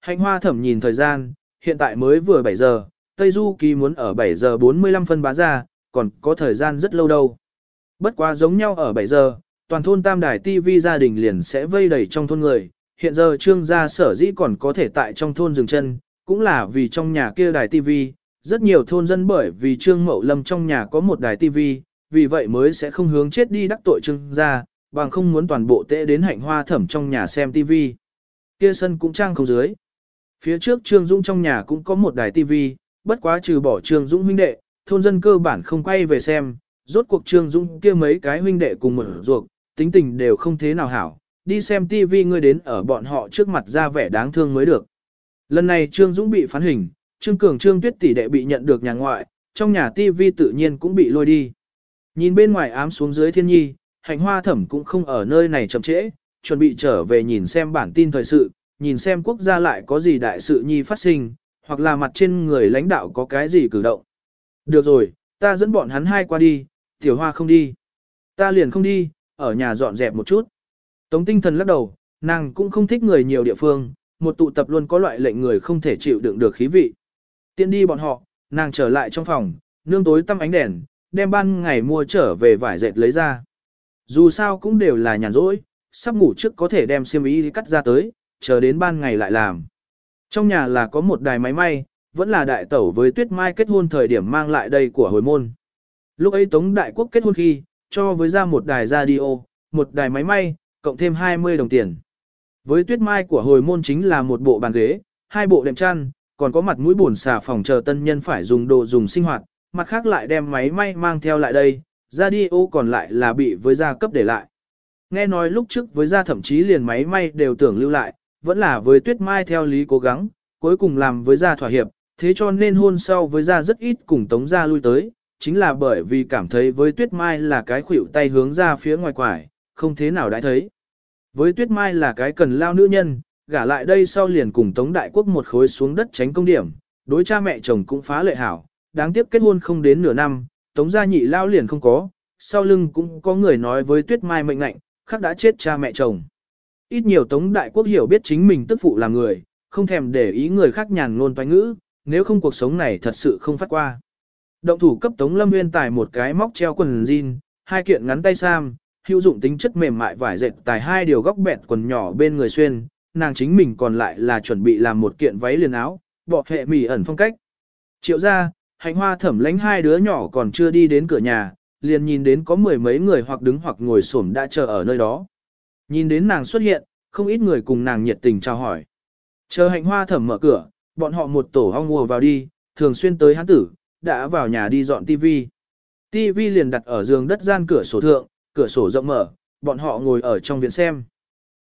Hạnh hoa thẩm nhìn thời gian, hiện tại mới vừa 7 giờ, Tây Du Kỳ muốn ở 7 giờ 45 phân bá ra, còn có thời gian rất lâu đâu. Bất quá giống nhau ở 7 giờ, toàn thôn tam đài TV gia đình liền sẽ vây đầy trong thôn người. Hiện giờ trương gia sở dĩ còn có thể tại trong thôn dừng chân, cũng là vì trong nhà kia đài TV, rất nhiều thôn dân bởi vì trương mậu lâm trong nhà có một đài TV, vì vậy mới sẽ không hướng chết đi đắc tội trương gia, bằng không muốn toàn bộ tệ đến hạnh hoa thẩm trong nhà xem TV. Kia sân cũng trang không dưới. Phía trước Trương Dũng trong nhà cũng có một đài tivi, bất quá trừ bỏ Trương Dũng huynh đệ, thôn dân cơ bản không quay về xem, rốt cuộc Trương Dũng kia mấy cái huynh đệ cùng một ruột, tính tình đều không thế nào hảo, đi xem tivi ngươi đến ở bọn họ trước mặt ra vẻ đáng thương mới được. Lần này Trương Dũng bị phán hình, Trương Cường Trương Tuyết tỷ đệ bị nhận được nhà ngoại, trong nhà tivi tự nhiên cũng bị lôi đi. Nhìn bên ngoài ám xuống dưới thiên nhi, hạnh hoa thẩm cũng không ở nơi này chậm trễ, chuẩn bị trở về nhìn xem bản tin thời sự, nhìn xem quốc gia lại có gì đại sự nhi phát sinh, hoặc là mặt trên người lãnh đạo có cái gì cử động. Được rồi, ta dẫn bọn hắn hai qua đi, tiểu hoa không đi. Ta liền không đi, ở nhà dọn dẹp một chút. Tống tinh thần lắc đầu, nàng cũng không thích người nhiều địa phương, một tụ tập luôn có loại lệnh người không thể chịu đựng được khí vị. Tiện đi bọn họ, nàng trở lại trong phòng, nương tối tăm ánh đèn, đem ban ngày mua trở về vải dệt lấy ra. Dù sao cũng đều là nhàn rỗi, sắp ngủ trước có thể đem xiêm y cắt ra tới, chờ đến ban ngày lại làm. Trong nhà là có một đài máy may, vẫn là đại tẩu với tuyết mai kết hôn thời điểm mang lại đây của hồi môn. Lúc ấy Tống Đại Quốc kết hôn khi, cho với ra một đài radio, một đài máy may, cộng thêm 20 đồng tiền. Với tuyết mai của hồi môn chính là một bộ bàn ghế, hai bộ đệm chăn, còn có mặt mũi buồn xà phòng chờ tân nhân phải dùng đồ dùng sinh hoạt, mặt khác lại đem máy may mang theo lại đây, radio còn lại là bị với gia cấp để lại. Nghe nói lúc trước với gia thậm chí liền máy may đều tưởng lưu lại, vẫn là với tuyết mai theo lý cố gắng, cuối cùng làm với gia thỏa hiệp, thế cho nên hôn sau với gia rất ít cùng tống gia lui tới, chính là bởi vì cảm thấy với tuyết mai là cái khuỷu tay hướng ra phía ngoài quải, không thế nào đã thấy. Với tuyết mai là cái cần lao nữ nhân, gả lại đây sau liền cùng tống đại quốc một khối xuống đất tránh công điểm, đối cha mẹ chồng cũng phá lệ hảo, đáng tiếc kết hôn không đến nửa năm, tống gia nhị lao liền không có, sau lưng cũng có người nói với tuyết mai mệnh lệnh, khắc đã chết cha mẹ chồng. Ít nhiều Tống Đại Quốc hiểu biết chính mình tức phụ là người, không thèm để ý người khác nhàn ngôn toanh ngữ, nếu không cuộc sống này thật sự không phát qua. Động thủ cấp Tống Lâm Nguyên tài một cái móc treo quần jean, hai kiện ngắn tay sam, hữu dụng tính chất mềm mại vải dệt tài hai điều góc bẹt quần nhỏ bên người xuyên, nàng chính mình còn lại là chuẩn bị làm một kiện váy liền áo, bỏ hệ mỉ ẩn phong cách. Triệu ra, hạnh hoa thẩm lánh hai đứa nhỏ còn chưa đi đến cửa nhà, liền nhìn đến có mười mấy người hoặc đứng hoặc ngồi xổm đã chờ ở nơi đó. Nhìn đến nàng xuất hiện, không ít người cùng nàng nhiệt tình chào hỏi. Chờ hạnh hoa thẩm mở cửa, bọn họ một tổ hong mùa vào đi, thường xuyên tới hắn tử, đã vào nhà đi dọn tivi. Tivi liền đặt ở giường đất gian cửa sổ thượng, cửa sổ rộng mở, bọn họ ngồi ở trong viện xem.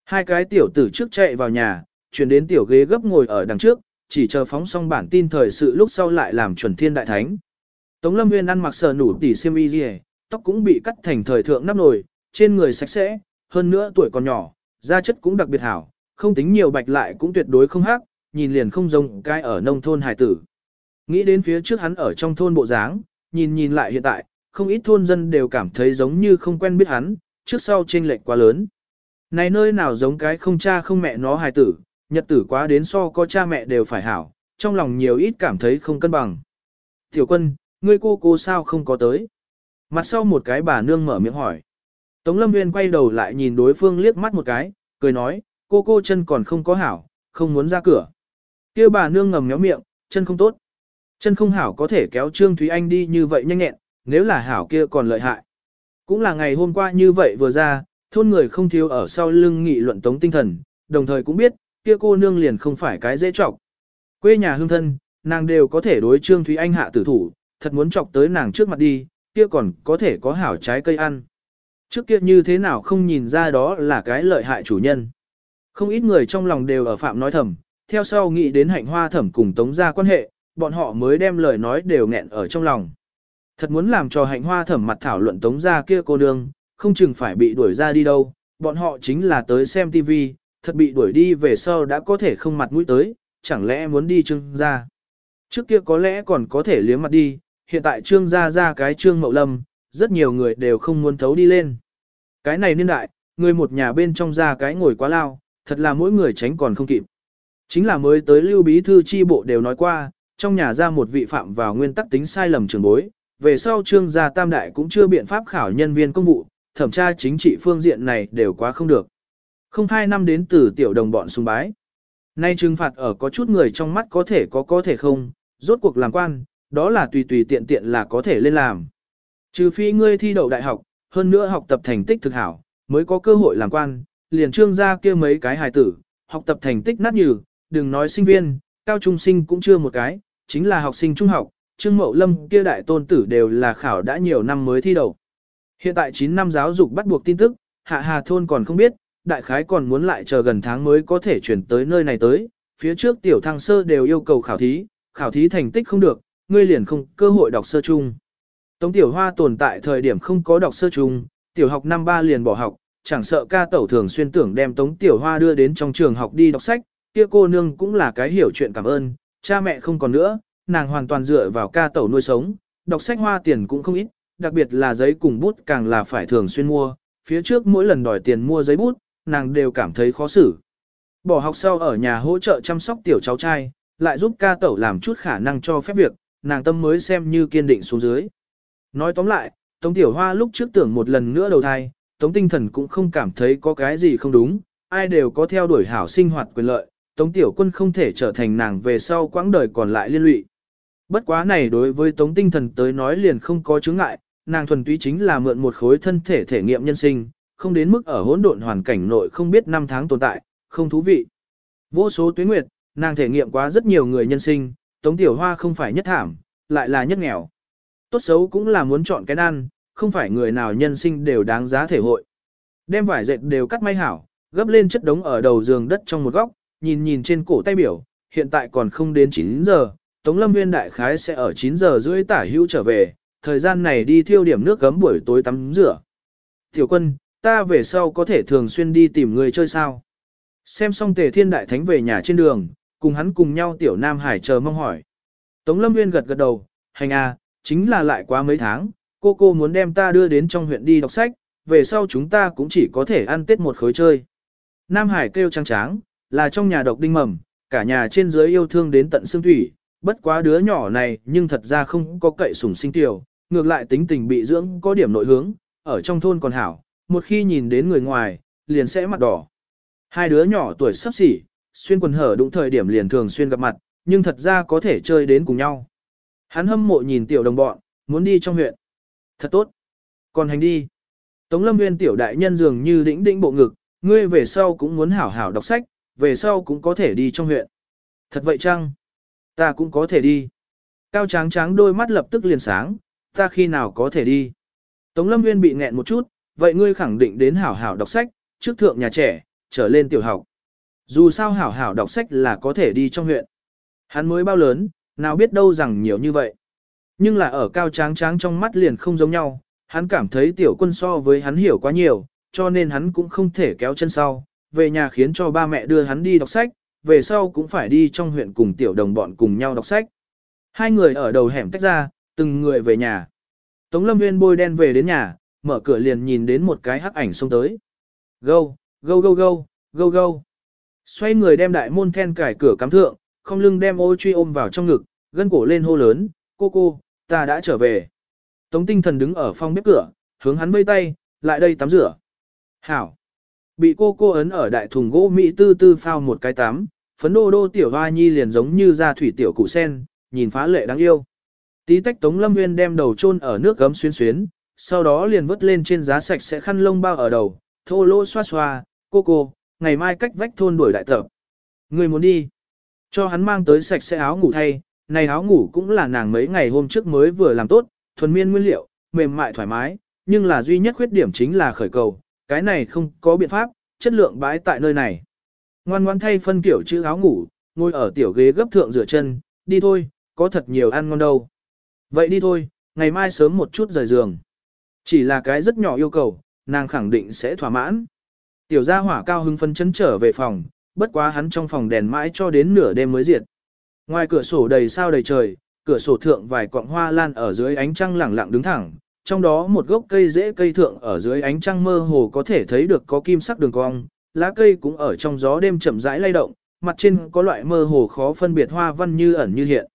Hai cái tiểu tử trước chạy vào nhà, chuyển đến tiểu ghế gấp ngồi ở đằng trước, chỉ chờ phóng xong bản tin thời sự lúc sau lại làm chuẩn thiên đại thánh. Tống Lâm Nguyên ăn mặc sờ nủ tỉ xiêm y tóc cũng bị cắt thành thời thượng nắp nồi, trên người sạch sẽ, hơn nữa tuổi còn nhỏ, da chất cũng đặc biệt hảo, không tính nhiều bạch lại cũng tuyệt đối không hắc, nhìn liền không giống cái ở nông thôn hài tử. Nghĩ đến phía trước hắn ở trong thôn bộ dáng, nhìn nhìn lại hiện tại, không ít thôn dân đều cảm thấy giống như không quen biết hắn, trước sau chênh lệch quá lớn. Này nơi nào giống cái không cha không mẹ nó hài tử, nhật tử quá đến so có cha mẹ đều phải hảo, trong lòng nhiều ít cảm thấy không cân bằng. Tiểu quân, ngươi cô cô sao không có tới? Mặt sau một cái bà nương mở miệng hỏi. Tống Lâm Nguyên quay đầu lại nhìn đối phương liếc mắt một cái, cười nói, cô cô chân còn không có hảo, không muốn ra cửa. kia bà nương ngầm méo miệng, chân không tốt. Chân không hảo có thể kéo Trương Thúy Anh đi như vậy nhanh nhẹn, nếu là hảo kia còn lợi hại. Cũng là ngày hôm qua như vậy vừa ra, thôn người không thiếu ở sau lưng nghị luận tống tinh thần, đồng thời cũng biết, kia cô nương liền không phải cái dễ chọc. Quê nhà hương thân, nàng đều có thể đối Trương Thúy Anh hạ tử thủ, thật muốn chọc tới nàng trước mặt đi, kia còn có thể có hảo trái cây ăn. Trước kia như thế nào không nhìn ra đó là cái lợi hại chủ nhân. Không ít người trong lòng đều ở phạm nói thầm, theo sau nghĩ đến hạnh hoa thẩm cùng tống gia quan hệ, bọn họ mới đem lời nói đều nghẹn ở trong lòng. Thật muốn làm cho hạnh hoa thẩm mặt thảo luận tống gia kia cô nương, không chừng phải bị đuổi ra đi đâu, bọn họ chính là tới xem TV, thật bị đuổi đi về sau đã có thể không mặt mũi tới, chẳng lẽ muốn đi trương gia. Trước kia có lẽ còn có thể liếm mặt đi, hiện tại trương gia ra cái trương mậu lâm, rất nhiều người đều không muốn thấu đi lên. Cái này niên đại, người một nhà bên trong ra cái ngồi quá lao, thật là mỗi người tránh còn không kịp. Chính là mới tới lưu bí thư chi bộ đều nói qua, trong nhà ra một vị phạm vào nguyên tắc tính sai lầm trường bối, về sau trương gia tam đại cũng chưa biện pháp khảo nhân viên công vụ, thẩm tra chính trị phương diện này đều quá không được. Không hai năm đến từ tiểu đồng bọn sung bái. Nay trừng phạt ở có chút người trong mắt có thể có có thể không, rốt cuộc làm quan, đó là tùy tùy tiện tiện là có thể lên làm. Trừ phi ngươi thi đậu đại học, hơn nữa học tập thành tích thực hảo, mới có cơ hội làm quan, liền trương gia kia mấy cái hài tử, học tập thành tích nát nhừ, đừng nói sinh viên, cao trung sinh cũng chưa một cái, chính là học sinh trung học, trương mậu lâm kia đại tôn tử đều là khảo đã nhiều năm mới thi đậu. Hiện tại 9 năm giáo dục bắt buộc tin tức, hạ hà thôn còn không biết, đại khái còn muốn lại chờ gần tháng mới có thể chuyển tới nơi này tới, phía trước tiểu thăng sơ đều yêu cầu khảo thí, khảo thí thành tích không được, ngươi liền không cơ hội đọc sơ chung. Tống tiểu hoa tồn tại thời điểm không có đọc sơ trung, tiểu học năm ba liền bỏ học, chẳng sợ ca tẩu thường xuyên tưởng đem tống tiểu hoa đưa đến trong trường học đi đọc sách, kia cô nương cũng là cái hiểu chuyện cảm ơn, cha mẹ không còn nữa, nàng hoàn toàn dựa vào ca tẩu nuôi sống, đọc sách hoa tiền cũng không ít, đặc biệt là giấy cùng bút càng là phải thường xuyên mua, phía trước mỗi lần đòi tiền mua giấy bút, nàng đều cảm thấy khó xử. Bỏ học sau ở nhà hỗ trợ chăm sóc tiểu cháu trai, lại giúp ca tẩu làm chút khả năng cho phép việc, nàng tâm mới xem như kiên định xuống dưới. Nói tóm lại, Tống Tiểu Hoa lúc trước tưởng một lần nữa đầu thai, Tống Tinh Thần cũng không cảm thấy có cái gì không đúng, ai đều có theo đuổi hảo sinh hoạt quyền lợi, Tống Tiểu Quân không thể trở thành nàng về sau quãng đời còn lại liên lụy. Bất quá này đối với Tống Tinh Thần tới nói liền không có chứng ngại, nàng thuần túy chính là mượn một khối thân thể thể nghiệm nhân sinh, không đến mức ở hỗn độn hoàn cảnh nội không biết năm tháng tồn tại, không thú vị. Vô số tuyến nguyệt, nàng thể nghiệm quá rất nhiều người nhân sinh, Tống Tiểu Hoa không phải nhất thảm, lại là nhất nghèo. Tốt xấu cũng là muốn chọn cái ăn, không phải người nào nhân sinh đều đáng giá thể hội. Đem vải dệt đều cắt may hảo, gấp lên chất đống ở đầu giường đất trong một góc, nhìn nhìn trên cổ tay biểu, hiện tại còn không đến 9 giờ, Tống Lâm Nguyên đại khái sẽ ở 9 giờ rưỡi tả hữu trở về, thời gian này đi thiêu điểm nước gấm buổi tối tắm rửa. Tiểu quân, ta về sau có thể thường xuyên đi tìm người chơi sao? Xem xong tề thiên đại thánh về nhà trên đường, cùng hắn cùng nhau tiểu Nam Hải chờ mong hỏi. Tống Lâm Nguyên gật gật đầu, hành à, chính là lại quá mấy tháng, cô cô muốn đem ta đưa đến trong huyện đi đọc sách, về sau chúng ta cũng chỉ có thể ăn tết một khối chơi. Nam Hải kêu trăng tráng, là trong nhà độc đinh mầm, cả nhà trên dưới yêu thương đến tận xương thủy, bất quá đứa nhỏ này nhưng thật ra không có cậy sủng sinh tiểu, ngược lại tính tình bị dưỡng có điểm nội hướng, ở trong thôn còn hảo, một khi nhìn đến người ngoài, liền sẽ mặt đỏ. Hai đứa nhỏ tuổi sắp xỉ, xuyên quần hở đúng thời điểm liền thường xuyên gặp mặt, nhưng thật ra có thể chơi đến cùng nhau. Hắn hâm mộ nhìn tiểu đồng bọn, muốn đi trong huyện. Thật tốt. Còn hành đi. Tống lâm nguyên tiểu đại nhân dường như đĩnh đĩnh bộ ngực, ngươi về sau cũng muốn hảo hảo đọc sách, về sau cũng có thể đi trong huyện. Thật vậy chăng? Ta cũng có thể đi. Cao tráng tráng đôi mắt lập tức liền sáng, ta khi nào có thể đi. Tống lâm nguyên bị nghẹn một chút, vậy ngươi khẳng định đến hảo hảo đọc sách, trước thượng nhà trẻ, trở lên tiểu học. Dù sao hảo hảo đọc sách là có thể đi trong huyện. Hắn mới bao lớn, nào biết đâu rằng nhiều như vậy. Nhưng là ở cao tráng tráng trong mắt liền không giống nhau, hắn cảm thấy tiểu quân so với hắn hiểu quá nhiều, cho nên hắn cũng không thể kéo chân sau, về nhà khiến cho ba mẹ đưa hắn đi đọc sách, về sau cũng phải đi trong huyện cùng tiểu đồng bọn cùng nhau đọc sách. Hai người ở đầu hẻm tách ra, từng người về nhà. Tống lâm Nguyên bôi đen về đến nhà, mở cửa liền nhìn đến một cái hắc ảnh xông tới. Gâu, gâu gâu gâu, gâu gâu. Xoay người đem đại môn then cải cửa cắm thượng, không lưng đem ô truy ôm vào trong ngực, gân cổ lên hô lớn, cô cô, ta đã trở về. Tống tinh thần đứng ở phòng bếp cửa, hướng hắn vây tay, lại đây tắm rửa. Hảo. Bị cô cô ấn ở đại thùng gỗ Mỹ tư tư phao một cái tắm, phấn đô đô tiểu hoa nhi liền giống như ra thủy tiểu cụ sen, nhìn phá lệ đáng yêu. Tí tách Tống Lâm Nguyên đem đầu chôn ở nước gấm xuyên xuyến, sau đó liền vớt lên trên giá sạch sẽ khăn lông bao ở đầu, thô lỗ xoa xoa, cô cô, ngày mai cách vách thôn đuổi đại tập. Người muốn đi. Cho hắn mang tới sạch sẽ áo ngủ thay, này áo ngủ cũng là nàng mấy ngày hôm trước mới vừa làm tốt, thuần miên nguyên liệu, mềm mại thoải mái, nhưng là duy nhất khuyết điểm chính là khởi cầu, cái này không có biện pháp, chất lượng bãi tại nơi này. Ngoan ngoan thay phân kiểu chữ áo ngủ, ngồi ở tiểu ghế gấp thượng rửa chân, đi thôi, có thật nhiều ăn ngon đâu. Vậy đi thôi, ngày mai sớm một chút rời giường. Chỉ là cái rất nhỏ yêu cầu, nàng khẳng định sẽ thỏa mãn. Tiểu gia hỏa cao hưng phân chấn trở về phòng, bất quá hắn trong phòng đèn mãi cho đến nửa đêm mới diệt. Ngoài cửa sổ đầy sao đầy trời, cửa sổ thượng vài cọng hoa lan ở dưới ánh trăng lẳng lặng đứng thẳng, trong đó một gốc cây rễ cây thượng ở dưới ánh trăng mơ hồ có thể thấy được có kim sắc đường cong, lá cây cũng ở trong gió đêm chậm rãi lay động, mặt trên có loại mơ hồ khó phân biệt hoa văn như ẩn như hiện.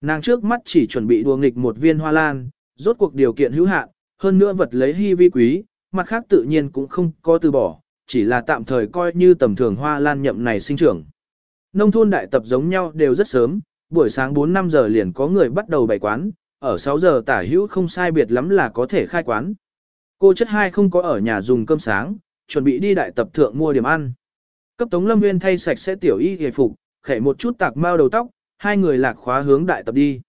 Nàng trước mắt chỉ chuẩn bị đùa nghịch một viên hoa lan, rốt cuộc điều kiện hữu hạn, hơn nữa vật lấy hy vi quý, mặt khác tự nhiên cũng không có từ bỏ, chỉ là tạm thời coi như tầm thường hoa lan nhậm này sinh trưởng. Nông thôn đại tập giống nhau đều rất sớm, buổi sáng 4-5 giờ liền có người bắt đầu bày quán, ở 6 giờ tả hữu không sai biệt lắm là có thể khai quán. Cô chất hai không có ở nhà dùng cơm sáng, chuẩn bị đi đại tập thượng mua điểm ăn. Cấp Tống Lâm Nguyên thay sạch sẽ tiểu y hề phục, khẽ một chút tạc mau đầu tóc, hai người lạc khóa hướng đại tập đi.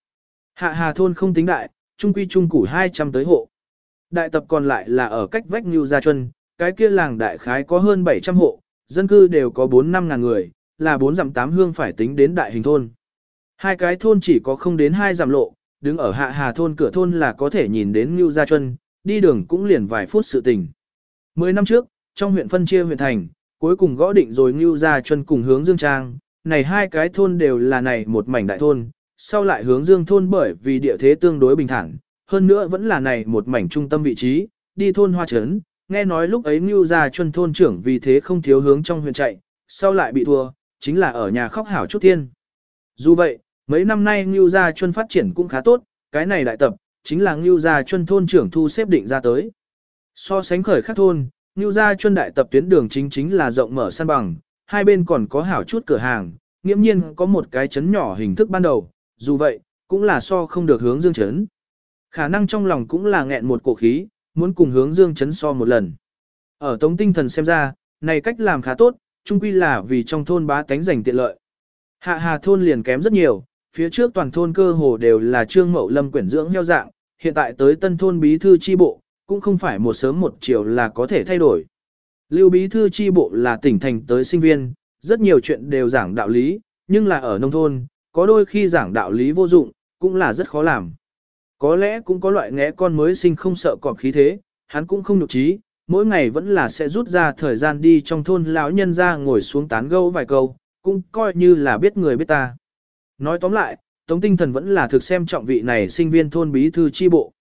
Hạ hà thôn không tính đại, trung quy trung củ 200 tới hộ. Đại tập còn lại là ở cách vách Như Gia Chuân, cái kia làng đại khái có hơn 700 hộ, dân cư đều có 4-5 ngàn người, là 4 dặm 8 hương phải tính đến đại hình thôn. Hai cái thôn chỉ có không đến hai dặm lộ, đứng ở hạ hà thôn cửa thôn là có thể nhìn đến Ngưu Gia Chuân, đi đường cũng liền vài phút sự tình. Mười năm trước, trong huyện phân chia huyện thành, cuối cùng gõ định rồi Ngưu Gia Chuân cùng hướng Dương Trang, này hai cái thôn đều là này một mảnh đại thôn, sau lại hướng Dương thôn bởi vì địa thế tương đối bình thản, hơn nữa vẫn là này một mảnh trung tâm vị trí, đi thôn Hoa Trấn, nghe nói lúc ấy Ngưu Gia Chuân thôn trưởng vì thế không thiếu hướng trong huyện chạy, sau lại bị thua, chính là ở nhà khóc hảo chút thiên. Dù vậy, mấy năm nay Ngưu Gia Chuân phát triển cũng khá tốt, cái này đại tập, chính là Ngưu Gia Chuân thôn trưởng thu xếp định ra tới. So sánh khởi khác thôn, Ngưu Gia Chuân đại tập tuyến đường chính chính là rộng mở săn bằng, hai bên còn có hảo chút cửa hàng, nghiễm nhiên có một cái chấn nhỏ hình thức ban đầu, dù vậy, cũng là so không được hướng dương chấn. Khả năng trong lòng cũng là nghẹn một cổ khí, muốn cùng hướng dương chấn so một lần. Ở tống tinh thần xem ra, này cách làm khá tốt, chung quy là vì trong thôn bá tánh giành tiện lợi. Hạ hà thôn liền kém rất nhiều, phía trước toàn thôn cơ hồ đều là trương mậu lâm quyển dưỡng heo dạng, hiện tại tới tân thôn bí thư chi bộ, cũng không phải một sớm một chiều là có thể thay đổi. Lưu bí thư chi bộ là tỉnh thành tới sinh viên, rất nhiều chuyện đều giảng đạo lý, nhưng là ở nông thôn, có đôi khi giảng đạo lý vô dụng, cũng là rất khó làm. Có lẽ cũng có loại ngẽ con mới sinh không sợ cọp khí thế, hắn cũng không nhục trí, mỗi ngày vẫn là sẽ rút ra thời gian đi trong thôn lão nhân ra ngồi xuống tán gẫu vài câu, cũng coi như là biết người biết ta. Nói tóm lại, Tống Tinh Thần vẫn là thực xem trọng vị này sinh viên thôn bí thư chi bộ.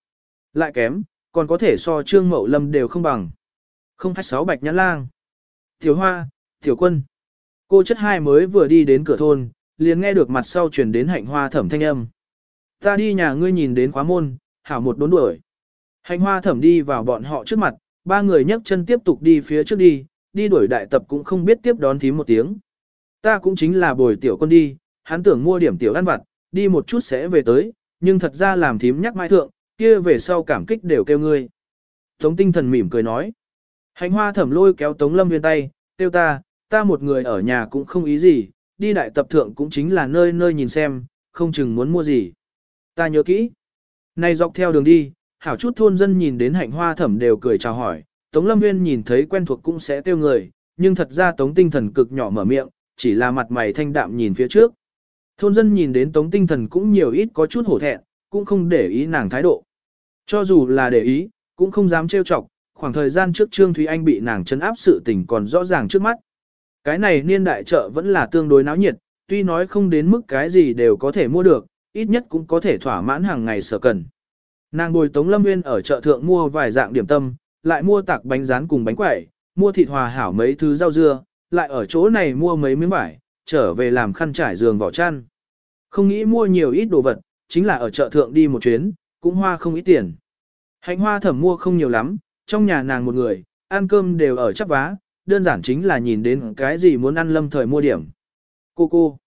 Lại kém, còn có thể so Trương Mậu Lâm đều không bằng. Không hai sáu bạch nhãn lang. Tiểu Hoa, Tiểu Quân. Cô chất hai mới vừa đi đến cửa thôn, liền nghe được mặt sau truyền đến hạnh hoa thẩm thanh âm. Ta đi nhà ngươi nhìn đến khóa môn, hảo một đốn đuổi. hành hoa thẩm đi vào bọn họ trước mặt, ba người nhấc chân tiếp tục đi phía trước đi, đi đuổi đại tập cũng không biết tiếp đón thím một tiếng. Ta cũng chính là bồi tiểu con đi, hắn tưởng mua điểm tiểu ăn vặt, đi một chút sẽ về tới, nhưng thật ra làm thím nhắc mai thượng, kia về sau cảm kích đều kêu ngươi. Tống tinh thần mỉm cười nói. Hành hoa thẩm lôi kéo Tống lâm viên tay, kêu ta, ta một người ở nhà cũng không ý gì, đi đại tập thượng cũng chính là nơi nơi nhìn xem, không chừng muốn mua gì. Ta nhớ kỹ. Này dọc theo đường đi, hảo chút thôn dân nhìn đến hạnh hoa thẩm đều cười chào hỏi, Tống Lâm Nguyên nhìn thấy quen thuộc cũng sẽ tiêu người, nhưng thật ra Tống tinh thần cực nhỏ mở miệng, chỉ là mặt mày thanh đạm nhìn phía trước. Thôn dân nhìn đến tống tinh thần cũng nhiều ít có chút hổ thẹn, cũng không để ý nàng thái độ. Cho dù là để ý, cũng không dám trêu chọc, khoảng thời gian trước Trương Thúy Anh bị nàng chấn áp sự tình còn rõ ràng trước mắt. Cái này niên đại chợ vẫn là tương đối náo nhiệt, tuy nói không đến mức cái gì đều có thể mua được, ít nhất cũng có thể thỏa mãn hàng ngày sở cần. Nàng bồi Tống Lâm Nguyên ở chợ thượng mua vài dạng điểm tâm, lại mua tạc bánh rán cùng bánh quẩy, mua thịt hòa hảo mấy thứ rau dưa, lại ở chỗ này mua mấy miếng vải, trở về làm khăn trải giường vỏ chăn. Không nghĩ mua nhiều ít đồ vật, chính là ở chợ thượng đi một chuyến, cũng hoa không ít tiền. Hạnh hoa thẩm mua không nhiều lắm, trong nhà nàng một người, ăn cơm đều ở chắp vá, đơn giản chính là nhìn đến cái gì muốn ăn lâm thời mua điểm. Cô cô.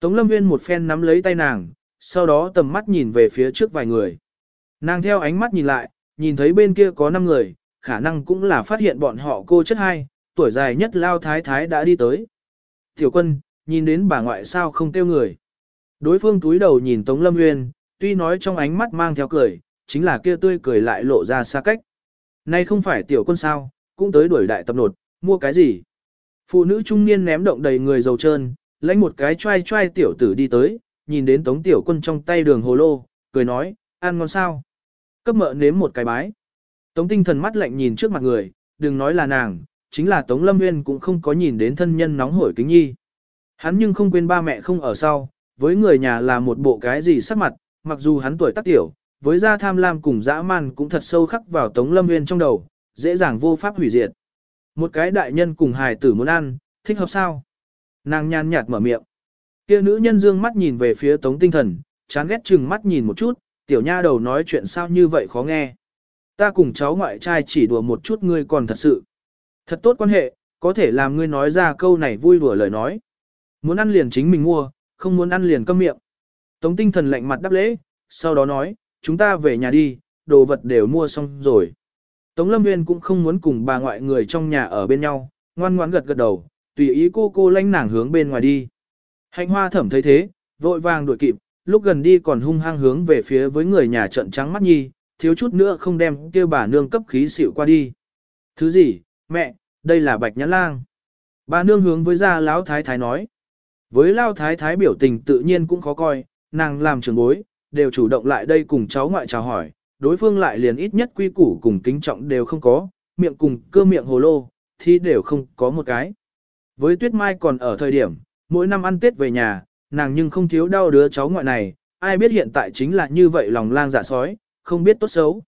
Tống lâm viên một phen nắm lấy tay nàng, sau đó tầm mắt nhìn về phía trước vài người. Nàng theo ánh mắt nhìn lại, nhìn thấy bên kia có 5 người, khả năng cũng là phát hiện bọn họ cô chất hai, tuổi dài nhất lao thái thái đã đi tới. Tiểu quân, nhìn đến bà ngoại sao không tiêu người. Đối phương túi đầu nhìn Tống Lâm Nguyên, tuy nói trong ánh mắt mang theo cười, chính là kia tươi cười lại lộ ra xa cách. Nay không phải tiểu quân sao, cũng tới đuổi đại tập nột, mua cái gì? Phụ nữ trung niên ném động đầy người dầu trơn, lãnh một cái trai trai tiểu tử đi tới, nhìn đến Tống tiểu quân trong tay đường hồ lô, cười nói, ăn ngon sao? Cấp mợ nếm một cái bái. Tống tinh thần mắt lạnh nhìn trước mặt người, đừng nói là nàng, chính là Tống Lâm Nguyên cũng không có nhìn đến thân nhân nóng hổi kính nhi. Hắn nhưng không quên ba mẹ không ở sau, với người nhà là một bộ cái gì sắc mặt, mặc dù hắn tuổi tác tiểu, với gia tham lam cùng dã man cũng thật sâu khắc vào Tống Lâm Nguyên trong đầu, dễ dàng vô pháp hủy diệt. Một cái đại nhân cùng hài tử muốn ăn, thích hợp sao? Nàng nhàn nhạt mở miệng. Kia nữ nhân dương mắt nhìn về phía tống tinh thần, chán ghét chừng mắt nhìn một chút, tiểu nha đầu nói chuyện sao như vậy khó nghe. Ta cùng cháu ngoại trai chỉ đùa một chút ngươi còn thật sự. Thật tốt quan hệ, có thể làm ngươi nói ra câu này vui đùa lời nói. Muốn ăn liền chính mình mua, không muốn ăn liền câm miệng. Tống tinh thần lạnh mặt đáp lễ, sau đó nói, chúng ta về nhà đi, đồ vật đều mua xong rồi. Tống Lâm Nguyên cũng không muốn cùng bà ngoại người trong nhà ở bên nhau, ngoan ngoãn gật gật đầu, tùy ý cô cô lanh nàng hướng bên ngoài đi. Hạnh hoa thẩm thấy thế, vội vàng đuổi kịp, lúc gần đi còn hung hăng hướng về phía với người nhà trận trắng mắt nhi, thiếu chút nữa không đem kêu bà nương cấp khí xỉu qua đi. Thứ gì, mẹ, đây là bạch nhãn lang. Bà nương hướng với gia lão thái thái nói. Với lao thái thái biểu tình tự nhiên cũng khó coi, nàng làm trường bối, đều chủ động lại đây cùng cháu ngoại chào hỏi, đối phương lại liền ít nhất quy củ cùng kính trọng đều không có, miệng cùng cơ miệng hồ lô, thì đều không có một cái. Với Tuyết Mai còn ở thời điểm, mỗi năm ăn Tết về nhà, nàng nhưng không thiếu đau đứa cháu ngoại này, ai biết hiện tại chính là như vậy lòng lang dạ sói, không biết tốt xấu.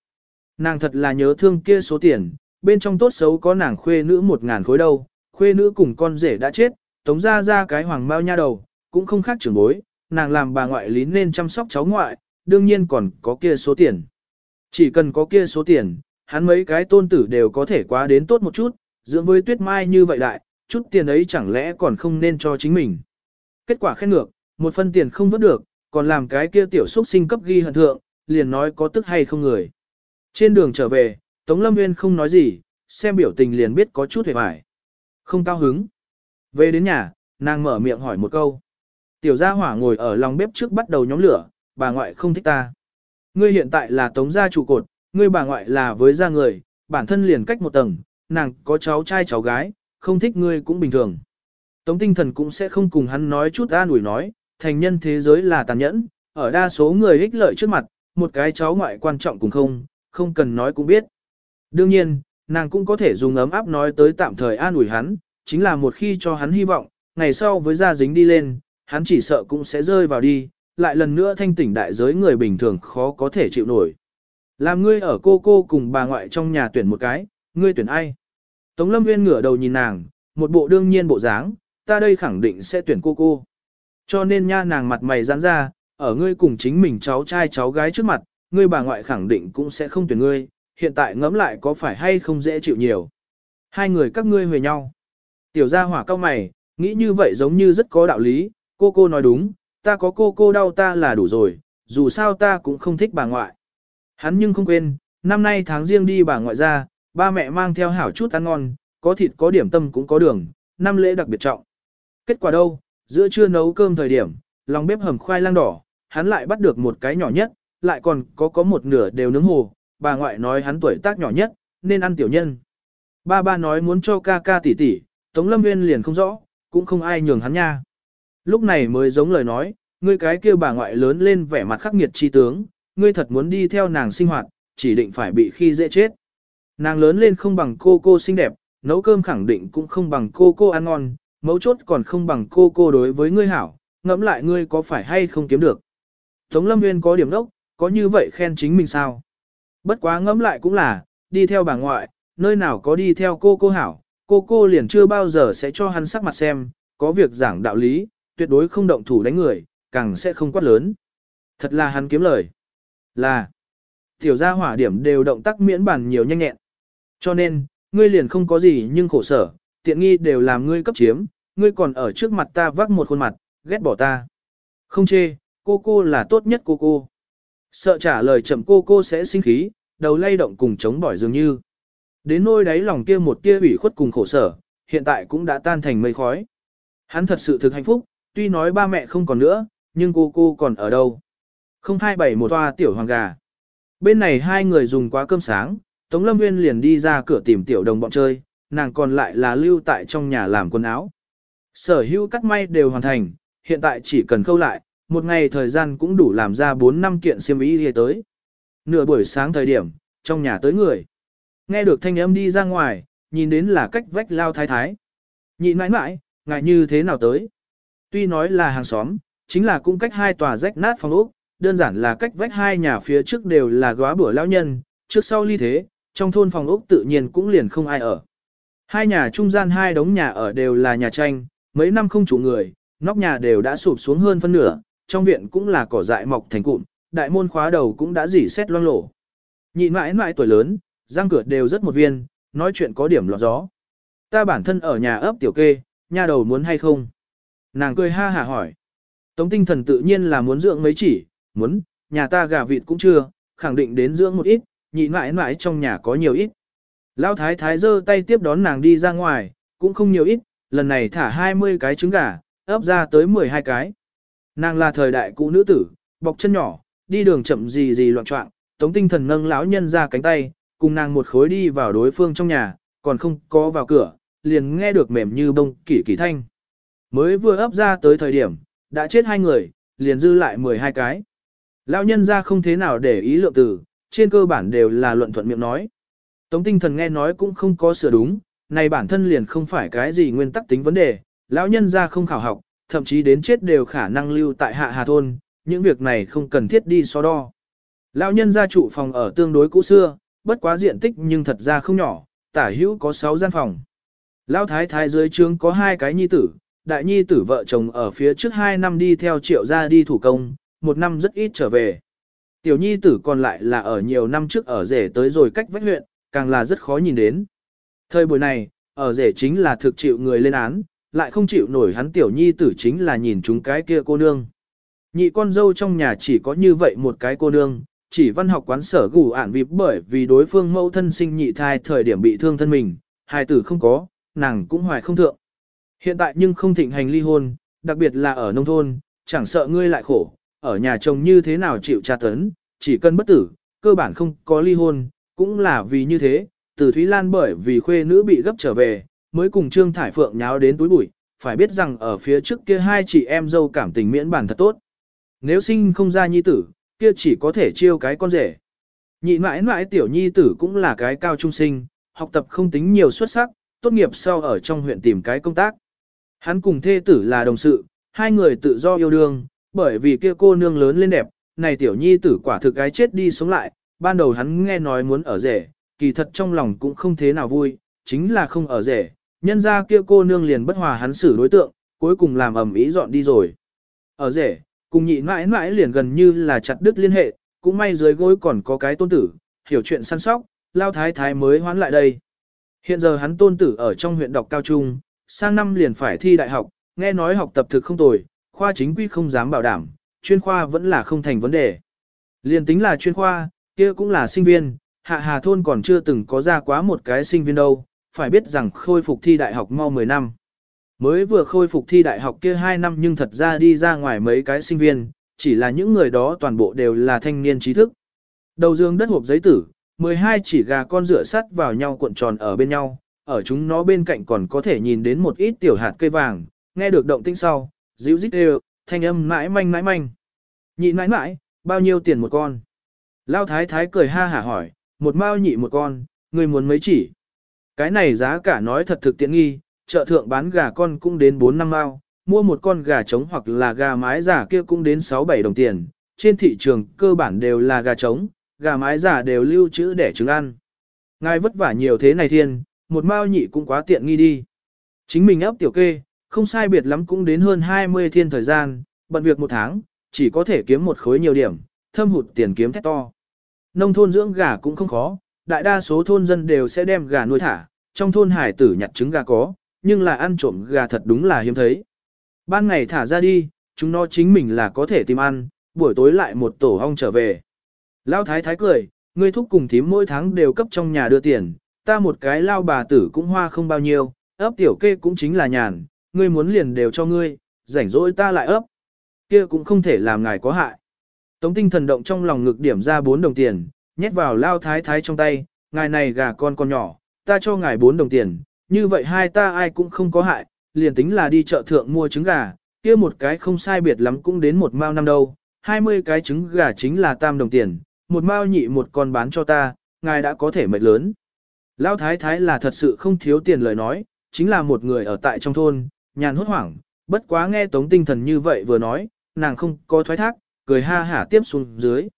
Nàng thật là nhớ thương kia số tiền, bên trong tốt xấu có nàng khuê nữ một ngàn khối đâu, khuê nữ cùng con rể đã chết, tống ra ra cái hoàng mao nha đầu, cũng không khác trưởng bối, nàng làm bà ngoại lý nên chăm sóc cháu ngoại, đương nhiên còn có kia số tiền. Chỉ cần có kia số tiền, hắn mấy cái tôn tử đều có thể quá đến tốt một chút, dưỡng với tuyết mai như vậy đại, chút tiền ấy chẳng lẽ còn không nên cho chính mình. Kết quả khen ngược, một phân tiền không vớt được, còn làm cái kia tiểu xuất sinh cấp ghi hận thượng, liền nói có tức hay không người. Trên đường trở về, Tống Lâm Nguyên không nói gì, xem biểu tình liền biết có chút hề vải. Không cao hứng. Về đến nhà, nàng mở miệng hỏi một câu. Tiểu gia hỏa ngồi ở lòng bếp trước bắt đầu nhóm lửa, bà ngoại không thích ta. Ngươi hiện tại là tống gia trụ cột, ngươi bà ngoại là với gia người, bản thân liền cách một tầng, nàng có cháu trai cháu gái, không thích ngươi cũng bình thường. Tống tinh thần cũng sẽ không cùng hắn nói chút an ủi nói, thành nhân thế giới là tàn nhẫn, ở đa số người ích lợi trước mặt, một cái cháu ngoại quan trọng cũng không, không cần nói cũng biết. Đương nhiên, nàng cũng có thể dùng ấm áp nói tới tạm thời an ủi hắn, chính là một khi cho hắn hy vọng, ngày sau với gia dính đi lên, hắn chỉ sợ cũng sẽ rơi vào đi, lại lần nữa thanh tỉnh đại giới người bình thường khó có thể chịu nổi. Làm ngươi ở cô cô cùng bà ngoại trong nhà tuyển một cái, ngươi tuyển ai? Tống Lâm Nguyên ngửa đầu nhìn nàng, một bộ đương nhiên bộ dáng, ta đây khẳng định sẽ tuyển cô cô. Cho nên nha nàng mặt mày giãn ra, ở ngươi cùng chính mình cháu trai cháu gái trước mặt, ngươi bà ngoại khẳng định cũng sẽ không tuyển ngươi, hiện tại ngẫm lại có phải hay không dễ chịu nhiều. Hai người các ngươi huề nhau. Tiểu gia hỏa cao mày, nghĩ như vậy giống như rất có đạo lý, cô cô nói đúng, ta có cô cô đau ta là đủ rồi, dù sao ta cũng không thích bà ngoại. Hắn nhưng không quên, năm nay tháng riêng đi bà ngoại ra, ba mẹ mang theo hảo chút ăn ngon, có thịt có điểm tâm cũng có đường, năm lễ đặc biệt trọng. Kết quả đâu, giữa trưa nấu cơm thời điểm, lòng bếp hầm khoai lang đỏ, hắn lại bắt được một cái nhỏ nhất, lại còn có có một nửa đều nướng hồ, bà ngoại nói hắn tuổi tác nhỏ nhất, nên ăn tiểu nhân. Ba ba nói muốn cho ca ca tỷ tỷ, Tống Lâm Nguyên liền không rõ, cũng không ai nhường hắn nha. Lúc này mới giống lời nói, ngươi cái kia bà ngoại lớn lên vẻ mặt khắc nghiệt chi tướng, ngươi thật muốn đi theo nàng sinh hoạt, chỉ định phải bị khi dễ chết. Nàng lớn lên không bằng cô cô xinh đẹp, nấu cơm khẳng định cũng không bằng cô cô ăn ngon, mấu chốt còn không bằng cô cô đối với ngươi hảo, ngẫm lại ngươi có phải hay không kiếm được. Tống Lâm Nguyên có điểm đốc, có như vậy khen chính mình sao? Bất quá ngẫm lại cũng là, đi theo bà ngoại, nơi nào có đi theo cô cô hảo, cô cô liền chưa bao giờ sẽ cho hắn sắc mặt xem, có việc giảng đạo lý, tuyệt đối không động thủ đánh người, càng sẽ không quát lớn. Thật là hắn kiếm lời. Là, tiểu gia hỏa điểm đều động tác miễn bản nhiều nhanh nhẹn. Cho nên, ngươi liền không có gì nhưng khổ sở, tiện nghi đều làm ngươi cấp chiếm, ngươi còn ở trước mặt ta vác một khuôn mặt, ghét bỏ ta. Không chê, cô cô là tốt nhất cô cô. Sợ trả lời chậm cô cô sẽ sinh khí, đầu lay động cùng chống bỏi dường như. Đến nôi đáy lòng kia một tia ủy khuất cùng khổ sở, hiện tại cũng đã tan thành mây khói. Hắn thật sự thực hạnh phúc, tuy nói ba mẹ không còn nữa, nhưng cô cô còn ở đâu. Không hai bảy một toa tiểu hoàng gà. Bên này hai người dùng quá cơm sáng, Tống Lâm Nguyên liền đi ra cửa tìm tiểu đồng bọn chơi, nàng còn lại là lưu tại trong nhà làm quần áo. Sở hữu cắt may đều hoàn thành, hiện tại chỉ cần khâu lại, một ngày thời gian cũng đủ làm ra 4 năm kiện xiêm y đi tới. Nửa buổi sáng thời điểm, trong nhà tới người. Nghe được thanh âm đi ra ngoài, nhìn đến là cách vách lao thái thái. nhịn mãi mãi, ngại như thế nào tới? Tuy nói là hàng xóm, chính là cũng cách hai tòa rách nát phòng ốc, đơn giản là cách vách hai nhà phía trước đều là góa bữa lão nhân, trước sau ly thế, trong thôn phòng ốc tự nhiên cũng liền không ai ở. Hai nhà trung gian hai đống nhà ở đều là nhà tranh, Mấy năm không chủ người, nóc nhà đều đã sụp xuống hơn phân nửa, trong viện cũng là cỏ dại mọc thành cụm, đại môn khóa đầu cũng đã dỉ xét loang lổ. Nhị mãi mãi tuổi lớn, răng cửa đều rất một viên, nói chuyện có điểm lọt gió. Ta bản thân ở nhà ấp tiểu kê, nhà đầu muốn hay không? Nàng cười ha hả hỏi. Tống tinh thần tự nhiên là muốn dưỡng mấy chỉ, muốn, nhà ta gà vịt cũng chưa, khẳng định đến dưỡng một ít, nhị mãi mãi trong nhà có nhiều ít. Lão thái thái giơ tay tiếp đón nàng đi ra ngoài, cũng không nhiều ít, lần này thả 20 cái trứng gà, ấp ra tới 12 cái. Nàng là thời đại cũ nữ tử, bọc chân nhỏ, đi đường chậm gì gì loạn trọng, tống tinh thần nâng lão nhân ra cánh tay, cùng nàng một khối đi vào đối phương trong nhà, còn không có vào cửa, liền nghe được mềm như bông kỷ kỷ thanh. Mới vừa ấp ra tới thời điểm, đã chết hai người, liền dư lại 12 cái. Lão nhân ra không thế nào để ý lượng tử trên cơ bản đều là luận thuận miệng nói. Tống tinh thần nghe nói cũng không có sửa đúng, này bản thân liền không phải cái gì nguyên tắc tính vấn đề, lão nhân ra không khảo học, thậm chí đến chết đều khả năng lưu tại hạ hà thôn, những việc này không cần thiết đi so đo. Lão nhân gia trụ phòng ở tương đối cũ xưa, bất quá diện tích nhưng thật ra không nhỏ, tả hữu có 6 gian phòng. Lão thái thái dưới trướng có hai cái nhi tử, đại nhi tử vợ chồng ở phía trước 2 năm đi theo triệu gia đi thủ công, một năm rất ít trở về. Tiểu nhi tử còn lại là ở nhiều năm trước ở rể tới rồi cách vách huyện, càng là rất khó nhìn đến. Thời buổi này, ở rể chính là thực chịu người lên án, lại không chịu nổi hắn tiểu nhi tử chính là nhìn chúng cái kia cô nương. Nhị con dâu trong nhà chỉ có như vậy một cái cô nương, chỉ văn học quán sở gủ ản vịp bởi vì đối phương mẫu thân sinh nhị thai thời điểm bị thương thân mình, hài tử không có, nàng cũng hoài không thượng. Hiện tại nhưng không thịnh hành ly hôn, đặc biệt là ở nông thôn, chẳng sợ ngươi lại khổ, ở nhà chồng như thế nào chịu tra tấn, chỉ cần bất tử, cơ bản không có ly hôn, cũng là vì như thế, từ Thúy Lan bởi vì khuê nữ bị gấp trở về, mới cùng Trương Thải Phượng nháo đến túi bụi, phải biết rằng ở phía trước kia hai chị em dâu cảm tình miễn bản thật tốt. Nếu sinh không ra nhi tử, kia chỉ có thể chiêu cái con rể. Nhị mãi mãi tiểu nhi tử cũng là cái cao trung sinh, học tập không tính nhiều xuất sắc, tốt nghiệp sau ở trong huyện tìm cái công tác. Hắn cùng thê tử là đồng sự, hai người tự do yêu đương, bởi vì kia cô nương lớn lên đẹp, này tiểu nhi tử quả thực cái chết đi sống lại, ban đầu hắn nghe nói muốn ở rể, kỳ thật trong lòng cũng không thế nào vui, chính là không ở rể, nhân ra kia cô nương liền bất hòa hắn xử đối tượng, cuối cùng làm ầm ý dọn đi rồi. Ở rể, cùng nhị mãi mãi liền gần như là chặt đứt liên hệ, cũng may dưới gối còn có cái tôn tử, hiểu chuyện săn sóc, lao thái thái mới hoán lại đây. Hiện giờ hắn tôn tử ở trong huyện đọc cao trung, sang năm liền phải thi đại học, nghe nói học tập thực không tồi, khoa chính quy không dám bảo đảm, chuyên khoa vẫn là không thành vấn đề. Liên tính là chuyên khoa, kia cũng là sinh viên, hạ hà thôn còn chưa từng có ra quá một cái sinh viên đâu, phải biết rằng khôi phục thi đại học mau 10 năm. Mới vừa khôi phục thi đại học kia 2 năm nhưng thật ra đi ra ngoài mấy cái sinh viên, chỉ là những người đó toàn bộ đều là thanh niên trí thức. Đầu dương đất hộp giấy tử, 12 chỉ gà con rửa sắt vào nhau cuộn tròn ở bên nhau, ở chúng nó bên cạnh còn có thể nhìn đến một ít tiểu hạt cây vàng, nghe được động tĩnh sau, dịu dít đều, thanh âm mãi manh mãi manh. Nhị mãi mãi, bao nhiêu tiền một con? Lao thái thái cười ha hả hỏi, một mao nhị một con, người muốn mấy chỉ? Cái này giá cả nói thật thực tiện nghi, chợ thượng bán gà con cũng đến 4 năm mao, mua một con gà trống hoặc là gà mái giả kia cũng đến 6-7 đồng tiền, trên thị trường cơ bản đều là gà trống, gà mái giả đều lưu trữ để trứng ăn. Ngài vất vả nhiều thế này thiên, một mao nhị cũng quá tiện nghi đi. Chính mình ấp tiểu kê, không sai biệt lắm cũng đến hơn 20 thiên thời gian, bận việc một tháng, chỉ có thể kiếm một khối nhiều điểm, thâm hụt tiền kiếm thét to. Nông thôn dưỡng gà cũng không khó, đại đa số thôn dân đều sẽ đem gà nuôi thả, trong thôn hải tử nhặt trứng gà có, nhưng là ăn trộm gà thật đúng là hiếm thấy. Ban ngày thả ra đi, chúng nó chính mình là có thể tìm ăn, buổi tối lại một tổ hong trở về. Lao thái thái cười, ngươi thúc cùng thím mỗi tháng đều cấp trong nhà đưa tiền, ta một cái lao bà tử cũng hoa không bao nhiêu, ấp tiểu kê cũng chính là nhàn, ngươi muốn liền đều cho ngươi, rảnh rỗi ta lại ấp. Kia cũng không thể làm ngài có hại. Tống tinh thần động trong lòng ngực điểm ra 4 đồng tiền, nhét vào lao thái thái trong tay, ngài này gà con con nhỏ, ta cho ngài 4 đồng tiền, như vậy hai ta ai cũng không có hại, liền tính là đi chợ thượng mua trứng gà, kia một cái không sai biệt lắm cũng đến một mao năm đâu, 20 cái trứng gà chính là tam đồng tiền, một mao nhị một con bán cho ta, ngài đã có thể mệnh lớn. Lão thái thái là thật sự không thiếu tiền lời nói, chính là một người ở tại trong thôn, nhàn hốt hoảng, bất quá nghe tống tinh thần như vậy vừa nói, nàng không có thoái thác, cười ha hả tiếp xuống dưới.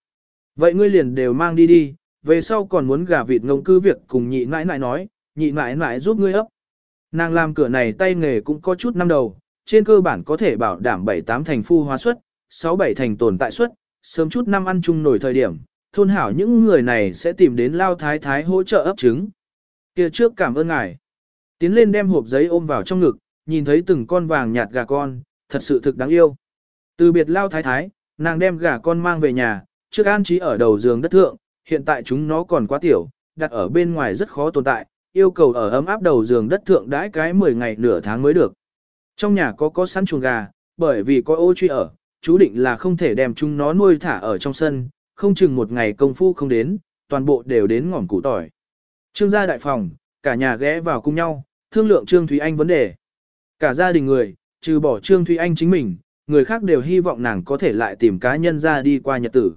Vậy ngươi liền đều mang đi đi, về sau còn muốn gà vịt ngông cư việc cùng nhị nãi nãi nói, nhị nãi nãi giúp ngươi ấp. Nàng làm cửa này tay nghề cũng có chút năm đầu, trên cơ bản có thể bảo đảm 7-8 thành phu hóa suất, 6-7 thành tồn tại suất, sớm chút năm ăn chung nổi thời điểm, thôn hảo những người này sẽ tìm đến lao thái thái hỗ trợ ấp trứng. kia trước cảm ơn ngài. Tiến lên đem hộp giấy ôm vào trong ngực, nhìn thấy từng con vàng nhạt gà con, thật sự thực đáng yêu. Từ biệt lao thái thái, nàng đem gà con mang về nhà, trước an trí ở đầu giường đất thượng, hiện tại chúng nó còn quá tiểu, đặt ở bên ngoài rất khó tồn tại, yêu cầu ở ấm áp đầu giường đất thượng đãi cái 10 ngày nửa tháng mới được. Trong nhà có có sẵn chuồng gà, bởi vì có ô truy ở, chú định là không thể đem chúng nó nuôi thả ở trong sân, không chừng một ngày công phu không đến, toàn bộ đều đến ngỏm củ tỏi. Trương gia đại phòng, cả nhà ghé vào cùng nhau, thương lượng Trương Thúy Anh vấn đề. Cả gia đình người, trừ bỏ Trương Thúy Anh chính mình, người khác đều hy vọng nàng có thể lại tìm cá nhân ra đi qua nhật tử.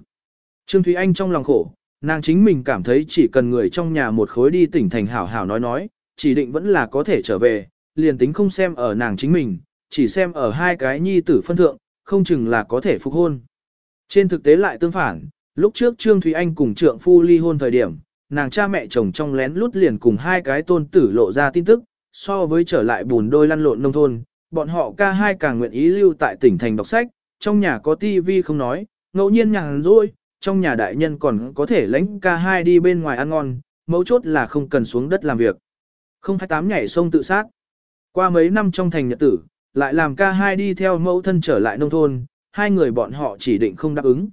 Trương Thúy Anh trong lòng khổ, nàng chính mình cảm thấy chỉ cần người trong nhà một khối đi tỉnh thành hảo hảo nói nói, chỉ định vẫn là có thể trở về, liền tính không xem ở nàng chính mình, chỉ xem ở hai cái nhi tử phân thượng, không chừng là có thể phục hôn. Trên thực tế lại tương phản, lúc trước Trương Thúy Anh cùng trượng phu ly hôn thời điểm, nàng cha mẹ chồng trong lén lút liền cùng hai cái tôn tử lộ ra tin tức, so với trở lại bùn đôi lăn lộn nông thôn, bọn họ ca hai càng nguyện ý lưu tại tỉnh thành đọc sách, trong nhà có tivi không nói, ngẫu nhiên nhàn rỗi, trong nhà đại nhân còn có thể lãnh ca hai đi bên ngoài ăn ngon, mấu chốt là không cần xuống đất làm việc. Không hai tám nhảy sông tự sát. Qua mấy năm trong thành nhật tử, lại làm ca hai đi theo mẫu thân trở lại nông thôn, hai người bọn họ chỉ định không đáp ứng.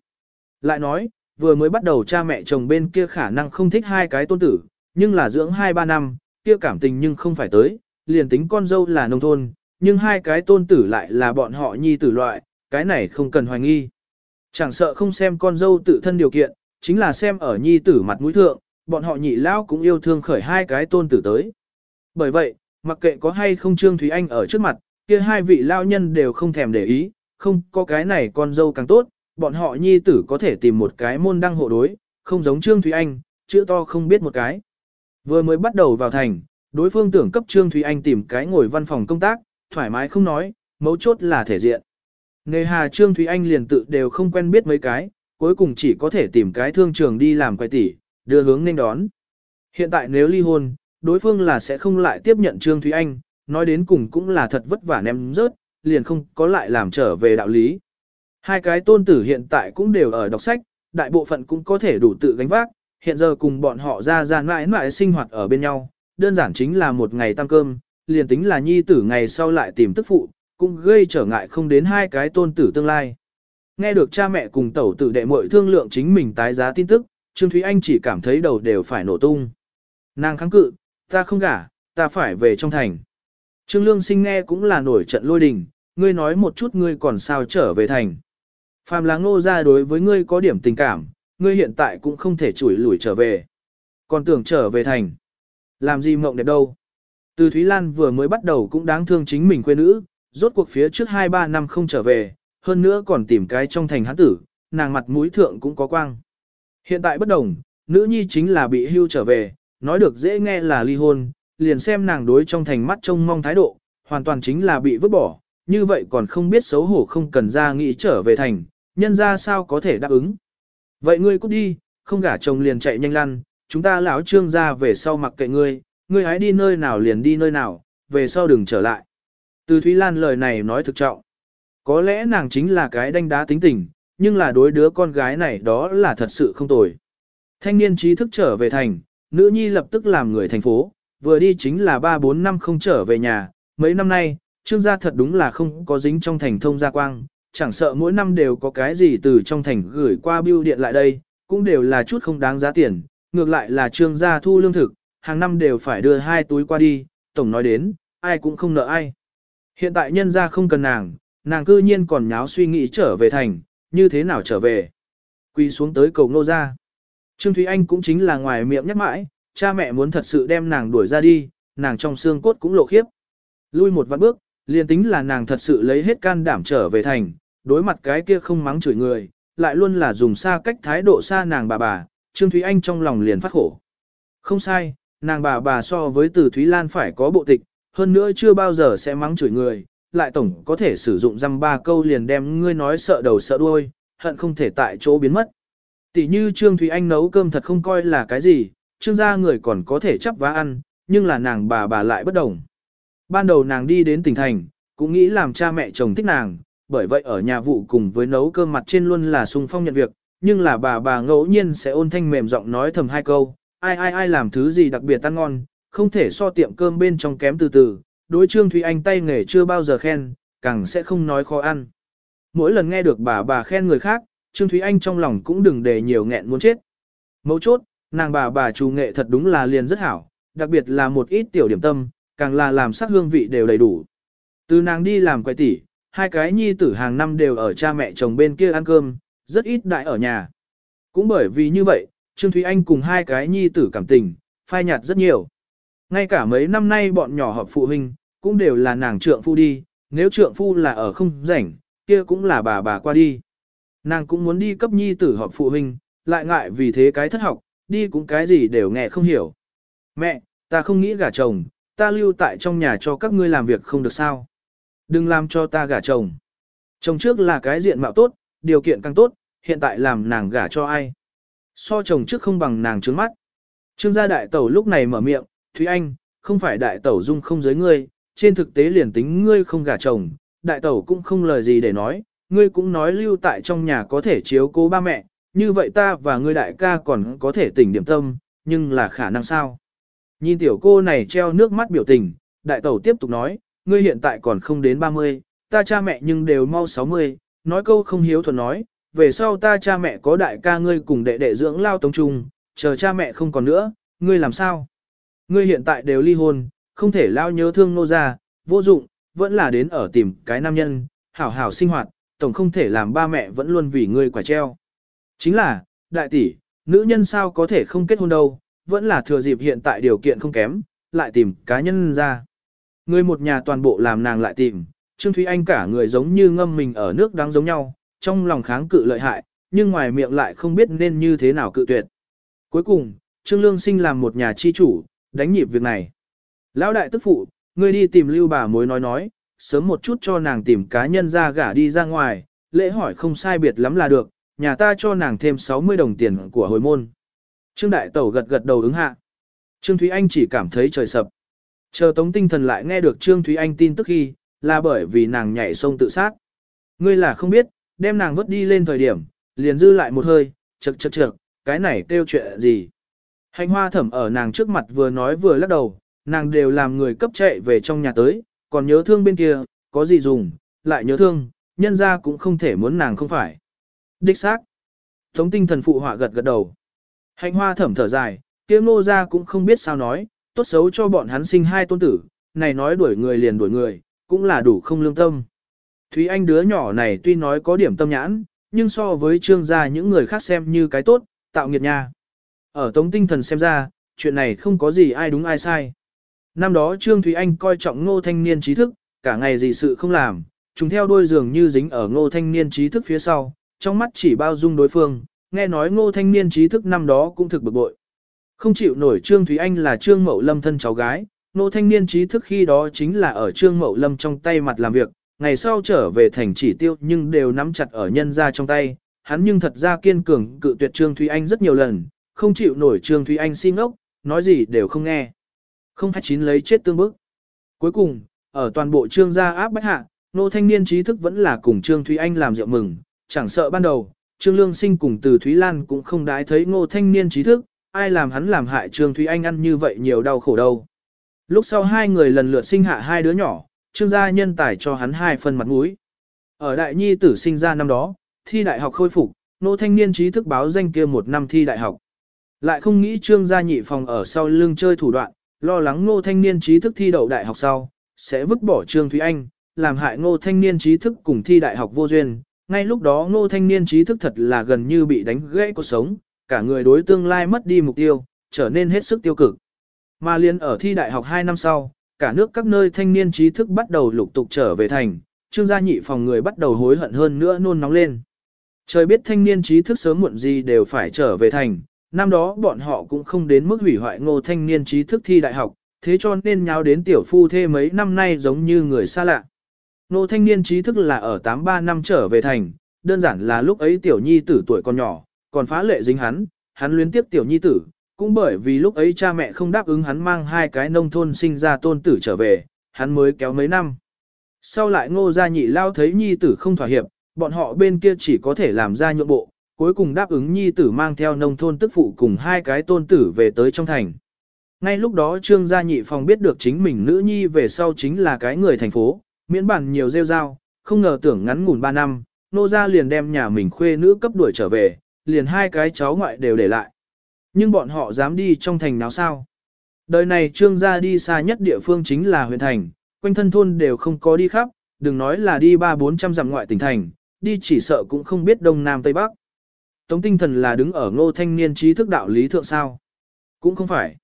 Lại nói, vừa mới bắt đầu cha mẹ chồng bên kia khả năng không thích hai cái tôn tử, nhưng là dưỡng hai ba năm, kia cảm tình nhưng không phải tới, liền tính con dâu là nông thôn, nhưng hai cái tôn tử lại là bọn họ nhi tử loại, cái này không cần hoài nghi. Chẳng sợ không xem con dâu tự thân điều kiện, chính là xem ở nhi tử mặt mũi thượng, bọn họ nhị lao cũng yêu thương khởi hai cái tôn tử tới. Bởi vậy, mặc kệ có hay không Trương Thúy Anh ở trước mặt, kia hai vị lao nhân đều không thèm để ý, không có cái này con dâu càng tốt, bọn họ nhi tử có thể tìm một cái môn đăng hộ đối, không giống Trương Thúy Anh, chữ to không biết một cái. Vừa mới bắt đầu vào thành, đối phương tưởng cấp Trương Thúy Anh tìm cái ngồi văn phòng công tác, thoải mái không nói, mấu chốt là thể diện. Nghề hà Trương Thúy Anh liền tự đều không quen biết mấy cái, cuối cùng chỉ có thể tìm cái thương trường đi làm quay tỷ, đưa hướng nên đón. Hiện tại nếu ly hôn, đối phương là sẽ không lại tiếp nhận Trương Thúy Anh, nói đến cùng cũng là thật vất vả ném rớt, liền không có lại làm trở về đạo lý. Hai cái tôn tử hiện tại cũng đều ở đọc sách, đại bộ phận cũng có thể đủ tự gánh vác, hiện giờ cùng bọn họ ra ra mãi mãi sinh hoạt ở bên nhau, đơn giản chính là một ngày tăng cơm, liền tính là nhi tử ngày sau lại tìm tức phụ, cũng gây trở ngại không đến hai cái tôn tử tương lai. Nghe được cha mẹ cùng tẩu tử đệ muội thương lượng chính mình tái giá tin tức, Trương Thúy Anh chỉ cảm thấy đầu đều phải nổ tung. Nàng kháng cự, ta không gả, ta phải về trong thành. Trương Lương Sinh nghe cũng là nổi trận lôi đình, ngươi nói một chút ngươi còn sao trở về thành. Phàm là ngô ra đối với ngươi có điểm tình cảm, ngươi hiện tại cũng không thể chủi lủi trở về. Còn tưởng trở về thành. Làm gì mộng đẹp đâu. Từ Thúy Lan vừa mới bắt đầu cũng đáng thương chính mình quê nữ, rốt cuộc phía trước 2-3 năm không trở về, hơn nữa còn tìm cái trong thành hắn tử, nàng mặt mũi thượng cũng có quang. Hiện tại bất đồng, nữ nhi chính là bị hưu trở về, nói được dễ nghe là ly hôn, liền xem nàng đối trong thành mắt trông mong thái độ, hoàn toàn chính là bị vứt bỏ, như vậy còn không biết xấu hổ không cần ra nghĩ trở về thành, nhân ra sao có thể đáp ứng. Vậy ngươi cút đi, không gả chồng liền chạy nhanh lăn, chúng ta lão trương ra về sau mặc kệ ngươi, ngươi hãy đi nơi nào liền đi nơi nào, về sau đừng trở lại. Từ Thúy Lan lời này nói thực trọng. Có lẽ nàng chính là cái đanh đá tính tình, nhưng là đối đứa con gái này đó là thật sự không tồi. Thanh niên trí thức trở về thành, nữ nhi lập tức làm người thành phố, vừa đi chính là 3-4 năm không trở về nhà, mấy năm nay, trương gia thật đúng là không có dính trong thành thông gia quang, chẳng sợ mỗi năm đều có cái gì từ trong thành gửi qua bưu điện lại đây, cũng đều là chút không đáng giá tiền, ngược lại là trương gia thu lương thực, hàng năm đều phải đưa hai túi qua đi, tổng nói đến, ai cũng không nợ ai. Hiện tại nhân gia không cần nàng, nàng cư nhiên còn nháo suy nghĩ trở về thành, như thế nào trở về. Quy xuống tới cầu nô ra. Trương Thúy Anh cũng chính là ngoài miệng nhắc mãi, cha mẹ muốn thật sự đem nàng đuổi ra đi, nàng trong xương cốt cũng lộ khiếp. Lui một vạn bước, liền tính là nàng thật sự lấy hết can đảm trở về thành, đối mặt cái kia không mắng chửi người, lại luôn là dùng xa cách thái độ xa nàng bà bà, Trương Thúy Anh trong lòng liền phát khổ. Không sai, nàng bà bà so với từ Thúy Lan phải có bộ tịch, hơn nữa chưa bao giờ sẽ mắng chửi người, lại tổng có thể sử dụng dăm ba câu liền đem ngươi nói sợ đầu sợ đuôi, hận không thể tại chỗ biến mất. Tỷ như Trương Thúy Anh nấu cơm thật không coi là cái gì, Trương gia người còn có thể chấp vá ăn, nhưng là nàng bà bà lại bất đồng. Ban đầu nàng đi đến tỉnh thành, cũng nghĩ làm cha mẹ chồng thích nàng, bởi vậy ở nhà vụ cùng với nấu cơm mặt trên luôn là sung phong nhận việc, nhưng là bà bà ngẫu nhiên sẽ ôn thanh mềm giọng nói thầm hai câu, ai ai ai làm thứ gì đặc biệt ăn ngon, không thể so tiệm cơm bên trong kém từ từ, đối Trương Thúy Anh tay nghề chưa bao giờ khen, càng sẽ không nói khó ăn. Mỗi lần nghe được bà bà khen người khác, Trương Thúy Anh trong lòng cũng đừng để nhiều nghẹn muốn chết. Mấu chốt, nàng bà bà chủ nghệ thật đúng là liền rất hảo, đặc biệt là một ít tiểu điểm tâm, càng là làm sắc hương vị đều đầy đủ. Từ nàng đi làm quầy tỷ, hai cái nhi tử hàng năm đều ở cha mẹ chồng bên kia ăn cơm, rất ít đại ở nhà. Cũng bởi vì như vậy, Trương Thúy Anh cùng hai cái nhi tử cảm tình, phai nhạt rất nhiều. Ngay cả mấy năm nay bọn nhỏ họp phụ huynh, cũng đều là nàng trượng phu đi, nếu trượng phu là ở không rảnh, kia cũng là bà bà qua đi. Nàng cũng muốn đi cấp nhi tử họp phụ huynh, lại ngại vì thế cái thất học, đi cũng cái gì đều nghe không hiểu. Mẹ, ta không nghĩ gả chồng, ta lưu tại trong nhà cho các ngươi làm việc không được sao. Đừng làm cho ta gả chồng. Chồng trước là cái diện mạo tốt, điều kiện càng tốt, hiện tại làm nàng gả cho ai. So chồng trước không bằng nàng trướng mắt. Trương gia đại tẩu lúc này mở miệng, Thúy Anh, không phải đại tẩu dung không giới ngươi, trên thực tế liền tính ngươi không gả chồng, đại tẩu cũng không lời gì để nói, ngươi cũng nói lưu tại trong nhà có thể chiếu cố ba mẹ, như vậy ta và ngươi đại ca còn có thể tỉnh điểm tâm, nhưng là khả năng sao? Nhìn tiểu cô này treo nước mắt biểu tình, đại tẩu tiếp tục nói, ngươi hiện tại còn không đến 30, ta cha mẹ nhưng đều mau 60, nói câu không hiếu thuận nói, về sau ta cha mẹ có đại ca ngươi cùng đệ đệ dưỡng lao tống trung, chờ cha mẹ không còn nữa, ngươi làm sao? Ngươi hiện tại đều ly hôn, không thể lao nhớ thương nô gia, vô dụng, vẫn là đến ở tìm cái nam nhân, hảo hảo sinh hoạt, tổng không thể làm ba mẹ vẫn luôn vì ngươi quả treo. Chính là, đại tỷ, nữ nhân sao có thể không kết hôn đâu, vẫn là thừa dịp hiện tại điều kiện không kém, lại tìm cá nhân ra. Người một nhà toàn bộ làm nàng lại tìm, Trương Thúy Anh cả người giống như ngâm mình ở nước đáng giống nhau, trong lòng kháng cự lợi hại, nhưng ngoài miệng lại không biết nên như thế nào cự tuyệt. Cuối cùng, Trương Lương Sinh làm một nhà chi chủ, đánh nhịp việc này. Lão đại tức phụ, ngươi đi tìm lưu bà mối nói nói, sớm một chút cho nàng tìm cá nhân ra gả đi ra ngoài, lễ hỏi không sai biệt lắm là được, nhà ta cho nàng thêm 60 đồng tiền của hồi môn. Trương Đại Tẩu gật gật đầu ứng hạ. Trương Thúy Anh chỉ cảm thấy trời sập. Chờ tống tinh thần lại nghe được Trương Thúy Anh tin tức khi, là bởi vì nàng nhảy sông tự sát. Ngươi là không biết, đem nàng vứt đi lên thời điểm, liền dư lại một hơi, chật chật chật, cái này kêu chuyện gì. Hành hoa thẩm ở nàng trước mặt vừa nói vừa lắc đầu, nàng đều làm người cấp chạy về trong nhà tới, còn nhớ thương bên kia, có gì dùng, lại nhớ thương, nhân ra cũng không thể muốn nàng không phải. Đích xác. Tống tinh thần phụ họa gật gật đầu. Hành hoa thẩm thở dài, kiếm nô ra cũng không biết sao nói, tốt xấu cho bọn hắn sinh hai tôn tử, này nói đuổi người liền đuổi người, cũng là đủ không lương tâm. Thúy Anh đứa nhỏ này tuy nói có điểm tâm nhãn, nhưng so với trương gia những người khác xem như cái tốt, tạo nghiệt nha. Ở tống tinh thần xem ra, chuyện này không có gì ai đúng ai sai. Năm đó Trương Thúy Anh coi trọng ngô thanh niên trí thức, cả ngày gì sự không làm, chúng theo đôi giường như dính ở ngô thanh niên trí thức phía sau, trong mắt chỉ bao dung đối phương, nghe nói ngô thanh niên trí thức năm đó cũng thực bực bội. Không chịu nổi Trương Thúy Anh là Trương Mậu Lâm thân cháu gái, nô thanh niên trí thức khi đó chính là ở Trương Mậu Lâm trong tay mặt làm việc, ngày sau trở về thành chỉ tiêu nhưng đều nắm chặt ở nhân ra trong tay, hắn nhưng thật ra kiên cường cự tuyệt Trương Thúy Anh rất nhiều lần, không chịu nổi Trương Thúy Anh xin ốc, nói gì đều không nghe. Không hai chín lấy chết tương bức. Cuối cùng, ở toàn bộ Trương gia áp bách hạ, nô thanh niên trí thức vẫn là cùng Trương Thúy Anh làm rượu mừng, chẳng sợ ban đầu, Trương Lương Sinh cùng từ Thúy Lan cũng không đái thấy ngô thanh niên trí thức, ai làm hắn làm hại Trương Thúy Anh ăn như vậy nhiều đau khổ đâu. Lúc sau hai người lần lượt sinh hạ hai đứa nhỏ, Trương gia nhân tài cho hắn hai phần mặt mũi. Ở đại nhi tử sinh ra năm đó, thi đại học khôi phục, nô thanh niên trí thức báo danh kia một năm thi đại học. Lại không nghĩ Trương gia nhị phòng ở sau lưng chơi thủ đoạn, lo lắng ngô thanh niên trí thức thi đậu đại học sau, sẽ vứt bỏ Trương Thúy Anh, làm hại ngô thanh niên trí thức cùng thi đại học vô duyên. Ngay lúc đó ngô thanh niên trí thức thật là gần như bị đánh gãy cuộc sống, cả người đối tương lai mất đi mục tiêu, trở nên hết sức tiêu cực. Mà liên ở thi đại học 2 năm sau, cả nước các nơi thanh niên trí thức bắt đầu lục tục trở về thành, trương gia nhị phòng người bắt đầu hối hận hơn nữa nôn nóng lên. Trời biết thanh niên trí thức sớm muộn gì đều phải trở về thành, năm đó bọn họ cũng không đến mức hủy hoại ngô thanh niên trí thức thi đại học, thế cho nên nháo đến tiểu phu thê mấy năm nay giống như người xa lạ. Ngô thanh niên trí thức là ở 83 năm trở về thành, đơn giản là lúc ấy tiểu nhi tử tuổi còn nhỏ, còn phá lệ dính hắn, hắn luyến tiếp tiểu nhi tử, cũng bởi vì lúc ấy cha mẹ không đáp ứng hắn mang hai cái nông thôn sinh ra tôn tử trở về, hắn mới kéo mấy năm. Sau lại ngô gia nhị lao thấy nhi tử không thỏa hiệp, bọn họ bên kia chỉ có thể làm ra nhượng bộ, cuối cùng đáp ứng nhi tử mang theo nông thôn tức phụ cùng hai cái tôn tử về tới trong thành. Ngay lúc đó trương gia nhị phòng biết được chính mình nữ nhi về sau chính là cái người thành phố, miễn bản nhiều rêu rao, không ngờ tưởng ngắn ngủn 3 năm, nô gia liền đem nhà mình khuê nữ cấp đuổi trở về, liền hai cái cháu ngoại đều để lại. Nhưng bọn họ dám đi trong thành nào sao? Đời này trương gia đi xa nhất địa phương chính là huyện thành, quanh thân thôn đều không có đi khắp, đừng nói là đi ba bốn trăm dặm ngoại tỉnh thành, đi chỉ sợ cũng không biết đông nam tây bắc. Tống tinh thần là đứng ở ngô thanh niên trí thức đạo lý thượng sao? Cũng không phải.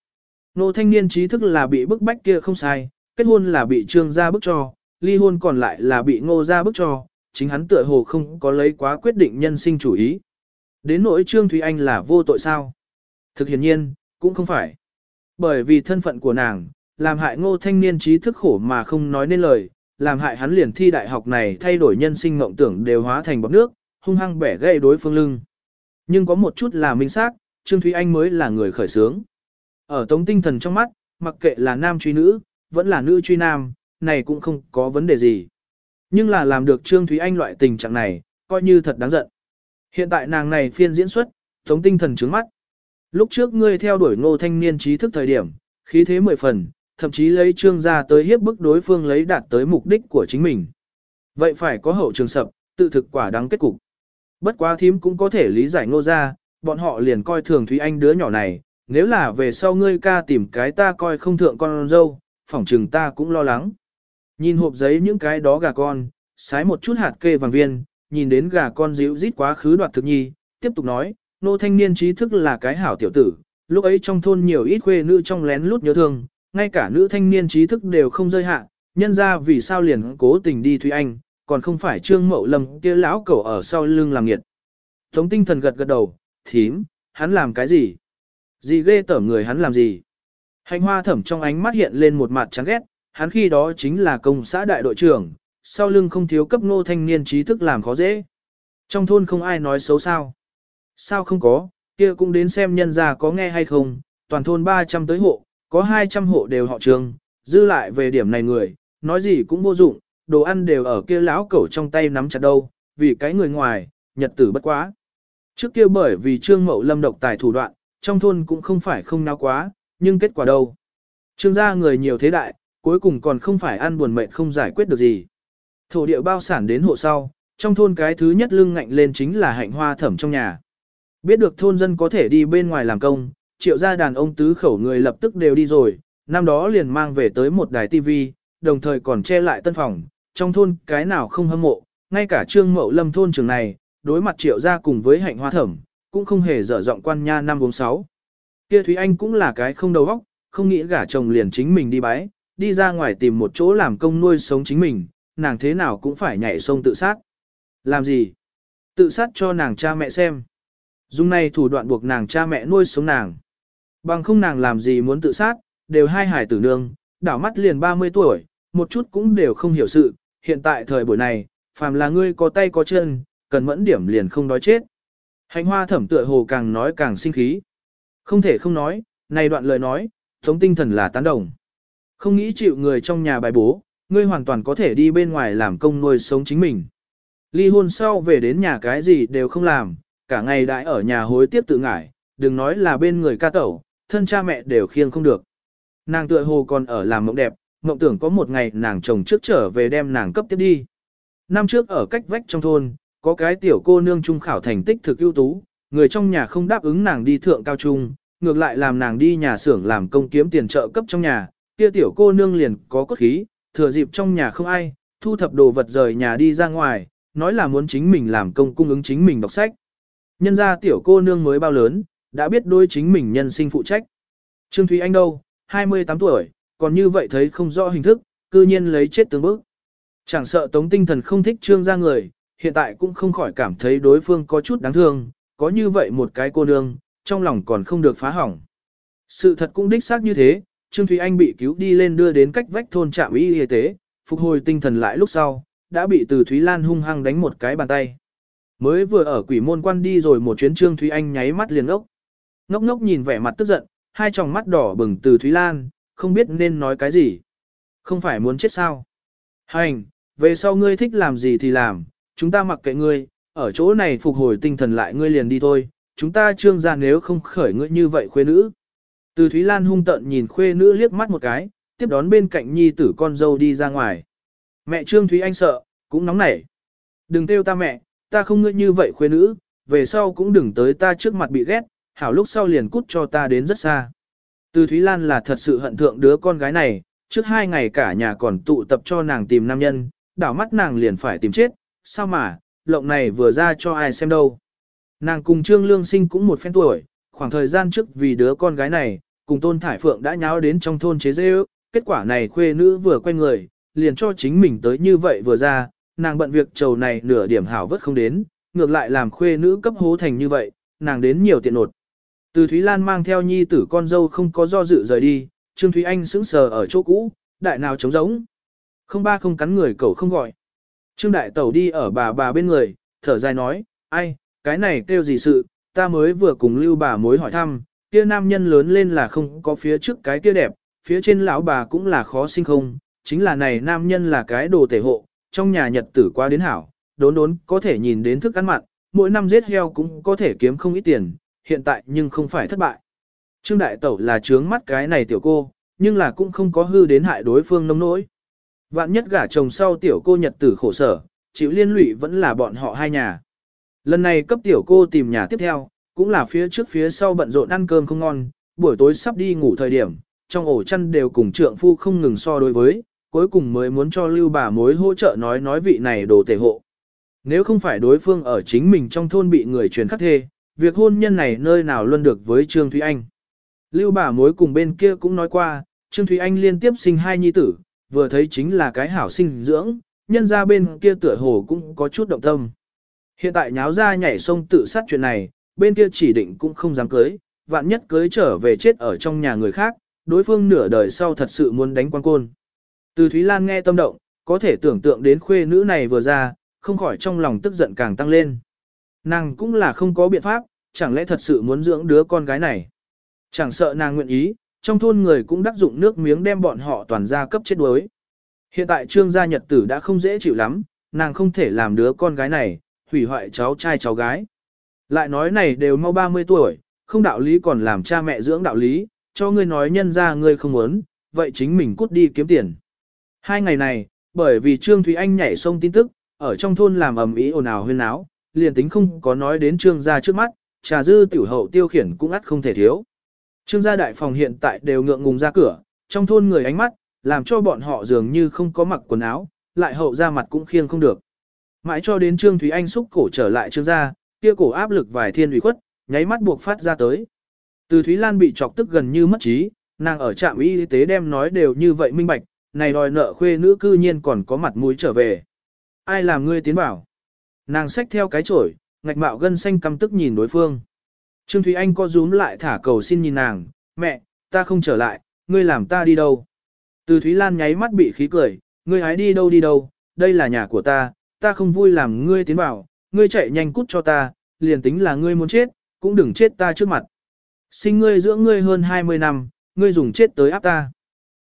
Ngô thanh niên trí thức là bị bức bách kia không sai, kết hôn là bị trương gia bức cho, ly hôn còn lại là bị ngô gia bức cho, chính hắn tựa hồ không có lấy quá quyết định nhân sinh chủ ý. Đến nỗi trương Thúy Anh là vô tội sao? Thực hiện nhiên, cũng không phải. Bởi vì thân phận của nàng, làm hại ngô thanh niên trí thức khổ mà không nói nên lời, làm hại hắn liền thi đại học này thay đổi nhân sinh mộng tưởng đều hóa thành bọc nước, hung hăng bẻ gây đối phương lưng. Nhưng có một chút là minh xác, Trương Thúy Anh mới là người khởi sướng. Ở tống tinh thần trong mắt, mặc kệ là nam truy nữ, vẫn là nữ truy nam, này cũng không có vấn đề gì. Nhưng là làm được Trương Thúy Anh loại tình trạng này, coi như thật đáng giận. Hiện tại nàng này phiên diễn xuất, tống tinh thần trứng mắt. Lúc trước ngươi theo đuổi ngô thanh niên trí thức thời điểm, khí thế mười phần, thậm chí lấy trương ra tới hiếp bức đối phương lấy đạt tới mục đích của chính mình. Vậy phải có hậu trường sập, tự thực quả đáng kết cục. Bất quá thím cũng có thể lý giải ngô ra, bọn họ liền coi thường Thúy Anh đứa nhỏ này, nếu là về sau ngươi ca tìm cái ta coi không thượng con dâu, phỏng chừng ta cũng lo lắng. Nhìn hộp giấy những cái đó gà con, sái một chút hạt kê vàng viên, nhìn đến gà con díu rít quá khứ đoạt thực nhi, tiếp tục nói, nô thanh niên trí thức là cái hảo tiểu tử, lúc ấy trong thôn nhiều ít khuê nữ trong lén lút nhớ thương, ngay cả nữ thanh niên trí thức đều không rơi hạ, nhân ra vì sao liền cố tình đi Thúy Anh, còn không phải trương mậu lâm kia lão cẩu ở sau lưng làm nghiệt. Tống tinh thần gật gật đầu, thím, hắn làm cái gì? Gì ghê tởm người hắn làm gì? Hành hoa thẩm trong ánh mắt hiện lên một mặt chán ghét, hắn khi đó chính là công xã đại đội trưởng, sau lưng không thiếu cấp ngô thanh niên trí thức làm khó dễ. Trong thôn không ai nói xấu sao. Sao không có, kia cũng đến xem nhân gia có nghe hay không, toàn thôn 300 tới hộ, có 200 hộ đều họ trường, dư lại về điểm này người, nói gì cũng vô dụng, đồ ăn đều ở kia lão cẩu trong tay nắm chặt đâu, vì cái người ngoài, nhật tử bất quá. Trước kia bởi vì trương mậu lâm độc tài thủ đoạn, trong thôn cũng không phải không náo quá, nhưng kết quả đâu. Trương gia người nhiều thế đại, cuối cùng còn không phải ăn buồn mệnh không giải quyết được gì. Thổ địa bao sản đến hộ sau, trong thôn cái thứ nhất lưng ngạnh lên chính là hạnh hoa thẩm trong nhà. Biết được thôn dân có thể đi bên ngoài làm công, triệu gia đàn ông tứ khẩu người lập tức đều đi rồi, năm đó liền mang về tới một đài tivi, đồng thời còn che lại tân phòng, trong thôn cái nào không hâm mộ, ngay cả trương mậu lâm thôn trường này, đối mặt triệu gia cùng với hạnh hoa thẩm, cũng không hề dở giọng quan nha năm bốn sáu. Kia Thúy Anh cũng là cái không đầu óc, không nghĩ gả chồng liền chính mình đi bái, đi ra ngoài tìm một chỗ làm công nuôi sống chính mình, nàng thế nào cũng phải nhảy sông tự sát. Làm gì? Tự sát cho nàng cha mẹ xem. Dùng này thủ đoạn buộc nàng cha mẹ nuôi sống nàng. Bằng không nàng làm gì muốn tự sát, đều hai hải tử nương, đảo mắt liền 30 tuổi, một chút cũng đều không hiểu sự, hiện tại thời buổi này, phàm là ngươi có tay có chân, cần mẫn điểm liền không đói chết. Hành hoa thẩm tựa hồ càng nói càng sinh khí. Không thể không nói, này đoạn lời nói, thống tinh thần là tán đồng. Không nghĩ chịu người trong nhà bài bố, ngươi hoàn toàn có thể đi bên ngoài làm công nuôi sống chính mình. Ly hôn sau về đến nhà cái gì đều không làm, cả ngày đại ở nhà hối tiếc tự ngải, đừng nói là bên người ca tẩu, thân cha mẹ đều khiêng không được. Nàng tựa hồ còn ở làm mộng đẹp, mộng tưởng có một ngày nàng chồng trước trở về đem nàng cấp tiếp đi. Năm trước ở cách vách trong thôn, có cái tiểu cô nương trung khảo thành tích thực ưu tú, người trong nhà không đáp ứng nàng đi thượng cao trung, ngược lại làm nàng đi nhà xưởng làm công kiếm tiền trợ cấp trong nhà, kia tiểu cô nương liền có cốt khí, thừa dịp trong nhà không ai, thu thập đồ vật rời nhà đi ra ngoài, nói là muốn chính mình làm công cung ứng chính mình đọc sách. Nhân ra tiểu cô nương mới bao lớn, đã biết đôi chính mình nhân sinh phụ trách. Trương Thúy Anh đâu, 28 tuổi, còn như vậy thấy không rõ hình thức, cư nhiên lấy chết tướng bước. Chẳng sợ tống tinh thần không thích trương ra người, hiện tại cũng không khỏi cảm thấy đối phương có chút đáng thương, có như vậy một cái cô nương, trong lòng còn không được phá hỏng. Sự thật cũng đích xác như thế, Trương Thúy Anh bị cứu đi lên đưa đến cách vách thôn trạm y y tế, phục hồi tinh thần lại lúc sau, đã bị từ Thúy Lan hung hăng đánh một cái bàn tay. Mới vừa ở quỷ môn quan đi rồi một chuyến Trương Thúy Anh nháy mắt liền ốc. Ngốc ngốc nhìn vẻ mặt tức giận, hai tròng mắt đỏ bừng từ Thúy Lan, không biết nên nói cái gì. Không phải muốn chết sao. Hành, về sau ngươi thích làm gì thì làm, chúng ta mặc kệ ngươi, ở chỗ này phục hồi tinh thần lại ngươi liền đi thôi, chúng ta trương gia nếu không khởi ngươi như vậy khuê nữ. Từ Thúy Lan hung tận nhìn khuê nữ liếc mắt một cái, tiếp đón bên cạnh nhi tử con dâu đi ra ngoài. Mẹ Trương Thúy Anh sợ, cũng nóng nảy. Đừng kêu ta mẹ, ta không ngươi như vậy khuê nữ, về sau cũng đừng tới ta trước mặt bị ghét, hảo lúc sau liền cút cho ta đến rất xa. Từ Thúy Lan là thật sự hận thượng đứa con gái này, trước hai ngày cả nhà còn tụ tập cho nàng tìm nam nhân, đảo mắt nàng liền phải tìm chết, sao mà, lộng này vừa ra cho ai xem đâu. Nàng cùng Trương Lương Sinh cũng một phen tuổi, khoảng thời gian trước vì đứa con gái này, cùng Tôn Thải Phượng đã nháo đến trong thôn chế dê ước, kết quả này khuê nữ vừa quay người, liền cho chính mình tới như vậy vừa ra, nàng bận việc trầu này nửa điểm hảo vất không đến, ngược lại làm khuê nữ cấp hố thành như vậy, nàng đến nhiều tiện nột. Từ Thúy Lan mang theo nhi tử con dâu không có do dự rời đi, Trương Thúy Anh sững sờ ở chỗ cũ, đại nào trống giống. Không ba không cắn người cậu không gọi. Trương Đại Tẩu đi ở bà bà bên người, thở dài nói, ai, cái này kêu gì sự, ta mới vừa cùng lưu bà mối hỏi thăm, kia nam nhân lớn lên là không có phía trước cái kia đẹp, phía trên lão bà cũng là khó sinh không, chính là này nam nhân là cái đồ tể hộ, trong nhà nhật tử qua đến hảo, đốn đốn có thể nhìn đến thức ăn mặn, mỗi năm giết heo cũng có thể kiếm không ít tiền, hiện tại nhưng không phải thất bại. Trương Đại Tẩu là trướng mắt cái này tiểu cô, nhưng là cũng không có hư đến hại đối phương nông nỗi. Vạn nhất gả chồng sau tiểu cô nhật tử khổ sở, chịu liên lụy vẫn là bọn họ hai nhà. Lần này cấp tiểu cô tìm nhà tiếp theo, cũng là phía trước phía sau bận rộn ăn cơm không ngon, buổi tối sắp đi ngủ thời điểm, trong ổ chăn đều cùng trượng phu không ngừng so đối với, cuối cùng mới muốn cho lưu bà mối hỗ trợ nói nói vị này đồ tể hộ. Nếu không phải đối phương ở chính mình trong thôn bị người truyền khắc thê, việc hôn nhân này nơi nào luôn được với Trương Thúy Anh. Lưu bà mối cùng bên kia cũng nói qua, Trương Thúy Anh liên tiếp sinh hai nhi tử, vừa thấy chính là cái hảo sinh dưỡng, nhân ra bên kia tựa hồ cũng có chút động tâm. Hiện tại nháo ra nhảy sông tự sát chuyện này, bên kia chỉ định cũng không dám cưới, vạn nhất cưới trở về chết ở trong nhà người khác, đối phương nửa đời sau thật sự muốn đánh quan côn. Từ Thúy Lan nghe tâm động, có thể tưởng tượng đến khuê nữ này vừa ra, không khỏi trong lòng tức giận càng tăng lên. Nàng cũng là không có biện pháp, chẳng lẽ thật sự muốn dưỡng đứa con gái này. Chẳng sợ nàng nguyện ý, trong thôn người cũng đắc dụng nước miếng đem bọn họ toàn gia cấp chết đuối. Hiện tại trương gia nhật tử đã không dễ chịu lắm, nàng không thể làm đứa con gái này, hủy hoại cháu trai cháu gái. Lại nói này đều mau 30 tuổi, không đạo lý còn làm cha mẹ dưỡng đạo lý, cho ngươi nói nhân ra ngươi không muốn, vậy chính mình cút đi kiếm tiền. Hai ngày này, bởi vì Trương Thúy Anh nhảy sông tin tức, ở trong thôn làm ầm ĩ ồn ào huyên náo, liền tính không có nói đến Trương gia trước mắt, trà dư tiểu hậu tiêu khiển cũng ắt không thể thiếu. Trương gia đại phòng hiện tại đều ngượng ngùng ra cửa, trong thôn người ánh mắt, làm cho bọn họ dường như không có mặc quần áo, lại hậu ra mặt cũng khiêng không được. Mãi cho đến Trương Thúy Anh xúc cổ trở lại Trương gia, kia cổ áp lực vài thiên ủy khuất, nháy mắt buộc phát ra tới. Từ Thúy Lan bị chọc tức gần như mất trí, nàng ở trạm y tế đem nói đều như vậy minh bạch, này đòi nợ khuê nữ cư nhiên còn có mặt mũi trở về. Ai làm ngươi tiến bảo? Nàng xách theo cái chổi, ngạch mạo gân xanh căm tức nhìn đối phương. Trương Thúy Anh co rúm lại thả cầu xin nhìn nàng, mẹ, ta không trở lại, ngươi làm ta đi đâu? Từ Thúy Lan nháy mắt bị khí cười, ngươi hái đi đâu đi đâu, đây là nhà của ta, ta không vui làm ngươi tiến bảo, ngươi chạy nhanh cút cho ta, liền tính là ngươi muốn chết, cũng đừng chết ta trước mặt. Sinh ngươi dưỡng ngươi hơn 20 năm, ngươi dùng chết tới áp ta.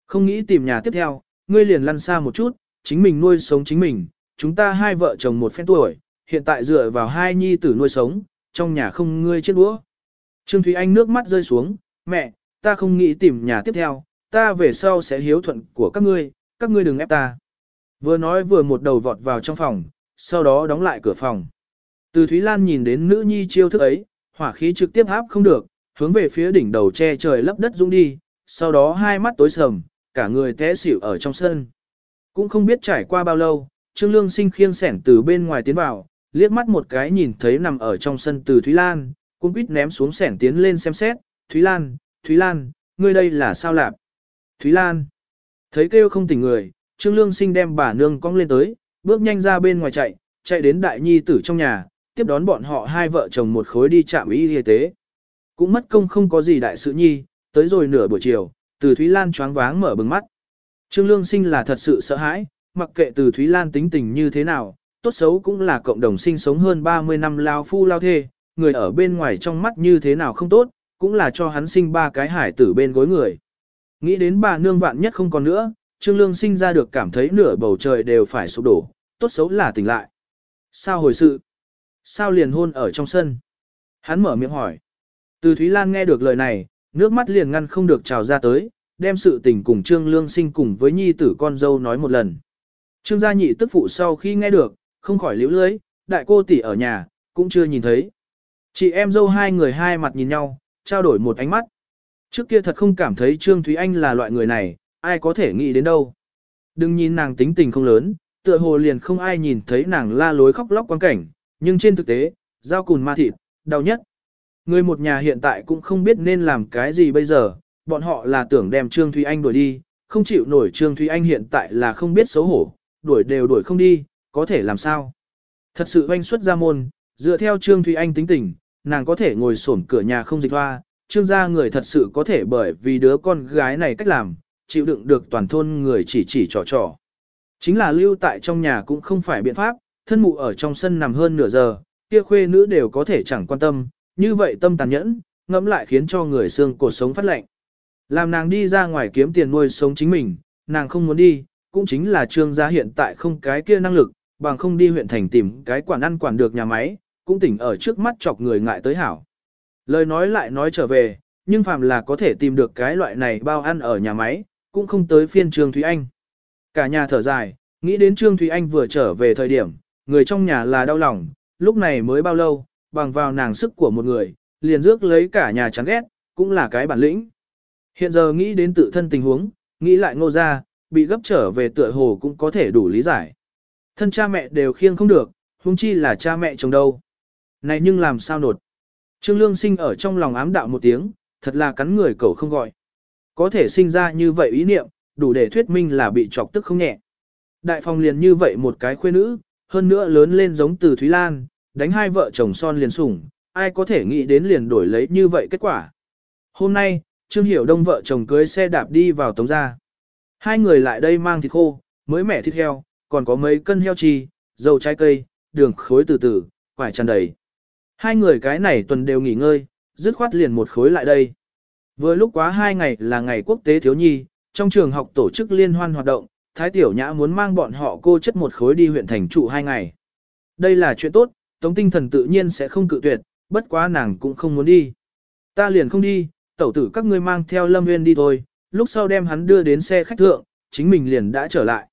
Không nghĩ tìm nhà tiếp theo, ngươi liền lăn xa một chút, chính mình nuôi sống chính mình, chúng ta hai vợ chồng một phen tuổi, hiện tại dựa vào hai nhi tử nuôi sống, trong nhà không ngươi chết đũa. Trương Thúy Anh nước mắt rơi xuống, mẹ, ta không nghĩ tìm nhà tiếp theo, ta về sau sẽ hiếu thuận của các ngươi, các ngươi đừng ép ta. Vừa nói vừa một đầu vọt vào trong phòng, sau đó đóng lại cửa phòng. Từ Thúy Lan nhìn đến nữ nhi chiêu thức ấy, hỏa khí trực tiếp áp không được, hướng về phía đỉnh đầu che trời lấp đất dũng đi, sau đó hai mắt tối sầm, cả người té xỉu ở trong sân. Cũng không biết trải qua bao lâu, Trương Lương sinh khiêng sẻn từ bên ngoài tiến vào, liếc mắt một cái nhìn thấy nằm ở trong sân từ Thúy Lan, cũng quýt ném xuống sẻn tiến lên xem xét, Thúy Lan, Thúy Lan, ngươi đây là sao lạp? Thúy Lan, thấy kêu không tỉnh người, Trương Lương sinh đem bà nương cong lên tới, bước nhanh ra bên ngoài chạy, chạy đến đại nhi tử trong nhà, tiếp đón bọn họ hai vợ chồng một khối đi chạm y y tế. Cũng mất công không có gì đại sự nhi, tới rồi nửa buổi chiều, từ Thúy Lan choáng váng mở bừng mắt. Trương Lương Sinh là thật sự sợ hãi, mặc kệ từ Thúy Lan tính tình như thế nào, tốt xấu cũng là cộng đồng sinh sống hơn 30 năm lao phu lao thê, người ở bên ngoài trong mắt như thế nào không tốt, cũng là cho hắn sinh ba cái hải tử bên gối người. Nghĩ đến bà nương vạn nhất không còn nữa, Trương Lương sinh ra được cảm thấy nửa bầu trời đều phải sụp đổ, tốt xấu là tỉnh lại. Sao hồi sự? Sao liền hôn ở trong sân? Hắn mở miệng hỏi. Từ Thúy Lan nghe được lời này, nước mắt liền ngăn không được trào ra tới, đem sự tình cùng Trương Lương sinh cùng với nhi tử con dâu nói một lần. Trương gia nhị tức phụ sau khi nghe được, không khỏi liễu lưới, đại cô tỷ ở nhà, cũng chưa nhìn thấy. Chị em dâu hai người hai mặt nhìn nhau, trao đổi một ánh mắt. Trước kia thật không cảm thấy Trương Thúy Anh là loại người này, ai có thể nghĩ đến đâu. Đừng nhìn nàng tính tình không lớn, tựa hồ liền không ai nhìn thấy nàng la lối khóc lóc quan cảnh, nhưng trên thực tế, dao cùn ma thịt, đau nhất. Người một nhà hiện tại cũng không biết nên làm cái gì bây giờ, bọn họ là tưởng đem Trương Thúy Anh đuổi đi, không chịu nổi Trương Thúy Anh hiện tại là không biết xấu hổ, đuổi đều đuổi không đi, có thể làm sao. Thật sự oanh xuất ra môn, dựa theo Trương Thúy Anh tính tình, nàng có thể ngồi xổm cửa nhà không dịch hoa, Trương gia người thật sự có thể bởi vì đứa con gái này cách làm, chịu đựng được toàn thôn người chỉ chỉ trò trò. Chính là lưu tại trong nhà cũng không phải biện pháp, thân mụ ở trong sân nằm hơn nửa giờ, kia khuê nữ đều có thể chẳng quan tâm, như vậy tâm tàn nhẫn, ngẫm lại khiến cho người xương cổ sống phát lạnh Làm nàng đi ra ngoài kiếm tiền nuôi sống chính mình, nàng không muốn đi, cũng chính là trương gia hiện tại không cái kia năng lực, bằng không đi huyện thành tìm cái quản ăn quản được nhà máy, cũng tỉnh ở trước mắt chọc người ngại tới hảo. Lời nói lại nói trở về, nhưng phàm là có thể tìm được cái loại này bao ăn ở nhà máy, cũng không tới phiên Trương Thúy Anh. Cả nhà thở dài, nghĩ đến Trương Thúy Anh vừa trở về thời điểm, người trong nhà là đau lòng, lúc này mới bao lâu, bằng vào nàng sức của một người, liền rước lấy cả nhà chán ghét, cũng là cái bản lĩnh. Hiện giờ nghĩ đến tự thân tình huống, nghĩ lại ngô ra, bị gấp trở về tựa hồ cũng có thể đủ lý giải. Thân cha mẹ đều khiêng không được, huống chi là cha mẹ chồng đâu. Này nhưng làm sao nột. Trương Lương sinh ở trong lòng ám đạo một tiếng, thật là cắn người cậu không gọi. Có thể sinh ra như vậy ý niệm, đủ để thuyết minh là bị chọc tức không nhẹ. Đại phòng liền như vậy một cái khuê nữ, hơn nữa lớn lên giống từ Thúy Lan, đánh hai vợ chồng son liền sủng, ai có thể nghĩ đến liền đổi lấy như vậy kết quả. Hôm nay, Trương Hiểu Đông vợ chồng cưới xe đạp đi vào tống gia. Hai người lại đây mang thịt khô, mới mẻ thịt heo, còn có mấy cân heo chi, dầu trái cây, đường khối từ từ, quải tràn đầy. Hai người cái này tuần đều nghỉ ngơi, dứt khoát liền một khối lại đây. Vừa lúc quá hai ngày là ngày quốc tế thiếu nhi, trong trường học tổ chức liên hoan hoạt động, Thái Tiểu Nhã muốn mang bọn họ cô chất một khối đi huyện thành trụ hai ngày. Đây là chuyện tốt, Tống tinh thần tự nhiên sẽ không cự tuyệt, bất quá nàng cũng không muốn đi. Ta liền không đi, tẩu tử các ngươi mang theo Lâm Nguyên đi thôi, lúc sau đem hắn đưa đến xe khách thượng, chính mình liền đã trở lại.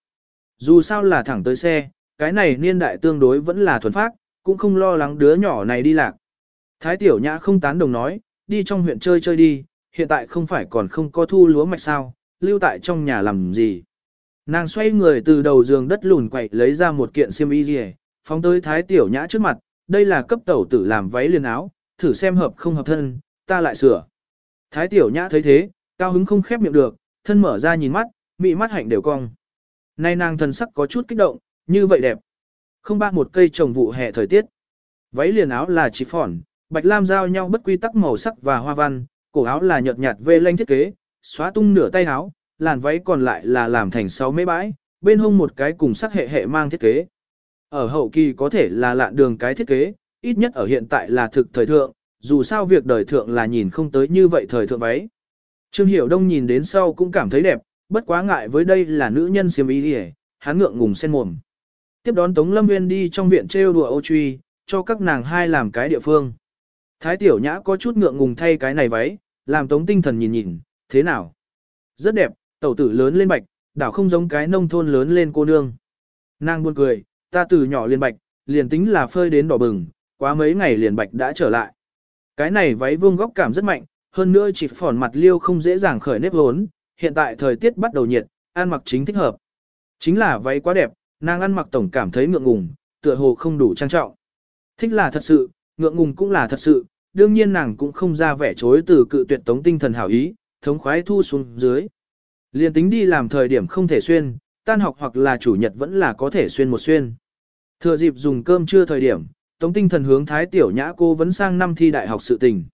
Dù sao là thẳng tới xe, cái này niên đại tương đối vẫn là thuần phát, cũng không lo lắng đứa nhỏ này đi lạc. Thái tiểu nhã không tán đồng nói, đi trong huyện chơi chơi đi, hiện tại không phải còn không có thu lúa mạch sao, lưu tại trong nhà làm gì. Nàng xoay người từ đầu giường đất lùn quậy lấy ra một kiện xiêm y rìa, phóng tới thái tiểu nhã trước mặt, đây là cấp tẩu tử làm váy liền áo, thử xem hợp không hợp thân, ta lại sửa. Thái tiểu nhã thấy thế, cao hứng không khép miệng được, thân mở ra nhìn mắt, mị mắt hạnh đều cong. Nay nàng thần sắc có chút kích động, như vậy đẹp. Không ba một cây trồng vụ hè thời tiết. Váy liền áo là chỉ phỏn, bạch lam giao nhau bất quy tắc màu sắc và hoa văn, cổ áo là nhợt nhạt vê lanh thiết kế, xóa tung nửa tay áo, làn váy còn lại là làm thành sáu mấy bãi, bên hông một cái cùng sắc hệ hệ mang thiết kế. Ở hậu kỳ có thể là lạn đường cái thiết kế, ít nhất ở hiện tại là thực thời thượng, dù sao việc đời thượng là nhìn không tới như vậy thời thượng váy. Trương Hiểu Đông nhìn đến sau cũng cảm thấy đẹp, bất quá ngại với đây là nữ nhân xiêm ý đi hắn ngượng ngùng sen mồm. Tiếp đón Tống Lâm Nguyên đi trong viện trêu đùa ô truy, cho các nàng hai làm cái địa phương. Thái Tiểu Nhã có chút ngượng ngùng thay cái này váy, làm Tống tinh thần nhìn nhìn, thế nào? Rất đẹp, tẩu tử lớn lên bạch, đảo không giống cái nông thôn lớn lên cô nương. Nàng buồn cười, ta từ nhỏ liền bạch, liền tính là phơi đến đỏ bừng, quá mấy ngày liền bạch đã trở lại. Cái này váy vuông góc cảm rất mạnh, hơn nữa chỉ phỏn mặt liêu không dễ dàng khởi nếp hốn, hiện tại thời tiết bắt đầu nhiệt, ăn mặc chính thích hợp. Chính là váy quá đẹp, nàng ăn mặc tổng cảm thấy ngượng ngùng, tựa hồ không đủ trang trọng. Thích là thật sự, ngượng ngùng cũng là thật sự, đương nhiên nàng cũng không ra vẻ chối từ cự tuyệt tống tinh thần hảo ý, thống khoái thu xuống dưới. Liên tính đi làm thời điểm không thể xuyên, tan học hoặc là chủ nhật vẫn là có thể xuyên một xuyên. Thừa dịp dùng cơm trưa thời điểm, tống tinh thần hướng Thái Tiểu Nhã cô vẫn sang năm thi đại học sự tình.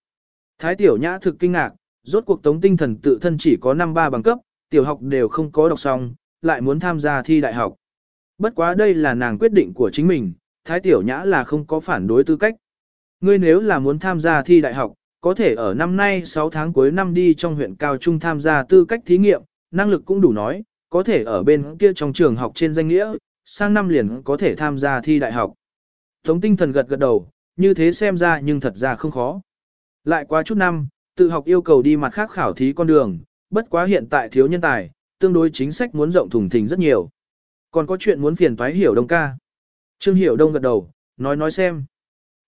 Thái Tiểu Nhã thực kinh ngạc, rốt cuộc tống tinh thần tự thân chỉ có năm ba bằng cấp, tiểu học đều không có đọc xong, lại muốn tham gia thi đại học. Bất quá đây là nàng quyết định của chính mình, Thái Tiểu Nhã là không có phản đối tư cách. Ngươi nếu là muốn tham gia thi đại học, có thể ở năm nay 6 tháng cuối năm đi trong huyện Cao Trung tham gia tư cách thí nghiệm, năng lực cũng đủ nói, có thể ở bên kia trong trường học trên danh nghĩa, sang năm liền có thể tham gia thi đại học. Tống tinh thần gật gật đầu, như thế xem ra nhưng thật ra không khó. Lại quá chút năm, tự học yêu cầu đi mặt khác khảo thí con đường, bất quá hiện tại thiếu nhân tài, tương đối chính sách muốn rộng thùng thình rất nhiều. Còn có chuyện muốn phiền toái hiểu đông ca. Trương hiểu đông gật đầu, nói nói xem.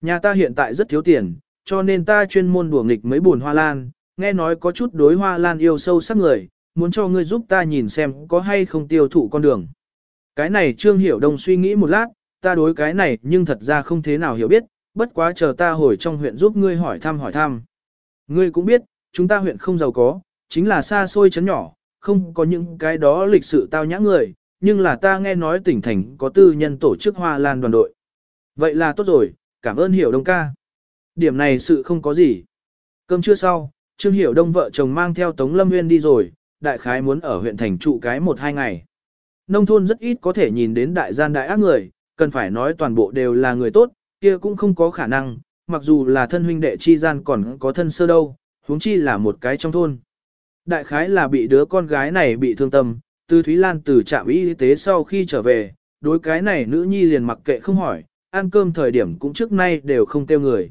Nhà ta hiện tại rất thiếu tiền, cho nên ta chuyên môn đùa nghịch mấy buồn hoa lan, nghe nói có chút đối hoa lan yêu sâu sắc người, muốn cho ngươi giúp ta nhìn xem có hay không tiêu thụ con đường. Cái này Trương Hiểu Đông suy nghĩ một lát, ta đối cái này nhưng thật ra không thế nào hiểu biết, bất quá chờ ta hồi trong huyện giúp ngươi hỏi thăm hỏi thăm. Ngươi cũng biết, chúng ta huyện không giàu có, chính là xa xôi chấn nhỏ, không có những cái đó lịch sự tao nhã người, nhưng là ta nghe nói tỉnh thành có tư nhân tổ chức hoa lan đoàn đội. Vậy là tốt rồi, cảm ơn Hiểu Đông ca. Điểm này sự không có gì. Cơm trưa sau, Trương Hiểu Đông vợ chồng mang theo Tống Lâm Nguyên đi rồi, đại khái muốn ở huyện thành trụ cái một hai ngày. Nông thôn rất ít có thể nhìn đến đại gian đại ác người, cần phải nói toàn bộ đều là người tốt, kia cũng không có khả năng, mặc dù là thân huynh đệ chi gian còn có thân sơ đâu, huống chi là một cái trong thôn. Đại khái là bị đứa con gái này bị thương tâm, từ Thúy Lan từ trạm y tế sau khi trở về, đối cái này nữ nhi liền mặc kệ không hỏi, ăn cơm thời điểm cũng trước nay đều không tiêu người.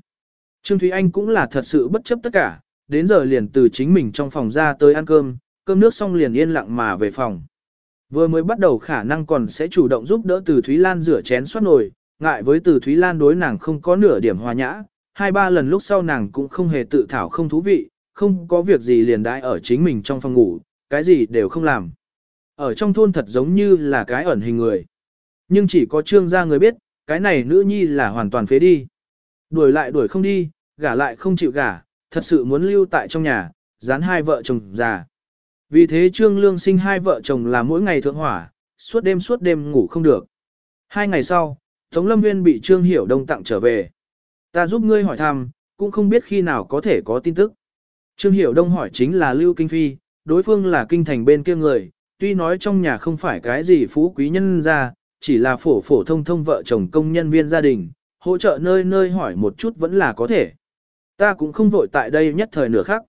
Trương Thúy Anh cũng là thật sự bất chấp tất cả, đến giờ liền từ chính mình trong phòng ra tới ăn cơm, cơm nước xong liền yên lặng mà về phòng. Vừa mới bắt đầu khả năng còn sẽ chủ động giúp đỡ từ Thúy Lan rửa chén xoát nồi, ngại với từ Thúy Lan đối nàng không có nửa điểm hòa nhã, hai ba lần lúc sau nàng cũng không hề tự thảo không thú vị, không có việc gì liền đãi ở chính mình trong phòng ngủ, cái gì đều không làm. Ở trong thôn thật giống như là cái ẩn hình người. Nhưng chỉ có trương gia người biết, cái này nữ nhi là hoàn toàn phế đi. Đuổi lại đuổi không đi, gả lại không chịu gả, thật sự muốn lưu tại trong nhà, dán hai vợ chồng già. Vì thế Trương Lương sinh hai vợ chồng là mỗi ngày thượng hỏa, suốt đêm suốt đêm ngủ không được. Hai ngày sau, Tống Lâm Nguyên bị Trương Hiểu Đông tặng trở về. Ta giúp ngươi hỏi thăm, cũng không biết khi nào có thể có tin tức. Trương Hiểu Đông hỏi chính là Lưu Kinh Phi, đối phương là kinh thành bên kia người, tuy nói trong nhà không phải cái gì phú quý nhân ra, chỉ là phổ phổ thông thông vợ chồng công nhân viên gia đình, hỗ trợ nơi nơi hỏi một chút vẫn là có thể. Ta cũng không vội tại đây nhất thời nửa khác.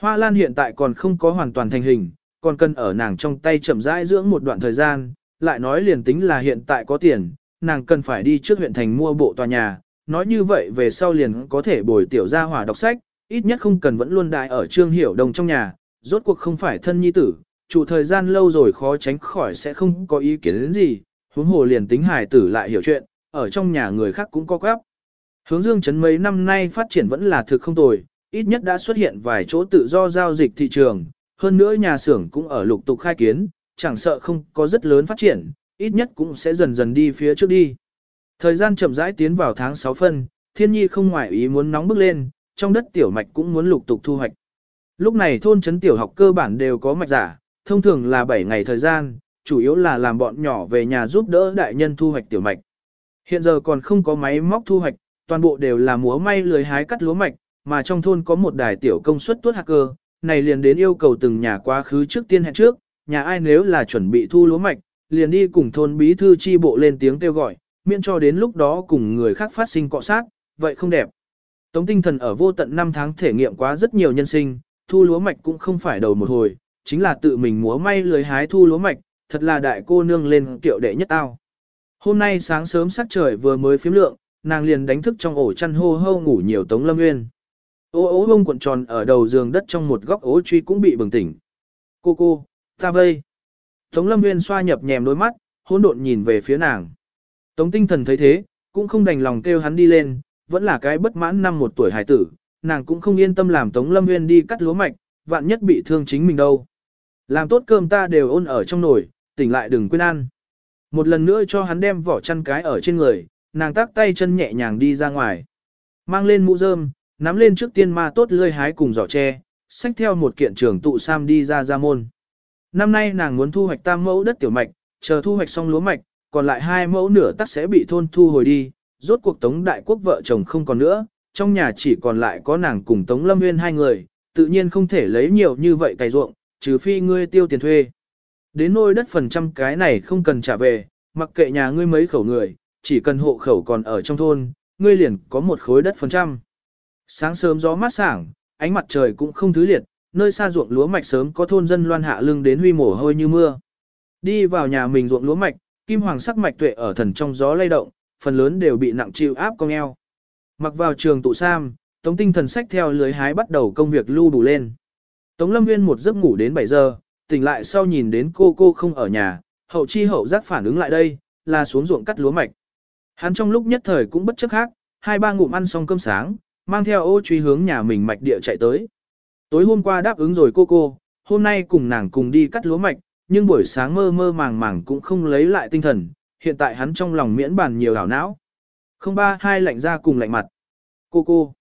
Hoa Lan hiện tại còn không có hoàn toàn thành hình, còn cần ở nàng trong tay chậm rãi dưỡng một đoạn thời gian, lại nói liền tính là hiện tại có tiền, nàng cần phải đi trước huyện thành mua bộ tòa nhà, nói như vậy về sau liền có thể bồi tiểu gia hỏa đọc sách, ít nhất không cần vẫn luôn đại ở trương hiểu đồng trong nhà, rốt cuộc không phải thân nhi tử, chủ thời gian lâu rồi khó tránh khỏi sẽ không có ý kiến đến gì, huống hồ liền tính hải tử lại hiểu chuyện, ở trong nhà người khác cũng có quáp. Hướng dương chấn mấy năm nay phát triển vẫn là thực không tồi, ít nhất đã xuất hiện vài chỗ tự do giao dịch thị trường, hơn nữa nhà xưởng cũng ở lục tục khai kiến, chẳng sợ không có rất lớn phát triển, ít nhất cũng sẽ dần dần đi phía trước đi. Thời gian chậm rãi tiến vào tháng 6 phân, thiên nhi không ngoại ý muốn nóng bức lên, trong đất tiểu mạch cũng muốn lục tục thu hoạch. Lúc này thôn trấn tiểu học cơ bản đều có mạch giả, thông thường là 7 ngày thời gian, chủ yếu là làm bọn nhỏ về nhà giúp đỡ đại nhân thu hoạch tiểu mạch. Hiện giờ còn không có máy móc thu hoạch, toàn bộ đều là múa may lười hái cắt lúa mạch, mà trong thôn có một đài tiểu công suất tuốt hacker, này liền đến yêu cầu từng nhà quá khứ trước tiên hẹn trước, nhà ai nếu là chuẩn bị thu lúa mạch, liền đi cùng thôn bí thư chi bộ lên tiếng kêu gọi, miễn cho đến lúc đó cùng người khác phát sinh cọ sát, vậy không đẹp. Tống tinh thần ở vô tận 5 tháng thể nghiệm quá rất nhiều nhân sinh, thu lúa mạch cũng không phải đầu một hồi, chính là tự mình múa may lười hái thu lúa mạch, thật là đại cô nương lên kiệu đệ nhất tao. Hôm nay sáng sớm sắc trời vừa mới phiếm lượng, nàng liền đánh thức trong ổ chăn hô hô ngủ nhiều Tống Lâm Nguyên. Ô ố bông cuộn tròn ở đầu giường đất trong một góc ố truy cũng bị bừng tỉnh. Cô cô, ta vây. Tống Lâm Nguyên xoa nhập nhèm đôi mắt, hỗn độn nhìn về phía nàng. Tống tinh thần thấy thế, cũng không đành lòng kêu hắn đi lên, vẫn là cái bất mãn năm một tuổi hải tử, nàng cũng không yên tâm làm Tống Lâm Nguyên đi cắt lúa mạch, vạn nhất bị thương chính mình đâu. Làm tốt cơm ta đều ôn ở trong nồi, tỉnh lại đừng quên ăn. Một lần nữa cho hắn đem vỏ chăn cái ở trên người, nàng tác tay chân nhẹ nhàng đi ra ngoài. Mang lên mũ rơm, nắm lên trước tiên ma tốt lươi hái cùng giỏ tre, xách theo một kiện trường tụ sam đi ra ra môn. Năm nay nàng muốn thu hoạch tam mẫu đất tiểu mạch, chờ thu hoạch xong lúa mạch, còn lại hai mẫu nửa tắc sẽ bị thôn thu hồi đi, rốt cuộc tống đại quốc vợ chồng không còn nữa, trong nhà chỉ còn lại có nàng cùng tống lâm nguyên hai người, tự nhiên không thể lấy nhiều như vậy cày ruộng, trừ phi ngươi tiêu tiền thuê. Đến nôi đất phần trăm cái này không cần trả về, mặc kệ nhà ngươi mấy khẩu người, chỉ cần hộ khẩu còn ở trong thôn, ngươi liền có một khối đất phần trăm. Sáng sớm gió mát sảng, ánh mặt trời cũng không thứ liệt, nơi xa ruộng lúa mạch sớm có thôn dân loan hạ lưng đến huy mồ hôi như mưa. Đi vào nhà mình ruộng lúa mạch, kim hoàng sắc mạch tuệ ở thần trong gió lay động, phần lớn đều bị nặng chịu áp cong eo. Mặc vào trường tụ sam, Tống tinh thần sách theo lưới hái bắt đầu công việc lưu đủ lên. Tống lâm viên một giấc ngủ đến 7 giờ, tỉnh lại sau nhìn đến cô cô không ở nhà, hậu chi hậu giác phản ứng lại đây, là xuống ruộng cắt lúa mạch. Hắn trong lúc nhất thời cũng bất chấp khác, hai ba ngụm ăn xong cơm sáng, mang theo ô truy hướng nhà mình mạch địa chạy tới. Tối hôm qua đáp ứng rồi cô cô, hôm nay cùng nàng cùng đi cắt lúa mạch, nhưng buổi sáng mơ mơ màng màng cũng không lấy lại tinh thần, hiện tại hắn trong lòng miễn bàn nhiều đảo não. Không ba hai lạnh ra cùng lạnh mặt. Cô cô.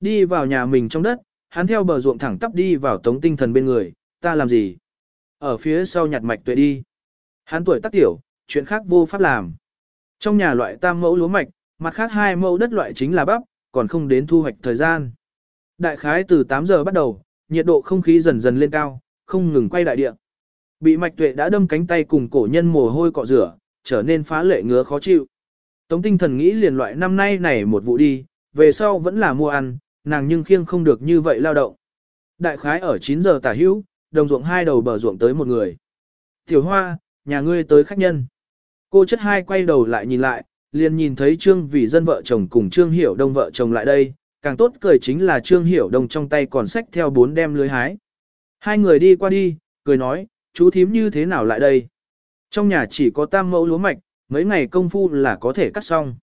Đi vào nhà mình trong đất, hắn theo bờ ruộng thẳng tắp đi vào tống tinh thần bên người, ta làm gì? Ở phía sau nhặt mạch tuệ đi. Hắn tuổi tác tiểu, chuyện khác vô pháp làm. Trong nhà loại tam mẫu lúa mạch, mặt khác hai mẫu đất loại chính là bắp, còn không đến thu hoạch thời gian. Đại khái từ 8 giờ bắt đầu, nhiệt độ không khí dần dần lên cao, không ngừng quay đại địa. Bị mạch tuệ đã đâm cánh tay cùng cổ nhân mồ hôi cọ rửa, trở nên phá lệ ngứa khó chịu. Tống tinh thần nghĩ liền loại năm nay này một vụ đi, về sau vẫn là mua ăn, nàng nhưng khiêng không được như vậy lao động. Đại khái ở 9 giờ tả hữu, đồng ruộng hai đầu bờ ruộng tới một người. Tiểu hoa, nhà ngươi tới khách nhân. Cô chất hai quay đầu lại nhìn lại, liền nhìn thấy Trương Vì dân vợ chồng cùng Trương Hiểu Đông vợ chồng lại đây, càng tốt cười chính là Trương Hiểu Đông trong tay còn sách theo bốn đem lưới hái. Hai người đi qua đi, cười nói, chú thím như thế nào lại đây? Trong nhà chỉ có tam mẫu lúa mạch, mấy ngày công phu là có thể cắt xong.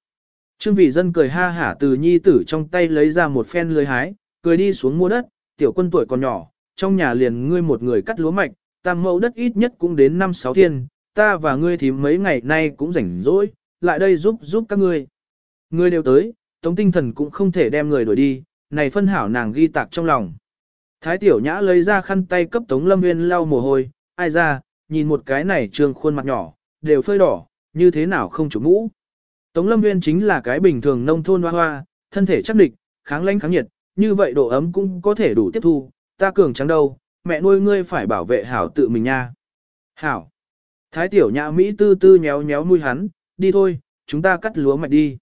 Trương Vị Dân cười ha hả từ nhi tử trong tay lấy ra một phen lưới hái, cười đi xuống mua đất, tiểu quân tuổi còn nhỏ, trong nhà liền ngươi một người cắt lúa mạch, tam mẫu đất ít nhất cũng đến 5-6 thiên, ta và ngươi thì mấy ngày nay cũng rảnh rỗi, lại đây giúp giúp các ngươi. Ngươi đều tới, tống tinh thần cũng không thể đem người đuổi đi, này phân hảo nàng ghi tạc trong lòng. Thái tiểu nhã lấy ra khăn tay cấp tống lâm nguyên lau mồ hôi, ai ra, nhìn một cái này trương khuôn mặt nhỏ, đều phơi đỏ, như thế nào không chủ mũ. Tống lâm nguyên chính là cái bình thường nông thôn hoa hoa, thân thể chắc địch, kháng lãnh kháng nhiệt, như vậy độ ấm cũng có thể đủ tiếp thu, ta cường trắng đâu, mẹ nuôi ngươi phải bảo vệ hảo tự mình nha. Hảo. Thái tiểu nhã Mỹ tư tư nhéo nhéo nuôi hắn, đi thôi, chúng ta cắt lúa mạch đi.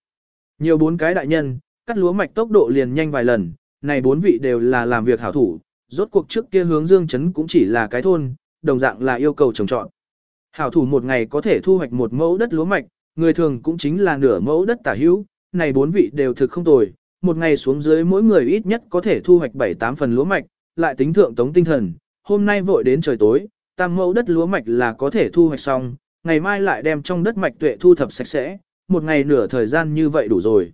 Nhiều bốn cái đại nhân, cắt lúa mạch tốc độ liền nhanh vài lần, này bốn vị đều là làm việc hảo thủ, rốt cuộc trước kia hướng dương chấn cũng chỉ là cái thôn, đồng dạng là yêu cầu trồng trọt. Hảo thủ một ngày có thể thu hoạch một mẫu đất lúa mạch, người thường cũng chính là nửa mẫu đất tả hữu, này bốn vị đều thực không tồi, một ngày xuống dưới mỗi người ít nhất có thể thu hoạch 7-8 phần lúa mạch, lại tính thượng tống tinh thần, hôm nay vội đến trời tối, tam mẫu đất lúa mạch là có thể thu hoạch xong, ngày mai lại đem trong đất mạch tuệ thu thập sạch sẽ, một ngày nửa thời gian như vậy đủ rồi.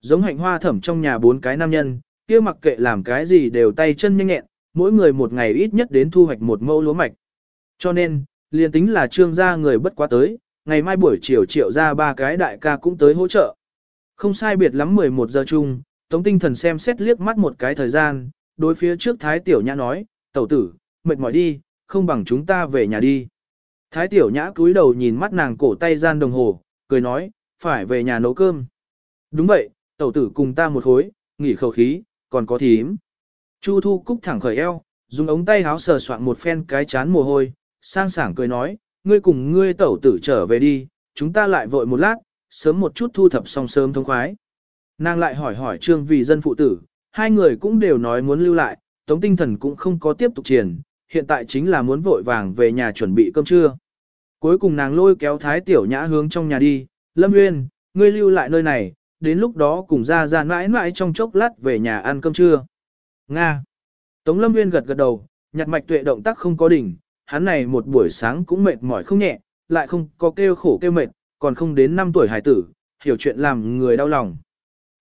Giống hạnh hoa thẩm trong nhà bốn cái nam nhân, kia mặc kệ làm cái gì đều tay chân nhanh nhẹn, mỗi người một ngày ít nhất đến thu hoạch một mẫu lúa mạch. Cho nên, liền tính là trương gia người bất quá tới, ngày mai buổi chiều triệu ra ba cái đại ca cũng tới hỗ trợ. Không sai biệt lắm 11 giờ chung, Tống tinh thần xem xét liếc mắt một cái thời gian, đối phía trước Thái Tiểu Nhã nói, tẩu tử, mệt mỏi đi, không bằng chúng ta về nhà đi. Thái Tiểu Nhã cúi đầu nhìn mắt nàng cổ tay gian đồng hồ, cười nói, phải về nhà nấu cơm. Đúng vậy, tẩu tử cùng ta một khối, nghỉ khẩu khí, còn có thím. Chu Thu Cúc thẳng khởi eo, dùng ống tay háo sờ soạn một phen cái chán mồ hôi, sang sảng cười nói, ngươi cùng ngươi tẩu tử trở về đi, chúng ta lại vội một lát, sớm một chút thu thập xong sớm thông khoái. Nàng lại hỏi hỏi trương vì dân phụ tử, hai người cũng đều nói muốn lưu lại, tống tinh thần cũng không có tiếp tục triển, hiện tại chính là muốn vội vàng về nhà chuẩn bị cơm trưa. Cuối cùng nàng lôi kéo thái tiểu nhã hướng trong nhà đi, Lâm Nguyên, ngươi lưu lại nơi này, đến lúc đó cùng ra ra mãi mãi trong chốc lát về nhà ăn cơm trưa. Nga. Tống Lâm Nguyên gật gật đầu, nhặt mạch tuệ động tác không có đỉnh, hắn này một buổi sáng cũng mệt mỏi không nhẹ, lại không có kêu khổ kêu mệt, còn không đến 5 tuổi hải tử, hiểu chuyện làm người đau lòng.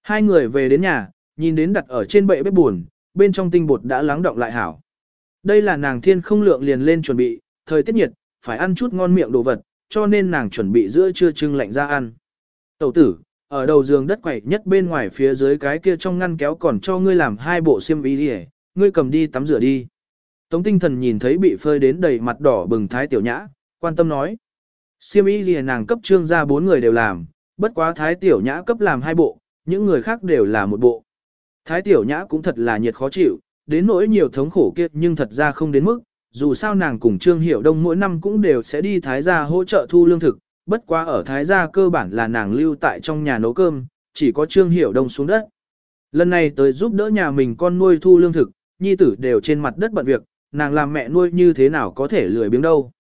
Hai người về đến nhà, nhìn đến đặt ở trên bệ bếp buồn, bên trong tinh bột đã lắng động lại hảo. Đây là nàng thiên không lượng liền lên chuẩn bị, thời tiết nhiệt, phải ăn chút ngon miệng đồ vật, cho nên nàng chuẩn bị giữa trưa trưng lạnh ra ăn. Tẩu tử, ở đầu giường đất quẩy nhất bên ngoài phía dưới cái kia trong ngăn kéo còn cho ngươi làm hai bộ xiêm y đi ngươi cầm đi tắm rửa đi. Tống tinh thần nhìn thấy bị phơi đến đầy mặt đỏ bừng thái tiểu nhã, quan tâm nói. Xiêm y gì nàng cấp trương ra bốn người đều làm, bất quá thái tiểu nhã cấp làm hai bộ, những người khác đều là một bộ. Thái tiểu nhã cũng thật là nhiệt khó chịu, đến nỗi nhiều thống khổ kiệt nhưng thật ra không đến mức, dù sao nàng cùng Trương Hiểu Đông mỗi năm cũng đều sẽ đi Thái gia hỗ trợ thu lương thực, bất quá ở Thái gia cơ bản là nàng lưu tại trong nhà nấu cơm, chỉ có Trương Hiểu Đông xuống đất. Lần này tới giúp đỡ nhà mình con nuôi thu lương thực, nhi tử đều trên mặt đất bận việc, nàng làm mẹ nuôi như thế nào có thể lười biếng đâu.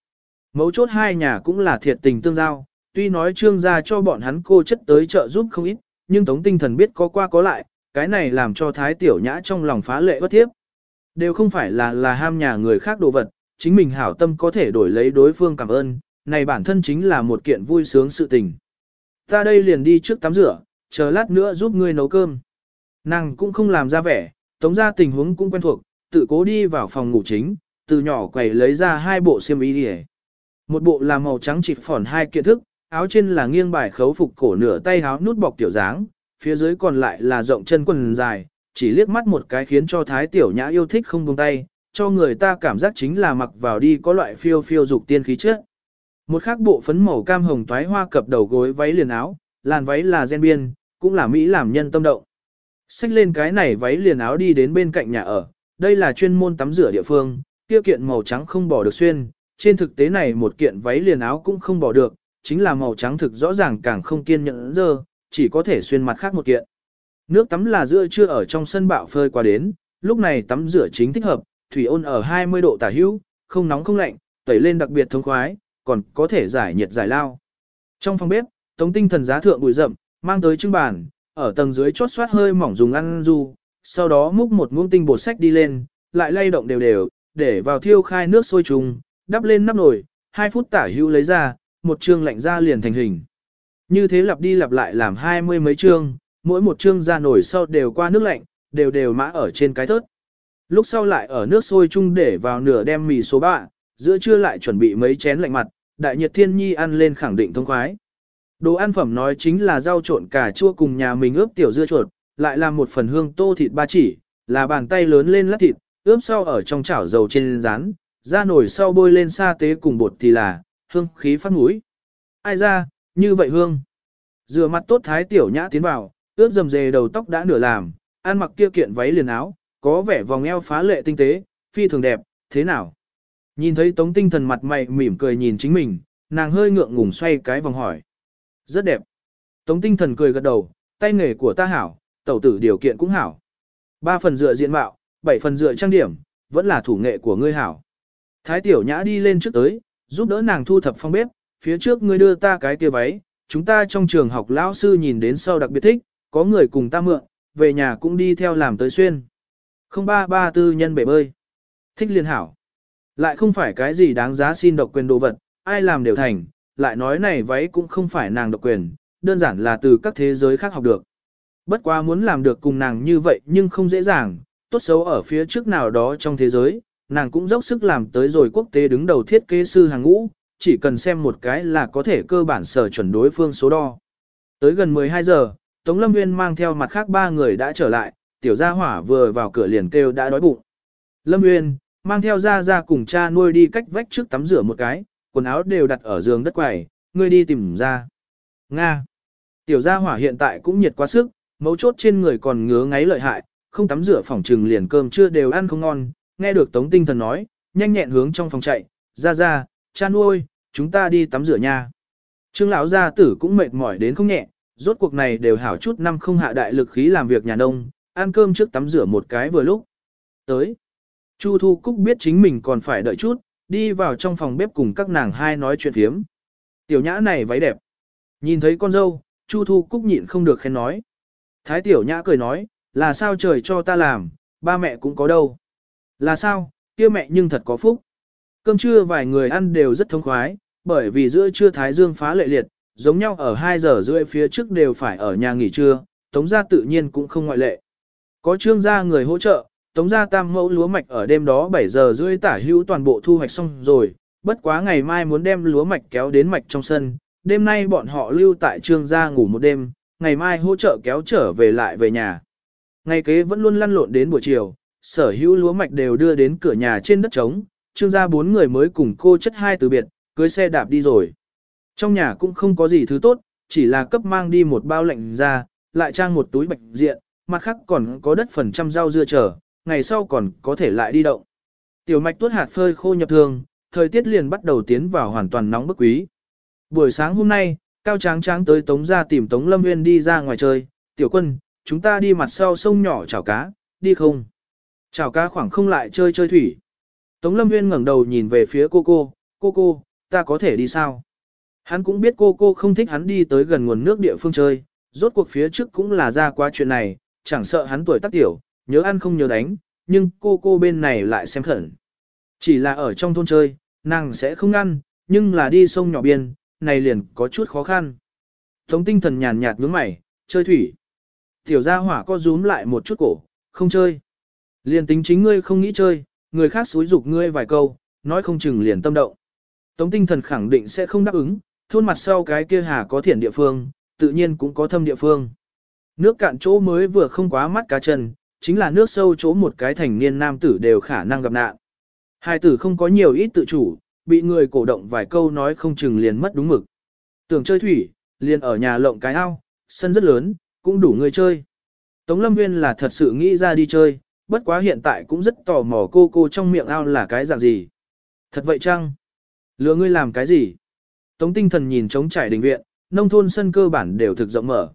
Mấu chốt hai nhà cũng là thiệt tình tương giao, tuy nói trương gia cho bọn hắn cô chất tới trợ giúp không ít, nhưng tống tinh thần biết có qua có lại, cái này làm cho thái tiểu nhã trong lòng phá lệ bất thiếp. Đều không phải là là ham nhà người khác đồ vật, chính mình hảo tâm có thể đổi lấy đối phương cảm ơn, này bản thân chính là một kiện vui sướng sự tình. Ta đây liền đi trước tắm rửa, chờ lát nữa giúp ngươi nấu cơm. Nàng cũng không làm ra vẻ, tống ra tình huống cũng quen thuộc, tự cố đi vào phòng ngủ chính, từ nhỏ quầy lấy ra hai bộ xiêm y đi Một bộ là màu trắng chỉ phỏn hai kiện thức, áo trên là nghiêng bài khấu phục cổ nửa tay áo nút bọc tiểu dáng, phía dưới còn lại là rộng chân quần dài, chỉ liếc mắt một cái khiến cho thái tiểu nhã yêu thích không buông tay, cho người ta cảm giác chính là mặc vào đi có loại phiêu phiêu dục tiên khí trước Một khác bộ phấn màu cam hồng toái hoa cập đầu gối váy liền áo, làn váy là gen biên, cũng là Mỹ làm nhân tâm động. Xách lên cái này váy liền áo đi đến bên cạnh nhà ở, đây là chuyên môn tắm rửa địa phương, kia kiện màu trắng không bỏ được xuyên, trên thực tế này một kiện váy liền áo cũng không bỏ được, chính là màu trắng thực rõ ràng càng không kiên nhẫn dơ, chỉ có thể xuyên mặt khác một kiện. Nước tắm là giữa trưa ở trong sân bạo phơi qua đến, lúc này tắm rửa chính thích hợp, thủy ôn ở 20 độ tả hữu, không nóng không lạnh, tẩy lên đặc biệt thông khoái, còn có thể giải nhiệt giải lao. Trong phòng bếp, tống tinh thần giá thượng bụi rậm, mang tới trưng bàn, ở tầng dưới chốt xoát hơi mỏng dùng ăn du, sau đó múc một muỗng tinh bột sách đi lên, lại lay động đều đều, để vào thiêu khai nước sôi trùng, đắp lên nắp nồi, 2 phút tả hữu lấy ra, một trường lạnh ra liền thành hình. Như thế lặp đi lặp lại làm hai mươi mấy chương, mỗi một chương ra nổi sau đều qua nước lạnh, đều đều mã ở trên cái thớt. Lúc sau lại ở nước sôi chung để vào nửa đem mì số ba, giữa trưa lại chuẩn bị mấy chén lạnh mặt, đại nhiệt thiên nhi ăn lên khẳng định thông khoái. Đồ ăn phẩm nói chính là rau trộn cà chua cùng nhà mình ướp tiểu dưa chuột, lại làm một phần hương tô thịt ba chỉ, là bàn tay lớn lên lát thịt, ướp sau ở trong chảo dầu trên rán, ra nổi sau bôi lên sa tế cùng bột thì là, hương khí phát mũi. Ai ra, như vậy hương. Rửa mặt tốt thái tiểu nhã tiến vào, ướt dầm dề đầu tóc đã nửa làm, ăn mặc kia kiện váy liền áo, có vẻ vòng eo phá lệ tinh tế, phi thường đẹp, thế nào? Nhìn thấy tống tinh thần mặt mày mỉm cười nhìn chính mình, nàng hơi ngượng ngùng xoay cái vòng hỏi. Rất đẹp. Tống tinh thần cười gật đầu, tay nghề của ta hảo, tẩu tử điều kiện cũng hảo. Ba phần dựa diện mạo, bảy phần dựa trang điểm, vẫn là thủ nghệ của ngươi hảo. Thái tiểu nhã đi lên trước tới, giúp đỡ nàng thu thập phong bếp, phía trước ngươi đưa ta cái kia váy, chúng ta trong trường học lão sư nhìn đến sau đặc biệt thích, có người cùng ta mượn, về nhà cũng đi theo làm tới xuyên. Không ba ba tư nhân bể bơi. Thích liên hảo. Lại không phải cái gì đáng giá xin độc quyền đồ vật, ai làm đều thành, lại nói này váy cũng không phải nàng độc quyền, đơn giản là từ các thế giới khác học được. Bất quá muốn làm được cùng nàng như vậy nhưng không dễ dàng, tốt xấu ở phía trước nào đó trong thế giới, nàng cũng dốc sức làm tới rồi quốc tế đứng đầu thiết kế sư hàng ngũ, chỉ cần xem một cái là có thể cơ bản sở chuẩn đối phương số đo. Tới gần 12 giờ, Tống Lâm Nguyên mang theo mặt khác ba người đã trở lại, tiểu gia hỏa vừa vào cửa liền kêu đã đói bụng. Lâm Nguyên, mang theo ra ra cùng cha nuôi đi cách vách trước tắm rửa một cái, quần áo đều đặt ở giường đất quầy, ngươi đi tìm ra. Nga. Tiểu gia hỏa hiện tại cũng nhiệt quá sức, mấu chốt trên người còn ngứa ngáy lợi hại, không tắm rửa phòng trừng liền cơm chưa đều ăn không ngon, nghe được Tống Tinh Thần nói, nhanh nhẹn hướng trong phòng chạy, ra ra, cha nuôi, chúng ta đi tắm rửa nha. Trương lão gia tử cũng mệt mỏi đến không nhẹ, rốt cuộc này đều hảo chút năm không hạ đại lực khí làm việc nhà nông, ăn cơm trước tắm rửa một cái vừa lúc. Tới. Chu Thu Cúc biết chính mình còn phải đợi chút, đi vào trong phòng bếp cùng các nàng hai nói chuyện phiếm. Tiểu nhã này váy đẹp. Nhìn thấy con dâu, Chu Thu Cúc nhịn không được khen nói. Thái tiểu nhã cười nói, là sao trời cho ta làm, ba mẹ cũng có đâu. Là sao, kia mẹ nhưng thật có phúc. Cơm trưa vài người ăn đều rất thông khoái, bởi vì giữa trưa Thái Dương phá lệ liệt, giống nhau ở 2 giờ rưỡi phía trước đều phải ở nhà nghỉ trưa, Tống gia tự nhiên cũng không ngoại lệ. Có trương gia người hỗ trợ, Tống gia tam mẫu lúa mạch ở đêm đó 7 giờ rưỡi tả hữu toàn bộ thu hoạch xong rồi, bất quá ngày mai muốn đem lúa mạch kéo đến mạch trong sân, đêm nay bọn họ lưu tại trương gia ngủ một đêm, ngày mai hỗ trợ kéo trở về lại về nhà. Ngày kế vẫn luôn lăn lộn đến buổi chiều, sở hữu lúa mạch đều đưa đến cửa nhà trên đất trống, trương gia bốn người mới cùng cô chất hai từ biệt, cưới xe đạp đi rồi. Trong nhà cũng không có gì thứ tốt, chỉ là cấp mang đi một bao lạnh ra, lại trang một túi bạch diện, mặt khác còn có đất phần trăm rau dưa chờ, ngày sau còn có thể lại đi động. Tiểu mạch tuốt hạt phơi khô nhập thường, thời tiết liền bắt đầu tiến vào hoàn toàn nóng bức quý. Buổi sáng hôm nay, Cao Tráng Tráng tới Tống ra tìm Tống Lâm Nguyên đi ra ngoài chơi, tiểu quân, chúng ta đi mặt sau sông nhỏ chảo cá, đi không? Chảo cá khoảng không lại chơi chơi thủy. Tống Lâm Nguyên ngẩng đầu nhìn về phía cô cô, cô cô, ta có thể đi sao? Hắn cũng biết cô cô không thích hắn đi tới gần nguồn nước địa phương chơi, rốt cuộc phía trước cũng là ra qua chuyện này, chẳng sợ hắn tuổi tác tiểu, nhớ ăn không nhớ đánh, nhưng cô cô bên này lại xem khẩn. Chỉ là ở trong thôn chơi, nàng sẽ không ăn, nhưng là đi sông nhỏ biên, này liền có chút khó khăn. Tống tinh thần nhàn nhạt nhướng mày, chơi thủy. Tiểu gia hỏa co rúm lại một chút cổ, không chơi. Liền tính chính ngươi không nghĩ chơi, người khác xúi dục ngươi vài câu, nói không chừng liền tâm động. Tống tinh thần khẳng định sẽ không đáp ứng, thôn mặt sau cái kia hà có thiển địa phương, tự nhiên cũng có thâm địa phương. Nước cạn chỗ mới vừa không quá mắt cá chân, chính là nước sâu chỗ một cái thành niên nam tử đều khả năng gặp nạn. Hai tử không có nhiều ít tự chủ, bị người cổ động vài câu nói không chừng liền mất đúng mực. Tưởng chơi thủy, liền ở nhà lộng cái ao, sân rất lớn, cũng đủ người chơi. Tống Lâm Nguyên là thật sự nghĩ ra đi chơi, bất quá hiện tại cũng rất tò mò cô cô trong miệng ao là cái dạng gì. Thật vậy chăng? Lừa ngươi làm cái gì? Tống tinh thần nhìn trống trải đình viện, nông thôn sân cơ bản đều thực rộng mở.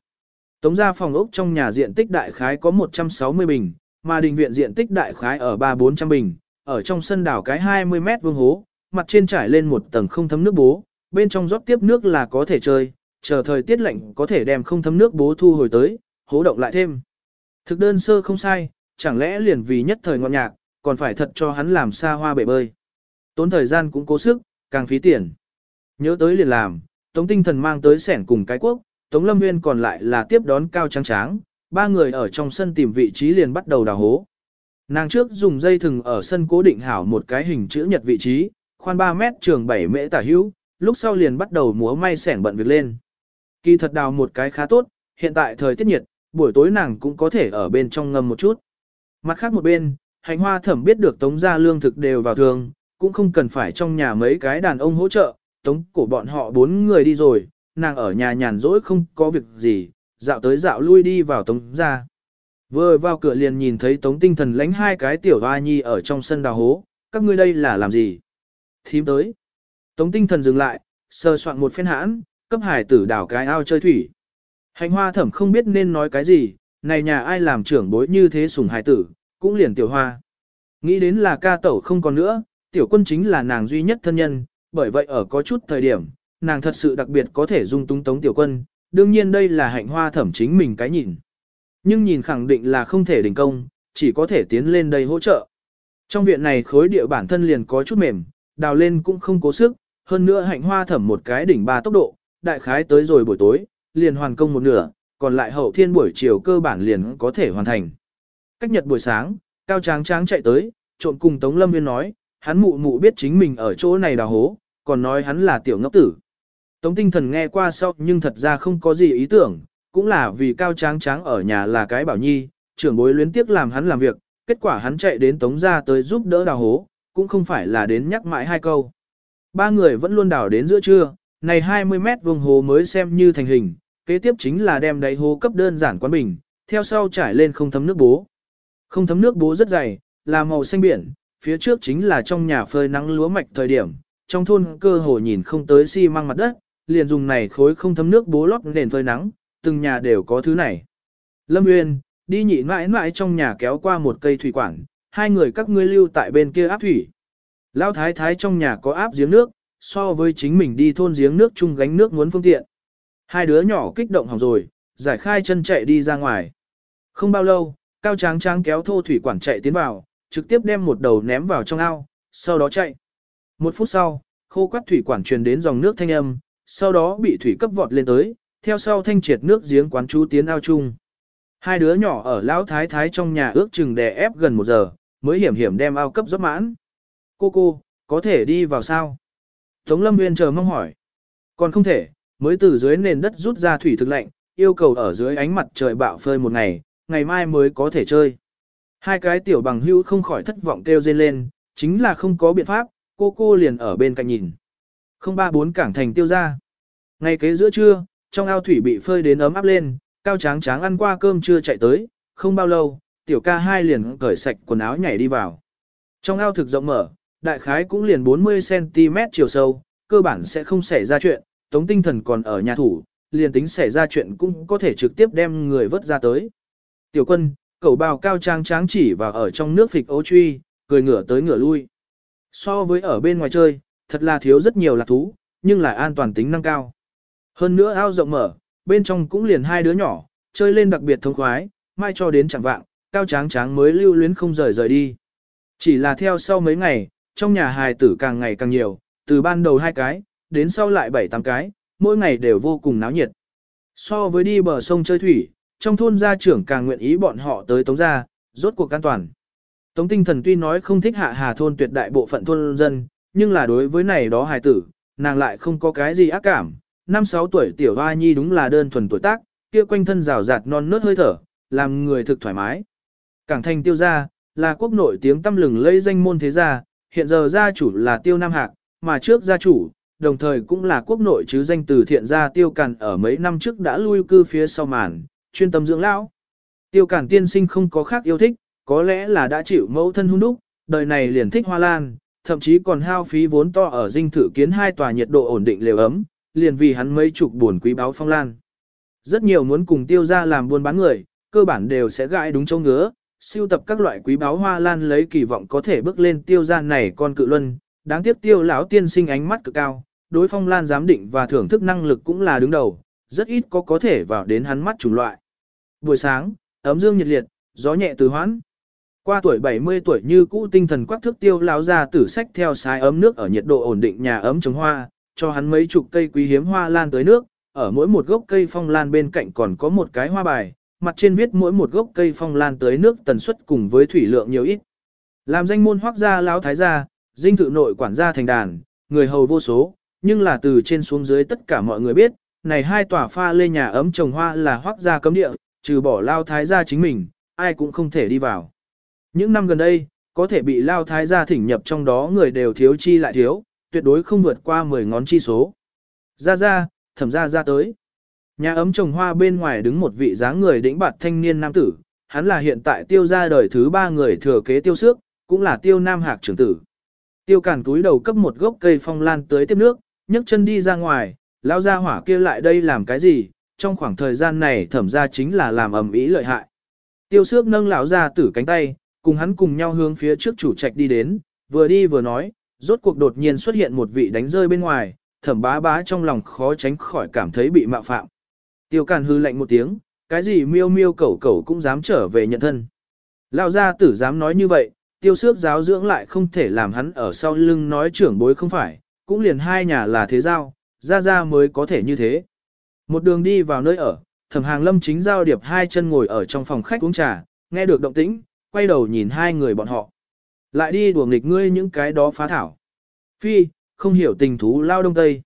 Tống ra phòng ốc trong nhà diện tích đại khái có 160 bình, mà đình viện diện tích đại khái ở 3-400 bình, ở trong sân đảo cái 20 mét vuông hố, mặt trên trải lên một tầng không thấm nước bố, bên trong rót tiếp nước là có thể chơi, chờ thời tiết lạnh có thể đem không thấm nước bố thu hồi tới, hố động lại thêm. Thực đơn sơ không sai, chẳng lẽ liền vì nhất thời ngọn nhạc, còn phải thật cho hắn làm xa hoa bể bơi. Tốn thời gian cũng cố sức, càng phí tiền. Nhớ tới liền làm, Tống tinh thần mang tới sẻn cùng cái quốc, Tống lâm nguyên còn lại là tiếp đón cao trắng tráng, ba người ở trong sân tìm vị trí liền bắt đầu đào hố. Nàng trước dùng dây thừng ở sân cố định hảo một cái hình chữ nhật vị trí, khoan 3 mét trường 7 mễ tả hữu, lúc sau liền bắt đầu múa may sẻn bận việc lên. Kỳ thật đào một cái khá tốt, hiện tại thời tiết nhiệt, buổi tối nàng cũng có thể ở bên trong ngâm một chút. Mặt khác một bên, hành hoa thẩm biết được tống gia lương thực đều vào thường, cũng không cần phải trong nhà mấy cái đàn ông hỗ trợ, tống của bọn họ bốn người đi rồi, nàng ở nhà nhàn rỗi không có việc gì, dạo tới dạo lui đi vào tống gia. Vừa vào cửa liền nhìn thấy tống tinh thần lánh hai cái tiểu hoa nhi ở trong sân đào hố, các ngươi đây là làm gì? Thím tới. Tống tinh thần dừng lại, sơ soạn một phen hãn, cấp hải tử đào cái ao chơi thủy. Hành hoa thẩm không biết nên nói cái gì, này nhà ai làm trưởng bối như thế sủng hài tử, cũng liền tiểu hoa. Nghĩ đến là ca tẩu không còn nữa, tiểu quân chính là nàng duy nhất thân nhân, bởi vậy ở có chút thời điểm, nàng thật sự đặc biệt có thể dung túng tống tiểu quân, đương nhiên đây là hạnh hoa thẩm chính mình cái nhìn. Nhưng nhìn khẳng định là không thể đình công, chỉ có thể tiến lên đây hỗ trợ. Trong viện này khối địa bản thân liền có chút mềm, đào lên cũng không cố sức, hơn nữa hạnh hoa thẩm một cái đỉnh ba tốc độ, đại khái tới rồi buổi tối, liền hoàn công một nửa, còn lại hậu thiên buổi chiều cơ bản liền có thể hoàn thành. Cách nhật buổi sáng, Cao Tráng Tráng chạy tới, trộn cùng Tống Lâm Viên nói, hắn mụ mụ biết chính mình ở chỗ này đào hố, còn nói hắn là tiểu ngốc tử. Tống tinh thần nghe qua sau nhưng thật ra không có gì ý tưởng, cũng là vì Cao Tráng Tráng ở nhà là cái bảo nhi, trưởng bối luyến tiếc làm hắn làm việc, kết quả hắn chạy đến Tống ra tới giúp đỡ đào hố, cũng không phải là đến nhắc mãi hai câu. Ba người vẫn luôn đào đến giữa trưa, này 20 mét vuông hồ mới xem như thành hình, kế tiếp chính là đem đáy hố cấp đơn giản quán bình, theo sau trải lên không thấm nước bố. Không thấm nước bố rất dày, là màu xanh biển, phía trước chính là trong nhà phơi nắng lúa mạch thời điểm, trong thôn cơ hồ nhìn không tới xi măng mặt đất, liền dùng này khối không thấm nước bố lót nền phơi nắng, từng nhà đều có thứ này. Lâm Nguyên, đi nhị mãi mãi trong nhà kéo qua một cây thủy quản, hai người các ngươi lưu tại bên kia áp thủy. Lão thái thái trong nhà có áp giếng nước, so với chính mình đi thôn giếng nước chung gánh nước muốn phương tiện. Hai đứa nhỏ kích động hỏng rồi, giải khai chân chạy đi ra ngoài. Không bao lâu, cao tráng tráng kéo thô thủy quản chạy tiến vào, trực tiếp đem một đầu ném vào trong ao, sau đó chạy. Một phút sau, khô quắt thủy quản truyền đến dòng nước thanh âm, sau đó bị thủy cấp vọt lên tới, theo sau thanh triệt nước giếng quán chú tiến ao chung. Hai đứa nhỏ ở lão thái thái trong nhà ước chừng đè ép gần một giờ, mới hiểm hiểm đem ao cấp rót mãn. Cô cô, có thể đi vào sao? Tống Lâm Nguyên chờ mong hỏi. Còn không thể, mới từ dưới nền đất rút ra thủy thực lạnh, yêu cầu ở dưới ánh mặt trời bạo phơi một ngày, ngày mai mới có thể chơi. Hai cái tiểu bằng hữu không khỏi thất vọng kêu dên lên, chính là không có biện pháp, cô cô liền ở bên cạnh nhìn. Không ba bốn cảng thành tiêu ra. Ngày kế giữa trưa, trong ao thủy bị phơi đến ấm áp lên, cao tráng tráng ăn qua cơm trưa chạy tới, không bao lâu, tiểu ca hai liền cởi sạch quần áo nhảy đi vào. Trong ao thực rộng mở, đại khái cũng liền 40cm chiều sâu, cơ bản sẽ không xảy ra chuyện, tống tinh thần còn ở nhà thủ, liền tính xảy ra chuyện cũng có thể trực tiếp đem người vớt ra tới. Tiểu quân, cẩu bào cao trang tráng chỉ và ở trong nước phịch ố truy, cười ngửa tới ngửa lui. So với ở bên ngoài chơi, thật là thiếu rất nhiều lạc thú, nhưng lại an toàn tính năng cao. Hơn nữa ao rộng mở, bên trong cũng liền hai đứa nhỏ, chơi lên đặc biệt thông khoái, mai cho đến chẳng vạng, cao tráng tráng mới lưu luyến không rời rời đi. Chỉ là theo sau mấy ngày, trong nhà hài tử càng ngày càng nhiều, từ ban đầu hai cái, đến sau lại bảy tám cái, mỗi ngày đều vô cùng náo nhiệt. So với đi bờ sông chơi thủy, trong thôn gia trưởng càng nguyện ý bọn họ tới tống gia, rốt cuộc an toàn. Tống tinh thần tuy nói không thích hạ hà thôn tuyệt đại bộ phận thôn dân, nhưng là đối với này đó hài tử, nàng lại không có cái gì ác cảm. Năm sáu tuổi tiểu hoa nhi đúng là đơn thuần tuổi tác, kia quanh thân rào rạt non nớt hơi thở, làm người thực thoải mái. Cảng thành tiêu gia, là quốc nội tiếng tâm lừng lây danh môn thế gia, hiện giờ gia chủ là tiêu nam hạc, mà trước gia chủ, đồng thời cũng là quốc nội chứ danh từ thiện gia tiêu càn ở mấy năm trước đã lui cư phía sau màn, chuyên tâm dưỡng lão. Tiêu càn tiên sinh không có khác yêu thích, có lẽ là đã chịu mẫu thân hung đúc, đời này liền thích hoa lan, thậm chí còn hao phí vốn to ở dinh thử kiến hai tòa nhiệt độ ổn định lều ấm, liền vì hắn mấy chục buồn quý báo phong lan. Rất nhiều muốn cùng tiêu ra làm buôn bán người, cơ bản đều sẽ gãi đúng chỗ ngứa, siêu tập các loại quý báo hoa lan lấy kỳ vọng có thể bước lên tiêu gia này con cự luân, đáng tiếc tiêu lão tiên sinh ánh mắt cực cao, đối phong lan giám định và thưởng thức năng lực cũng là đứng đầu, rất ít có có thể vào đến hắn mắt chủng loại. Buổi sáng, ấm dương nhiệt liệt, gió nhẹ từ hoãn. Qua tuổi 70 tuổi như cũ tinh thần quắc thước tiêu lão ra tử sách theo sái ấm nước ở nhiệt độ ổn định nhà ấm trồng hoa, cho hắn mấy chục cây quý hiếm hoa lan tới nước, ở mỗi một gốc cây phong lan bên cạnh còn có một cái hoa bài, mặt trên viết mỗi một gốc cây phong lan tới nước tần suất cùng với thủy lượng nhiều ít. Làm danh môn hoác gia lão thái gia, dinh thự nội quản gia thành đàn, người hầu vô số, nhưng là từ trên xuống dưới tất cả mọi người biết, này hai tòa pha lê nhà ấm trồng hoa là hoác gia cấm địa, trừ bỏ lao thái gia chính mình, ai cũng không thể đi vào. Những năm gần đây, có thể bị lao thái gia thỉnh nhập trong đó người đều thiếu chi lại thiếu, tuyệt đối không vượt qua 10 ngón chi số. Ra ra, thẩm ra ra tới. Nhà ấm trồng hoa bên ngoài đứng một vị dáng người đĩnh bạt thanh niên nam tử, hắn là hiện tại tiêu gia đời thứ ba người thừa kế tiêu xước, cũng là tiêu nam hạc trưởng tử. Tiêu cản túi đầu cấp một gốc cây phong lan tới tiếp nước, nhấc chân đi ra ngoài, lao ra hỏa kia lại đây làm cái gì, trong khoảng thời gian này thẩm ra chính là làm ầm ĩ lợi hại. Tiêu xước nâng lão ra tử cánh tay, cùng hắn cùng nhau hướng phía trước chủ trạch đi đến, vừa đi vừa nói, rốt cuộc đột nhiên xuất hiện một vị đánh rơi bên ngoài, thẩm bá bá trong lòng khó tránh khỏi cảm thấy bị mạo phạm. Tiêu càn hư lạnh một tiếng, cái gì miêu miêu cẩu cẩu cũng dám trở về nhận thân. Lão gia tử dám nói như vậy, tiêu xước giáo dưỡng lại không thể làm hắn ở sau lưng nói trưởng bối không phải, cũng liền hai nhà là thế giao, ra ra mới có thể như thế. Một đường đi vào nơi ở, thẩm hàng lâm chính giao điệp hai chân ngồi ở trong phòng khách uống trà, nghe được động tĩnh, quay đầu nhìn hai người bọn họ. Lại đi đùa nghịch ngươi những cái đó phá thảo. Phi, không hiểu tình thú lao đông tây.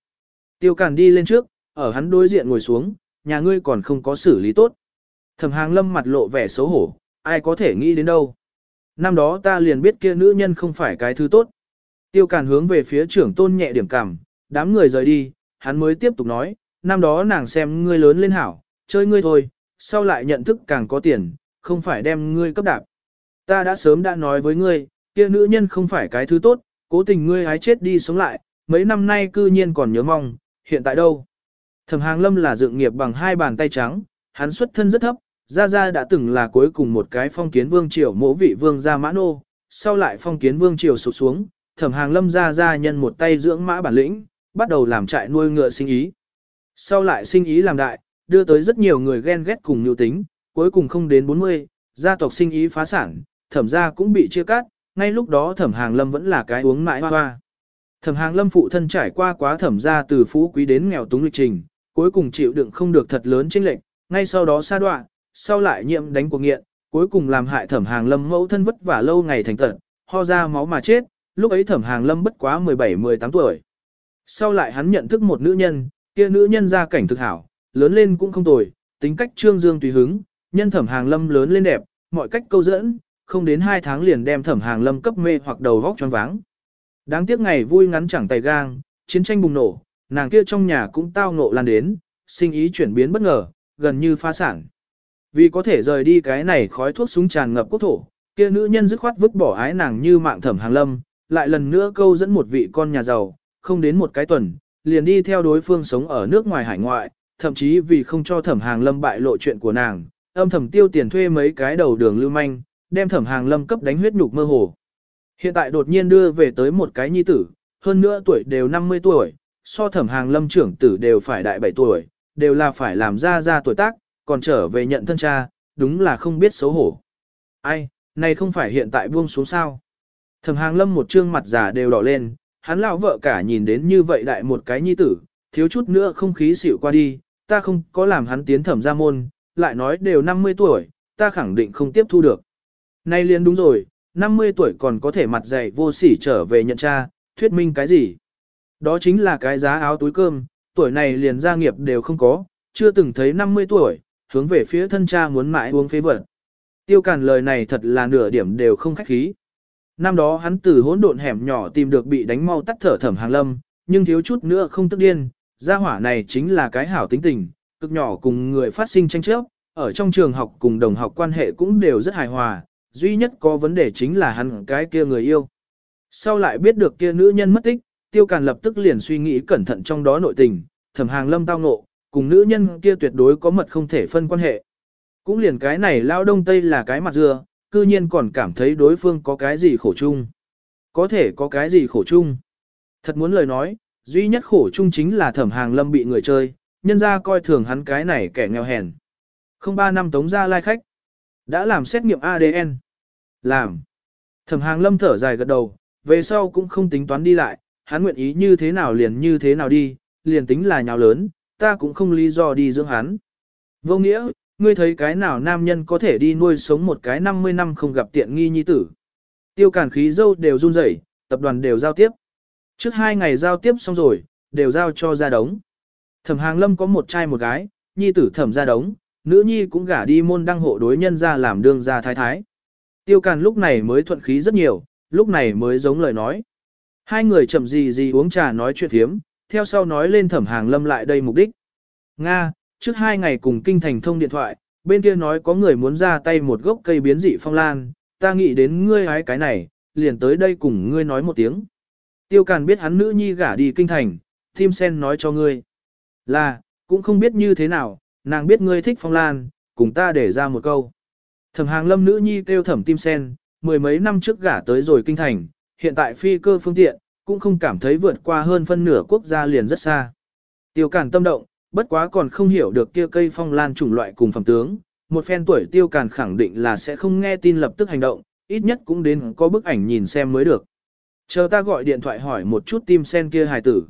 Tiêu càn đi lên trước, ở hắn đối diện ngồi xuống, nhà ngươi còn không có xử lý tốt. Thẩm hàng lâm mặt lộ vẻ xấu hổ, ai có thể nghĩ đến đâu. Năm đó ta liền biết kia nữ nhân không phải cái thứ tốt. Tiêu càn hướng về phía trưởng tôn nhẹ điểm cảm, đám người rời đi, hắn mới tiếp tục nói, năm đó nàng xem ngươi lớn lên hảo, chơi ngươi thôi, sau lại nhận thức càng có tiền, không phải đem ngươi cấp đạp. Ta đã sớm đã nói với ngươi, kia nữ nhân không phải cái thứ tốt, cố tình ngươi hái chết đi sống lại, mấy năm nay cư nhiên còn nhớ mong, hiện tại đâu? Thẩm Hàng Lâm là dựng nghiệp bằng hai bàn tay trắng, hắn xuất thân rất thấp, Gia Gia đã từng là cuối cùng một cái phong kiến vương triều mỗ vị vương gia mã nô, sau lại phong kiến vương triều sụt xuống, Thẩm Hàng Lâm ra ra nhân một tay dưỡng mã bản lĩnh, bắt đầu làm trại nuôi ngựa sinh ý. Sau lại sinh ý làm đại, đưa tới rất nhiều người ghen ghét cùng nhu tính, cuối cùng không đến 40, gia tộc sinh ý phá sản, thẩm gia cũng bị chia cắt, ngay lúc đó thẩm hàng lâm vẫn là cái uống mãi hoa hoa. Thẩm hàng lâm phụ thân trải qua quá thẩm gia từ phú quý đến nghèo túng lịch trình, cuối cùng chịu đựng không được thật lớn chênh lệnh, ngay sau đó xa đoạn, sau lại nhiễm đánh cuộc nghiện, cuối cùng làm hại thẩm hàng lâm mẫu thân vất vả lâu ngày thành tật, ho ra máu mà chết, lúc ấy thẩm hàng lâm bất quá 17-18 tuổi. Sau lại hắn nhận thức một nữ nhân, kia nữ nhân gia cảnh thực hảo, lớn lên cũng không tồi, tính cách trương dương tùy hứng, nhân thẩm hàng lâm lớn lên đẹp, mọi cách câu dẫn, không đến 2 tháng liền đem thẩm hàng lâm cấp mê hoặc đầu vóc choáng váng. Đáng tiếc ngày vui ngắn chẳng tay gang, chiến tranh bùng nổ, nàng kia trong nhà cũng tao ngộ lan đến, sinh ý chuyển biến bất ngờ, gần như phá sản. Vì có thể rời đi cái này khói thuốc súng tràn ngập quốc thổ, kia nữ nhân dứt khoát vứt bỏ ái nàng như mạng thẩm hàng lâm, lại lần nữa câu dẫn một vị con nhà giàu, không đến một cái tuần, liền đi theo đối phương sống ở nước ngoài hải ngoại, thậm chí vì không cho thẩm hàng lâm bại lộ chuyện của nàng, âm thầm tiêu tiền thuê mấy cái đầu đường lưu manh, đem thẩm hàng lâm cấp đánh huyết nhục mơ hồ. Hiện tại đột nhiên đưa về tới một cái nhi tử, hơn nữa tuổi đều 50 tuổi, so thẩm hàng lâm trưởng tử đều phải đại 7 tuổi, đều là phải làm ra ra tuổi tác, còn trở về nhận thân cha, đúng là không biết xấu hổ. Ai, này không phải hiện tại buông xuống sao. Thẩm hàng lâm một trương mặt già đều đỏ lên, hắn lão vợ cả nhìn đến như vậy đại một cái nhi tử, thiếu chút nữa không khí xỉu qua đi, ta không có làm hắn tiến thẩm gia môn, lại nói đều 50 tuổi, ta khẳng định không tiếp thu được. Nay liền đúng rồi, 50 tuổi còn có thể mặt dày vô sỉ trở về nhận cha, thuyết minh cái gì? Đó chính là cái giá áo túi cơm, tuổi này liền gia nghiệp đều không có, chưa từng thấy 50 tuổi, hướng về phía thân cha muốn mãi uống phế vật. Tiêu cản lời này thật là nửa điểm đều không khách khí. Năm đó hắn từ hỗn độn hẻm nhỏ tìm được bị đánh mau tắt thở thẩm hàng lâm, nhưng thiếu chút nữa không tức điên, gia hỏa này chính là cái hảo tính tình, cực nhỏ cùng người phát sinh tranh chấp, ở trong trường học cùng đồng học quan hệ cũng đều rất hài hòa, duy nhất có vấn đề chính là hắn cái kia người yêu. Sau lại biết được kia nữ nhân mất tích, tiêu càn lập tức liền suy nghĩ cẩn thận trong đó nội tình, thẩm hàng lâm tao ngộ, cùng nữ nhân kia tuyệt đối có mật không thể phân quan hệ. Cũng liền cái này lao đông tây là cái mặt dưa, cư nhiên còn cảm thấy đối phương có cái gì khổ chung. Có thể có cái gì khổ chung. Thật muốn lời nói, duy nhất khổ chung chính là thẩm hàng lâm bị người chơi, nhân ra coi thường hắn cái này kẻ nghèo hèn. Không ba năm tống ra lai khách. Đã làm xét nghiệm ADN. Làm. Thẩm hàng lâm thở dài gật đầu, về sau cũng không tính toán đi lại, hắn nguyện ý như thế nào liền như thế nào đi, liền tính là nhào lớn, ta cũng không lý do đi dưỡng hắn. Vô nghĩa, ngươi thấy cái nào nam nhân có thể đi nuôi sống một cái 50 năm không gặp tiện nghi nhi tử. Tiêu cản khí dâu đều run rẩy, tập đoàn đều giao tiếp. Trước hai ngày giao tiếp xong rồi, đều giao cho ra đống. Thẩm hàng lâm có một trai một gái, nhi tử thẩm ra đống, nữ nhi cũng gả đi môn đăng hộ đối nhân ra làm đương gia thái thái. Tiêu càn lúc này mới thuận khí rất nhiều, lúc này mới giống lời nói. Hai người chậm gì gì uống trà nói chuyện thiếm, theo sau nói lên thẩm hàng lâm lại đây mục đích. Nga, trước hai ngày cùng kinh thành thông điện thoại, bên kia nói có người muốn ra tay một gốc cây biến dị phong lan, ta nghĩ đến ngươi hái cái này, liền tới đây cùng ngươi nói một tiếng. Tiêu Càn biết hắn nữ nhi gả đi kinh thành, Tim Sen nói cho ngươi. Là, cũng không biết như thế nào, nàng biết ngươi thích phong lan, cùng ta để ra một câu. Thẩm hàng lâm nữ nhi kêu thẩm Tim Sen, mười mấy năm trước gả tới rồi kinh thành, hiện tại phi cơ phương tiện, cũng không cảm thấy vượt qua hơn phân nửa quốc gia liền rất xa. Tiêu Càn tâm động, bất quá còn không hiểu được kia cây phong lan chủng loại cùng phẩm tướng, một phen tuổi tiêu càn khẳng định là sẽ không nghe tin lập tức hành động, ít nhất cũng đến có bức ảnh nhìn xem mới được. Chờ ta gọi điện thoại hỏi một chút tim sen kia hài tử.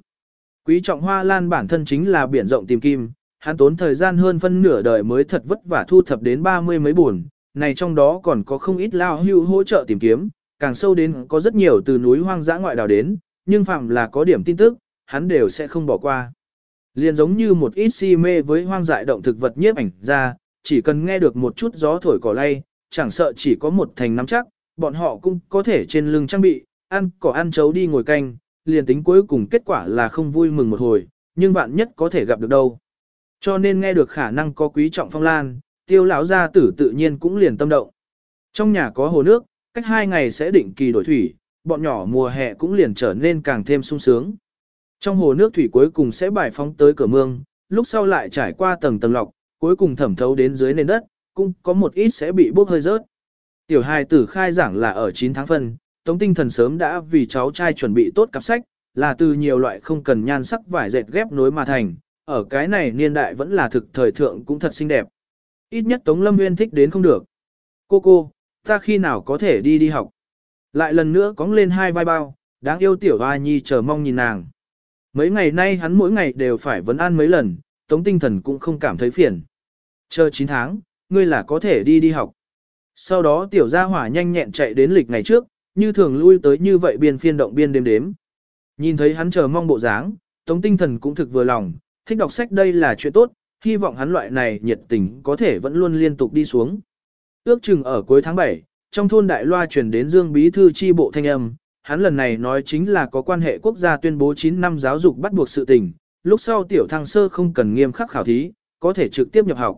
Quý trọng hoa lan bản thân chính là biển rộng tìm kim, hắn tốn thời gian hơn phân nửa đời mới thật vất vả thu thập đến ba mươi mấy buồn, này trong đó còn có không ít lao hưu hỗ trợ tìm kiếm, càng sâu đến có rất nhiều từ núi hoang dã ngoại đào đến, nhưng phạm là có điểm tin tức, hắn đều sẽ không bỏ qua. Liền giống như một ít si mê với hoang dại động thực vật nhiếp ảnh ra, chỉ cần nghe được một chút gió thổi cỏ lay, chẳng sợ chỉ có một thành nắm chắc, bọn họ cũng có thể trên lưng trang bị, ăn cỏ ăn chấu đi ngồi canh, liền tính cuối cùng kết quả là không vui mừng một hồi, nhưng bạn nhất có thể gặp được đâu. Cho nên nghe được khả năng có quý trọng phong lan, tiêu lão gia tử tự nhiên cũng liền tâm động. Trong nhà có hồ nước, cách hai ngày sẽ định kỳ đổi thủy, bọn nhỏ mùa hè cũng liền trở nên càng thêm sung sướng. Trong hồ nước thủy cuối cùng sẽ bài phóng tới cửa mương, lúc sau lại trải qua tầng tầng lọc, cuối cùng thẩm thấu đến dưới nền đất, cũng có một ít sẽ bị bốc hơi rớt. Tiểu hài tử khai giảng là ở 9 tháng phân, Tống tinh thần sớm đã vì cháu trai chuẩn bị tốt cặp sách, là từ nhiều loại không cần nhan sắc vải dệt ghép nối mà thành, ở cái này niên đại vẫn là thực thời thượng cũng thật xinh đẹp. Ít nhất Tống Lâm Nguyên thích đến không được. Cô cô, ta khi nào có thể đi đi học? Lại lần nữa cóng lên hai vai bao, đáng yêu tiểu hoa nhi chờ mong nhìn nàng. Mấy ngày nay hắn mỗi ngày đều phải vấn an mấy lần, tống tinh thần cũng không cảm thấy phiền. Chờ 9 tháng, ngươi là có thể đi đi học. Sau đó tiểu gia hỏa nhanh nhẹn chạy đến lịch ngày trước, như thường lui tới như vậy biên phiên động biên đêm đếm. Nhìn thấy hắn chờ mong bộ dáng, tống tinh thần cũng thực vừa lòng, thích đọc sách đây là chuyện tốt, hy vọng hắn loại này nhiệt tình có thể vẫn luôn liên tục đi xuống. Ước chừng ở cuối tháng 7, trong thôn đại loa truyền đến Dương Bí Thư chi bộ thanh âm, hắn lần này nói chính là có quan hệ quốc gia tuyên bố 9 năm giáo dục bắt buộc sự tình, lúc sau tiểu thăng sơ không cần nghiêm khắc khảo thí, có thể trực tiếp nhập học.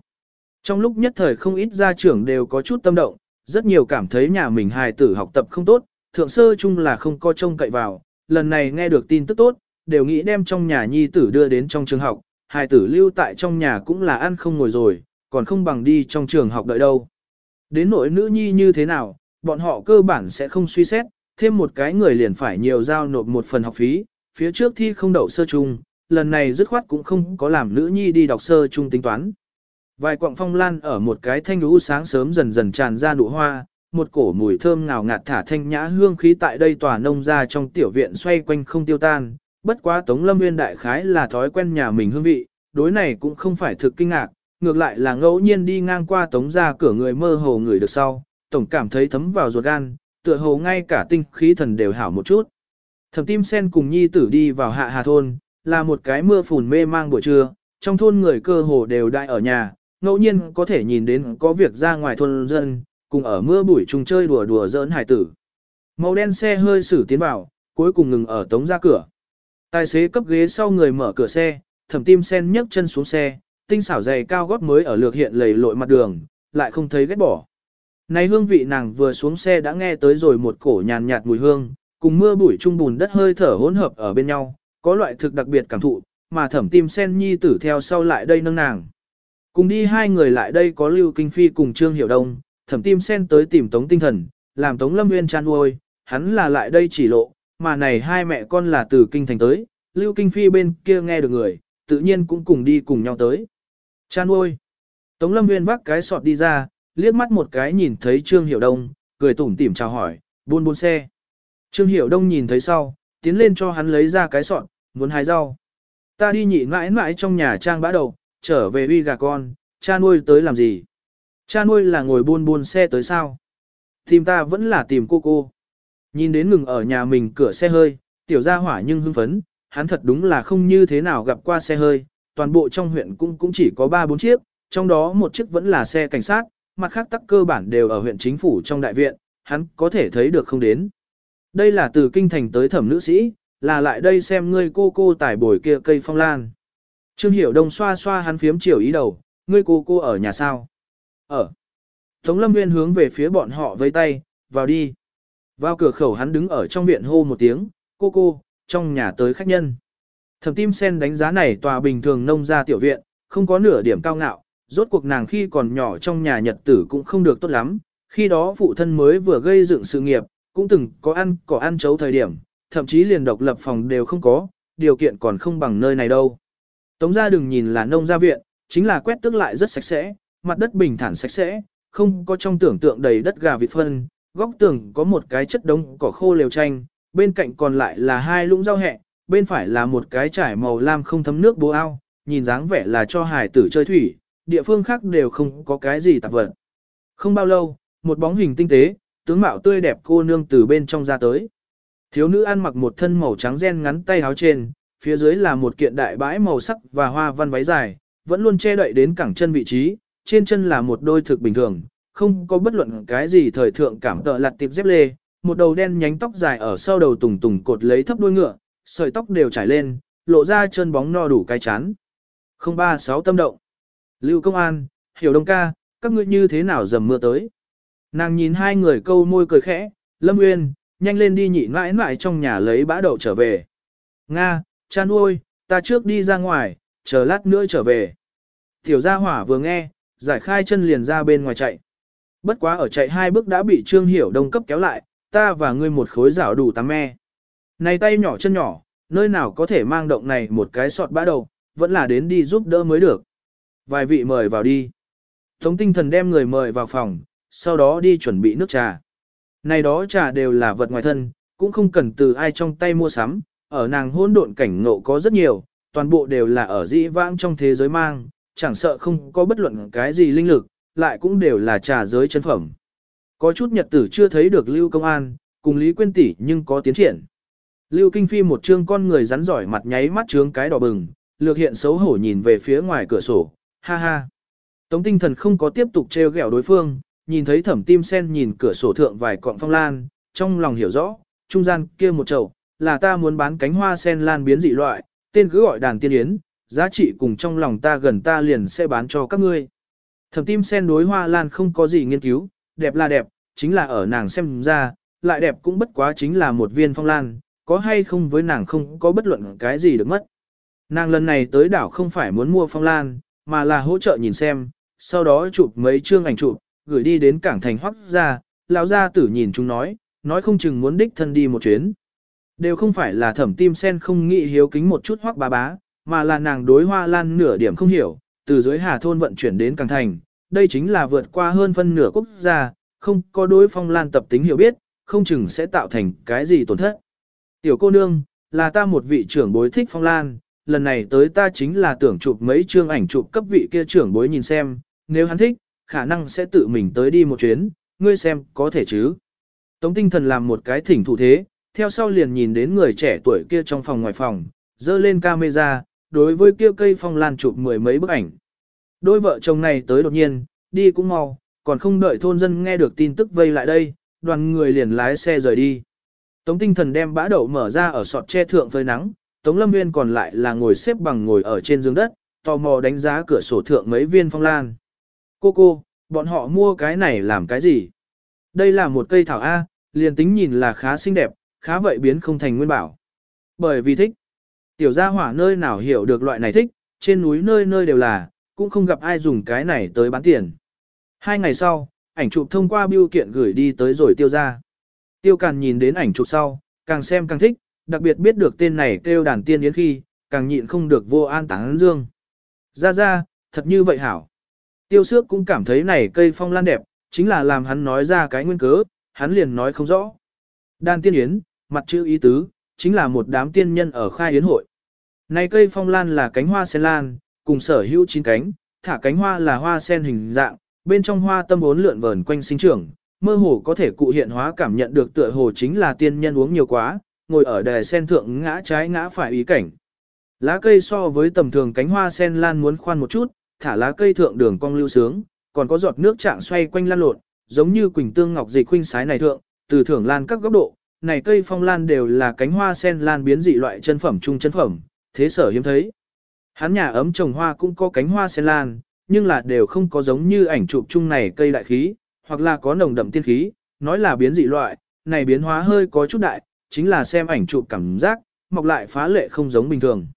Trong lúc nhất thời không ít gia trưởng đều có chút tâm động, rất nhiều cảm thấy nhà mình hài tử học tập không tốt, thượng sơ chung là không có trông cậy vào, lần này nghe được tin tức tốt, đều nghĩ đem trong nhà nhi tử đưa đến trong trường học, hài tử lưu tại trong nhà cũng là ăn không ngồi rồi, còn không bằng đi trong trường học đợi đâu. Đến nỗi nữ nhi như thế nào, bọn họ cơ bản sẽ không suy xét, thêm một cái người liền phải nhiều giao nộp một phần học phí, phía trước thi không đậu sơ trung, lần này dứt khoát cũng không có làm nữ nhi đi đọc sơ trung tính toán. Vài quặng phong lan ở một cái thanh lũ sáng sớm dần dần tràn ra nụ hoa, một cổ mùi thơm ngào ngạt thả thanh nhã hương khí tại đây tòa nông ra trong tiểu viện xoay quanh không tiêu tan. Bất quá Tống Lâm Nguyên đại khái là thói quen nhà mình hương vị, đối này cũng không phải thực kinh ngạc, ngược lại là ngẫu nhiên đi ngang qua Tống ra cửa người mơ hồ người được sau, tổng cảm thấy thấm vào ruột gan, tựa hồ ngay cả tinh khí thần đều hảo một chút. Thẩm tim sen cùng nhi tử đi vào hạ hà thôn, là một cái mưa phùn mê mang buổi trưa, trong thôn người cơ hồ đều đại ở nhà, ngẫu nhiên có thể nhìn đến có việc ra ngoài thôn dân, cùng ở mưa bụi trùng chơi đùa đùa giỡn hải tử. Màu đen xe hơi xử tiến vào, cuối cùng ngừng ở tống ra cửa. Tài xế cấp ghế sau người mở cửa xe, thẩm tim sen nhấc chân xuống xe, tinh xảo giày cao gót mới ở lược hiện lầy lội mặt đường, lại không thấy ghét bỏ. Này hương vị nàng vừa xuống xe đã nghe tới rồi một cổ nhàn nhạt mùi hương, cùng mưa bụi trung bùn đất hơi thở hỗn hợp ở bên nhau, có loại thực đặc biệt cảm thụ, mà thẩm tim sen nhi tử theo sau lại đây nâng nàng. Cùng đi hai người lại đây có Lưu Kinh Phi cùng Trương Hiểu Đông, thẩm tim sen tới tìm Tống Tinh Thần, làm Tống Lâm Nguyên chăn nuôi, hắn là lại đây chỉ lộ, mà này hai mẹ con là từ Kinh Thành tới, Lưu Kinh Phi bên kia nghe được người, tự nhiên cũng cùng đi cùng nhau tới. Chan nuôi. Tống Lâm Nguyên vác cái sọt đi ra, liếc mắt một cái nhìn thấy Trương Hiểu Đông, cười tủm tỉm chào hỏi, buôn buôn xe. Trương Hiểu Đông nhìn thấy sau, tiến lên cho hắn lấy ra cái sọt, muốn hái rau. Ta đi nhị mãi mãi trong nhà trang bã đầu, trở về uy gà con, cha nuôi tới làm gì? Cha nuôi là ngồi buôn buôn xe tới sao? Tìm ta vẫn là tìm cô cô. Nhìn đến ngừng ở nhà mình cửa xe hơi, tiểu gia hỏa nhưng hưng phấn, hắn thật đúng là không như thế nào gặp qua xe hơi, toàn bộ trong huyện cũng cũng chỉ có 3-4 chiếc, trong đó một chiếc vẫn là xe cảnh sát, mặt khác tắc cơ bản đều ở huyện chính phủ trong đại viện, hắn có thể thấy được không đến. Đây là từ kinh thành tới thẩm nữ sĩ, là lại đây xem ngươi cô cô tải bồi kia cây phong lan. Trương Hiểu Đông xoa xoa hắn phiếm chiều ý đầu, ngươi cô cô ở nhà sao? Ở. Tống Lâm Nguyên hướng về phía bọn họ với tay, vào đi. Vào cửa khẩu hắn đứng ở trong viện hô một tiếng, cô cô, trong nhà tới khách nhân. Thẩm tim sen đánh giá này tòa bình thường nông gia tiểu viện, không có nửa điểm cao ngạo, rốt cuộc nàng khi còn nhỏ trong nhà nhật tử cũng không được tốt lắm, khi đó phụ thân mới vừa gây dựng sự nghiệp, cũng từng có ăn có ăn chấu thời điểm, thậm chí liền độc lập phòng đều không có, điều kiện còn không bằng nơi này đâu. Tống gia đừng nhìn là nông gia viện, chính là quét tước lại rất sạch sẽ, mặt đất bình thản sạch sẽ, không có trong tưởng tượng đầy đất gà vịt phân, góc tường có một cái chất đống cỏ khô lều tranh, bên cạnh còn lại là hai lũng rau hẹ, bên phải là một cái trải màu lam không thấm nước bố ao, nhìn dáng vẻ là cho hải tử chơi thủy, địa phương khác đều không có cái gì tạp vật. Không bao lâu, một bóng hình tinh tế, tướng mạo tươi đẹp cô nương từ bên trong ra tới. Thiếu nữ ăn mặc một thân màu trắng ren ngắn tay áo trên, phía dưới là một kiện đại bãi màu sắc và hoa văn váy dài, vẫn luôn che đậy đến cẳng chân vị trí, trên chân là một đôi thực bình thường, không có bất luận cái gì thời thượng cảm tợ lặt tiệp dép lê, một đầu đen nhánh tóc dài ở sau đầu tùng tùng cột lấy thấp đuôi ngựa, sợi tóc đều trải lên, lộ ra chân bóng no đủ cái chán. 036 tâm động. Lưu công an, hiểu đông ca, các ngươi như thế nào dầm mưa tới. Nàng nhìn hai người câu môi cười khẽ, Lâm Uyên, nhanh lên đi nhị mãi mãi trong nhà lấy bã đậu trở về. Nga, cha nuôi, ta trước đi ra ngoài, chờ lát nữa trở về. Tiểu gia hỏa vừa nghe, giải khai chân liền ra bên ngoài chạy. Bất quá ở chạy hai bước đã bị Trương Hiểu Đông cấp kéo lại, ta và ngươi một khối rảo đủ tám me. Này tay nhỏ chân nhỏ, nơi nào có thể mang động này một cái sọt bã đầu, vẫn là đến đi giúp đỡ mới được. Vài vị mời vào đi. Tống tinh thần đem người mời vào phòng, sau đó đi chuẩn bị nước trà. Này đó trà đều là vật ngoài thân, cũng không cần từ ai trong tay mua sắm, ở nàng hỗn độn cảnh ngộ có rất nhiều, toàn bộ đều là ở dĩ vãng trong thế giới mang, chẳng sợ không có bất luận cái gì linh lực, lại cũng đều là trà giới chân phẩm. Có chút nhật tử chưa thấy được Lưu Công An, cùng Lý Quyên tỷ nhưng có tiến triển. Lưu Kinh Phi một trương con người rắn giỏi mặt nháy mắt trướng cái đỏ bừng, lược hiện xấu hổ nhìn về phía ngoài cửa sổ, ha ha. Tống tinh thần không có tiếp tục trêu ghẹo đối phương, nhìn thấy thẩm tim sen nhìn cửa sổ thượng vài cọng phong lan, trong lòng hiểu rõ, trung gian kia một chậu, là ta muốn bán cánh hoa sen lan biến dị loại, tên cứ gọi đàn tiên yến, giá trị cùng trong lòng ta gần ta liền sẽ bán cho các ngươi. Thẩm tim sen đối hoa lan không có gì nghiên cứu, đẹp là đẹp, chính là ở nàng xem ra, lại đẹp cũng bất quá chính là một viên phong lan, có hay không với nàng không có bất luận cái gì được mất. Nàng lần này tới đảo không phải muốn mua phong lan, mà là hỗ trợ nhìn xem, sau đó chụp mấy chương ảnh chụp, gửi đi đến cảng thành hoắc ra, lão gia tử nhìn chúng nói, nói không chừng muốn đích thân đi một chuyến. Đều không phải là thẩm tim sen không nghĩ hiếu kính một chút hoắc bá bá, mà là nàng đối hoa lan nửa điểm không hiểu, từ dưới hà thôn vận chuyển đến cảng thành, đây chính là vượt qua hơn phân nửa quốc gia, không có đối phong lan tập tính hiểu biết, không chừng sẽ tạo thành cái gì tổn thất. Tiểu cô nương, là ta một vị trưởng bối thích phong lan, lần này tới ta chính là tưởng chụp mấy chương ảnh chụp cấp vị kia trưởng bối nhìn xem, nếu hắn thích, khả năng sẽ tự mình tới đi một chuyến, ngươi xem có thể chứ. Tống tinh thần làm một cái thỉnh thủ thế, theo sau liền nhìn đến người trẻ tuổi kia trong phòng ngoài phòng, dơ lên camera, đối với kia cây phong lan chụp mười mấy bức ảnh. Đôi vợ chồng này tới đột nhiên, đi cũng mau, còn không đợi thôn dân nghe được tin tức vây lại đây, đoàn người liền lái xe rời đi. Tống tinh thần đem bã đậu mở ra ở sọt che thượng phơi nắng, Tống lâm nguyên còn lại là ngồi xếp bằng ngồi ở trên giường đất, tò mò đánh giá cửa sổ thượng mấy viên phong lan. Cô cô, bọn họ mua cái này làm cái gì? Đây là một cây thảo A, liền tính nhìn là khá xinh đẹp, khá vậy biến không thành nguyên bảo. Bởi vì thích. Tiểu gia hỏa nơi nào hiểu được loại này thích, trên núi nơi nơi đều là, cũng không gặp ai dùng cái này tới bán tiền. Hai ngày sau, ảnh chụp thông qua biêu kiện gửi đi tới rồi tiêu ra. Tiêu càn nhìn đến ảnh chụp sau, càng xem càng thích, đặc biệt biết được tên này kêu đàn tiên yến khi, càng nhịn không được vô an táng dương. Ra ra, thật như vậy hảo. Tiêu sước cũng cảm thấy này cây phong lan đẹp, chính là làm hắn nói ra cái nguyên cớ, hắn liền nói không rõ. Đàn tiên yến, mặt chữ ý tứ, chính là một đám tiên nhân ở khai yến hội. Này cây phong lan là cánh hoa sen lan, cùng sở hữu chín cánh, thả cánh hoa là hoa sen hình dạng, bên trong hoa tâm bốn lượn vờn quanh sinh trưởng, mơ hồ có thể cụ hiện hóa cảm nhận được tựa hồ chính là tiên nhân uống nhiều quá, ngồi ở đài sen thượng ngã trái ngã phải ý cảnh. Lá cây so với tầm thường cánh hoa sen lan muốn khoan một chút, thả lá cây thượng đường cong lưu sướng, còn có giọt nước trạng xoay quanh lan lộn, giống như quỳnh tương ngọc dịch khuynh sái này thượng, từ thưởng lan các góc độ, này cây phong lan đều là cánh hoa sen lan biến dị loại chân phẩm trung chân phẩm, thế sở hiếm thấy. Hắn nhà ấm trồng hoa cũng có cánh hoa sen lan, nhưng là đều không có giống như ảnh chụp chung này cây đại khí, hoặc là có nồng đậm tiên khí, nói là biến dị loại, này biến hóa hơi có chút đại, chính là xem ảnh chụp cảm giác, mọc lại phá lệ không giống bình thường.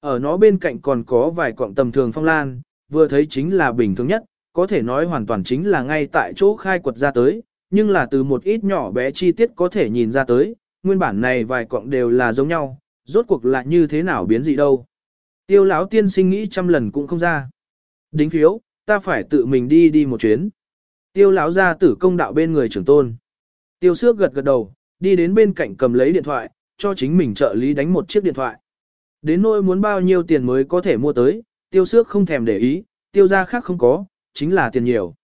Ở nó bên cạnh còn có vài cọng tầm thường phong lan, vừa thấy chính là bình thường nhất, có thể nói hoàn toàn chính là ngay tại chỗ khai quật ra tới, nhưng là từ một ít nhỏ bé chi tiết có thể nhìn ra tới, nguyên bản này vài cọng đều là giống nhau, rốt cuộc là như thế nào biến dị đâu. Tiêu lão tiên sinh nghĩ trăm lần cũng không ra. Đính phiếu, ta phải tự mình đi đi một chuyến. Tiêu lão ra tử công đạo bên người trưởng tôn. Tiêu xước gật gật đầu, đi đến bên cạnh cầm lấy điện thoại, cho chính mình trợ lý đánh một chiếc điện thoại. Đến nỗi muốn bao nhiêu tiền mới có thể mua tới, tiêu sước không thèm để ý, tiêu gia khác không có, chính là tiền nhiều.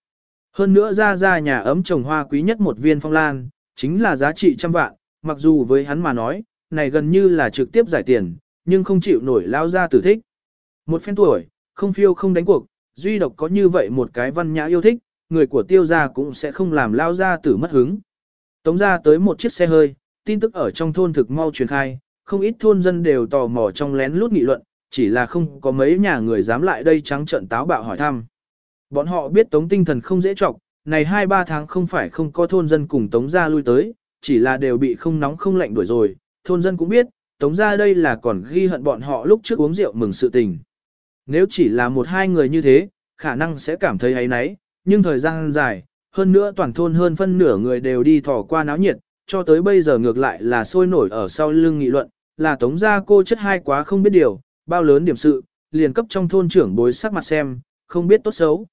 Hơn nữa ra ra nhà ấm trồng hoa quý nhất một viên phong lan, chính là giá trị trăm vạn, mặc dù với hắn mà nói, này gần như là trực tiếp giải tiền, nhưng không chịu nổi lao ra tử thích. Một phen tuổi, không phiêu không đánh cuộc, duy độc có như vậy một cái văn nhã yêu thích, người của tiêu gia cũng sẽ không làm lao ra tử mất hứng. Tống ra tới một chiếc xe hơi, tin tức ở trong thôn thực mau truyền khai, không ít thôn dân đều tò mò trong lén lút nghị luận, chỉ là không có mấy nhà người dám lại đây trắng trận táo bạo hỏi thăm. Bọn họ biết tống tinh thần không dễ trọng, này 2-3 tháng không phải không có thôn dân cùng tống ra lui tới, chỉ là đều bị không nóng không lạnh đuổi rồi, thôn dân cũng biết, tống ra đây là còn ghi hận bọn họ lúc trước uống rượu mừng sự tình. Nếu chỉ là một hai người như thế, khả năng sẽ cảm thấy ấy nấy, nhưng thời gian dài, hơn nữa toàn thôn hơn phân nửa người đều đi thỏ qua náo nhiệt, cho tới bây giờ ngược lại là sôi nổi ở sau lưng nghị luận, là tống gia cô chất hai quá không biết điều, bao lớn điểm sự, liền cấp trong thôn trưởng bối sắc mặt xem, không biết tốt xấu.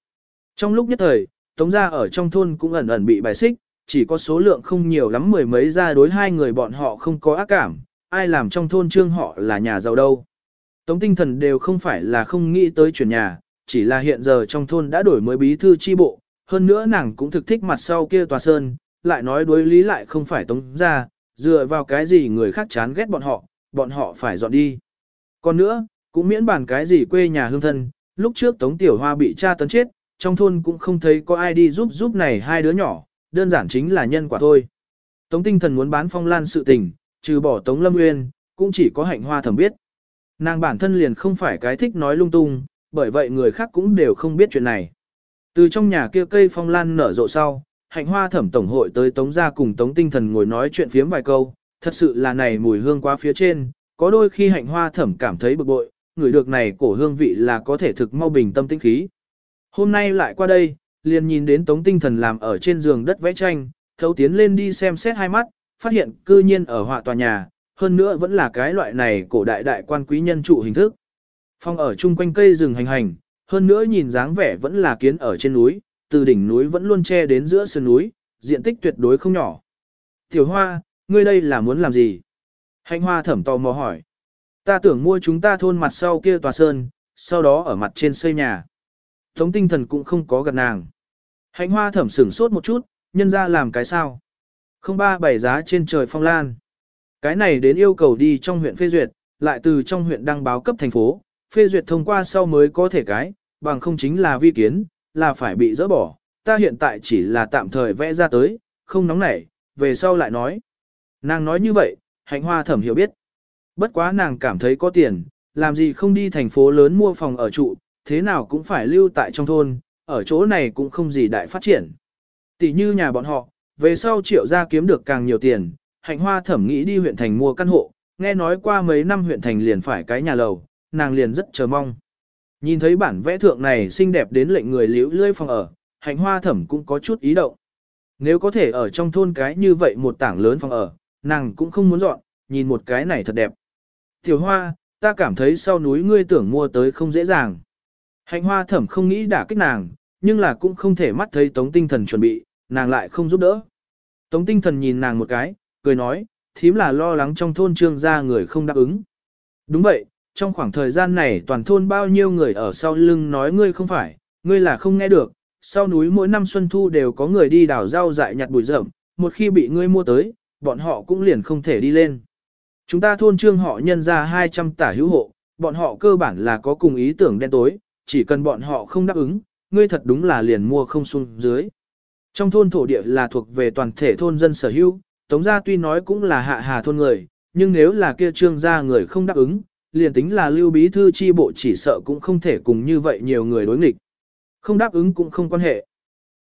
Trong lúc nhất thời, tống gia ở trong thôn cũng ẩn ẩn bị bài xích, chỉ có số lượng không nhiều lắm mười mấy gia đối hai người bọn họ không có ác cảm, ai làm trong thôn trương họ là nhà giàu đâu. Tống tinh thần đều không phải là không nghĩ tới chuyển nhà, chỉ là hiện giờ trong thôn đã đổi mới bí thư chi bộ, hơn nữa nàng cũng thực thích mặt sau kia tòa sơn, lại nói đối lý lại không phải tống ra, dựa vào cái gì người khác chán ghét bọn họ, bọn họ phải dọn đi. Còn nữa, cũng miễn bàn cái gì quê nhà hương thân, lúc trước tống tiểu hoa bị cha tấn chết, trong thôn cũng không thấy có ai đi giúp giúp này hai đứa nhỏ, đơn giản chính là nhân quả thôi. Tống tinh thần muốn bán phong lan sự tình, trừ bỏ tống lâm nguyên, cũng chỉ có hạnh hoa thẩm biết. Nàng bản thân liền không phải cái thích nói lung tung, bởi vậy người khác cũng đều không biết chuyện này. Từ trong nhà kia cây phong lan nở rộ sau, hạnh hoa thẩm tổng hội tới tống gia cùng tống tinh thần ngồi nói chuyện phiếm vài câu, thật sự là này mùi hương quá phía trên, có đôi khi hạnh hoa thẩm cảm thấy bực bội, người được này cổ hương vị là có thể thực mau bình tâm tinh khí. Hôm nay lại qua đây, liền nhìn đến tống tinh thần làm ở trên giường đất vẽ tranh, thấu tiến lên đi xem xét hai mắt, phát hiện cư nhiên ở họa tòa nhà, hơn nữa vẫn là cái loại này cổ đại đại quan quý nhân trụ hình thức. Phong ở chung quanh cây rừng hành hành, hơn nữa nhìn dáng vẻ vẫn là kiến ở trên núi, từ đỉnh núi vẫn luôn che đến giữa sườn núi, diện tích tuyệt đối không nhỏ. Tiểu Hoa, ngươi đây là muốn làm gì? Hạnh Hoa thẩm tò mò hỏi. Ta tưởng mua chúng ta thôn mặt sau kia tòa sơn, sau đó ở mặt trên xây nhà. Tống tinh thần cũng không có gật nàng. Hạnh Hoa thẩm sửng sốt một chút, nhân ra làm cái sao? Không ba bảy giá trên trời phong lan. Cái này đến yêu cầu đi trong huyện phê duyệt, lại từ trong huyện đăng báo cấp thành phố, phê duyệt thông qua sau mới có thể cái, bằng không chính là vi kiến, là phải bị dỡ bỏ. Ta hiện tại chỉ là tạm thời vẽ ra tới, không nóng nảy, về sau lại nói. Nàng nói như vậy, hạnh hoa thẩm hiểu biết. Bất quá nàng cảm thấy có tiền, làm gì không đi thành phố lớn mua phòng ở trụ, thế nào cũng phải lưu tại trong thôn, ở chỗ này cũng không gì đại phát triển. Tỷ như nhà bọn họ, về sau triệu gia kiếm được càng nhiều tiền, hạnh hoa thẩm nghĩ đi huyện thành mua căn hộ, nghe nói qua mấy năm huyện thành liền phải cái nhà lầu, nàng liền rất chờ mong. Nhìn thấy bản vẽ thượng này xinh đẹp đến lệnh người liễu lươi phòng ở, hạnh hoa thẩm cũng có chút ý động. Nếu có thể ở trong thôn cái như vậy một tảng lớn phòng ở, nàng cũng không muốn dọn, nhìn một cái này thật đẹp. Tiểu hoa, ta cảm thấy sau núi ngươi tưởng mua tới không dễ dàng. Hạnh hoa thẩm không nghĩ đả kích nàng, nhưng là cũng không thể mắt thấy tống tinh thần chuẩn bị, nàng lại không giúp đỡ. Tống tinh thần nhìn nàng một cái, cười nói, thím là lo lắng trong thôn trương gia người không đáp ứng. Đúng vậy, trong khoảng thời gian này toàn thôn bao nhiêu người ở sau lưng nói ngươi không phải, ngươi là không nghe được, sau núi mỗi năm xuân thu đều có người đi đào rau dại nhặt bụi rậm, một khi bị ngươi mua tới, bọn họ cũng liền không thể đi lên. Chúng ta thôn trương họ nhân ra 200 tả hữu hộ, bọn họ cơ bản là có cùng ý tưởng đen tối, chỉ cần bọn họ không đáp ứng, ngươi thật đúng là liền mua không xuống dưới. Trong thôn thổ địa là thuộc về toàn thể thôn dân sở hữu, Tống gia tuy nói cũng là hạ hà thôn người, nhưng nếu là kia trương gia người không đáp ứng, liền tính là lưu bí thư chi bộ chỉ sợ cũng không thể cùng như vậy nhiều người đối nghịch. Không đáp ứng cũng không quan hệ.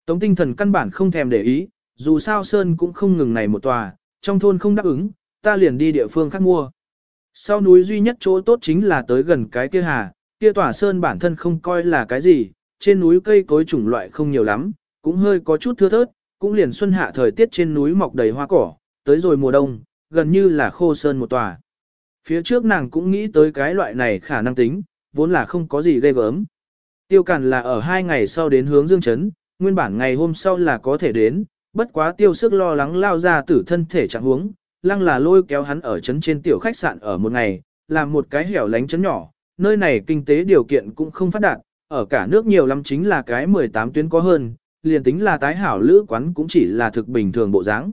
Tống tinh thần căn bản không thèm để ý, dù sao Sơn cũng không ngừng này một tòa, trong thôn không đáp ứng, ta liền đi địa phương khác mua. Sau núi duy nhất chỗ tốt chính là tới gần cái kia hà, kia tòa Sơn bản thân không coi là cái gì, trên núi cây cối chủng loại không nhiều lắm, cũng hơi có chút thưa thớt, cũng liền xuân hạ thời tiết trên núi mọc đầy hoa cỏ, tới rồi mùa đông, gần như là khô sơn một tòa. Phía trước nàng cũng nghĩ tới cái loại này khả năng tính, vốn là không có gì ghê gớm. Tiêu cản là ở hai ngày sau đến hướng dương Trấn, nguyên bản ngày hôm sau là có thể đến, bất quá tiêu sức lo lắng lao ra tử thân thể trạng huống, lăng là lôi kéo hắn ở Trấn trên tiểu khách sạn ở một ngày, làm một cái hẻo lánh Trấn nhỏ, nơi này kinh tế điều kiện cũng không phát đạt, ở cả nước nhiều lắm chính là cái 18 tuyến có hơn, liền tính là tái hảo lữ quán cũng chỉ là thực bình thường bộ dáng.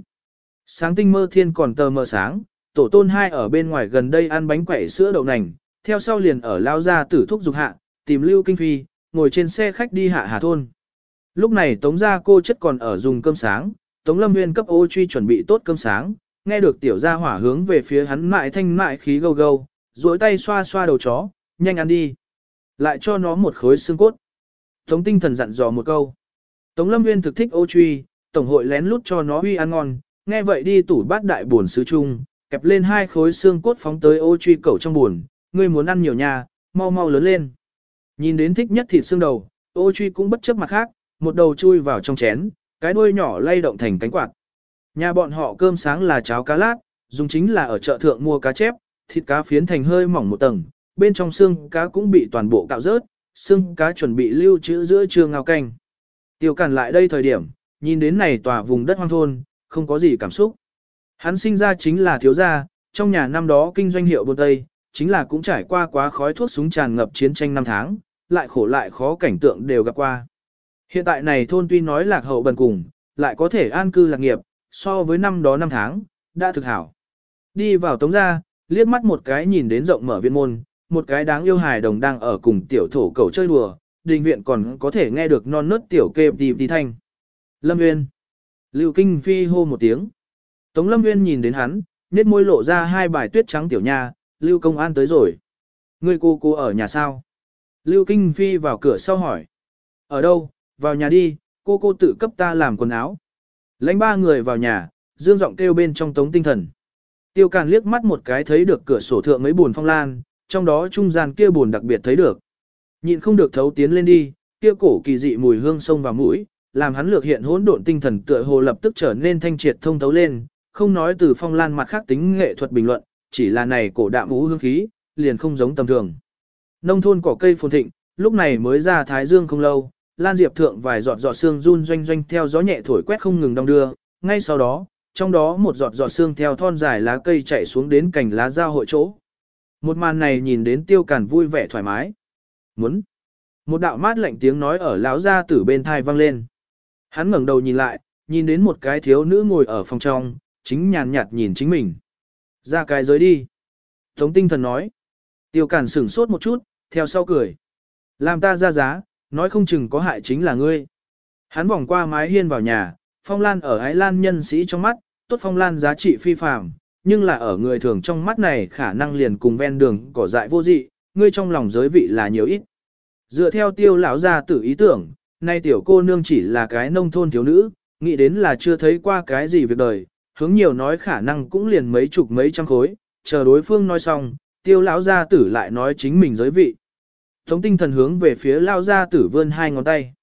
Sáng tinh mơ thiên còn tờ mờ sáng, tổ tôn hai ở bên ngoài gần đây ăn bánh quẩy sữa đậu nành, theo sau liền ở lao ra tử thúc dục hạ, tìm lưu kinh phi, ngồi trên xe khách đi hạ hà thôn. Lúc này tống gia cô chất còn ở dùng cơm sáng, tống lâm nguyên cấp ô truy chuẩn bị tốt cơm sáng, nghe được tiểu gia hỏa hướng về phía hắn mại thanh mại khí gâu gâu, duỗi tay xoa xoa đầu chó, nhanh ăn đi. Lại cho nó một khối xương cốt. Tống tinh thần dặn dò một câu. Tống lâm nguyên thực thích ô truy, tổng hội lén lút cho nó uy ăn ngon, nghe vậy đi tủ bát đại buồn sứ chung, kẹp lên hai khối xương cốt phóng tới ô truy cẩu trong buồn, ngươi muốn ăn nhiều nha, mau mau lớn lên. Nhìn đến thích nhất thịt xương đầu, ô truy cũng bất chấp mặt khác, một đầu chui vào trong chén, cái đuôi nhỏ lay động thành cánh quạt. Nhà bọn họ cơm sáng là cháo cá lát, dùng chính là ở chợ thượng mua cá chép, thịt cá phiến thành hơi mỏng một tầng, bên trong xương cá cũng bị toàn bộ cạo rớt, xương cá chuẩn bị lưu trữ giữa trưa ngao canh. Tiêu càn lại đây thời điểm, nhìn đến này tòa vùng đất hoang thôn, không có gì cảm xúc. Hắn sinh ra chính là thiếu gia, trong nhà năm đó kinh doanh hiệu buôn Tây, chính là cũng trải qua quá khói thuốc súng tràn ngập chiến tranh năm tháng, lại khổ lại khó cảnh tượng đều gặp qua. Hiện tại này thôn tuy nói lạc hậu bần cùng, lại có thể an cư lạc nghiệp, so với năm đó năm tháng, đã thực hảo. Đi vào tống gia, liếc mắt một cái nhìn đến rộng mở viện môn, một cái đáng yêu hài đồng đang ở cùng tiểu thổ cầu chơi đùa, đình viện còn có thể nghe được non nớt tiểu kê tì tì thanh. Lâm Nguyên. Lưu Kinh Phi hô một tiếng. Tống Lâm Nguyên nhìn đến hắn, nét môi lộ ra hai bài tuyết trắng tiểu nha, Lưu Công An tới rồi. Người cô cô ở nhà sao? Lưu Kinh Phi vào cửa sau hỏi. Ở đâu, vào nhà đi, cô cô tự cấp ta làm quần áo. Lãnh ba người vào nhà, dương giọng kêu bên trong tống tinh thần. Tiêu Càn liếc mắt một cái thấy được cửa sổ thượng mấy buồn phong lan, trong đó trung gian kia buồn đặc biệt thấy được. Nhịn không được thấu tiến lên đi, kia cổ kỳ dị mùi hương sông vào mũi, làm hắn lược hiện hỗn độn tinh thần tựa hồ lập tức trở nên thanh triệt thông thấu lên, không nói từ phong lan mặt khác tính nghệ thuật bình luận, chỉ là này cổ đạm ú hương khí, liền không giống tầm thường. Nông thôn cỏ cây phồn thịnh, lúc này mới ra thái dương không lâu, lan diệp thượng vài giọt giọt xương run doanh doanh theo gió nhẹ thổi quét không ngừng đong đưa, ngay sau đó, trong đó một giọt giọt xương theo thon dài lá cây chạy xuống đến cành lá giao hội chỗ. Một màn này nhìn đến tiêu cản vui vẻ thoải mái. Muốn. Một đạo mát lạnh tiếng nói ở lão gia tử bên thai vang lên. Hắn ngẩng đầu nhìn lại, nhìn đến một cái thiếu nữ ngồi ở phòng trong, chính nhàn nhạt nhìn chính mình. Ra cái giới đi. Tống tinh thần nói. Tiêu cản sửng sốt một chút, theo sau cười. Làm ta ra giá, nói không chừng có hại chính là ngươi. Hắn vòng qua mái hiên vào nhà, phong lan ở Ái Lan nhân sĩ trong mắt, tốt phong lan giá trị phi phàm, nhưng là ở người thường trong mắt này khả năng liền cùng ven đường cỏ dại vô dị, ngươi trong lòng giới vị là nhiều ít. Dựa theo tiêu lão gia tử ý tưởng, nay tiểu cô nương chỉ là cái nông thôn thiếu nữ, nghĩ đến là chưa thấy qua cái gì việc đời, hướng nhiều nói khả năng cũng liền mấy chục mấy trăm khối, chờ đối phương nói xong, tiêu lão gia tử lại nói chính mình giới vị. Tống tinh thần hướng về phía lao gia tử vươn hai ngón tay.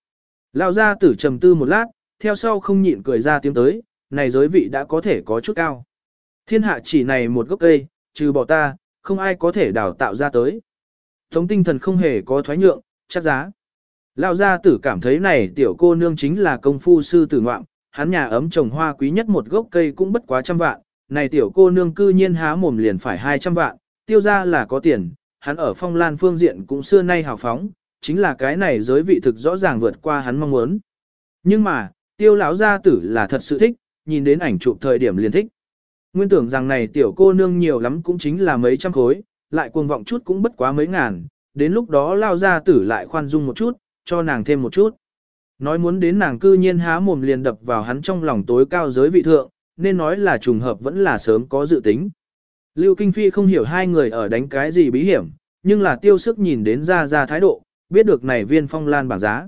Lao gia tử trầm tư một lát, theo sau không nhịn cười ra tiếng tới, này giới vị đã có thể có chút cao. Thiên hạ chỉ này một gốc cây, trừ bỏ ta, không ai có thể đào tạo ra tới. Tống tinh thần không hề có thoái nhượng, chắc giá. Lao gia tử cảm thấy này tiểu cô nương chính là công phu sư tử ngoạm, hắn nhà ấm trồng hoa quý nhất một gốc cây cũng bất quá trăm vạn, này tiểu cô nương cư nhiên há mồm liền phải hai trăm vạn, tiêu ra là có tiền, hắn ở phong lan phương diện cũng xưa nay hào phóng, chính là cái này giới vị thực rõ ràng vượt qua hắn mong muốn. Nhưng mà, tiêu lão gia tử là thật sự thích, nhìn đến ảnh chụp thời điểm liền thích. Nguyên tưởng rằng này tiểu cô nương nhiều lắm cũng chính là mấy trăm khối, lại cuồng vọng chút cũng bất quá mấy ngàn, đến lúc đó lao gia tử lại khoan dung một chút, cho nàng thêm một chút. Nói muốn đến nàng cư nhiên há mồm liền đập vào hắn trong lòng tối cao giới vị thượng, nên nói là trùng hợp vẫn là sớm có dự tính. Lưu Kinh Phi không hiểu hai người ở đánh cái gì bí hiểm, nhưng là tiêu sức nhìn đến ra ra thái độ, biết được này viên phong lan bảng giá.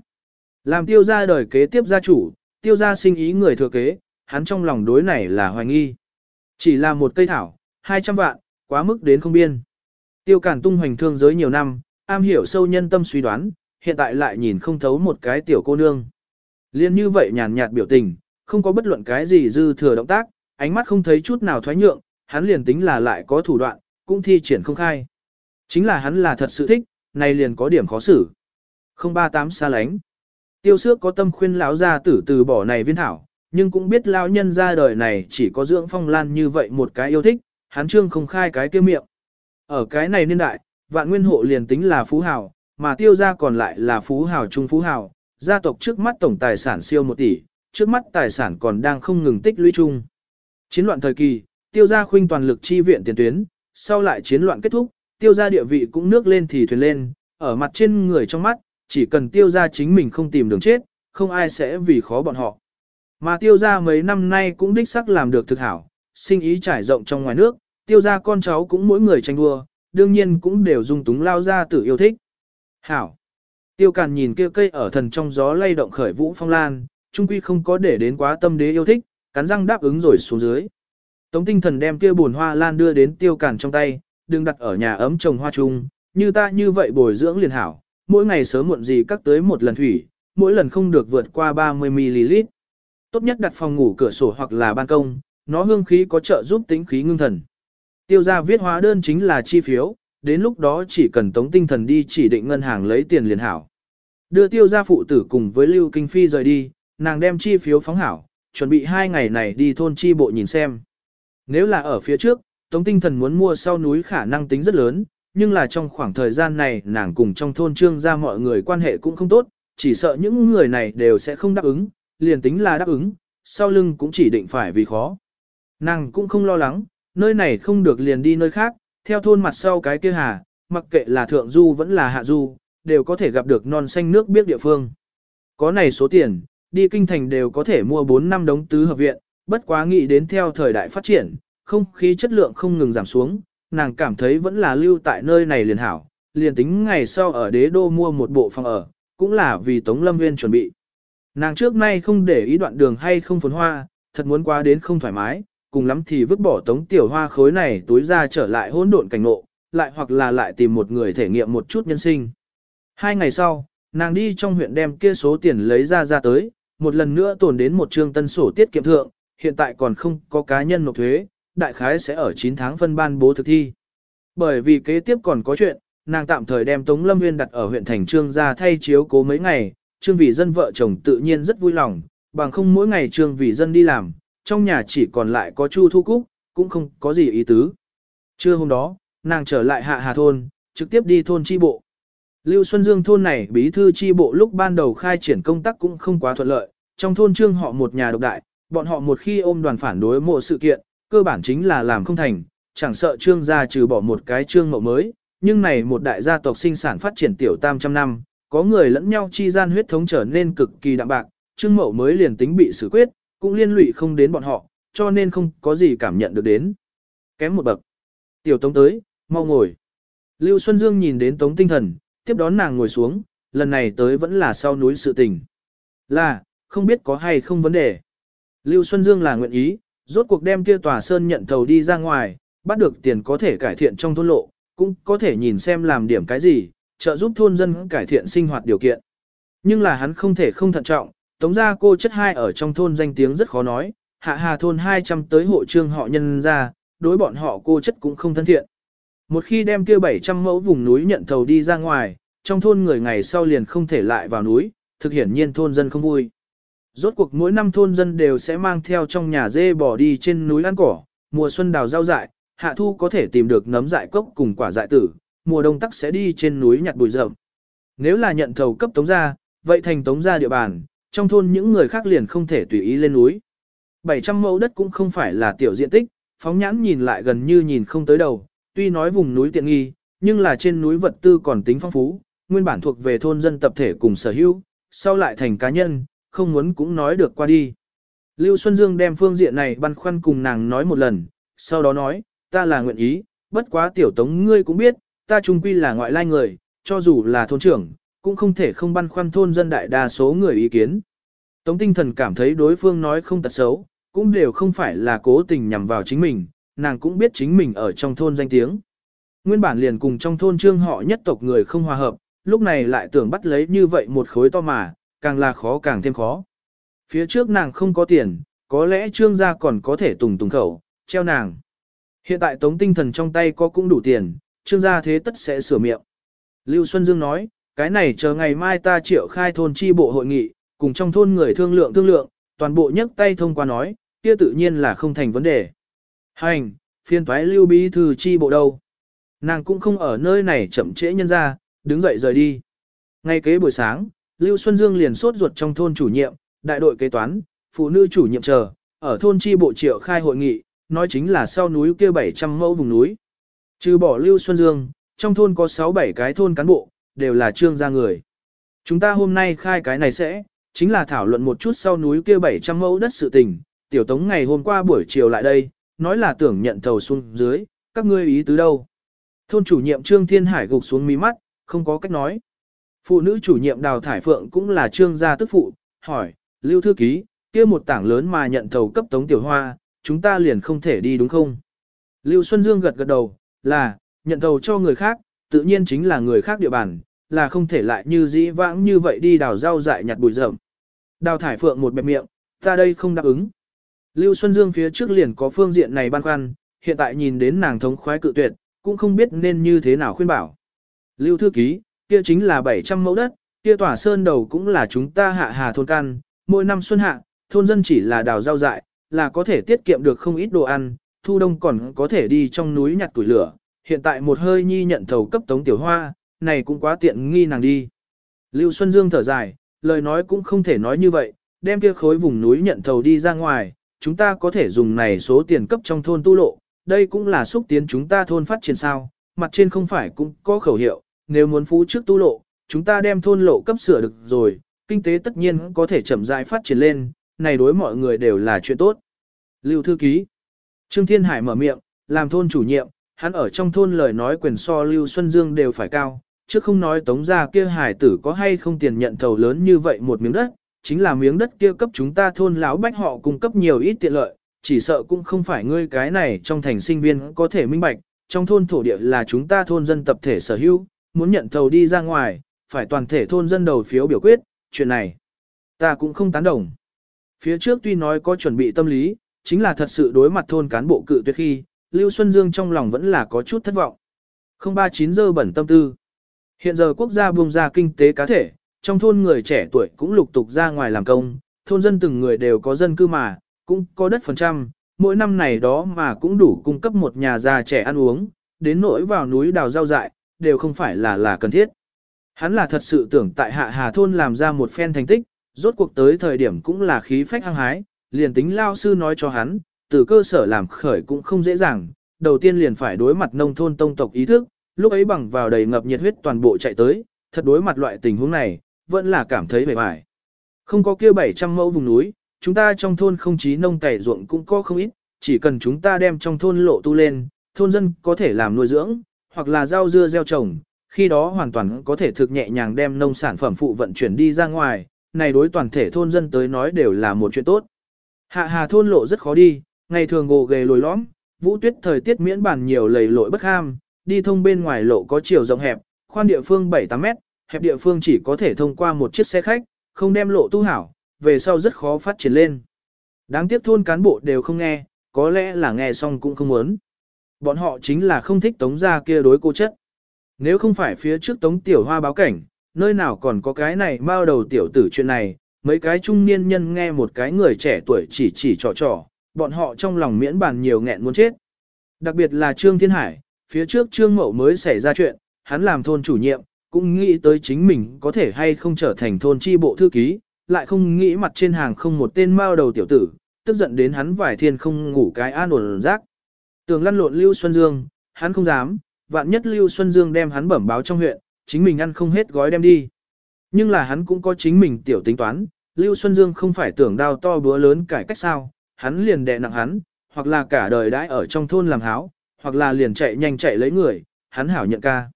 Làm tiêu ra đời kế tiếp gia chủ, tiêu ra sinh ý người thừa kế, hắn trong lòng đối này là hoài nghi. Chỉ là một cây thảo, 200 vạn, quá mức đến không biên. Tiêu cản tung hoành thương giới nhiều năm, am hiểu sâu nhân tâm suy đoán, hiện tại lại nhìn không thấu một cái tiểu cô nương. Liên như vậy nhàn nhạt biểu tình, không có bất luận cái gì dư thừa động tác, ánh mắt không thấy chút nào thoái nhượng, hắn liền tính là lại có thủ đoạn, cũng thi triển không khai. Chính là hắn là thật sự thích, này liền có điểm khó xử. 038 xa lánh. Tiêu sước có tâm khuyên lão gia tử từ bỏ này viên thảo, nhưng cũng biết lão nhân ra đời này chỉ có dưỡng phong lan như vậy một cái yêu thích, hắn trương không khai cái kia miệng. Ở cái này niên đại, vạn nguyên hộ liền tính là phú hào, mà tiêu gia còn lại là phú hào trung phú hào, gia tộc trước mắt tổng tài sản siêu một tỷ, trước mắt tài sản còn đang không ngừng tích lũy chung. Chiến loạn thời kỳ, tiêu gia khuynh toàn lực chi viện tiền tuyến, sau lại chiến loạn kết thúc, tiêu gia địa vị cũng nước lên thì thuyền lên, ở mặt trên người trong mắt, chỉ cần tiêu gia chính mình không tìm đường chết, không ai sẽ vì khó bọn họ. Mà tiêu gia mấy năm nay cũng đích sắc làm được thực hảo, sinh ý trải rộng trong ngoài nước, tiêu gia con cháu cũng mỗi người tranh đua, đương nhiên cũng đều dung túng lao ra tự yêu thích. Hảo! Tiêu càn nhìn kia cây ở thần trong gió lay động khởi vũ phong lan, trung quy không có để đến quá tâm đế yêu thích, cắn răng đáp ứng rồi xuống dưới. Tống tinh thần đem kia buồn hoa lan đưa đến tiêu càn trong tay, đừng đặt ở nhà ấm trồng hoa chung, như ta như vậy bồi dưỡng liền hảo, mỗi ngày sớm muộn gì cắt tới một lần thủy, mỗi lần không được vượt qua 30ml. Tốt nhất đặt phòng ngủ cửa sổ hoặc là ban công, nó hương khí có trợ giúp tính khí ngưng thần. Tiêu gia viết hóa đơn chính là chi phiếu, đến lúc đó chỉ cần tống tinh thần đi chỉ định ngân hàng lấy tiền liền hảo. Đưa tiêu gia phụ tử cùng với Lưu Kinh Phi rời đi, nàng đem chi phiếu phóng hảo, chuẩn bị hai ngày này đi thôn chi bộ nhìn xem. Nếu là ở phía trước, tống tinh thần muốn mua sau núi khả năng tính rất lớn, nhưng là trong khoảng thời gian này nàng cùng trong thôn trương gia mọi người quan hệ cũng không tốt, chỉ sợ những người này đều sẽ không đáp ứng, liền tính là đáp ứng, sau lưng cũng chỉ định phải vì khó. Nàng cũng không lo lắng, nơi này không được liền đi nơi khác, theo thôn mặt sau cái kia hà, mặc kệ là thượng du vẫn là hạ du, đều có thể gặp được non xanh nước biết địa phương. Có này số tiền, đi kinh thành đều có thể mua 4 năm đống tứ hợp viện, bất quá nghĩ đến theo thời đại phát triển, không khí chất lượng không ngừng giảm xuống, nàng cảm thấy vẫn là lưu tại nơi này liền hảo, liền tính ngày sau ở đế đô mua một bộ phòng ở, cũng là vì Tống Lâm Nguyên chuẩn bị. Nàng trước nay không để ý đoạn đường hay không phồn hoa, thật muốn qua đến không thoải mái, cùng lắm thì vứt bỏ tống tiểu hoa khối này túi ra trở lại hỗn độn cảnh ngộ, lại hoặc là lại tìm một người thể nghiệm một chút nhân sinh. Hai ngày sau, nàng đi trong huyện đem kia số tiền lấy ra ra tới, một lần nữa tồn đến một trương tân sổ tiết kiệm thượng, hiện tại còn không có cá nhân nộp thuế, đại khái sẽ ở 9 tháng phân ban bố thực thi. Bởi vì kế tiếp còn có chuyện, nàng tạm thời đem Tống Lâm Nguyên đặt ở huyện thành Trương ra thay chiếu cố mấy ngày, Trương Vị Dân vợ chồng tự nhiên rất vui lòng, bằng không mỗi ngày Trương Vị Dân đi làm, trong nhà chỉ còn lại có Chu Thu Cúc, cũng không có gì ý tứ. Trưa hôm đó, nàng trở lại hạ hà thôn, trực tiếp đi thôn chi bộ. Lưu Xuân Dương thôn này bí thư chi bộ lúc ban đầu khai triển công tác cũng không quá thuận lợi, trong thôn trương họ một nhà độc đại, bọn họ một khi ôm đoàn phản đối mộ sự kiện, cơ bản chính là làm không thành, chẳng sợ trương gia trừ bỏ một cái trương mộ mới, nhưng này một đại gia tộc sinh sản phát triển tiểu tam trăm năm, có người lẫn nhau chi gian huyết thống trở nên cực kỳ đạm bạc, trương mộ mới liền tính bị xử quyết, cũng liên lụy không đến bọn họ, cho nên không có gì cảm nhận được đến. Kém một bậc. Tiểu tống tới, mau ngồi. Lưu Xuân Dương nhìn đến tống tinh thần, tiếp đón nàng ngồi xuống, lần này tới vẫn là sau núi sự tình. Là, không biết có hay không vấn đề. Lưu Xuân Dương là nguyện ý, rốt cuộc đem kia tòa sơn nhận thầu đi ra ngoài, bắt được tiền có thể cải thiện trong thôn lộ, cũng có thể nhìn xem làm điểm cái gì, trợ giúp thôn dân cải thiện sinh hoạt điều kiện. Nhưng là hắn không thể không thận trọng, tống gia cô chất hai ở trong thôn danh tiếng rất khó nói, hạ hà thôn 200 tới hộ trương họ nhân ra, đối bọn họ cô chất cũng không thân thiện. Một khi đem kia 700 mẫu vùng núi nhận thầu đi ra ngoài, trong thôn người ngày sau liền không thể lại vào núi, thực hiển nhiên thôn dân không vui. Rốt cuộc mỗi năm thôn dân đều sẽ mang theo trong nhà dê bò đi trên núi ăn cỏ, mùa xuân đào rau dại, hạ thu có thể tìm được nấm dại cốc cùng quả dại tử, mùa đông tắc sẽ đi trên núi nhặt bụi rậm. Nếu là nhận thầu cấp tống gia, vậy thành tống gia địa bàn, trong thôn những người khác liền không thể tùy ý lên núi. 700 mẫu đất cũng không phải là tiểu diện tích, phóng nhãn nhìn lại gần như nhìn không tới đầu, tuy nói vùng núi tiện nghi, nhưng là trên núi vật tư còn tính phong phú, nguyên bản thuộc về thôn dân tập thể cùng sở hữu, sau lại thành cá nhân, không muốn cũng nói được qua đi. Lưu Xuân Dương đem phương diện này băn khoăn cùng nàng nói một lần, sau đó nói, ta là nguyện ý, bất quá tiểu tống ngươi cũng biết, ta trung quy là ngoại lai người, cho dù là thôn trưởng, cũng không thể không băn khoăn thôn dân đại đa số người ý kiến. Tống tinh thần cảm thấy đối phương nói không tật xấu, cũng đều không phải là cố tình nhằm vào chính mình, nàng cũng biết chính mình ở trong thôn danh tiếng. Nguyên bản liền cùng trong thôn trương họ nhất tộc người không hòa hợp, lúc này lại tưởng bắt lấy như vậy một khối to mà, càng là khó càng thêm khó. Phía trước nàng không có tiền, có lẽ trương gia còn có thể tùng tùng khẩu, treo nàng. Hiện tại tống tinh thần trong tay có cũng đủ tiền, trương gia thế tất sẽ sửa miệng. Lưu Xuân Dương nói, cái này chờ ngày mai ta triệu khai thôn chi bộ hội nghị, cùng trong thôn người thương lượng thương lượng, toàn bộ nhấc tay thông qua nói, kia tự nhiên là không thành vấn đề. Hành, phiên toái lưu bí thư chi bộ đâu. Nàng cũng không ở nơi này chậm trễ nhân ra, đứng dậy rời đi. Ngay kế buổi sáng, Lưu Xuân Dương liền sốt ruột trong thôn chủ nhiệm, đại đội kế toán, phụ nữ chủ nhiệm chờ, ở thôn chi bộ triệu khai hội nghị, nói chính là sau núi kia 700 mẫu vùng núi. Trừ bỏ Lưu Xuân Dương, trong thôn có 6-7 cái thôn cán bộ, đều là trương gia người. Chúng ta hôm nay khai cái này sẽ, chính là thảo luận một chút sau núi kia 700 mẫu đất sự tình, tiểu tống ngày hôm qua buổi chiều lại đây, nói là tưởng nhận thầu xuống dưới, các ngươi ý tứ đâu. Thôn chủ nhiệm Trương Thiên Hải gục xuống mí mắt, không có cách nói. Phụ nữ chủ nhiệm Đào Thải Phượng cũng là trương gia tức phụ, hỏi, Lưu Thư Ký, kia một tảng lớn mà nhận thầu cấp tống tiểu hoa, chúng ta liền không thể đi đúng không? Lưu Xuân Dương gật gật đầu, là, nhận thầu cho người khác, tự nhiên chính là người khác địa bàn, là không thể lại như dĩ vãng như vậy đi đào rau dại nhặt bụi rậm. Đào Thải Phượng một bẹp miệng, ta đây không đáp ứng. Lưu Xuân Dương phía trước liền có phương diện này băn khoăn, hiện tại nhìn đến nàng thống khoái cự tuyệt, cũng không biết nên như thế nào khuyên bảo. Lưu Thư Ký, kia chính là 700 mẫu đất, kia tỏa sơn đầu cũng là chúng ta hạ hà thôn can, mỗi năm xuân hạ, thôn dân chỉ là đào rau dại, là có thể tiết kiệm được không ít đồ ăn, thu đông còn có thể đi trong núi nhặt củi lửa, hiện tại một hơi nhi nhận thầu cấp tống tiểu hoa, này cũng quá tiện nghi nàng đi. Lưu Xuân Dương thở dài, lời nói cũng không thể nói như vậy, đem kia khối vùng núi nhận thầu đi ra ngoài, chúng ta có thể dùng này số tiền cấp trong thôn tu lộ, đây cũng là xúc tiến chúng ta thôn phát triển sao, mặt trên không phải cũng có khẩu hiệu, nếu muốn phú trước tu lộ, chúng ta đem thôn lộ cấp sửa được rồi, kinh tế tất nhiên có thể chậm rãi phát triển lên, này đối mọi người đều là chuyện tốt. Lưu thư ký Trương Thiên Hải mở miệng, làm thôn chủ nhiệm, hắn ở trong thôn lời nói quyền so Lưu Xuân Dương đều phải cao, chứ không nói tống ra kia hải tử có hay không tiền nhận thầu lớn như vậy một miếng đất, chính là miếng đất kia cấp chúng ta thôn lão bách họ cung cấp nhiều ít tiện lợi, chỉ sợ cũng không phải ngươi cái này trong thành sinh viên có thể minh bạch, trong thôn thổ địa là chúng ta thôn dân tập thể sở hữu, muốn nhận thầu đi ra ngoài, phải toàn thể thôn dân đầu phiếu biểu quyết, chuyện này. Ta cũng không tán đồng. Phía trước tuy nói có chuẩn bị tâm lý, chính là thật sự đối mặt thôn cán bộ cự tuyệt khi, Lưu Xuân Dương trong lòng vẫn là có chút thất vọng. 039 giờ bẩn tâm tư. Hiện giờ quốc gia buông ra kinh tế cá thể, trong thôn người trẻ tuổi cũng lục tục ra ngoài làm công, thôn dân từng người đều có dân cư mà, cũng có đất phần trăm, mỗi năm này đó mà cũng đủ cung cấp một nhà già trẻ ăn uống, đến nỗi vào núi đào rau dại, đều không phải là là cần thiết. Hắn là thật sự tưởng tại hạ hà thôn làm ra một phen thành tích, rốt cuộc tới thời điểm cũng là khí phách hăng hái, liền tính lao sư nói cho hắn, từ cơ sở làm khởi cũng không dễ dàng, đầu tiên liền phải đối mặt nông thôn tông tộc ý thức, lúc ấy bằng vào đầy ngập nhiệt huyết toàn bộ chạy tới, thật đối mặt loại tình huống này, vẫn là cảm thấy bề bài. Không có kia 700 mẫu vùng núi, chúng ta trong thôn không chí nông cày ruộng cũng có không ít, chỉ cần chúng ta đem trong thôn lộ tu lên, thôn dân có thể làm nuôi dưỡng, hoặc là rau dưa gieo trồng, khi đó hoàn toàn có thể thực nhẹ nhàng đem nông sản phẩm phụ vận chuyển đi ra ngoài, này đối toàn thể thôn dân tới nói đều là một chuyện tốt. Hạ hà thôn lộ rất khó đi, ngày thường gồ ghề lồi lõm, vũ tuyết thời tiết miễn bản nhiều lầy lội bất ham, đi thông bên ngoài lộ có chiều rộng hẹp, khoan địa phương 7-8 mét, hẹp địa phương chỉ có thể thông qua một chiếc xe khách, không đem lộ tu hảo, về sau rất khó phát triển lên. Đáng tiếc thôn cán bộ đều không nghe, có lẽ là nghe xong cũng không muốn. Bọn họ chính là không thích tống ra kia đối cô chất. Nếu không phải phía trước tống tiểu hoa báo cảnh, nơi nào còn có cái này bao đầu tiểu tử chuyện này, mấy cái trung niên nhân nghe một cái người trẻ tuổi chỉ chỉ trò trò, bọn họ trong lòng miễn bàn nhiều nghẹn muốn chết. Đặc biệt là Trương Thiên Hải, phía trước Trương Mậu mới xảy ra chuyện, hắn làm thôn chủ nhiệm, cũng nghĩ tới chính mình có thể hay không trở thành thôn chi bộ thư ký, lại không nghĩ mặt trên hàng không một tên mao đầu tiểu tử, tức giận đến hắn vải thiên không ngủ cái an ổn rác. Tường lăn lộn Lưu Xuân Dương, hắn không dám, vạn nhất Lưu Xuân Dương đem hắn bẩm báo trong huyện, chính mình ăn không hết gói đem đi. Nhưng là hắn cũng có chính mình tiểu tính toán, Lưu Xuân Dương không phải tưởng đào to búa lớn cải cách sao, hắn liền đè nặng hắn, hoặc là cả đời đãi ở trong thôn làm háo, hoặc là liền chạy nhanh chạy lấy người, hắn hảo nhận ca.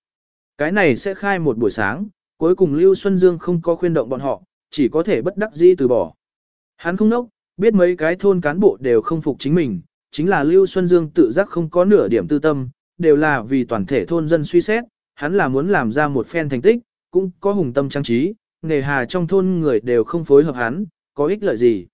Cái này sẽ khai một buổi sáng, cuối cùng Lưu Xuân Dương không có khuyên động bọn họ, chỉ có thể bất đắc dĩ từ bỏ. Hắn không nốc, biết mấy cái thôn cán bộ đều không phục chính mình, chính là Lưu Xuân Dương tự giác không có nửa điểm tư tâm, đều là vì toàn thể thôn dân suy xét, hắn là muốn làm ra một phen thành tích, cũng có hùng tâm trang trí, nghề hà trong thôn người đều không phối hợp hắn, có ích lợi gì.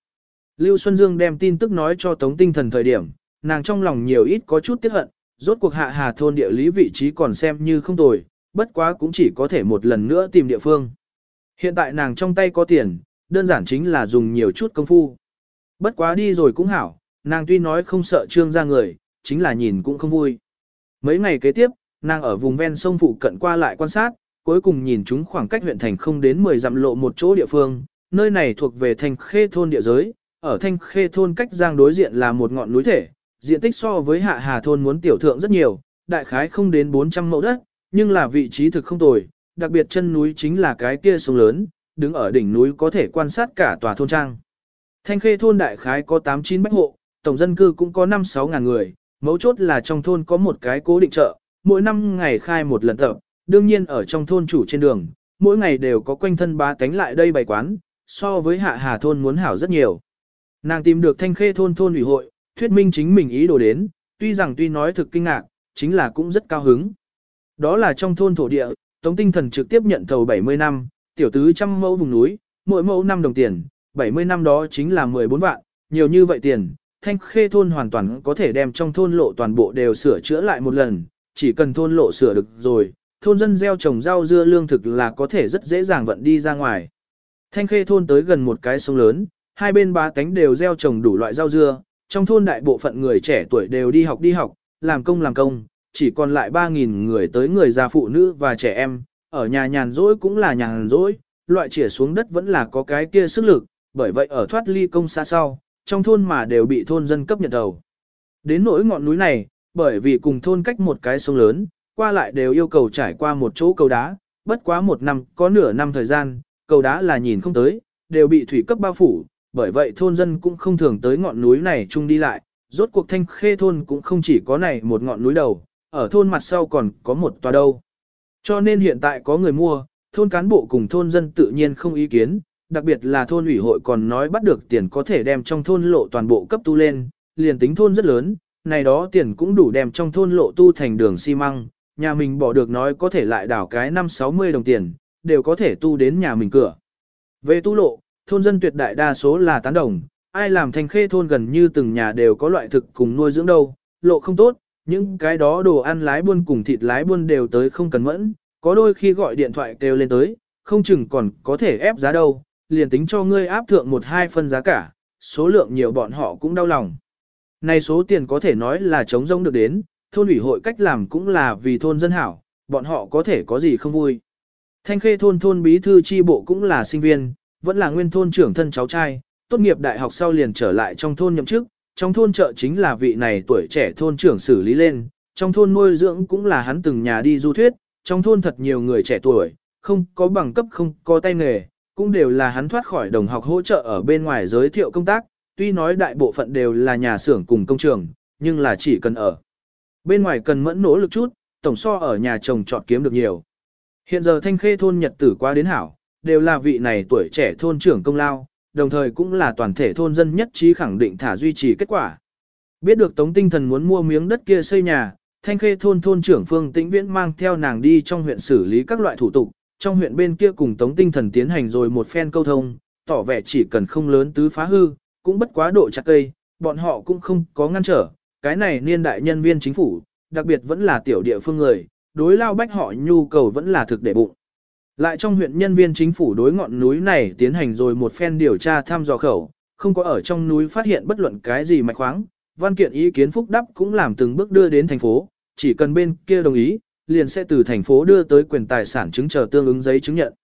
Lưu Xuân Dương đem tin tức nói cho Tống Tinh Thần thời điểm, nàng trong lòng nhiều ít có chút tiếc hận, rốt cuộc hạ hà thôn địa lý vị trí còn xem như không tồi, bất quá cũng chỉ có thể một lần nữa tìm địa phương. Hiện tại nàng trong tay có tiền, đơn giản chính là dùng nhiều chút công phu. Bất quá đi rồi cũng hảo, nàng tuy nói không sợ trương ra người, chính là nhìn cũng không vui. Mấy ngày kế tiếp, nàng ở vùng ven sông phụ cận qua lại quan sát, cuối cùng nhìn chúng khoảng cách huyện thành không đến 10 dặm lộ một chỗ địa phương, nơi này thuộc về thành khê thôn địa giới, ở thanh khê thôn cách giang đối diện là một ngọn núi thể, diện tích so với hạ hà thôn muốn tiểu thượng rất nhiều, đại khái không đến 400 mẫu đất, nhưng là vị trí thực không tồi, đặc biệt chân núi chính là cái kia sông lớn, đứng ở đỉnh núi có thể quan sát cả tòa thôn trang. Thanh khê thôn đại khái có 8-9 bách hộ, tổng dân cư cũng có 5-6 ngàn người, mấu chốt là trong thôn có một cái cố định chợ, mỗi năm ngày khai một lần tập, đương nhiên ở trong thôn chủ trên đường, mỗi ngày đều có quanh thân bá cánh lại đây bày quán, so với hạ hà thôn muốn hảo rất nhiều. Nàng tìm được thanh khê thôn thôn ủy hội, thuyết minh chính mình ý đồ đến, tuy rằng tuy nói thực kinh ngạc, chính là cũng rất cao hứng. Đó là trong thôn thổ địa, Tống Tinh Thần trực tiếp nhận thầu 70 năm, tiểu tứ trăm mẫu vùng núi, mỗi mẫu 5 đồng tiền, 70 năm đó chính là 14 vạn, nhiều như vậy tiền, thanh khê thôn hoàn toàn có thể đem trong thôn lộ toàn bộ đều sửa chữa lại một lần, chỉ cần thôn lộ sửa được rồi, thôn dân gieo trồng rau dưa lương thực là có thể rất dễ dàng vận đi ra ngoài. Thanh khê thôn tới gần một cái sông lớn, hai bên ba tánh đều gieo trồng đủ loại rau dưa, trong thôn đại bộ phận người trẻ tuổi đều đi học đi học, làm công làm công, chỉ còn lại 3.000 người tới người già phụ nữ và trẻ em, ở nhà nhàn rỗi cũng là nhàn rỗi, loại chỉa xuống đất vẫn là có cái kia sức lực, bởi vậy ở thoát ly công xa sau, trong thôn mà đều bị thôn dân cấp nhận đầu. Đến nỗi ngọn núi này, bởi vì cùng thôn cách một cái sông lớn, qua lại đều yêu cầu trải qua một chỗ cầu đá, bất quá một năm có nửa năm thời gian, cầu đá là nhìn không tới, đều bị thủy cấp bao phủ, bởi vậy thôn dân cũng không thường tới ngọn núi này chung đi lại, rốt cuộc thanh khê thôn cũng không chỉ có này một ngọn núi đầu, ở thôn mặt sau còn có một tòa đâu. Cho nên hiện tại có người mua, thôn cán bộ cùng thôn dân tự nhiên không ý kiến, đặc biệt là thôn ủy hội còn nói bắt được tiền có thể đem trong thôn lộ toàn bộ cấp tu lên, liền tính thôn rất lớn, này đó tiền cũng đủ đem trong thôn lộ tu thành đường xi măng, nhà mình bỏ được nói có thể lại đảo cái 5-60 đồng tiền, đều có thể tu đến nhà mình cửa. Về tu lộ, thôn dân tuyệt đại đa số là tán đồng, ai làm thanh khê thôn gần như từng nhà đều có loại thực cùng nuôi dưỡng đâu, lộ không tốt, những cái đó đồ ăn lái buôn cùng thịt lái buôn đều tới không cần mẫn, có đôi khi gọi điện thoại kêu lên tới, không chừng còn có thể ép giá đâu, liền tính cho ngươi áp thượng một hai phân giá cả, số lượng nhiều bọn họ cũng đau lòng. Này số tiền có thể nói là chống rông được đến, thôn ủy hội cách làm cũng là vì thôn dân hảo, bọn họ có thể có gì không vui. Thanh khê thôn thôn bí thư chi bộ cũng là sinh viên, vẫn là nguyên thôn trưởng thân cháu trai, tốt nghiệp đại học sau liền trở lại trong thôn nhậm chức, trong thôn chợ chính là vị này tuổi trẻ thôn trưởng xử lý lên, trong thôn nuôi dưỡng cũng là hắn từng nhà đi du thuyết, trong thôn thật nhiều người trẻ tuổi, không có bằng cấp không có tay nghề, cũng đều là hắn thoát khỏi đồng học hỗ trợ ở bên ngoài giới thiệu công tác, tuy nói đại bộ phận đều là nhà xưởng cùng công trường, nhưng là chỉ cần ở. Bên ngoài cần mẫn nỗ lực chút, tổng so ở nhà chồng chọn kiếm được nhiều. Hiện giờ thanh khê thôn nhật tử qua đến hảo, đều là vị này tuổi trẻ thôn trưởng công lao, đồng thời cũng là toàn thể thôn dân nhất trí khẳng định thả duy trì kết quả. Biết được Tống Tinh Thần muốn mua miếng đất kia xây nhà, Thanh Khê thôn thôn trưởng Phương Tĩnh Viễn mang theo nàng đi trong huyện xử lý các loại thủ tục, trong huyện bên kia cùng Tống Tinh Thần tiến hành rồi một phen câu thông, tỏ vẻ chỉ cần không lớn tứ phá hư, cũng bất quá độ chặt cây, bọn họ cũng không có ngăn trở, cái này niên đại nhân viên chính phủ, đặc biệt vẫn là tiểu địa phương người, đối lao bách họ nhu cầu vẫn là thực để bụng. Lại trong huyện nhân viên chính phủ đối ngọn núi này tiến hành rồi một phen điều tra thăm dò khẩu, không có ở trong núi phát hiện bất luận cái gì mạch khoáng, văn kiện ý kiến phúc đắp cũng làm từng bước đưa đến thành phố, chỉ cần bên kia đồng ý, liền sẽ từ thành phố đưa tới quyền tài sản chứng chờ tương ứng giấy chứng nhận.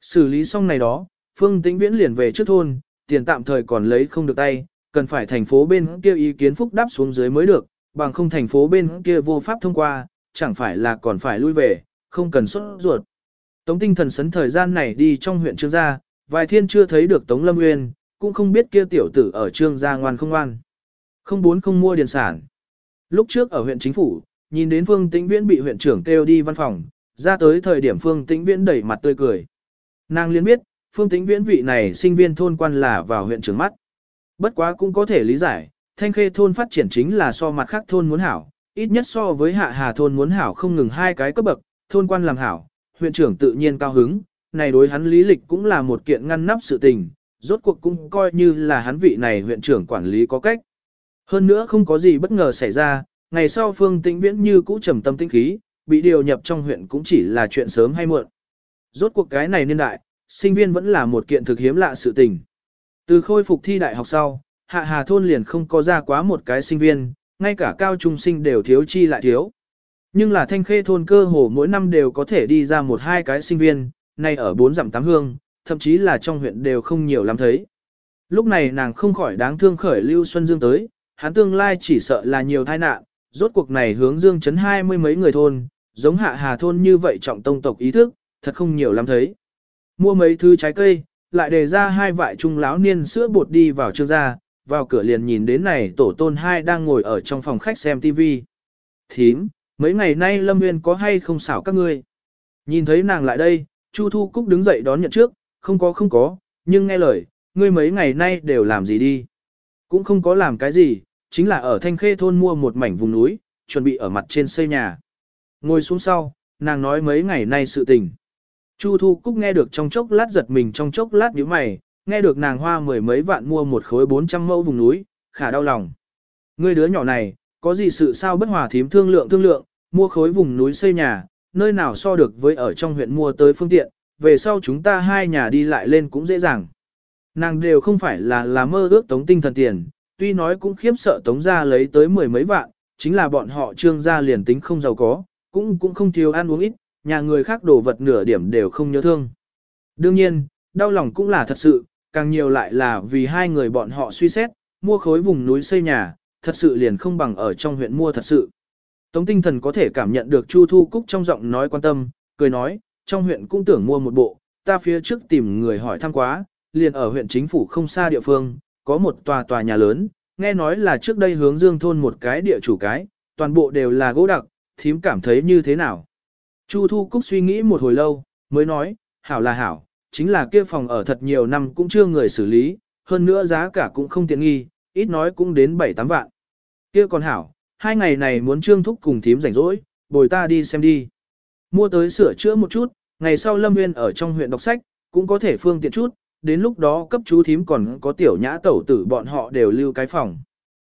Xử lý xong này đó, Phương Tĩnh Viễn liền về trước thôn, tiền tạm thời còn lấy không được tay, cần phải thành phố bên kia ý kiến phúc đáp xuống dưới mới được, bằng không thành phố bên kia vô pháp thông qua, chẳng phải là còn phải lui về, không cần xuất ruột. Tống tinh thần sấn thời gian này đi trong huyện Trương Gia, vài thiên chưa thấy được Tống Lâm Nguyên, cũng không biết kia tiểu tử ở Trương Gia ngoan không ngoan. Không bốn không mua điền sản. Lúc trước ở huyện chính phủ, nhìn đến Phương Tĩnh Viễn bị huyện trưởng kêu đi văn phòng, ra tới thời điểm Phương Tĩnh Viễn đẩy mặt tươi cười. Nàng liên biết, Phương Tĩnh Viễn vị này sinh viên thôn quan là vào huyện trưởng mắt. Bất quá cũng có thể lý giải, thanh khê thôn phát triển chính là so mặt khác thôn muốn hảo, ít nhất so với hạ hà thôn muốn hảo không ngừng hai cái cấp bậc, thôn quan làm hảo, huyện trưởng tự nhiên cao hứng, này đối hắn lý lịch cũng là một kiện ngăn nắp sự tình, rốt cuộc cũng coi như là hắn vị này huyện trưởng quản lý có cách. Hơn nữa không có gì bất ngờ xảy ra, ngày sau Phương Tĩnh Viễn như cũ trầm tâm tinh khí, bị điều nhập trong huyện cũng chỉ là chuyện sớm hay muộn. Rốt cuộc cái này niên đại, sinh viên vẫn là một kiện thực hiếm lạ sự tình. Từ khôi phục thi đại học sau, Hạ Hà thôn liền không có ra quá một cái sinh viên, ngay cả cao trung sinh đều thiếu chi lại thiếu. Nhưng là thanh khê thôn cơ hồ mỗi năm đều có thể đi ra một hai cái sinh viên, nay ở bốn dặm tám hương, thậm chí là trong huyện đều không nhiều lắm thấy. Lúc này nàng không khỏi đáng thương khởi Lưu Xuân Dương tới, hắn tương lai chỉ sợ là nhiều tai nạn, rốt cuộc này hướng dương chấn hai mươi mấy người thôn, giống hạ hà thôn như vậy trọng tông tộc ý thức, thật không nhiều lắm thấy. Mua mấy thứ trái cây, lại đề ra hai vại trung láo niên sữa bột đi vào trương gia, vào cửa liền nhìn đến này tổ tôn hai đang ngồi ở trong phòng khách xem tivi Thím, mấy ngày nay Lâm Nguyên có hay không xảo các ngươi? Nhìn thấy nàng lại đây, Chu Thu Cúc đứng dậy đón nhận trước, không có không có, nhưng nghe lời, ngươi mấy ngày nay đều làm gì đi? Cũng không có làm cái gì, chính là ở Thanh Khê thôn mua một mảnh vùng núi, chuẩn bị ở mặt trên xây nhà. Ngồi xuống sau, nàng nói mấy ngày nay sự tình. Chu Thu Cúc nghe được trong chốc lát giật mình trong chốc lát nhíu mày, nghe được nàng hoa mười mấy vạn mua một khối 400 mẫu vùng núi, khả đau lòng. Ngươi đứa nhỏ này, có gì sự sao bất hòa thím thương lượng thương lượng, mua khối vùng núi xây nhà, nơi nào so được với ở trong huyện mua tới phương tiện, về sau chúng ta hai nhà đi lại lên cũng dễ dàng. Nàng đều không phải là là mơ ước tống tinh thần tiền, tuy nói cũng khiếp sợ tống ra lấy tới mười mấy vạn, chính là bọn họ trương gia liền tính không giàu có, cũng cũng không thiếu ăn uống ít, nhà người khác đồ vật nửa điểm đều không nhớ thương. Đương nhiên, đau lòng cũng là thật sự, càng nhiều lại là vì hai người bọn họ suy xét, mua khối vùng núi xây nhà, thật sự liền không bằng ở trong huyện mua thật sự. Tống tinh thần có thể cảm nhận được Chu Thu Cúc trong giọng nói quan tâm, cười nói, trong huyện cũng tưởng mua một bộ, ta phía trước tìm người hỏi thăm quá, liền ở huyện chính phủ không xa địa phương, có một tòa tòa nhà lớn, nghe nói là trước đây hướng dương thôn một cái địa chủ cái, toàn bộ đều là gỗ đặc, thím cảm thấy như thế nào. Chu Thu Cúc suy nghĩ một hồi lâu, mới nói, hảo là hảo, chính là kia phòng ở thật nhiều năm cũng chưa người xử lý, hơn nữa giá cả cũng không tiện nghi, ít nói cũng đến 7-8 vạn. Kia còn hảo, hai ngày này muốn trương thúc cùng thím rảnh rỗi, bồi ta đi xem đi. Mua tới sửa chữa một chút, ngày sau Lâm Nguyên ở trong huyện đọc sách, cũng có thể phương tiện chút, đến lúc đó cấp chú thím còn có tiểu nhã tẩu tử bọn họ đều lưu cái phòng.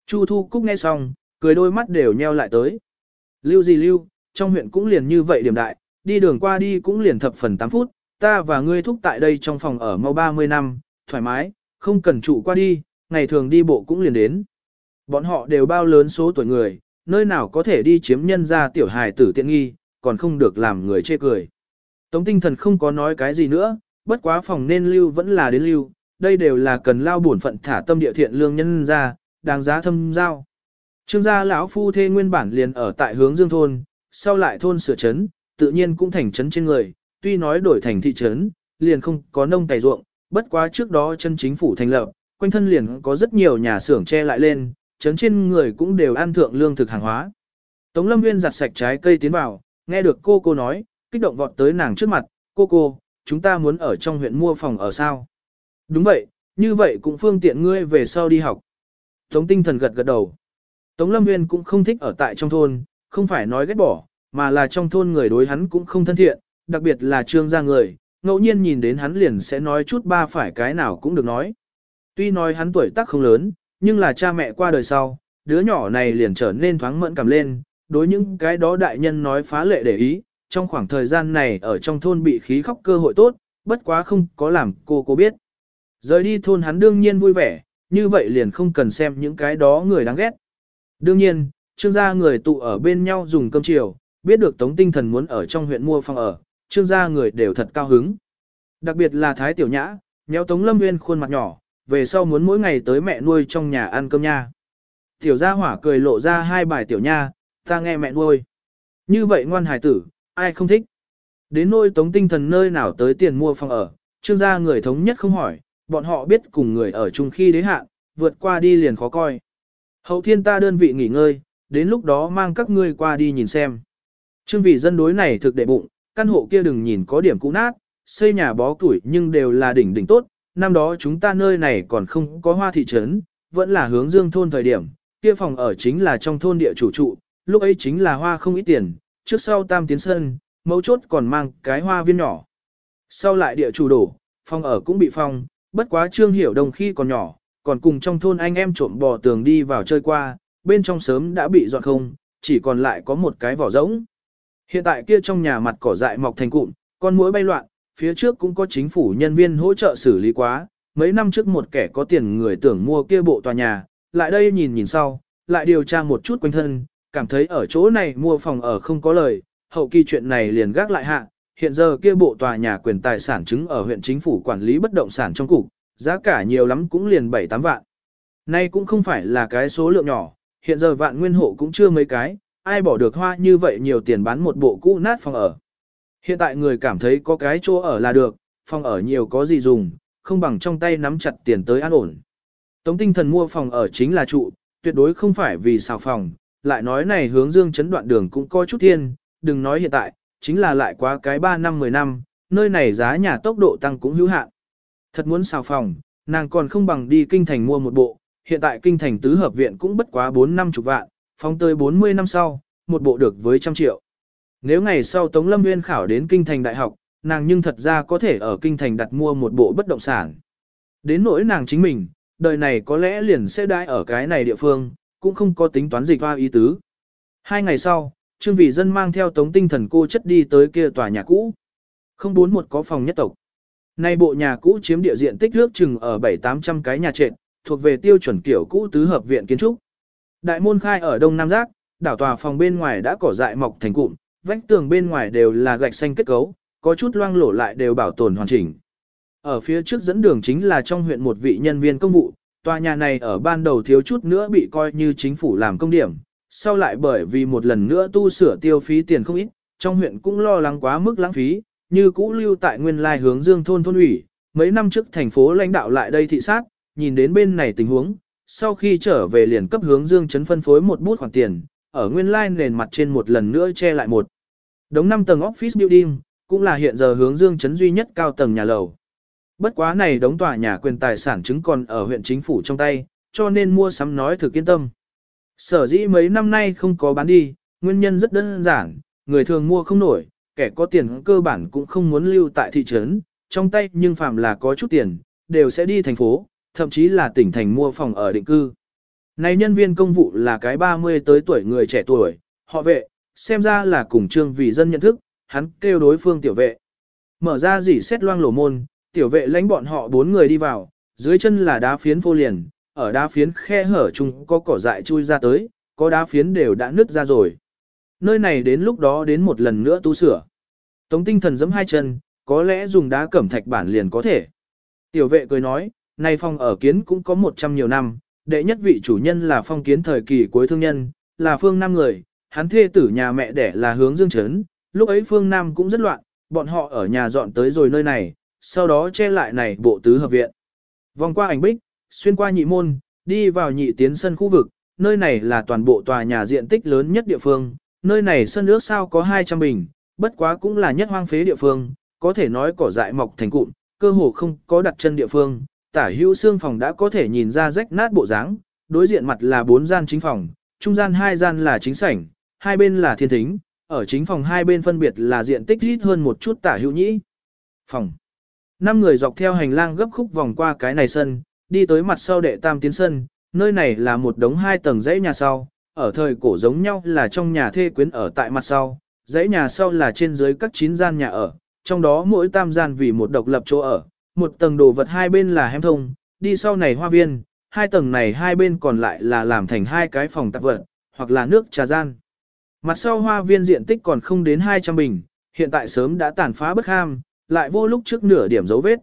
Chu Thu Cúc nghe xong, cười đôi mắt đều nheo lại tới. Lưu gì lưu, trong huyện cũng liền như vậy điểm đại, đi đường qua đi cũng liền thập phần 8 phút, ta và ngươi thúc tại đây trong phòng ở mau 30 năm, thoải mái, không cần trụ qua đi, ngày thường đi bộ cũng liền đến. Bọn họ đều bao lớn số tuổi người, nơi nào có thể đi chiếm nhân ra tiểu hài tử tiện nghi, còn không được làm người chê cười. Tống tinh thần không có nói cái gì nữa, bất quá phòng nên lưu vẫn là đến lưu, đây đều là cần lao bổn phận thả tâm địa thiện lương nhân ra, đáng giá thâm giao. Trương gia lão phu thê nguyên bản liền ở tại hướng dương thôn, sau lại thôn sửa chấn, tự nhiên cũng thành trấn trên người, tuy nói đổi thành thị trấn, liền không có nông cày ruộng, bất quá trước đó chân chính phủ thành lập, quanh thân liền có rất nhiều nhà xưởng che lại lên, chấn trên người cũng đều ăn thượng lương thực hàng hóa. Tống Lâm Nguyên giặt sạch trái cây tiến vào, nghe được cô cô nói, kích động vọt tới nàng trước mặt, cô cô, chúng ta muốn ở trong huyện mua phòng ở sao? Đúng vậy, như vậy cũng phương tiện ngươi về sau đi học. Tống tinh thần gật gật đầu. Tống Lâm Nguyên cũng không thích ở tại trong thôn, không phải nói ghét bỏ, mà là trong thôn người đối hắn cũng không thân thiện, đặc biệt là trương gia người, ngẫu nhiên nhìn đến hắn liền sẽ nói chút ba phải cái nào cũng được nói. Tuy nói hắn tuổi tác không lớn, nhưng là cha mẹ qua đời sau, đứa nhỏ này liền trở nên thoáng mẫn cảm lên, đối những cái đó đại nhân nói phá lệ để ý, trong khoảng thời gian này ở trong thôn bị khí khóc cơ hội tốt, bất quá không có làm cô cô biết. Rời đi thôn hắn đương nhiên vui vẻ, như vậy liền không cần xem những cái đó người đáng ghét. Đương nhiên, trương gia người tụ ở bên nhau dùng cơm chiều, biết được tống tinh thần muốn ở trong huyện mua phòng ở, trương gia người đều thật cao hứng. Đặc biệt là Thái Tiểu Nhã, nhéo tống lâm nguyên khuôn mặt nhỏ, về sau muốn mỗi ngày tới mẹ nuôi trong nhà ăn cơm nha. Tiểu gia hỏa cười lộ ra hai bài tiểu nha, ta nghe mẹ nuôi. Như vậy ngoan hài tử, ai không thích. Đến nôi tống tinh thần nơi nào tới tiền mua phòng ở, trương gia người thống nhất không hỏi, bọn họ biết cùng người ở chung khi đế hạn, vượt qua đi liền khó coi. Hậu thiên ta đơn vị nghỉ ngơi, đến lúc đó mang các ngươi qua đi nhìn xem. Trương vị dân đối này thực đệ bụng, căn hộ kia đừng nhìn có điểm cũ nát, xây nhà bó tuổi nhưng đều là đỉnh đỉnh tốt, năm đó chúng ta nơi này còn không có hoa thị trấn, vẫn là hướng dương thôn thời điểm, kia phòng ở chính là trong thôn địa chủ trụ, lúc ấy chính là hoa không ít tiền, trước sau tam tiến sân, mấu chốt còn mang cái hoa viên nhỏ. Sau lại địa chủ đổ, phòng ở cũng bị phong, bất quá trương hiểu đồng khi còn nhỏ, còn cùng trong thôn anh em trộm bò tường đi vào chơi qua, bên trong sớm đã bị dọn không, chỉ còn lại có một cái vỏ rỗng. Hiện tại kia trong nhà mặt cỏ dại mọc thành cụm, con muỗi bay loạn, phía trước cũng có chính phủ nhân viên hỗ trợ xử lý quá, mấy năm trước một kẻ có tiền người tưởng mua kia bộ tòa nhà, lại đây nhìn nhìn sau, lại điều tra một chút quanh thân, cảm thấy ở chỗ này mua phòng ở không có lời, hậu kỳ chuyện này liền gác lại hạ, hiện giờ kia bộ tòa nhà quyền tài sản chứng ở huyện chính phủ quản lý bất động sản trong cục, giá cả nhiều lắm cũng liền 7-8 vạn. Nay cũng không phải là cái số lượng nhỏ, hiện giờ vạn nguyên hộ cũng chưa mấy cái, ai bỏ được hoa như vậy nhiều tiền bán một bộ cũ nát phòng ở. Hiện tại người cảm thấy có cái chỗ ở là được, phòng ở nhiều có gì dùng, không bằng trong tay nắm chặt tiền tới an ổn. Tống tinh thần mua phòng ở chính là trụ, tuyệt đối không phải vì xào phòng, lại nói này hướng dương chấn đoạn đường cũng có chút thiên, đừng nói hiện tại, chính là lại quá cái 3 năm 10 năm, nơi này giá nhà tốc độ tăng cũng hữu hạn. Thật muốn xào phòng, nàng còn không bằng đi kinh thành mua một bộ, hiện tại kinh thành tứ hợp viện cũng bất quá 4 năm chục vạn, phóng tới 40 năm sau, một bộ được với trăm triệu. Nếu ngày sau Tống Lâm Nguyên khảo đến kinh thành đại học, nàng nhưng thật ra có thể ở kinh thành đặt mua một bộ bất động sản. Đến nỗi nàng chính mình, đời này có lẽ liền sẽ đãi ở cái này địa phương, cũng không có tính toán dịch hoa ý tứ. Hai ngày sau, Trương Vị Dân mang theo tống tinh thần cô chất đi tới kia tòa nhà cũ. Không bốn một có phòng nhất tộc. Nay bộ nhà cũ chiếm địa diện tích lước chừng ở 7-800 cái nhà trệt, thuộc về tiêu chuẩn kiểu cũ tứ hợp viện kiến trúc. Đại môn khai ở đông nam giác, đảo tòa phòng bên ngoài đã cỏ dại mọc thành cụm, vách tường bên ngoài đều là gạch xanh kết cấu, có chút loang lổ lại đều bảo tồn hoàn chỉnh. Ở phía trước dẫn đường chính là trong huyện một vị nhân viên công vụ, tòa nhà này ở ban đầu thiếu chút nữa bị coi như chính phủ làm công điểm, sau lại bởi vì một lần nữa tu sửa tiêu phí tiền không ít, trong huyện cũng lo lắng quá mức lãng phí, như cũ lưu tại nguyên lai hướng dương thôn thôn ủy, mấy năm trước thành phố lãnh đạo lại đây thị sát, nhìn đến bên này tình huống, sau khi trở về liền cấp hướng dương chấn phân phối một bút khoản tiền, ở nguyên lai nền mặt trên một lần nữa che lại một. Đống 5 tầng office building, cũng là hiện giờ hướng dương chấn duy nhất cao tầng nhà lầu. Bất quá này đống tòa nhà quyền tài sản chứng còn ở huyện chính phủ trong tay, cho nên mua sắm nói thực yên tâm. Sở dĩ mấy năm nay không có bán đi, nguyên nhân rất đơn giản, người thường mua không nổi, kẻ có tiền cơ bản cũng không muốn lưu tại thị trấn, trong tay nhưng phạm là có chút tiền, đều sẽ đi thành phố, thậm chí là tỉnh thành mua phòng ở định cư. Này nhân viên công vụ là cái 30 tới tuổi người trẻ tuổi, họ vệ, xem ra là cùng trương vì dân nhận thức, hắn kêu đối phương tiểu vệ. Mở ra dỉ xét loang lổ môn, tiểu vệ lãnh bọn họ bốn người đi vào, dưới chân là đá phiến phô liền, ở đá phiến khe hở chung có cỏ dại chui ra tới, có đá phiến đều đã nứt ra rồi. Nơi này đến lúc đó đến một lần nữa tu sửa. Tống tinh thần giẫm hai chân, có lẽ dùng đá cẩm thạch bản liền có thể. Tiểu vệ cười nói, này phong ở kiến cũng có 100 nhiều năm, đệ nhất vị chủ nhân là phong kiến thời kỳ cuối thương nhân, là phương nam người, hắn thê tử nhà mẹ đẻ là hướng dương chấn, lúc ấy phương nam cũng rất loạn, bọn họ ở nhà dọn tới rồi nơi này, sau đó che lại này bộ tứ hợp viện. Vòng qua ảnh bích, xuyên qua nhị môn, đi vào nhị tiến sân khu vực, nơi này là toàn bộ tòa nhà diện tích lớn nhất địa phương, nơi này sân ước sao có 200 bình, bất quá cũng là nhất hoang phế địa phương, có thể nói cỏ dại mọc thành cụm, cơ hồ không có đặt chân địa phương, tả hữu xương phòng đã có thể nhìn ra rách nát bộ dáng, đối diện mặt là bốn gian chính phòng, trung gian hai gian là chính sảnh, hai bên là thiên thính, ở chính phòng hai bên phân biệt là diện tích ít hơn một chút tả hữu nhĩ. Phòng. Năm người dọc theo hành lang gấp khúc vòng qua cái này sân, đi tới mặt sau đệ tam tiến sân, nơi này là một đống hai tầng dãy nhà sau, ở thời cổ giống nhau là trong nhà thê quyến ở tại mặt sau, dãy nhà sau là trên dưới các chín gian nhà ở, trong đó mỗi tam gian vì một độc lập chỗ ở, một tầng đồ vật hai bên là hém thông, đi sau này hoa viên, hai tầng này hai bên còn lại là làm thành hai cái phòng tạp vật, hoặc là nước trà gian. Mặt sau hoa viên diện tích còn không đến 200 bình, hiện tại sớm đã tàn phá bất ham, lại vô lúc trước nửa điểm dấu vết.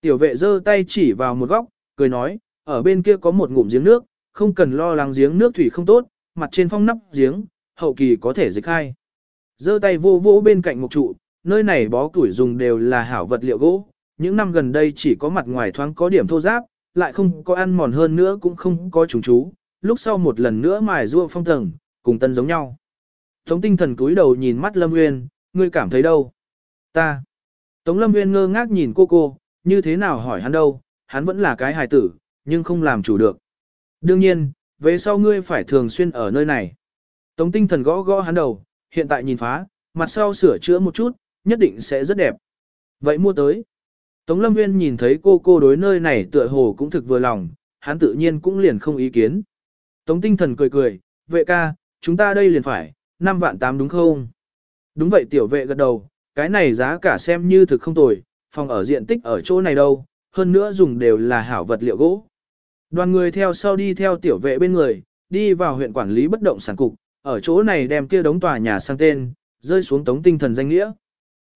Tiểu vệ giơ tay chỉ vào một góc, cười nói, ở bên kia có một ngụm giếng nước, không cần lo lắng giếng nước thủy không tốt, mặt trên phong nắp giếng, hậu kỳ có thể dịch khai. Giơ tay vô vô bên cạnh một trụ, nơi này bó củi dùng đều là hảo vật liệu gỗ, những năm gần đây chỉ có mặt ngoài thoáng có điểm thô giáp, lại không có ăn mòn hơn nữa cũng không có trùng chú, lúc sau một lần nữa mài rua phong tầng, cùng tân giống nhau. Tống tinh thần cúi đầu nhìn mắt Lâm Nguyên, ngươi cảm thấy đâu? Ta. Tống Lâm Nguyên ngơ ngác nhìn cô cô, như thế nào hỏi hắn đâu, hắn vẫn là cái hài tử, nhưng không làm chủ được. Đương nhiên, về sau ngươi phải thường xuyên ở nơi này. Tống tinh thần gõ gõ hắn đầu, hiện tại nhìn phá, mặt sau sửa chữa một chút, nhất định sẽ rất đẹp. Vậy mua tới. Tống Lâm Nguyên nhìn thấy cô cô đối nơi này tựa hồ cũng thực vừa lòng, hắn tự nhiên cũng liền không ý kiến. Tống tinh thần cười cười, vệ ca, chúng ta đây liền phải, 5 vạn 8 đúng không? Đúng vậy tiểu vệ gật đầu, cái này giá cả xem như thực không tồi, phòng ở diện tích ở chỗ này đâu, hơn nữa dùng đều là hảo vật liệu gỗ. Đoàn người theo sau đi theo tiểu vệ bên người, đi vào huyện quản lý bất động sản cục, ở chỗ này đem kia đống tòa nhà sang tên, rơi xuống tống tinh thần danh nghĩa.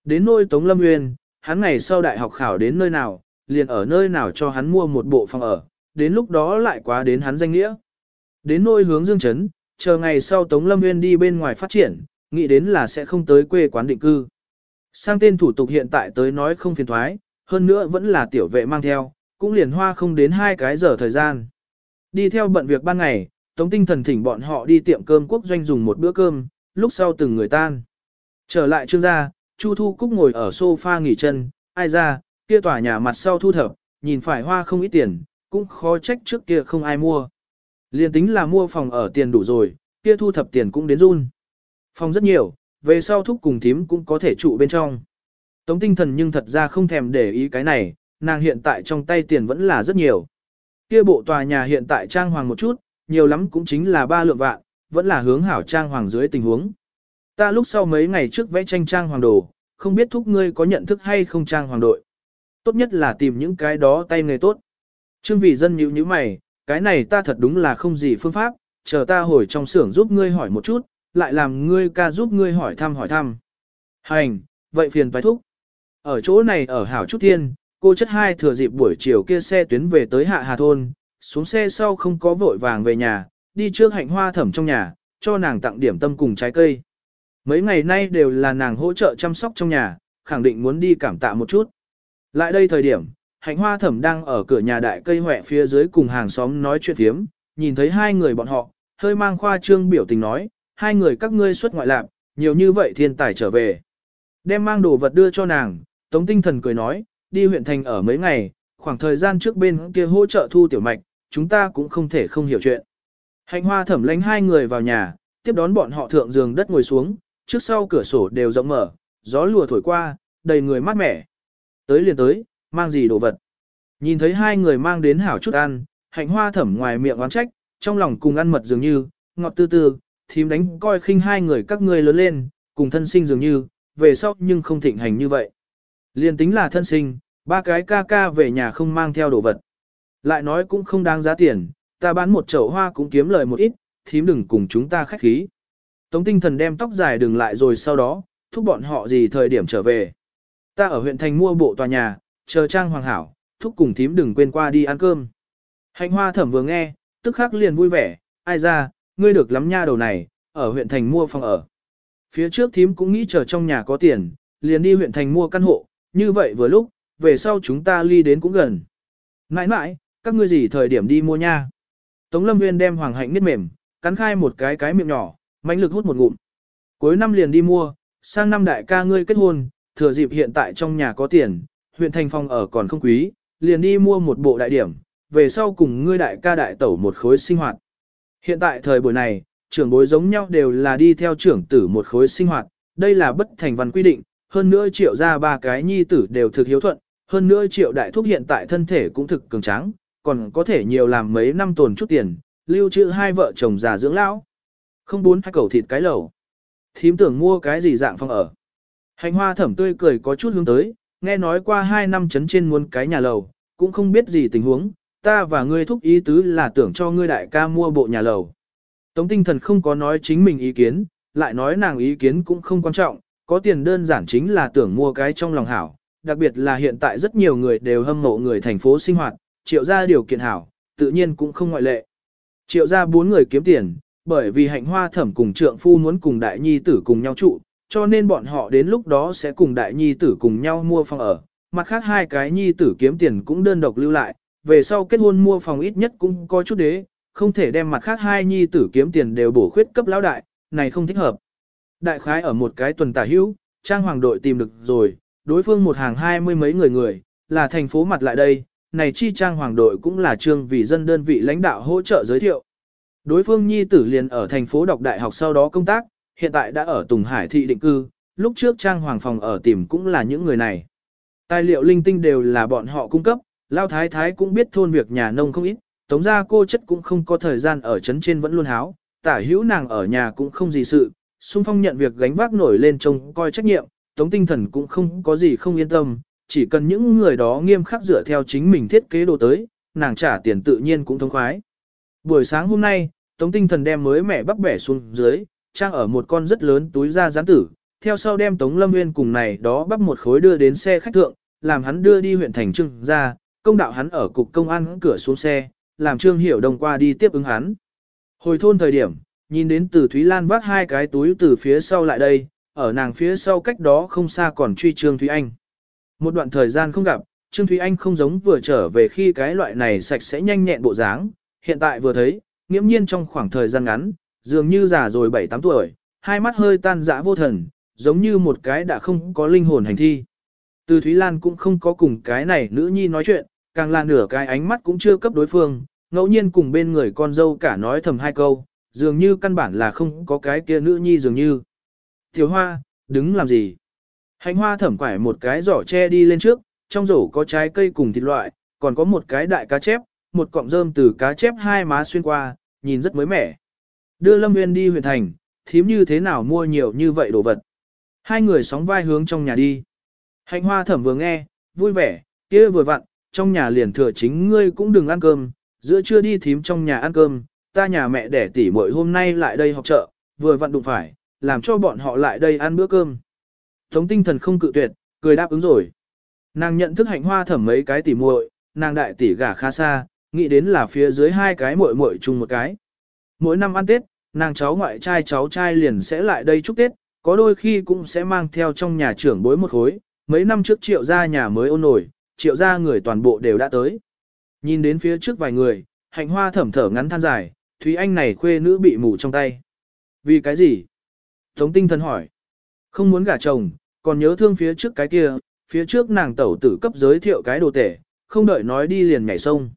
Đến nơi tống lâm nguyên, hắn ngày sau đại học khảo đến nơi nào, liền ở nơi nào cho hắn mua một bộ phòng ở, đến lúc đó lại quá đến hắn danh nghĩa. Đến nơi hướng dương chấn, chờ ngày sau Tống Lâm Nguyên đi bên ngoài phát triển, nghĩ đến là sẽ không tới quê quán định cư. Sang tên thủ tục hiện tại tới nói không phiền thoái, hơn nữa vẫn là tiểu vệ mang theo, cũng liền hoa không đến hai cái giờ thời gian. Đi theo bận việc ban ngày, Tống Tinh Thần thỉnh bọn họ đi tiệm cơm quốc doanh dùng một bữa cơm, lúc sau từng người tan. Trở lại trương gia, Chu Thu Cúc ngồi ở sofa nghỉ chân, ai ra, kia tòa nhà mặt sau thu thập, nhìn phải hoa không ít tiền, cũng khó trách trước kia không ai mua. Liên tính là mua phòng ở tiền đủ rồi, kia thu thập tiền cũng đến run. Phòng rất nhiều, về sau thúc cùng thím cũng có thể trụ bên trong. Tống tinh thần nhưng thật ra không thèm để ý cái này, nàng hiện tại trong tay tiền vẫn là rất nhiều. Kia bộ tòa nhà hiện tại trang hoàng một chút, nhiều lắm cũng chính là ba lượng vạn, vẫn là hướng hảo trang hoàng dưới tình huống. Ta lúc sau mấy ngày trước vẽ tranh trang hoàng đồ, không biết thúc ngươi có nhận thức hay không trang hoàng đội. Tốt nhất là tìm những cái đó tay nghề tốt. Trương vị dân nhíu như mày, cái này ta thật đúng là không gì phương pháp, chờ ta hồi trong xưởng giúp ngươi hỏi một chút, lại làm ngươi ca giúp ngươi hỏi thăm hỏi thăm. Hành, vậy phiền phải thúc. Ở chỗ này ở Hảo Trúc Thiên, cô chất hai thừa dịp buổi chiều kia xe tuyến về tới Hạ Hà Thôn, xuống xe sau không có vội vàng về nhà, đi trước hạnh hoa thẩm trong nhà, cho nàng tặng điểm tâm cùng trái cây. Mấy ngày nay đều là nàng hỗ trợ chăm sóc trong nhà, khẳng định muốn đi cảm tạ một chút. Lại đây thời điểm, hạnh hoa thẩm đang ở cửa nhà đại cây huệ phía dưới cùng hàng xóm nói chuyện thiếm, nhìn thấy hai người bọn họ, hơi mang khoa trương biểu tình nói, hai người các ngươi xuất ngoại lạc, nhiều như vậy thiên tài trở về. Đem mang đồ vật đưa cho nàng, tống tinh thần cười nói, đi huyện thành ở mấy ngày, khoảng thời gian trước bên kia hỗ trợ thu tiểu mạch, chúng ta cũng không thể không hiểu chuyện. Hạnh hoa thẩm lánh hai người vào nhà, tiếp đón bọn họ thượng giường đất ngồi xuống, trước sau cửa sổ đều rộng mở, gió lùa thổi qua, đầy người mát mẻ. Tới liền tới, mang gì đồ vật. Nhìn thấy hai người mang đến hảo chút ăn, hạnh hoa thẩm ngoài miệng oán trách, trong lòng cùng ăn mật dường như, ngọt tư tư, thím đánh coi khinh hai người các ngươi lớn lên, cùng thân sinh dường như, về sau nhưng không thịnh hành như vậy. Liên tính là thân sinh, ba cái ca ca về nhà không mang theo đồ vật. Lại nói cũng không đáng giá tiền, ta bán một chậu hoa cũng kiếm lời một ít, thím đừng cùng chúng ta khách khí. Tống tinh thần đem tóc dài đừng lại rồi sau đó, thúc bọn họ gì thời điểm trở về. Ta ở huyện thành mua bộ tòa nhà, chờ trang hoàng hảo, thúc cùng thím đừng quên qua đi ăn cơm. Hạnh hoa thẩm vừa nghe, tức khắc liền vui vẻ, ai ra, ngươi được lắm nha đầu này, ở huyện thành mua phòng ở. Phía trước thím cũng nghĩ chờ trong nhà có tiền, liền đi huyện thành mua căn hộ, như vậy vừa lúc, về sau chúng ta ly đến cũng gần. Nãi nãi, các ngươi gì thời điểm đi mua nha. Tống Lâm Nguyên đem hoàng hạnh miết mềm, cắn khai một cái cái miệng nhỏ, mãnh lực hút một ngụm. Cuối năm liền đi mua, sang năm đại ca ngươi kết hôn, thừa dịp hiện tại trong nhà có tiền, huyện thành phòng ở còn không quý, liền đi mua một bộ đại điểm, về sau cùng ngươi đại ca đại tẩu một khối sinh hoạt. Hiện tại thời buổi này, trưởng bối giống nhau đều là đi theo trưởng tử một khối sinh hoạt, đây là bất thành văn quy định, hơn nữa triệu ra ba cái nhi tử đều thực hiếu thuận, hơn nữa triệu đại thúc hiện tại thân thể cũng thực cường tráng, còn có thể nhiều làm mấy năm tồn chút tiền, lưu trữ hai vợ chồng già dưỡng lão. Không bốn hai cầu thịt cái lẩu. Thím tưởng mua cái gì dạng phòng ở. Hành hoa thẩm tươi cười có chút hướng tới, nghe nói qua hai năm chấn trên muốn cái nhà lầu, cũng không biết gì tình huống, ta và ngươi thúc ý tứ là tưởng cho ngươi đại ca mua bộ nhà lầu. Tống tinh thần không có nói chính mình ý kiến, lại nói nàng ý kiến cũng không quan trọng, có tiền đơn giản chính là tưởng mua cái trong lòng hảo, đặc biệt là hiện tại rất nhiều người đều hâm mộ người thành phố sinh hoạt, triệu ra điều kiện hảo, tự nhiên cũng không ngoại lệ. Triệu ra bốn người kiếm tiền, bởi vì hạnh hoa thẩm cùng trượng phu muốn cùng đại nhi tử cùng nhau trụ, cho nên bọn họ đến lúc đó sẽ cùng đại nhi tử cùng nhau mua phòng ở. Mặt khác hai cái nhi tử kiếm tiền cũng đơn độc lưu lại, về sau kết hôn mua phòng ít nhất cũng có chút đế, không thể đem mặt khác hai nhi tử kiếm tiền đều bổ khuyết cấp lão đại, này không thích hợp. Đại khái ở một cái tuần tả hữu, trang hoàng đội tìm được rồi, đối phương một hàng hai mươi mấy người người, là thành phố mặt lại đây, này chi trang hoàng đội cũng là trương vì dân đơn vị lãnh đạo hỗ trợ giới thiệu. Đối phương nhi tử liền ở thành phố đọc đại học sau đó công tác, hiện tại đã ở Tùng Hải thị định cư, lúc trước trang hoàng phòng ở tìm cũng là những người này. Tài liệu linh tinh đều là bọn họ cung cấp, Lao Thái Thái cũng biết thôn việc nhà nông không ít, tống ra cô chất cũng không có thời gian ở trấn trên vẫn luôn háo, tả hữu nàng ở nhà cũng không gì sự, xung phong nhận việc gánh vác nổi lên trông coi trách nhiệm, tống tinh thần cũng không có gì không yên tâm, chỉ cần những người đó nghiêm khắc dựa theo chính mình thiết kế đồ tới, nàng trả tiền tự nhiên cũng thông khoái. Buổi sáng hôm nay, tống tinh thần đem mới mẻ bắc bẻ xuống dưới, trang ở một con rất lớn túi da gián tử, theo sau đem tống lâm nguyên cùng này đó bắt một khối đưa đến xe khách thượng, làm hắn đưa đi huyện thành trưng ra, công đạo hắn ở cục công an cửa xuống xe, làm Trương Hiểu Đông qua đi tiếp ứng hắn. Hồi thôn thời điểm, nhìn đến từ Thúy Lan vác hai cái túi từ phía sau lại đây, ở nàng phía sau cách đó không xa còn truy Trương Thúy Anh. Một đoạn thời gian không gặp, Trương Thúy Anh không giống vừa trở về khi cái loại này sạch sẽ nhanh nhẹn bộ dáng, hiện tại vừa thấy, nghiễm nhiên trong khoảng thời gian ngắn, dường như già rồi 7-8 tuổi, hai mắt hơi tan dã vô thần, giống như một cái đã không có linh hồn hành thi. Từ Thúy Lan cũng không có cùng cái này nữ nhi nói chuyện, càng là nửa cái ánh mắt cũng chưa cấp đối phương, ngẫu nhiên cùng bên người con dâu cả nói thầm hai câu, dường như căn bản là không có cái kia nữ nhi dường như. Tiểu hoa, đứng làm gì? Hành hoa thẩm quải một cái giỏ tre đi lên trước, trong rổ có trái cây cùng thịt loại, còn có một cái đại cá chép, một cọng rơm từ cá chép hai má xuyên qua, nhìn rất mới mẻ. Đưa Lâm Nguyên đi huyện thành, thím như thế nào mua nhiều như vậy đồ vật. Hai người sóng vai hướng trong nhà đi. Hạnh hoa thẩm vừa nghe, vui vẻ, kia vừa vặn, trong nhà liền thừa chính ngươi cũng đừng ăn cơm, giữa trưa đi thím trong nhà ăn cơm, ta nhà mẹ đẻ tỉ muội hôm nay lại đây học chợ, vừa vặn đụng phải, làm cho bọn họ lại đây ăn bữa cơm. Tống tinh thần không cự tuyệt, cười đáp ứng rồi. Nàng nhận thức hạnh hoa thẩm mấy cái tỉ muội, nàng đại tỷ gả khá xa, nghĩ đến là phía dưới hai cái muội muội chung một cái. Mỗi năm ăn Tết, nàng cháu ngoại trai cháu trai liền sẽ lại đây chúc Tết, có đôi khi cũng sẽ mang theo trong nhà trưởng bối một khối, mấy năm trước triệu gia nhà mới ôn nổi, triệu gia người toàn bộ đều đã tới. Nhìn đến phía trước vài người, hạnh hoa thẩm thở ngắn than dài, Thúy Anh này khuê nữ bị mù trong tay. Vì cái gì? Tống tinh thần hỏi. Không muốn gả chồng, còn nhớ thương phía trước cái kia, phía trước nàng tẩu tử cấp giới thiệu cái đồ tể, không đợi nói đi liền nhảy sông.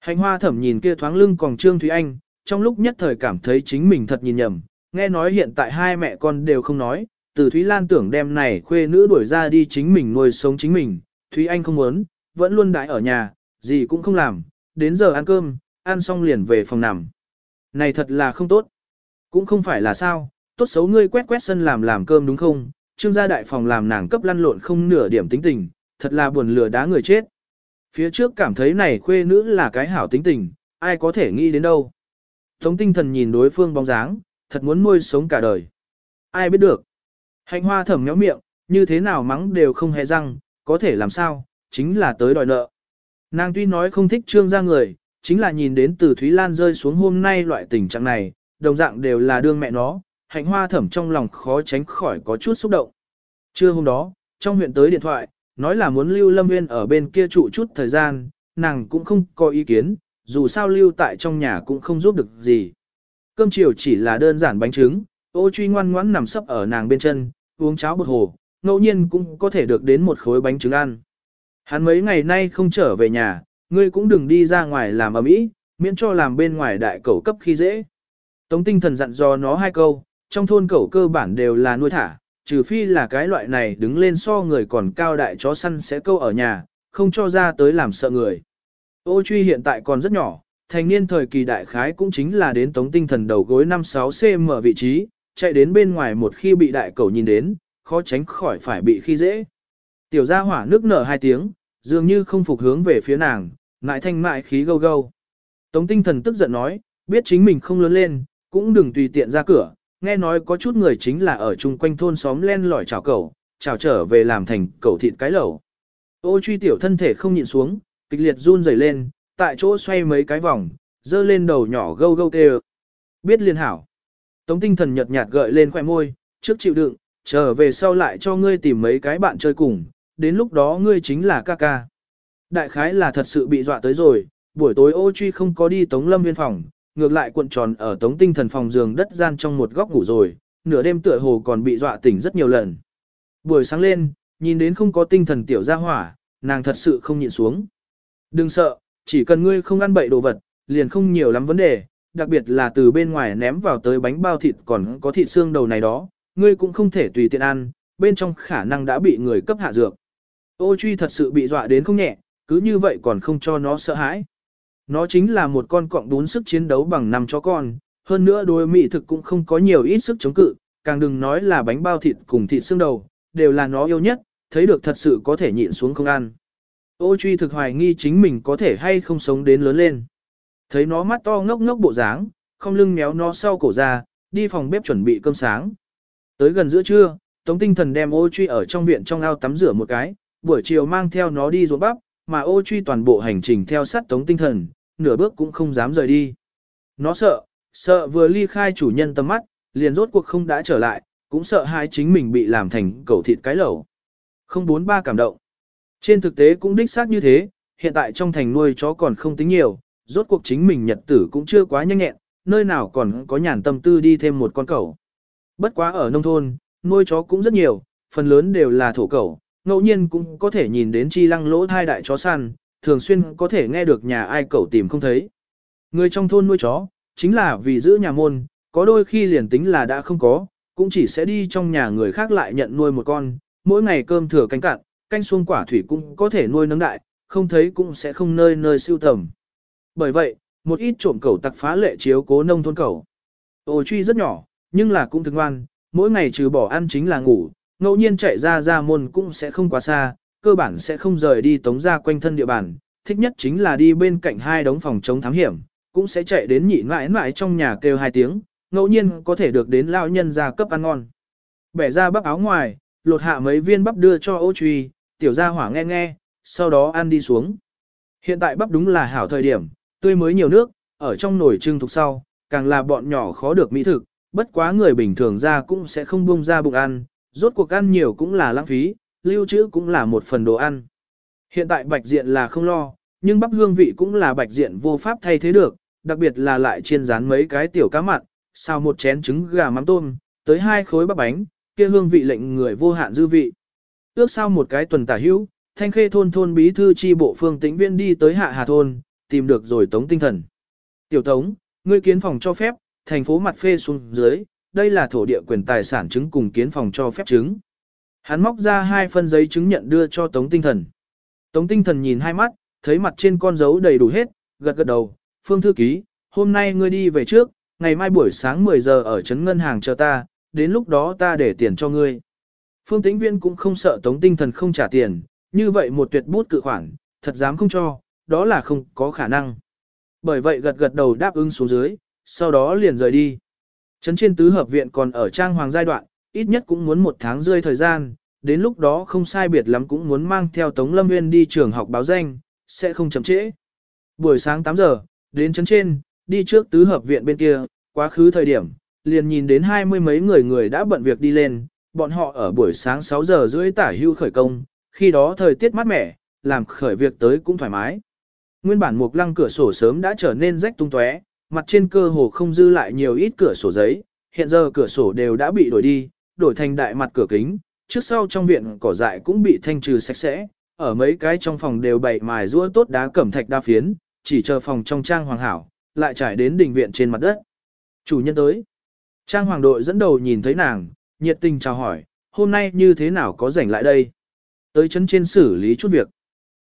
Hạnh hoa thẩm nhìn kia thoáng lưng còn Trương Thúy Anh, trong lúc nhất thời cảm thấy chính mình thật nhìn nhầm, nghe nói hiện tại hai mẹ con đều không nói, từ Thúy Lan tưởng đem này khuê nữ đuổi ra đi chính mình nuôi sống chính mình, Thúy Anh không muốn, vẫn luôn đãi ở nhà, gì cũng không làm, đến giờ ăn cơm, ăn xong liền về phòng nằm. Này thật là không tốt. Cũng không phải là sao, tốt xấu ngươi quét quét sân làm làm cơm đúng không? Trương gia đại phòng làm nàng cấp lăn lộn không nửa điểm tính tình, thật là buồn lừa đá người chết. Phía trước cảm thấy này khuê nữ là cái hảo tính tình, ai có thể nghĩ đến đâu. Tống tinh thần nhìn đối phương bóng dáng, thật muốn nuôi sống cả đời. Ai biết được. Hạnh hoa thẩm méo miệng, như thế nào mắng đều không hề răng, có thể làm sao, chính là tới đòi nợ. Nàng tuy nói không thích trương ra người, chính là nhìn đến từ Thúy Lan rơi xuống hôm nay loại tình trạng này, đồng dạng đều là đương mẹ nó, hạnh hoa thẩm trong lòng khó tránh khỏi có chút xúc động. Trưa hôm đó, trong huyện tới điện thoại, nói là muốn lưu Lâm Nguyên ở bên kia trụ chút thời gian, nàng cũng không có ý kiến, dù sao lưu tại trong nhà cũng không giúp được gì. Cơm chiều chỉ là đơn giản bánh trứng, ô truy ngoan ngoãn nằm sấp ở nàng bên chân, uống cháo bột hồ, ngẫu nhiên cũng có thể được đến một khối bánh trứng ăn. Hắn mấy ngày nay không trở về nhà, ngươi cũng đừng đi ra ngoài làm ầm ĩ, miễn cho làm bên ngoài đại cẩu cấp khi dễ. Tống tinh thần dặn dò nó hai câu, trong thôn cẩu cơ bản đều là nuôi thả, trừ phi là cái loại này đứng lên so người còn cao đại chó săn sẽ câu ở nhà, không cho ra tới làm sợ người. Ô truy hiện tại còn rất nhỏ, thành niên thời kỳ đại khái cũng chính là đến tống tinh thần đầu gối 5-6 cm vị trí, chạy đến bên ngoài một khi bị đại cầu nhìn đến, khó tránh khỏi phải bị khi dễ. Tiểu gia hỏa nước nở hai tiếng, dường như không phục hướng về phía nàng, ngại thanh mại khí gâu gâu. Tống tinh thần tức giận nói, biết chính mình không lớn lên, cũng đừng tùy tiện ra cửa, nghe nói có chút người chính là ở chung quanh thôn xóm len lỏi chào cầu, chào trở về làm thành cầu thịt cái lẩu. Ô truy tiểu thân thể không nhịn xuống, kịch liệt run rẩy lên, tại chỗ xoay mấy cái vòng, dơ lên đầu nhỏ gâu gâu tê Biết liên hảo. Tống tinh thần nhợt nhạt gợi lên khoẻ môi, trước chịu đựng, trở về sau lại cho ngươi tìm mấy cái bạn chơi cùng, đến lúc đó ngươi chính là ca ca. Đại khái là thật sự bị dọa tới rồi, buổi tối ô truy không có đi tống lâm viên phòng, ngược lại cuộn tròn ở tống tinh thần phòng giường đất gian trong một góc ngủ rồi, nửa đêm tựa hồ còn bị dọa tỉnh rất nhiều lần. Buổi sáng lên, nhìn đến không có tinh thần tiểu gia hỏa, nàng thật sự không nhịn xuống. Đừng sợ, chỉ cần ngươi không ăn bậy đồ vật, liền không nhiều lắm vấn đề, đặc biệt là từ bên ngoài ném vào tới bánh bao thịt còn có thịt xương đầu này đó, ngươi cũng không thể tùy tiện ăn, bên trong khả năng đã bị người cấp hạ dược. Ô truy thật sự bị dọa đến không nhẹ, cứ như vậy còn không cho nó sợ hãi. Nó chính là một con cọng đún sức chiến đấu bằng năm chó con, hơn nữa đối mỹ thực cũng không có nhiều ít sức chống cự, càng đừng nói là bánh bao thịt cùng thịt xương đầu, đều là nó yêu nhất, thấy được thật sự có thể nhịn xuống không ăn. Ô truy thực hoài nghi chính mình có thể hay không sống đến lớn lên. Thấy nó mắt to ngốc ngốc bộ dáng, không lưng méo nó sau cổ ra, đi phòng bếp chuẩn bị cơm sáng. Tới gần giữa trưa, Tống Tinh Thần đem ô truy ở trong viện trong ao tắm rửa một cái, buổi chiều mang theo nó đi ruộng bắp, mà ô truy toàn bộ hành trình theo sát Tống Tinh Thần, nửa bước cũng không dám rời đi. Nó sợ, sợ vừa ly khai chủ nhân tầm mắt, liền rốt cuộc không đã trở lại, cũng sợ hai chính mình bị làm thành cẩu thịt cái lẩu. Không bốn ba cảm động. Trên thực tế cũng đích xác như thế, hiện tại trong thành nuôi chó còn không tính nhiều, rốt cuộc chính mình nhật tử cũng chưa quá nhanh nhẹn, nơi nào còn có nhàn tâm tư đi thêm một con cẩu. Bất quá ở nông thôn, nuôi chó cũng rất nhiều, phần lớn đều là thổ cẩu, ngẫu nhiên cũng có thể nhìn đến chi lăng lỗ thai đại chó săn, thường xuyên có thể nghe được nhà ai cẩu tìm không thấy. Người trong thôn nuôi chó, chính là vì giữ nhà môn, có đôi khi liền tính là đã không có, cũng chỉ sẽ đi trong nhà người khác lại nhận nuôi một con, mỗi ngày cơm thừa canh cạn, canh xuông quả thủy cũng có thể nuôi nấng đại, không thấy cũng sẽ không nơi nơi siêu tầm. Bởi vậy, một ít trộm cẩu tặc phá lệ chiếu cố nông thôn cẩu. Ô truy rất nhỏ, nhưng là cũng thường ngoan, mỗi ngày trừ bỏ ăn chính là ngủ, ngẫu nhiên chạy ra ra môn cũng sẽ không quá xa, cơ bản sẽ không rời đi tống ra quanh thân địa bàn, thích nhất chính là đi bên cạnh hai đống phòng chống thám hiểm, cũng sẽ chạy đến nhị mãi mãi trong nhà kêu hai tiếng, ngẫu nhiên có thể được đến lão nhân gia cấp ăn ngon. Bẻ ra bắp áo ngoài, lột hạ mấy viên bắp đưa cho ô truy, tiểu gia hỏa nghe nghe, sau đó ăn đi xuống. Hiện tại bắp đúng là hảo thời điểm, tươi mới nhiều nước, ở trong nồi trưng thục sau, càng là bọn nhỏ khó được mỹ thực, bất quá người bình thường ra cũng sẽ không buông ra bụng ăn, rốt cuộc ăn nhiều cũng là lãng phí, lưu trữ cũng là một phần đồ ăn. Hiện tại bạch diện là không lo, nhưng bắp hương vị cũng là bạch diện vô pháp thay thế được, đặc biệt là lại chiên rán mấy cái tiểu cá mặn, xào một chén trứng gà mắm tôm, tới hai khối bắp bánh, kia hương vị lệnh người vô hạn dư vị. Ước sau một cái tuần tả hữu, thanh khê thôn thôn bí thư chi bộ phương tĩnh viên đi tới hạ hà thôn, tìm được rồi tống tinh thần. Tiểu tống, ngươi kiến phòng cho phép, thành phố mặt phê xuống dưới, đây là thổ địa quyền tài sản chứng cùng kiến phòng cho phép chứng. Hắn móc ra hai phân giấy chứng nhận đưa cho tống tinh thần. Tống tinh thần nhìn hai mắt, thấy mặt trên con dấu đầy đủ hết, gật gật đầu, Phương Thư Ký, hôm nay ngươi đi về trước, ngày mai buổi sáng 10 giờ ở trấn ngân hàng chờ ta, đến lúc đó ta để tiền cho ngươi. Phương Tĩnh Viên cũng không sợ tống tinh thần không trả tiền, như vậy một tuyệt bút cự khoản, thật dám không cho, đó là không có khả năng. Bởi vậy gật gật đầu đáp ứng xuống dưới, sau đó liền rời đi. Trấn trên tứ hợp viện còn ở trang hoàng giai đoạn, ít nhất cũng muốn một tháng rơi thời gian, đến lúc đó không sai biệt lắm cũng muốn mang theo Tống Lâm Nguyên đi trường học báo danh, sẽ không chậm trễ. Buổi sáng 8 giờ, đến trấn trên, đi trước tứ hợp viện bên kia, quá khứ thời điểm, liền nhìn đến hai mươi mấy người người đã bận việc đi lên, bọn họ ở buổi sáng 6 giờ rưỡi tả hưu khởi công, khi đó thời tiết mát mẻ, làm khởi việc tới cũng thoải mái. Nguyên bản một lăng cửa sổ sớm đã trở nên rách tung tóe, mặt trên cơ hồ không dư lại nhiều ít cửa sổ giấy, hiện giờ cửa sổ đều đã bị đổi đi, đổi thành đại mặt cửa kính, trước sau trong viện cỏ dại cũng bị thanh trừ sạch sẽ, ở mấy cái trong phòng đều bày mài rũa tốt đá cẩm thạch đa phiến, chỉ chờ phòng trong trang hoàng hảo, lại trải đến đình viện trên mặt đất. Chủ nhân tới. Trang hoàng đội dẫn đầu nhìn thấy nàng, nhiệt tình chào hỏi, hôm nay như thế nào có rảnh lại đây? Tới chấn trên xử lý chút việc.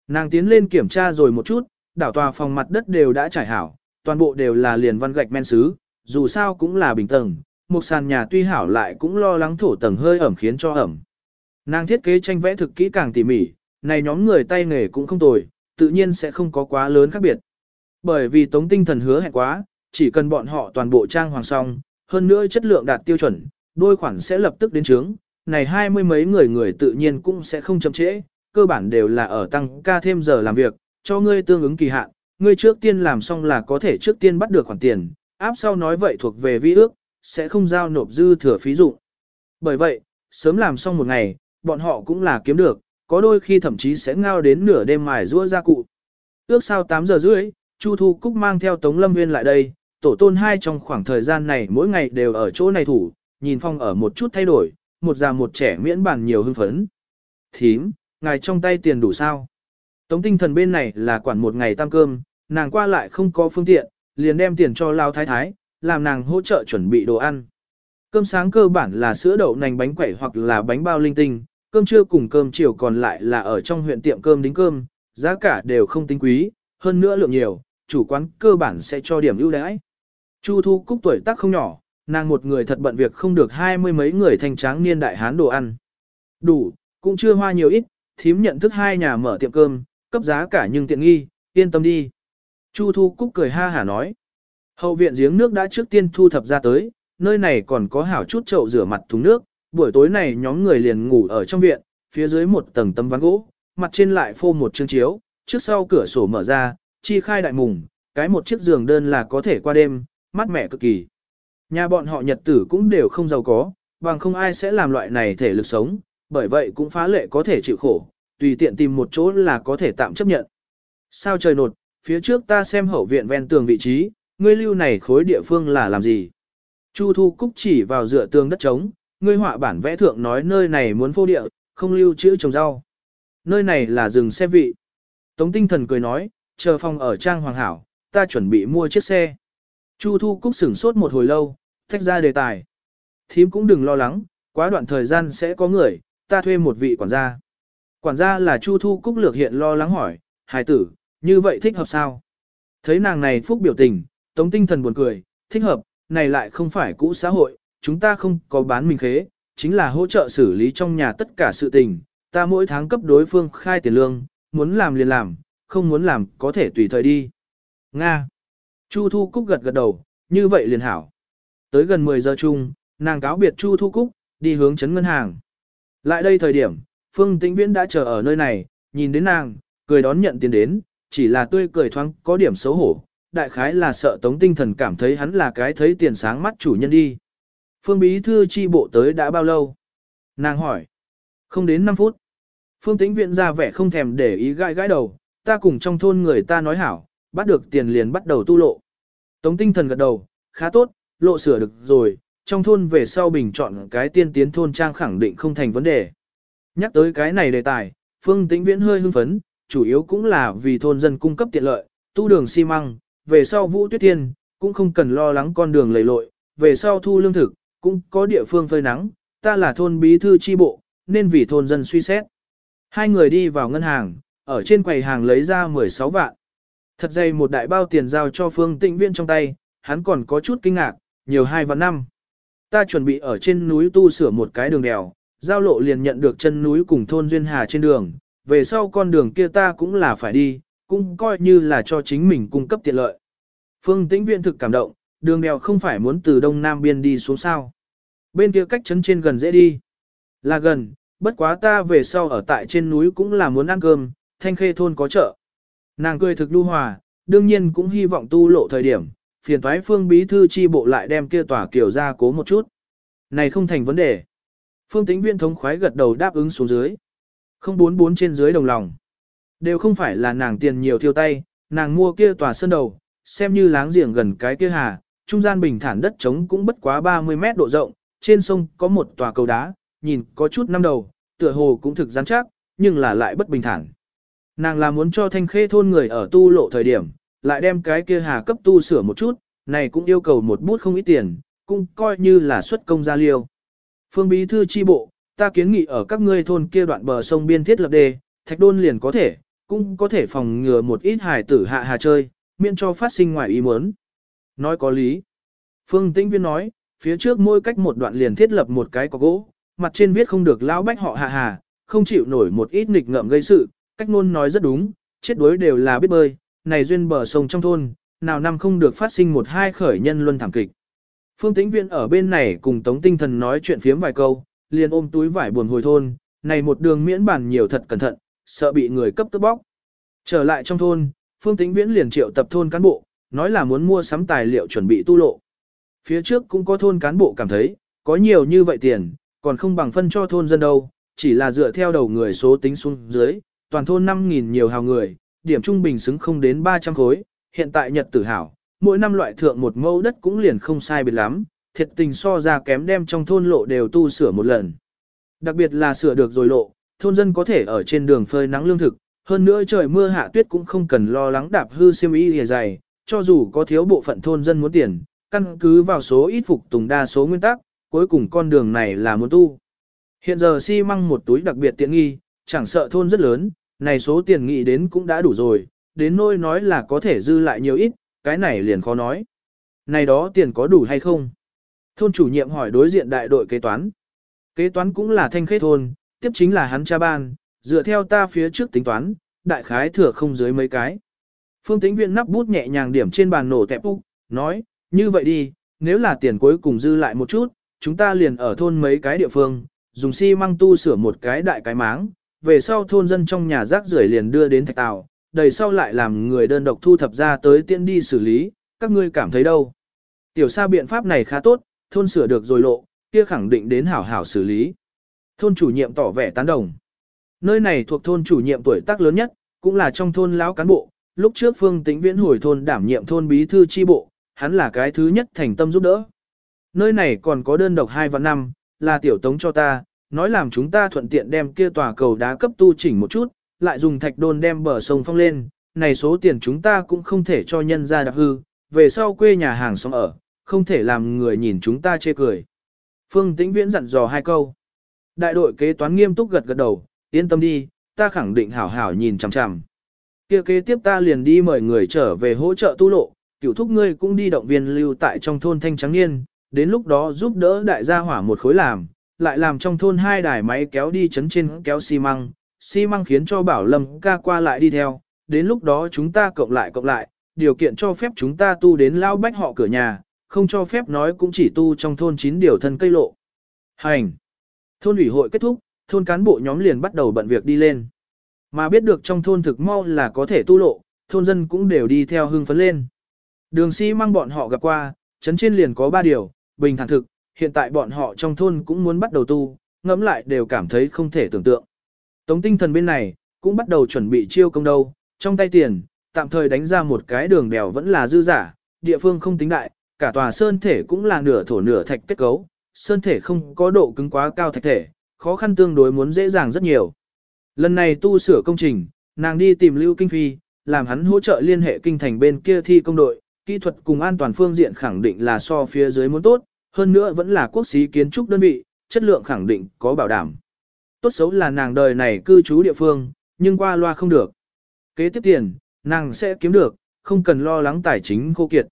Nàng tiến lên kiểm tra rồi một chút, đảo tòa phòng mặt đất đều đã trải hảo, toàn bộ đều là liền văn gạch men sứ, dù sao cũng là bình tầng, một sàn nhà tuy hảo lại cũng lo lắng thổ tầng hơi ẩm khiến cho ẩm. Nàng thiết kế tranh vẽ thực kỹ càng tỉ mỉ, này nhóm người tay nghề cũng không tồi, tự nhiên sẽ không có quá lớn khác biệt. Bởi vì tống tinh thần hứa hẹn quá, chỉ cần bọn họ toàn bộ trang hoàng xong, hơn nữa chất lượng đạt tiêu chuẩn, đôi khoản sẽ lập tức đến trướng, này hai mươi mấy người người tự nhiên cũng sẽ không chậm trễ, cơ bản đều là ở tăng ca thêm giờ làm việc, cho ngươi tương ứng kỳ hạn, ngươi trước tiên làm xong là có thể trước tiên bắt được khoản tiền, áp sau nói vậy thuộc về vi ước, sẽ không giao nộp dư thừa phí dụng. Bởi vậy, sớm làm xong một ngày, bọn họ cũng là kiếm được, có đôi khi thậm chí sẽ ngao đến nửa đêm mài rũa ra cụ. Ước sau 8 giờ rưỡi, Chu Thu Cúc mang theo Tống Lâm Nguyên lại đây, tổ tôn hai trong khoảng thời gian này mỗi ngày đều ở chỗ này thủ, nhìn phong ở một chút thay đổi, một già một trẻ miễn bàn nhiều hưng phấn. Thím, ngài trong tay tiền đủ sao? Tống tinh thần bên này là quản một ngày tam cơm, nàng qua lại không có phương tiện, liền đem tiền cho lao thái thái, làm nàng hỗ trợ chuẩn bị đồ ăn. Cơm sáng cơ bản là sữa đậu nành bánh quẩy hoặc là bánh bao linh tinh, cơm trưa cùng cơm chiều còn lại là ở trong huyện tiệm cơm đính cơm, giá cả đều không tính quý, hơn nữa lượng nhiều, chủ quán cơ bản sẽ cho điểm ưu đãi. Chu Thu Cúc tuổi tác không nhỏ, nàng một người thật bận việc không được hai mươi mấy người thanh tráng niên đại hán đồ ăn. Đủ, cũng chưa hoa nhiều ít, thím nhận thức hai nhà mở tiệm cơm, cấp giá cả nhưng tiện nghi, yên tâm đi. Chu Thu Cúc cười ha hả nói. Hậu viện giếng nước đã trước tiên thu thập ra tới, nơi này còn có hảo chút chậu rửa mặt thùng nước, buổi tối này nhóm người liền ngủ ở trong viện, phía dưới một tầng tấm ván gỗ, mặt trên lại phô một chương chiếu, trước sau cửa sổ mở ra, chi khai đại mùng, cái một chiếc giường đơn là có thể qua đêm, mát mẻ cực kỳ. Nhà bọn họ nhật tử cũng đều không giàu có, bằng không ai sẽ làm loại này thể lực sống, bởi vậy cũng phá lệ có thể chịu khổ, tùy tiện tìm một chỗ là có thể tạm chấp nhận. Sao trời nột, phía trước ta xem hậu viện ven tường vị trí, ngươi lưu này khối địa phương là làm gì? Chu Thu Cúc chỉ vào dựa tường đất trống, ngươi họa bản vẽ thượng nói nơi này muốn phô địa, không lưu chữ trồng rau. Nơi này là rừng xe vị. Tống tinh thần cười nói, chờ phòng ở trang hoàng hảo, ta chuẩn bị mua chiếc xe. Chu Thu Cúc sửng sốt một hồi lâu, thách ra đề tài. Thím cũng đừng lo lắng, quá đoạn thời gian sẽ có người, ta thuê một vị quản gia. Quản gia là Chu Thu Cúc lược hiện lo lắng hỏi, hài tử, như vậy thích hợp sao? Thấy nàng này phúc biểu tình, tống tinh thần buồn cười, thích hợp, này lại không phải cũ xã hội, chúng ta không có bán mình khế, chính là hỗ trợ xử lý trong nhà tất cả sự tình, ta mỗi tháng cấp đối phương khai tiền lương, muốn làm liền làm, không muốn làm có thể tùy thời đi. Nga. Chu Thu Cúc gật gật đầu, như vậy liền hảo. Tới gần 10 giờ chung, nàng cáo biệt Chu Thu Cúc, đi hướng chấn ngân hàng. Lại đây thời điểm, Phương Tĩnh Viễn đã chờ ở nơi này, nhìn đến nàng, cười đón nhận tiền đến, chỉ là tươi cười thoáng có điểm xấu hổ, đại khái là sợ tống tinh thần cảm thấy hắn là cái thấy tiền sáng mắt chủ nhân đi. Phương Bí Thư chi bộ tới đã bao lâu? Nàng hỏi. Không đến 5 phút. Phương Tĩnh Viễn ra vẻ không thèm để ý gãi gãi đầu, ta cùng trong thôn người ta nói hảo, bắt được tiền liền bắt đầu tu lộ. Tống tinh thần gật đầu, khá tốt, lộ sửa được rồi, trong thôn về sau bình chọn cái tiên tiến thôn trang khẳng định không thành vấn đề. Nhắc tới cái này đề tài, Phương Tĩnh Viễn hơi hưng phấn, chủ yếu cũng là vì thôn dân cung cấp tiện lợi, tu đường xi măng, về sau Vũ Tuyết Thiên, cũng không cần lo lắng con đường lầy lội, về sau thu lương thực, cũng có địa phương phơi nắng, ta là thôn bí thư chi bộ, nên vì thôn dân suy xét. Hai người đi vào ngân hàng, ở trên quầy hàng lấy ra 16 vạn. Thật dày một đại bao tiền giao cho Phương Tĩnh Viễn trong tay, hắn còn có chút kinh ngạc, nhiều hai và năm. Ta chuẩn bị ở trên núi tu sửa một cái đường đèo, giao lộ liền nhận được chân núi cùng thôn Duyên Hà trên đường, về sau con đường kia ta cũng là phải đi, cũng coi như là cho chính mình cung cấp tiện lợi. Phương Tĩnh Viễn thực cảm động, đường đèo không phải muốn từ đông nam biên đi xuống sao. Bên kia cách chấn trên gần dễ đi. Là gần, bất quá ta về sau ở tại trên núi cũng là muốn ăn cơm, thanh khê thôn có chợ. Nàng cười thực đu hòa, đương nhiên cũng hy vọng tu lộ thời điểm, phiền toái phương bí thư chi bộ lại đem kia tòa kiểu ra cố một chút. Này không thành vấn đề. Phương tính viên thống khoái gật đầu đáp ứng xuống dưới. Không bốn bốn trên dưới đồng lòng. Đều không phải là nàng tiền nhiều thiêu tay, nàng mua kia tòa sơn đầu, xem như láng giềng gần cái kia hà, trung gian bình thản đất trống cũng bất quá 30 mét độ rộng, trên sông có một tòa cầu đá, nhìn có chút năm đầu, tựa hồ cũng thực rắn chắc, nhưng là lại bất bình thản. Nàng là muốn cho thanh khê thôn người ở tu lộ thời điểm, lại đem cái kia hà cấp tu sửa một chút, này cũng yêu cầu một bút không ít tiền, cũng coi như là xuất công gia liêu. Phương bí thư chi bộ, ta kiến nghị ở các ngươi thôn kia đoạn bờ sông biên thiết lập đề, thạch đôn liền có thể, cũng có thể phòng ngừa một ít hài tử hạ hà chơi, miễn cho phát sinh ngoài ý muốn. Nói có lý. Phương tĩnh viên nói, phía trước mỗi cách một đoạn liền thiết lập một cái có gỗ, mặt trên viết không được lão bách họ hạ hà, không chịu nổi một ít nghịch ngợm gây sự, cách ngôn nói rất đúng, chết đuối đều là biết bơi, này duyên bờ sông trong thôn, nào năm không được phát sinh một hai khởi nhân luân thảm kịch. Phương Tĩnh Viễn ở bên này cùng Tống Tinh Thần nói chuyện phiếm vài câu, liền ôm túi vải buồn hồi thôn, này một đường miễn bản nhiều thật cẩn thận, sợ bị người cấp tức bóc. Trở lại trong thôn, Phương Tĩnh Viễn liền triệu tập thôn cán bộ, nói là muốn mua sắm tài liệu chuẩn bị tu lộ. Phía trước cũng có thôn cán bộ cảm thấy, có nhiều như vậy tiền, còn không bằng phân cho thôn dân đâu, chỉ là dựa theo đầu người số tính xuống dưới, toàn thôn 5.000 nhiều hào người, điểm trung bình xứng không đến 300 khối, hiện tại nhật tử hảo, mỗi năm loại thượng một mẫu đất cũng liền không sai biệt lắm, thiệt tình so ra kém đem trong thôn lộ đều tu sửa một lần. Đặc biệt là sửa được rồi lộ, thôn dân có thể ở trên đường phơi nắng lương thực, hơn nữa trời mưa hạ tuyết cũng không cần lo lắng đạp hư xiêm y hề dày, cho dù có thiếu bộ phận thôn dân muốn tiền, căn cứ vào số ít phục tùng đa số nguyên tắc, cuối cùng con đường này là muốn tu. Hiện giờ xi măng một túi đặc biệt tiện nghi, chẳng sợ thôn rất lớn, này số tiền nghĩ đến cũng đã đủ rồi, đến nôi nói là có thể dư lại nhiều ít, cái này liền khó nói. Này đó tiền có đủ hay không? Thôn chủ nhiệm hỏi đối diện đại đội kế toán. Kế toán cũng là thanh khế thôn, tiếp chính là hắn cha ban, dựa theo ta phía trước tính toán, đại khái thừa không dưới mấy cái. Phương tính viện nắp bút nhẹ nhàng điểm trên bàn nổ tẹp úc, nói, như vậy đi, nếu là tiền cuối cùng dư lại một chút, chúng ta liền ở thôn mấy cái địa phương, dùng xi măng tu sửa một cái đại cái máng, về sau thôn dân trong nhà rác rưởi liền đưa đến thạch tàu, đầy sau lại làm người đơn độc thu thập ra tới tiện đi xử lý, các ngươi cảm thấy đâu? Tiểu sa biện pháp này khá tốt, thôn sửa được rồi lộ, kia khẳng định đến hảo hảo xử lý. Thôn chủ nhiệm tỏ vẻ tán đồng. Nơi này thuộc thôn chủ nhiệm tuổi tác lớn nhất, cũng là trong thôn lão cán bộ, lúc trước Phương Tĩnh Viễn hồi thôn đảm nhiệm thôn bí thư chi bộ, hắn là cái thứ nhất thành tâm giúp đỡ. Nơi này còn có đơn độc hai và năm, là tiểu tống cho ta, nói làm chúng ta thuận tiện đem kia tòa cầu đá cấp tu chỉnh một chút, lại dùng thạch đôn đem bờ sông phong lên, này số tiền chúng ta cũng không thể cho nhân ra đạp hư, về sau quê nhà hàng xóm ở, không thể làm người nhìn chúng ta chê cười. Phương Tĩnh Viễn dặn dò hai câu. Đại đội kế toán nghiêm túc gật gật đầu, yên tâm đi, ta khẳng định hảo hảo nhìn chằm chằm. Kia kế tiếp ta liền đi mời người trở về hỗ trợ tu lộ, cửu thúc ngươi cũng đi động viên lưu tại trong thôn Thanh Trắng Niên, đến lúc đó giúp đỡ đại gia hỏa một khối làm, lại làm trong thôn hai đài máy kéo đi chấn trên kéo xi măng, xi măng khiến cho Bảo Lâm ca qua lại đi theo, đến lúc đó chúng ta cộng lại cộng lại, điều kiện cho phép chúng ta tu đến lao bách họ cửa nhà, không cho phép nói cũng chỉ tu trong thôn chín điều thân cây lộ. Hành! Thôn ủy hội kết thúc, thôn cán bộ nhóm liền bắt đầu bận việc đi lên. Mà biết được trong thôn thực mau là có thể tu lộ, thôn dân cũng đều đi theo hưng phấn lên. Đường xi măng bọn họ gặp qua, chấn trên liền có ba điều, bình thản thực, hiện tại bọn họ trong thôn cũng muốn bắt đầu tu, ngẫm lại đều cảm thấy không thể tưởng tượng. Tống tinh thần bên này, cũng bắt đầu chuẩn bị chiêu công đâu, trong tay tiền, tạm thời đánh ra một cái đường đèo vẫn là dư giả, địa phương không tính đại, cả tòa sơn thể cũng là nửa thổ nửa thạch kết cấu, sơn thể không có độ cứng quá cao thạch thể, khó khăn tương đối muốn dễ dàng rất nhiều. Lần này tu sửa công trình, nàng đi tìm Lưu Kinh Phi, làm hắn hỗ trợ liên hệ kinh thành bên kia thi công đội, kỹ thuật cùng an toàn phương diện khẳng định là so phía dưới muốn tốt, hơn nữa vẫn là quốc xí kiến trúc đơn vị, chất lượng khẳng định có bảo đảm. Tốt xấu là nàng đời này cư trú địa phương, nhưng qua loa không được. Kế tiếp tiền, nàng sẽ kiếm được, không cần lo lắng tài chính khô kiệt.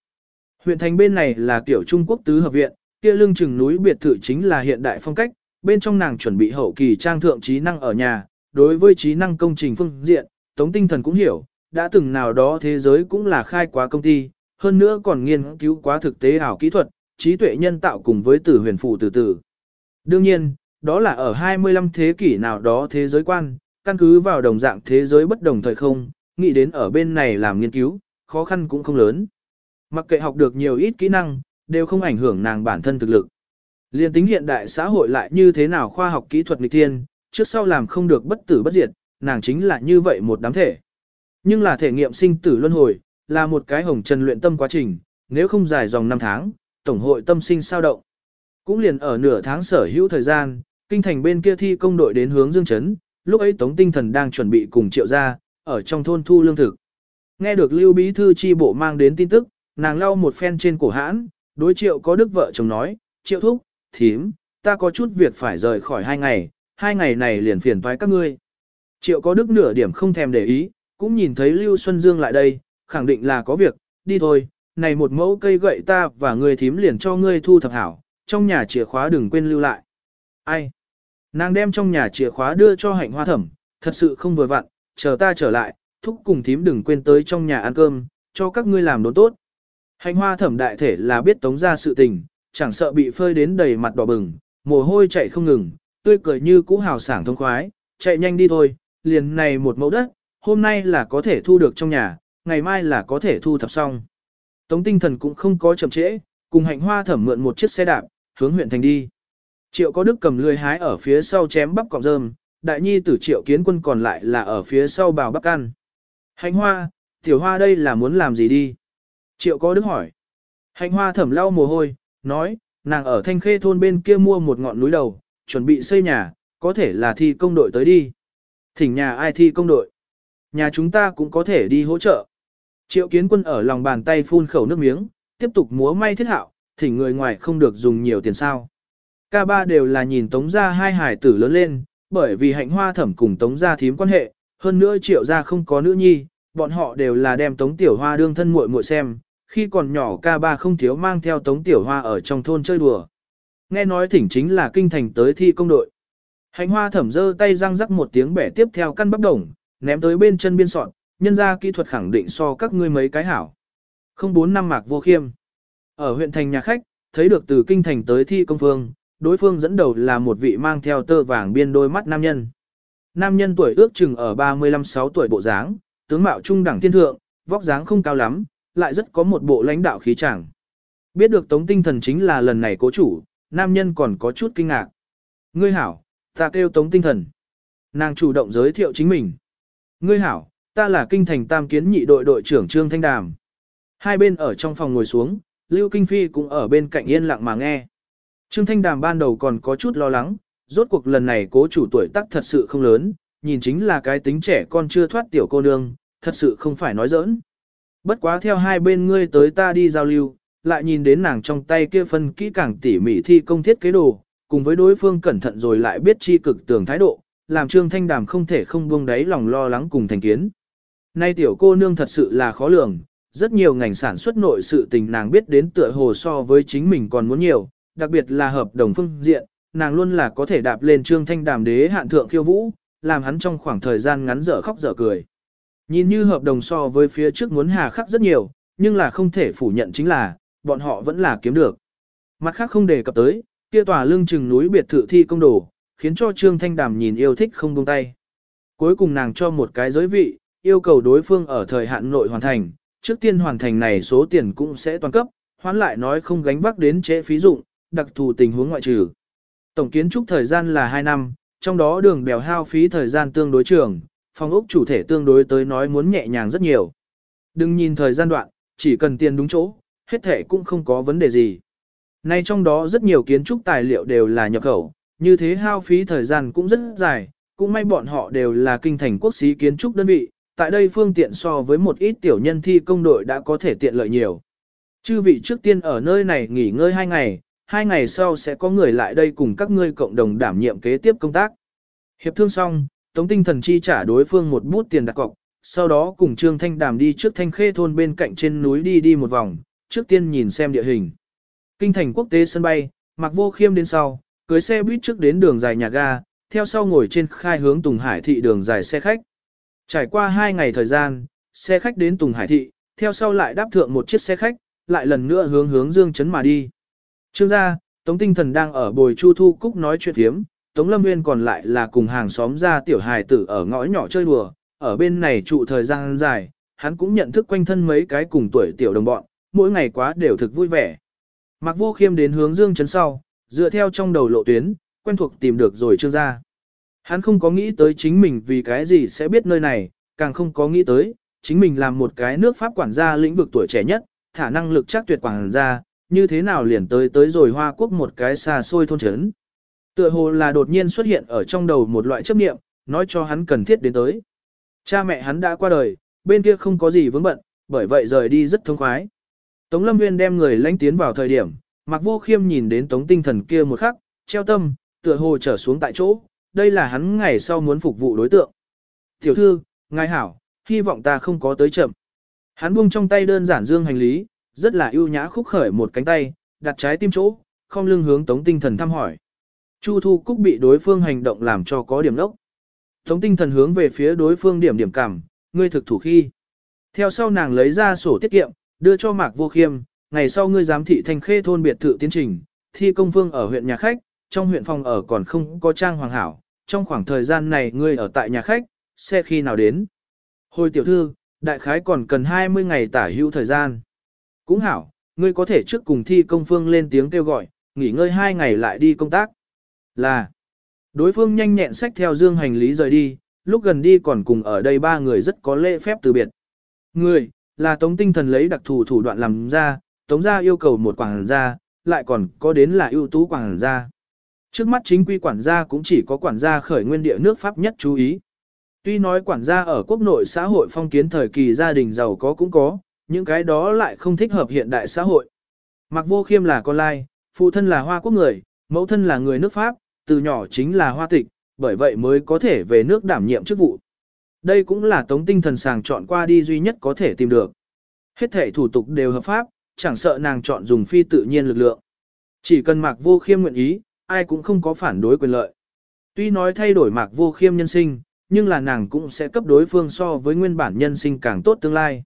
Huyện thành bên này là tiểu Trung Quốc tứ hợp viện, kia lưng chừng núi biệt thự chính là hiện đại phong cách, bên trong nàng chuẩn bị hậu kỳ trang thượng trí năng ở nhà, đối với trí năng công trình phương diện, Tống Tinh Thần cũng hiểu, đã từng nào đó thế giới cũng là khai quá công ty, hơn nữa còn nghiên cứu quá thực tế ảo kỹ thuật, trí tuệ nhân tạo cùng với tử huyền phụ từ từ. Đương nhiên, đó là ở 25 thế kỷ nào đó thế giới quan, căn cứ vào đồng dạng thế giới bất đồng thời không, nghĩ đến ở bên này làm nghiên cứu, khó khăn cũng không lớn. Mặc kệ học được nhiều ít kỹ năng, đều không ảnh hưởng nàng bản thân thực lực. Liên tính hiện đại xã hội lại như thế nào khoa học kỹ thuật nghịch thiên, trước sau làm không được bất tử bất diệt, nàng chính là như vậy một đám thể. Nhưng là thể nghiệm sinh tử luân hồi, là một cái hồng trần luyện tâm quá trình, nếu không dài dòng năm tháng, tổng hội tâm sinh sao động. Cũng liền ở nửa tháng sở hữu thời gian, kinh thành bên kia thi công đội đến hướng Dương Trấn, lúc ấy Tống Tinh Thần đang chuẩn bị cùng triệu ra, ở trong thôn thu lương thực. Nghe được Lưu Bí Thư chi bộ mang đến tin tức, nàng lau một phen trên cổ hãn, đối triệu có đức vợ chồng nói, triệu thúc, thím, ta có chút việc phải rời khỏi hai ngày, hai ngày này liền phiền toái các ngươi. Triệu có đức nửa điểm không thèm để ý, cũng nhìn thấy Lưu Xuân Dương lại đây, khẳng định là có việc, đi thôi, này một mẫu cây gậy ta và người thím liền cho ngươi thu thập hảo, trong nhà chìa khóa đừng quên lưu lại. Ai? Nàng đem trong nhà chìa khóa đưa cho hạnh hoa thẩm, thật sự không vừa vặn, chờ ta trở lại, thúc cùng thím đừng quên tới trong nhà ăn cơm, cho các ngươi làm đồ tốt. Hạnh hoa thẩm đại thể là biết tống ra sự tình, chẳng sợ bị phơi đến đầy mặt đỏ bừng, mồ hôi chạy không ngừng, tươi cười như cũ hào sảng thông khoái, chạy nhanh đi thôi, liền này một mẫu đất, hôm nay là có thể thu được trong nhà, ngày mai là có thể thu thập xong. Tống tinh thần cũng không có chậm trễ, cùng hạnh hoa thẩm mượn một chiếc xe đạp, hướng huyện thành đi. Triệu có đức cầm lươi hái ở phía sau chém bắp cọng rơm, đại nhi tử triệu kiến quân còn lại là ở phía sau bào bắp ăn. Hạnh hoa, tiểu hoa đây là muốn làm gì đi? Triệu có đức hỏi. Hạnh hoa thẩm lau mồ hôi, nói, nàng ở thanh khê thôn bên kia mua một ngọn núi đầu, chuẩn bị xây nhà, có thể là thi công đội tới đi. Thỉnh nhà ai thi công đội? Nhà chúng ta cũng có thể đi hỗ trợ. Triệu kiến quân ở lòng bàn tay phun khẩu nước miếng, tiếp tục múa may thiết hạo, thỉnh người ngoài không được dùng nhiều tiền sao. Ca ba đều là nhìn tống gia hai hải tử lớn lên, bởi vì hạnh hoa thẩm cùng tống gia thím quan hệ, hơn nữa triệu gia không có nữ nhi, bọn họ đều là đem tống tiểu hoa đương thân muội muội xem, khi còn nhỏ ca ba không thiếu mang theo tống tiểu hoa ở trong thôn chơi đùa. Nghe nói thỉnh chính là kinh thành tới thi công đội. Hạnh hoa thẩm giơ tay răng rắc một tiếng bẻ tiếp theo căn bắp đồng, ném tới bên chân biên soạn, nhân ra kỹ thuật khẳng định so các ngươi mấy cái hảo. Không bốn năm mạc vô khiêm. Ở huyện thành nhà khách, thấy được từ kinh thành tới thi công phương, đối phương dẫn đầu là một vị mang theo tơ vàng biên đôi mắt nam nhân. Nam nhân tuổi ước chừng ở 35-6 tuổi bộ dáng, tướng mạo trung đẳng thiên thượng, vóc dáng không cao lắm, lại rất có một bộ lãnh đạo khí chẳng. Biết được tống tinh thần chính là lần này cố chủ, nam nhân còn có chút kinh ngạc. Ngươi hảo, ta kêu tống tinh thần. Nàng chủ động giới thiệu chính mình. Ngươi hảo, ta là kinh thành tam kiến nhị đội đội trưởng Trương Thanh Đàm. Hai bên ở trong phòng ngồi xuống, Lưu Kinh Phi cũng ở bên cạnh yên lặng mà nghe. Trương Thanh Đàm ban đầu còn có chút lo lắng, rốt cuộc lần này cố chủ tuổi tác thật sự không lớn, nhìn chính là cái tính trẻ con chưa thoát tiểu cô nương, thật sự không phải nói giỡn. Bất quá theo hai bên ngươi tới ta đi giao lưu, lại nhìn đến nàng trong tay kia phân kỹ càng tỉ mỉ thi công thiết kế đồ, cùng với đối phương cẩn thận rồi lại biết chi cực tường thái độ, làm Trương Thanh Đàm không thể không buông đáy lòng lo lắng cùng thành kiến. Nay tiểu cô nương thật sự là khó lường, rất nhiều ngành sản xuất nội sự tình nàng biết đến tựa hồ so với chính mình còn muốn nhiều, đặc biệt là hợp đồng phương diện, nàng luôn là có thể đạp lên trương thanh đàm đế hạn thượng khiêu vũ, làm hắn trong khoảng thời gian ngắn dở khóc dở cười. Nhìn như hợp đồng so với phía trước muốn hà khắc rất nhiều, nhưng là không thể phủ nhận chính là, bọn họ vẫn là kiếm được. Mặt khác không đề cập tới, kia tòa lưng chừng núi biệt thự thi công đồ, khiến cho Trương Thanh Đàm nhìn yêu thích không buông tay. Cuối cùng nàng cho một cái giới vị, yêu cầu đối phương ở thời hạn nội hoàn thành, trước tiên hoàn thành này số tiền cũng sẽ toàn cấp, hoán lại nói không gánh vác đến chế phí dụng, đặc thù tình huống ngoại trừ. Tổng kiến trúc thời gian là 2 năm, trong đó đường bèo hao phí thời gian tương đối trường, phòng ốc chủ thể tương đối tới nói muốn nhẹ nhàng rất nhiều. Đừng nhìn thời gian đoạn, chỉ cần tiền đúng chỗ, hết thể cũng không có vấn đề gì. Nay trong đó rất nhiều kiến trúc tài liệu đều là nhập khẩu, như thế hao phí thời gian cũng rất dài, cũng may bọn họ đều là kinh thành quốc sĩ kiến trúc đơn vị, tại đây phương tiện so với một ít tiểu nhân thi công đội đã có thể tiện lợi nhiều. Chư vị trước tiên ở nơi này nghỉ ngơi hai ngày, hai ngày sau sẽ có người lại đây cùng các ngươi cộng đồng đảm nhiệm kế tiếp công tác. Hiệp thương xong, Tống Tinh Thần chi trả đối phương một bút tiền đặt cọc, sau đó cùng Trương Thanh Đàm đi trước Thanh Khê thôn bên cạnh trên núi đi đi một vòng, trước tiên nhìn xem địa hình. Kinh thành quốc tế sân bay, Mạc Vô Khiêm đến sau, cưới xe buýt trước đến đường dài nhà ga, theo sau ngồi trên khai hướng Tùng Hải thị đường dài xe khách. Trải qua 2 ngày thời gian, xe khách đến Tùng Hải thị, theo sau lại đáp thượng một chiếc xe khách, lại lần nữa hướng hướng Dương Trấn mà đi. Trương gia, Tống Tinh Thần đang ở bồi Chu Thu Cúc nói chuyện thiếm, Tống Lâm Nguyên còn lại là cùng hàng xóm ra tiểu hài tử ở ngõ nhỏ chơi đùa, ở bên này trụ thời gian dài, hắn cũng nhận thức quanh thân mấy cái cùng tuổi tiểu đồng bọn, mỗi ngày quá đều thực vui vẻ. Mạc Vô Khiêm đến hướng Dương Trấn sau, dựa theo trong đầu lộ tuyến, quen thuộc tìm được rồi Trương gia. Hắn không có nghĩ tới chính mình vì cái gì sẽ biết nơi này, càng không có nghĩ tới, chính mình làm một cái nước Pháp quản gia lĩnh vực tuổi trẻ nhất, thả năng lực chắc tuyệt quản gia, như thế nào liền tới tới rồi Hoa Quốc một cái xa xôi thôn trấn. Tựa hồ là đột nhiên xuất hiện ở trong đầu một loại chấp niệm, nói cho hắn cần thiết đến tới. Cha mẹ hắn đã qua đời, bên kia không có gì vướng bận, bởi vậy rời đi rất thông khoái. Tống Lâm Nguyên đem người lãnh tiến vào thời điểm, Mạc Vô Khiêm nhìn đến Tống Tinh Thần kia một khắc, treo tâm, tựa hồ trở xuống tại chỗ, đây là hắn ngày sau muốn phục vụ đối tượng. Tiểu thư, ngài hảo, hy vọng ta không có tới chậm. Hắn buông trong tay đơn giản dương hành lý, rất là ưu nhã khúc khởi một cánh tay, đặt trái tim chỗ, không lưng hướng Tống Tinh Thần thăm hỏi. Chu Thu Cúc bị đối phương hành động làm cho có điểm lốc. Tống Tinh Thần hướng về phía đối phương điểm điểm cảm, ngươi thực thủ khi. Theo sau nàng lấy ra sổ tiết kiệm, đưa cho Mạc Vô Khiêm, ngày sau ngươi giám thị thành khê thôn biệt thự tiến trình, thi công phương ở huyện nhà khách, trong huyện phòng ở còn không có trang hoàng hảo, trong khoảng thời gian này ngươi ở tại nhà khách, xe khi nào đến. Hồi tiểu thư, đại khái còn cần 20 ngày tả hữu thời gian. Cũng hảo, ngươi có thể trước cùng thi công phương lên tiếng kêu gọi, nghỉ ngơi hai ngày lại đi công tác. Là, đối phương nhanh nhẹn sách theo dương hành lý rời đi, lúc gần đi còn cùng ở đây ba người rất có lễ phép từ biệt. Người, là tống tinh thần lấy đặc thù thủ đoạn làm ra, tống gia yêu cầu một quảng gia, lại còn có đến là ưu tú quảng gia. Trước mắt chính quy quản gia cũng chỉ có quản gia khởi nguyên địa nước Pháp nhất chú ý. Tuy nói quản gia ở quốc nội xã hội phong kiến thời kỳ gia đình giàu có cũng có, những cái đó lại không thích hợp hiện đại xã hội. Mặc vô khiêm là con lai, phụ thân là hoa quốc người, mẫu thân là người nước Pháp, từ nhỏ chính là hoa tịch, bởi vậy mới có thể về nước đảm nhiệm chức vụ. Đây cũng là tống tinh thần sàng chọn qua đi duy nhất có thể tìm được. Hết thể thủ tục đều hợp pháp, chẳng sợ nàng chọn dùng phi tự nhiên lực lượng. Chỉ cần mạc vô khiêm nguyện ý, ai cũng không có phản đối quyền lợi. Tuy nói thay đổi mạc vô khiêm nhân sinh, nhưng là nàng cũng sẽ cấp đối phương so với nguyên bản nhân sinh càng tốt tương lai.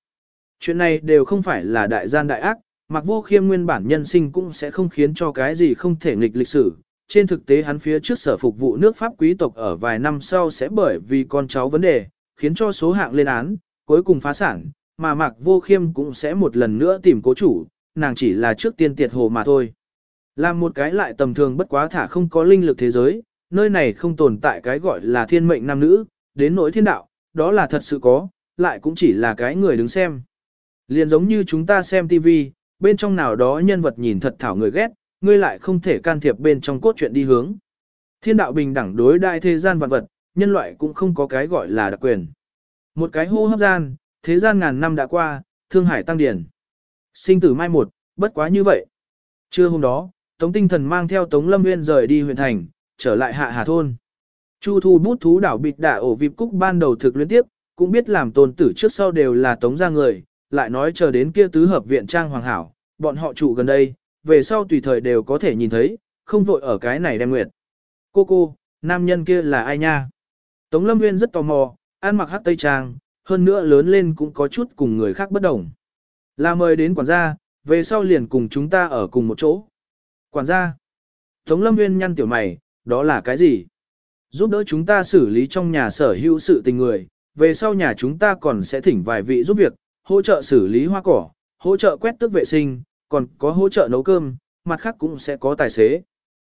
Chuyện này đều không phải là đại gian đại ác, mặc vô khiêm nguyên bản nhân sinh cũng sẽ không khiến cho cái gì không thể nghịch lịch sử. Trên thực tế hắn phía trước sở phục vụ nước Pháp quý tộc ở vài năm sau sẽ bởi vì con cháu vấn đề, khiến cho số hạng lên án, cuối cùng phá sản, mà Mạc Vô Khiêm cũng sẽ một lần nữa tìm cố chủ, nàng chỉ là trước tiên tiệt hồ mà thôi. Làm một cái lại tầm thường bất quá thả không có linh lực thế giới, nơi này không tồn tại cái gọi là thiên mệnh nam nữ, đến nỗi thiên đạo, đó là thật sự có, lại cũng chỉ là cái người đứng xem. Liền giống như chúng ta xem TV, bên trong nào đó nhân vật nhìn thật thảo người ghét, ngươi lại không thể can thiệp bên trong cốt truyện đi hướng. Thiên đạo bình đẳng đối đại thế gian vạn vật, nhân loại cũng không có cái gọi là đặc quyền. Một cái hô hấp gian, thế gian ngàn năm đã qua, thương hải tăng điển. Sinh tử mai một, bất quá như vậy. Trưa hôm đó, Tống Tinh Thần mang theo Tống Lâm Nguyên rời đi huyện thành, trở lại hạ hà thôn. Chu thu bút thú đảo bịt đả ổ vịp cúc ban đầu thực liên tiếp, cũng biết làm tôn tử trước sau đều là Tống gia người, lại nói chờ đến kia tứ hợp viện trang hoàng hảo, bọn họ trụ gần đây, về sau tùy thời đều có thể nhìn thấy, không vội ở cái này đem nguyệt. Cô cô, nam nhân kia là ai nha? Tống Lâm Nguyên rất tò mò, ăn mặc hát tây trang, hơn nữa lớn lên cũng có chút cùng người khác bất đồng. Là mời đến quản gia, về sau liền cùng chúng ta ở cùng một chỗ. Quản gia. Tống Lâm Nguyên nhăn tiểu mày, đó là cái gì? Giúp đỡ chúng ta xử lý trong nhà sở hữu sự tình người, về sau nhà chúng ta còn sẽ thỉnh vài vị giúp việc, hỗ trợ xử lý hoa cỏ, hỗ trợ quét tước vệ sinh, còn có hỗ trợ nấu cơm, mặt khác cũng sẽ có tài xế.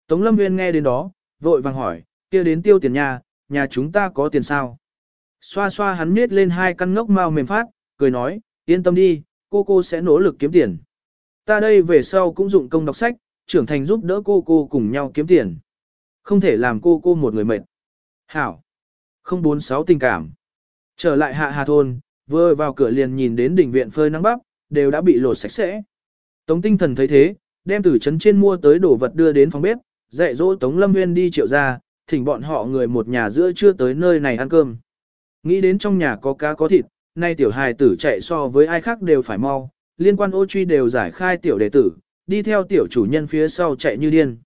Tống Lâm Nguyên nghe đến đó, vội vàng hỏi, kia đến tiêu tiền nhà, nhà chúng ta có tiền sao? Xoa xoa hắn miết lên hai căn ngốc mau mềm phát, cười nói, yên tâm đi, cô cô sẽ nỗ lực kiếm tiền. Ta đây về sau cũng dụng công đọc sách, trưởng thành giúp đỡ cô cô cùng nhau kiếm tiền. Không thể làm cô cô một người mệt. Hảo. 046 tình cảm. Trở lại hạ hà thôn, vừa vào cửa liền nhìn đến đỉnh viện phơi nắng bắp, đều đã bị lột sạch sẽ. Tống tinh thần thấy thế, đem từ trấn trên mua tới đồ vật đưa đến phòng bếp, dạy dỗ Tống Lâm Nguyên đi triệu ra, thỉnh bọn họ người một nhà giữa chưa tới nơi này ăn cơm. Nghĩ đến trong nhà có cá có thịt, nay tiểu hài tử chạy so với ai khác đều phải mau, liên quan ô truy đều giải khai tiểu đệ tử, đi theo tiểu chủ nhân phía sau chạy như điên.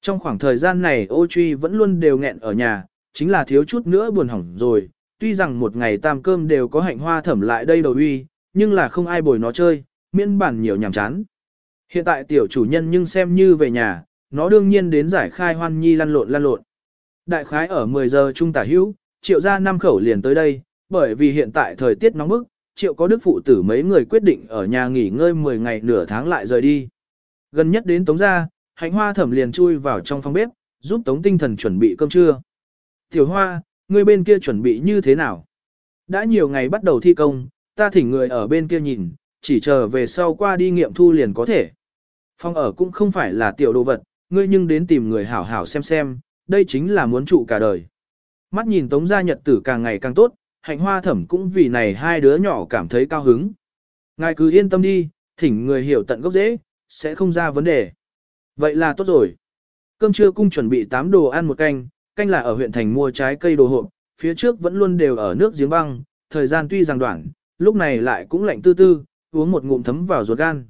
Trong khoảng thời gian này ô truy vẫn luôn đều nghẹn ở nhà, chính là thiếu chút nữa buồn hỏng rồi, tuy rằng một ngày tam cơm đều có hạnh hoa thẩm lại đây đầu uy, nhưng là không ai bồi nó chơi, miễn bản nhiều nhảm chán. Hiện tại tiểu chủ nhân nhưng xem như về nhà, nó đương nhiên đến giải khai hoan nhi lăn lộn lăn lộn. Đại khái ở 10 giờ trung tả hữu, triệu ra năm khẩu liền tới đây, bởi vì hiện tại thời tiết nóng bức, triệu có đức phụ tử mấy người quyết định ở nhà nghỉ ngơi 10 ngày nửa tháng lại rời đi. Gần nhất đến tống gia, hạnh hoa thẩm liền chui vào trong phòng bếp, giúp tống tinh thần chuẩn bị cơm trưa. Tiểu hoa, người bên kia chuẩn bị như thế nào? Đã nhiều ngày bắt đầu thi công, ta thỉnh người ở bên kia nhìn, chỉ chờ về sau qua đi nghiệm thu liền có thể. Phòng ở cũng không phải là tiểu đồ vật, ngươi nhưng đến tìm người hảo hảo xem xem, đây chính là muốn trụ cả đời. Mắt nhìn tống gia nhật tử càng ngày càng tốt, hạnh hoa thẩm cũng vì này hai đứa nhỏ cảm thấy cao hứng. Ngài cứ yên tâm đi, thỉnh người hiểu tận gốc dễ, sẽ không ra vấn đề. Vậy là tốt rồi. Cơm trưa cung chuẩn bị 8 đồ ăn một canh, canh là ở huyện thành mua trái cây đồ hộp, phía trước vẫn luôn đều ở nước giếng băng, thời gian tuy rằng đoạn, lúc này lại cũng lạnh tư tư, uống một ngụm thấm vào ruột gan.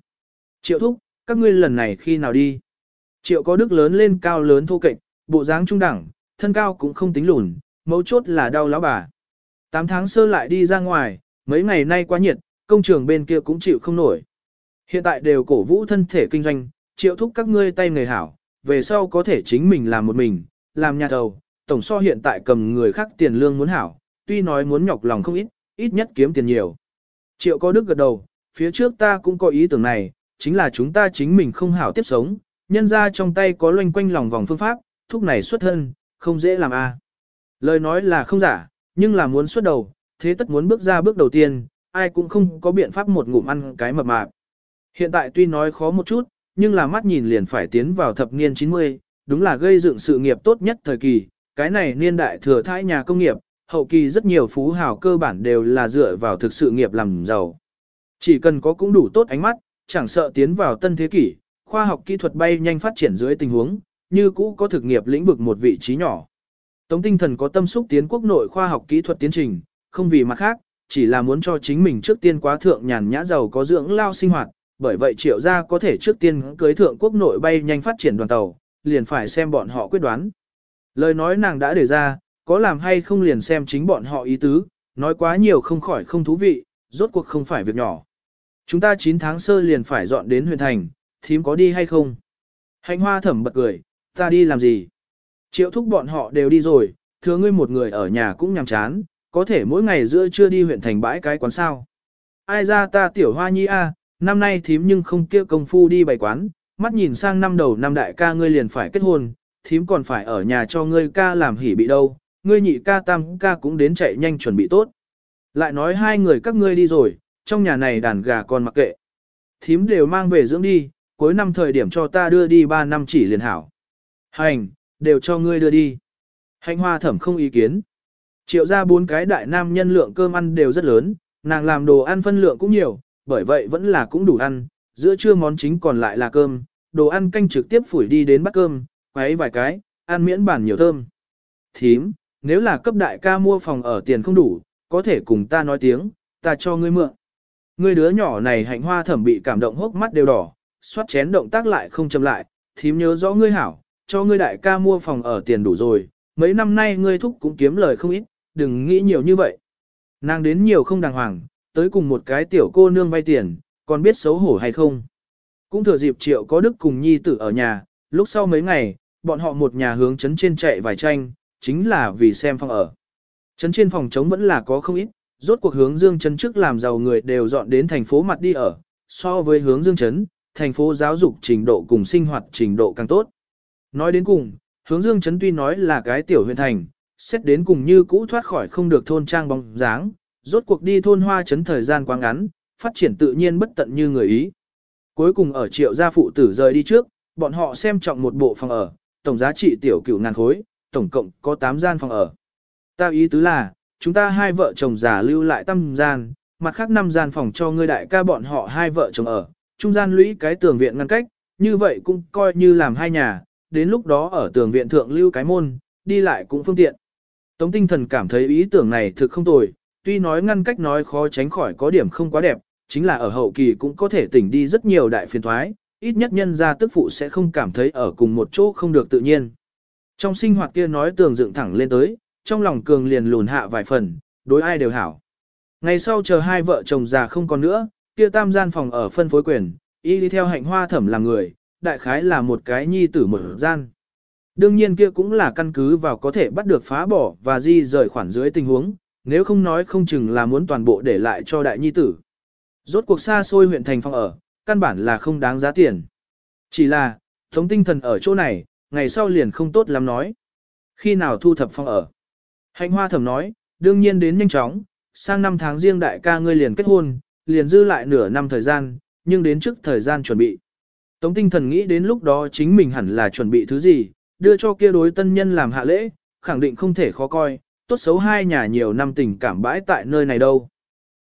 Triệu thúc, các ngươi lần này khi nào đi? Triệu có đức lớn lên cao lớn thô kệch, bộ dáng trung đẳng, thân cao cũng không tính lùn, mấu chốt là đau lão bà. Tám tháng sơ lại đi ra ngoài, mấy ngày nay quá nhiệt, công trường bên kia cũng chịu không nổi. Hiện tại đều cổ vũ thân thể kinh doanh, triệu thúc các ngươi tay người hảo, về sau có thể chính mình làm một mình, làm nhà thầu, tổng so hiện tại cầm người khác tiền lương muốn hảo, tuy nói muốn nhọc lòng không ít, ít nhất kiếm tiền nhiều. Triệu có đức gật đầu, phía trước ta cũng có ý tưởng này, chính là chúng ta chính mình không hảo tiếp sống, nhân ra trong tay có loanh quanh lòng vòng phương pháp, thúc này xuất thân, không dễ làm a. Lời nói là không giả, nhưng là muốn xuất đầu, thế tất muốn bước ra bước đầu tiên, ai cũng không có biện pháp một ngụm ăn cái mập mạp. Hiện tại tuy nói khó một chút, nhưng là mắt nhìn liền phải tiến vào thập niên 90, đúng là gây dựng sự nghiệp tốt nhất thời kỳ, cái này niên đại thừa thãi nhà công nghiệp, hậu kỳ rất nhiều phú hào cơ bản đều là dựa vào thực sự nghiệp làm giàu. Chỉ cần có cũng đủ tốt ánh mắt, chẳng sợ tiến vào tân thế kỷ, khoa học kỹ thuật bay nhanh phát triển dưới tình huống, như cũ có thực nghiệp lĩnh vực một vị trí nhỏ. Tống tinh thần có tâm xúc tiến quốc nội khoa học kỹ thuật tiến trình, không vì mặt khác, chỉ là muốn cho chính mình trước tiên quá thượng nhàn nhã giàu có dưỡng lao sinh hoạt, bởi vậy triệu gia có thể trước tiên cưới thượng quốc nội bay nhanh phát triển đoàn tàu, liền phải xem bọn họ quyết đoán. Lời nói nàng đã đề ra, có làm hay không liền xem chính bọn họ ý tứ, nói quá nhiều không khỏi không thú vị, rốt cuộc không phải việc nhỏ. Chúng ta 9 tháng sơ liền phải dọn đến huyện thành, thím có đi hay không? Hạnh hoa thẩm bật cười, ta đi làm gì? Triệu thúc bọn họ đều đi rồi, thừa ngươi một người ở nhà cũng nhàm chán, có thể mỗi ngày giữa trưa đi huyện thành bãi cái quán sao. Ai ra ta tiểu hoa nhi a, năm nay thím nhưng không kia công phu đi bày quán, mắt nhìn sang năm đầu năm đại ca ngươi liền phải kết hôn, thím còn phải ở nhà cho ngươi ca làm hỉ bị đâu, ngươi nhị ca tam ca cũng đến chạy nhanh chuẩn bị tốt. Lại nói hai người các ngươi đi rồi, trong nhà này đàn gà còn mặc kệ. Thím đều mang về dưỡng đi, cuối năm thời điểm cho ta đưa đi 3 năm chỉ liền hảo. Hành, đều cho ngươi đưa đi. Hạnh hoa thẩm không ý kiến. Triệu ra bốn cái đại nam nhân lượng cơm ăn đều rất lớn, nàng làm đồ ăn phân lượng cũng nhiều, bởi vậy vẫn là cũng đủ ăn, giữa trưa món chính còn lại là cơm, đồ ăn canh trực tiếp phủi đi đến bát cơm, quấy vài cái, ăn miễn bản nhiều thơm. Thím, nếu là cấp đại ca mua phòng ở tiền không đủ, có thể cùng ta nói tiếng, ta cho ngươi mượn. Ngươi đứa nhỏ này hạnh hoa thẩm bị cảm động hốc mắt đều đỏ, xoát chén động tác lại không chậm lại, thím nhớ rõ ngươi hảo, cho ngươi đại ca mua phòng ở tiền đủ rồi, mấy năm nay ngươi thúc cũng kiếm lời không ít, đừng nghĩ nhiều như vậy. Nàng đến nhiều không đàng hoàng, tới cùng một cái tiểu cô nương vay tiền, còn biết xấu hổ hay không. Cũng thừa dịp triệu có đức cùng nhi tử ở nhà, lúc sau mấy ngày, bọn họ một nhà hướng chấn trên chạy vài tranh, chính là vì xem phòng ở. Chấn trên phòng trống vẫn là có không ít, rốt cuộc hướng dương chấn trước làm giàu người đều dọn đến thành phố mặt đi ở, so với hướng dương chấn, thành phố giáo dục trình độ cùng sinh hoạt trình độ càng tốt. Nói đến cùng, hướng dương chấn tuy nói là cái tiểu huyện thành, xét đến cùng như cũ thoát khỏi không được thôn trang bóng dáng, rốt cuộc đi thôn hoa chấn thời gian quá ngắn, phát triển tự nhiên bất tận như người ý. Cuối cùng ở triệu gia phụ tử rời đi trước, bọn họ xem trọng một bộ phòng ở, tổng giá trị tiểu cửu ngàn khối, tổng cộng có 8 gian phòng ở. Ta ý tứ là, chúng ta hai vợ chồng già lưu lại tâm gian, mặt khác năm gian phòng cho ngươi đại ca bọn họ hai vợ chồng ở, trung gian lũy cái tường viện ngăn cách, như vậy cũng coi như làm hai nhà, đến lúc đó ở tường viện thượng lưu cái môn, đi lại cũng phương tiện. Tống tinh thần cảm thấy ý tưởng này thực không tồi, tuy nói ngăn cách nói khó tránh khỏi có điểm không quá đẹp, chính là ở hậu kỳ cũng có thể tỉnh đi rất nhiều đại phiền thoái, ít nhất nhân gia tức phụ sẽ không cảm thấy ở cùng một chỗ không được tự nhiên. Trong sinh hoạt kia nói tường dựng thẳng lên tới, trong lòng cường liền lùn hạ vài phần, đối ai đều hảo. Ngày sau chờ hai vợ chồng già không còn nữa, kia tam gian phòng ở phân phối quyền, y đi theo hạnh hoa thẩm làm người, đại khái là một cái nhi tử mở gian. Đương nhiên kia cũng là căn cứ vào có thể bắt được phá bỏ và di rời khoản dưới tình huống, nếu không nói không chừng là muốn toàn bộ để lại cho đại nhi tử. Rốt cuộc xa xôi huyện thành phòng ở, căn bản là không đáng giá tiền. Chỉ là, thống tinh thần ở chỗ này, ngày sau liền không tốt lắm nói. Khi nào thu thập phòng ở? Hạnh hoa thẩm nói, đương nhiên đến nhanh chóng, sang năm tháng riêng đại ca ngươi liền kết hôn, liền dư lại nửa năm thời gian, nhưng đến trước thời gian chuẩn bị. Tống tinh thần nghĩ đến lúc đó chính mình hẳn là chuẩn bị thứ gì, đưa cho kia đối tân nhân làm hạ lễ, khẳng định không thể khó coi, tốt xấu hai nhà nhiều năm tình cảm bãi tại nơi này đâu.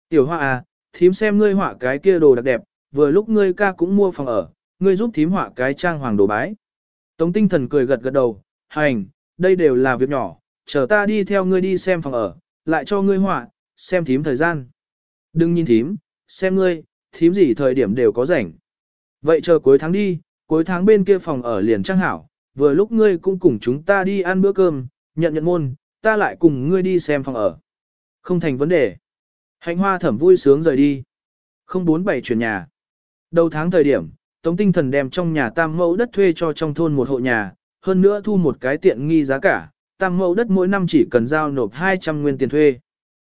Tiểu hoa à, thím xem ngươi họa cái kia đồ đặc đẹp, vừa lúc ngươi ca cũng mua phòng ở, ngươi giúp thím họa cái trang hoàng đồ bái. Tống tinh thần cười gật gật đầu, hành, đây đều là việc nhỏ, chờ ta đi theo ngươi đi xem phòng ở, lại cho ngươi họa, xem thím thời gian. Đừng nhìn thím, xem ngươi, thím gì thời điểm đều có rảnh. Vậy chờ cuối tháng đi, cuối tháng bên kia phòng ở liền trang hảo, vừa lúc ngươi cũng cùng chúng ta đi ăn bữa cơm, nhận nhận môn, ta lại cùng ngươi đi xem phòng ở. Không thành vấn đề. Hạnh hoa thẩm vui sướng rời đi. Không bốn bảy chuyển nhà. Đầu tháng thời điểm, Tống Tinh Thần đem trong nhà tam mẫu đất thuê cho trong thôn một hộ nhà, hơn nữa thu một cái tiện nghi giá cả, tam mẫu đất mỗi năm chỉ cần giao nộp 200 nguyên tiền thuê.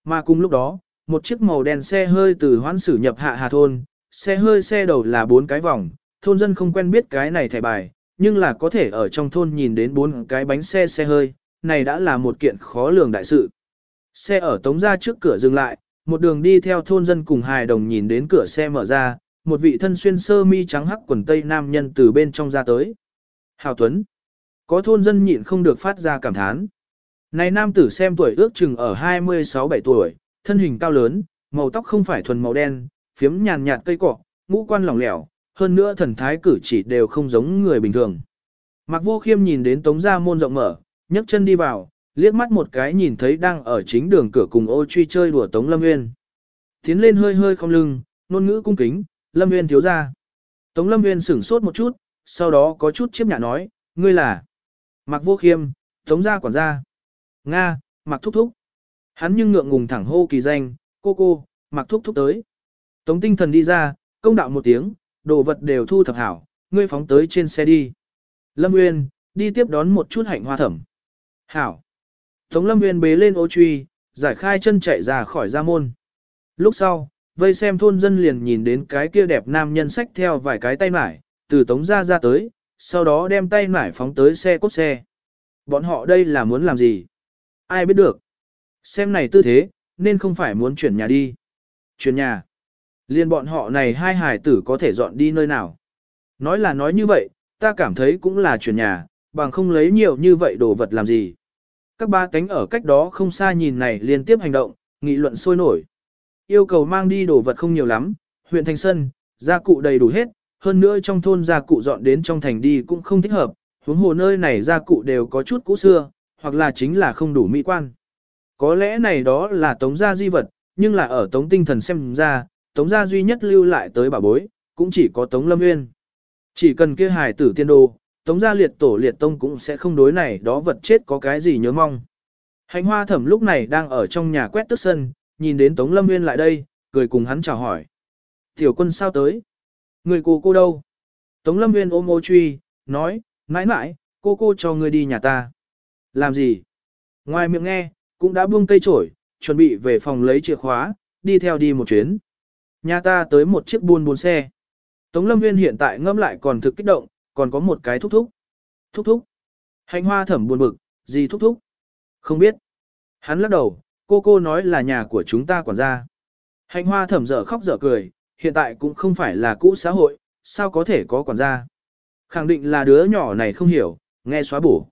Mà cùng lúc đó, một chiếc màu đen xe hơi từ hoãn sử nhập hạ hà thôn, xe hơi xe đầu là bốn cái vòng, thôn dân không quen biết cái này thẻ bài, nhưng là có thể ở trong thôn nhìn đến bốn cái bánh xe xe hơi, này đã là một kiện khó lường đại sự. Xe ở tống ra trước cửa dừng lại, một đường đi theo thôn dân cùng hài đồng nhìn đến cửa xe mở ra, một vị thân xuyên sơ mi trắng hắc quần tây nam nhân từ bên trong ra tới. Hào Tuấn. Có thôn dân nhịn không được phát ra cảm thán. Này nam tử xem tuổi ước chừng ở 26-7 tuổi, thân hình cao lớn, màu tóc không phải thuần màu đen, phiếm nhàn nhạt cây cọ, ngũ quan lỏng lẻo, hơn nữa thần thái cử chỉ đều không giống người bình thường. Mặc Vô Khiêm nhìn đến Tống Gia môn rộng mở, nhấc chân đi vào, liếc mắt một cái nhìn thấy đang ở chính đường cửa cùng ô truy chơi đùa Tống Lâm Nguyên. Tiến lên hơi hơi không lưng, nôn ngữ cung kính, Lâm Nguyên thiếu ra. Tống Lâm Nguyên sửng sốt một chút, sau đó có chút chiếp nhã nói, ngươi là Mạc Vô Khiêm, Tống Gia quản gia. Nga, Mạc Thúc Thúc. Hắn nhưng ngượng ngùng thẳng hô kỳ danh, cô cô, Mạc Thúc Thúc tới. Tống tinh thần đi ra, công đạo một tiếng, đồ vật đều thu thập hảo, ngươi phóng tới trên xe đi. Lâm Nguyên, đi tiếp đón một chút hạnh hoa thẩm. Hảo. Tống Lâm Nguyên bế lên ô truy, giải khai chân chạy ra khỏi gia môn. Lúc sau, vây xem thôn dân liền nhìn đến cái kia đẹp nam nhân sách theo vài cái tay mải, từ tống ra ra tới, sau đó đem tay mải phóng tới xe cốt xe. Bọn họ đây là muốn làm gì? Ai biết được? Xem này tư thế, nên không phải muốn chuyển nhà đi. Chuyển nhà. Liên bọn họ này hai hải tử có thể dọn đi nơi nào. Nói là nói như vậy, ta cảm thấy cũng là chuyển nhà, bằng không lấy nhiều như vậy đồ vật làm gì. Các ba tánh ở cách đó không xa nhìn này liên tiếp hành động, nghị luận sôi nổi. Yêu cầu mang đi đồ vật không nhiều lắm, huyện thành sân, gia cụ đầy đủ hết, hơn nữa trong thôn gia cụ dọn đến trong thành đi cũng không thích hợp, huống hồ nơi này gia cụ đều có chút cũ xưa, hoặc là chính là không đủ mỹ quan. Có lẽ này đó là tống gia di vật, nhưng là ở tống tinh thần xem ra, tống gia duy nhất lưu lại tới bà bối, cũng chỉ có tống lâm nguyên. Chỉ cần kia hài tử tiên đồ, tống gia liệt tổ liệt tông cũng sẽ không đối này đó vật chết có cái gì nhớ mong. Hành hoa thẩm lúc này đang ở trong nhà quét tức sân, nhìn đến tống lâm nguyên lại đây, cười cùng hắn chào hỏi. Tiểu quân sao tới? Người cô cô đâu? Tống lâm nguyên ôm ô truy, nói, mãi mãi, cô cô cho người đi nhà ta. Làm gì? Ngoài miệng nghe, cũng đã buông cây trổi, chuẩn bị về phòng lấy chìa khóa, đi theo đi một chuyến. Nhà ta tới một chiếc buôn buôn xe. Tống Lâm Nguyên hiện tại ngâm lại còn thực kích động, còn có một cái thúc thúc. Thúc thúc. Hành hoa thẩm buồn bực, gì thúc thúc? Không biết. Hắn lắc đầu, cô cô nói là nhà của chúng ta quản gia. Hành hoa thẩm dở khóc dở cười, hiện tại cũng không phải là cũ xã hội, sao có thể có quản gia. Khẳng định là đứa nhỏ này không hiểu, nghe xóa bổ.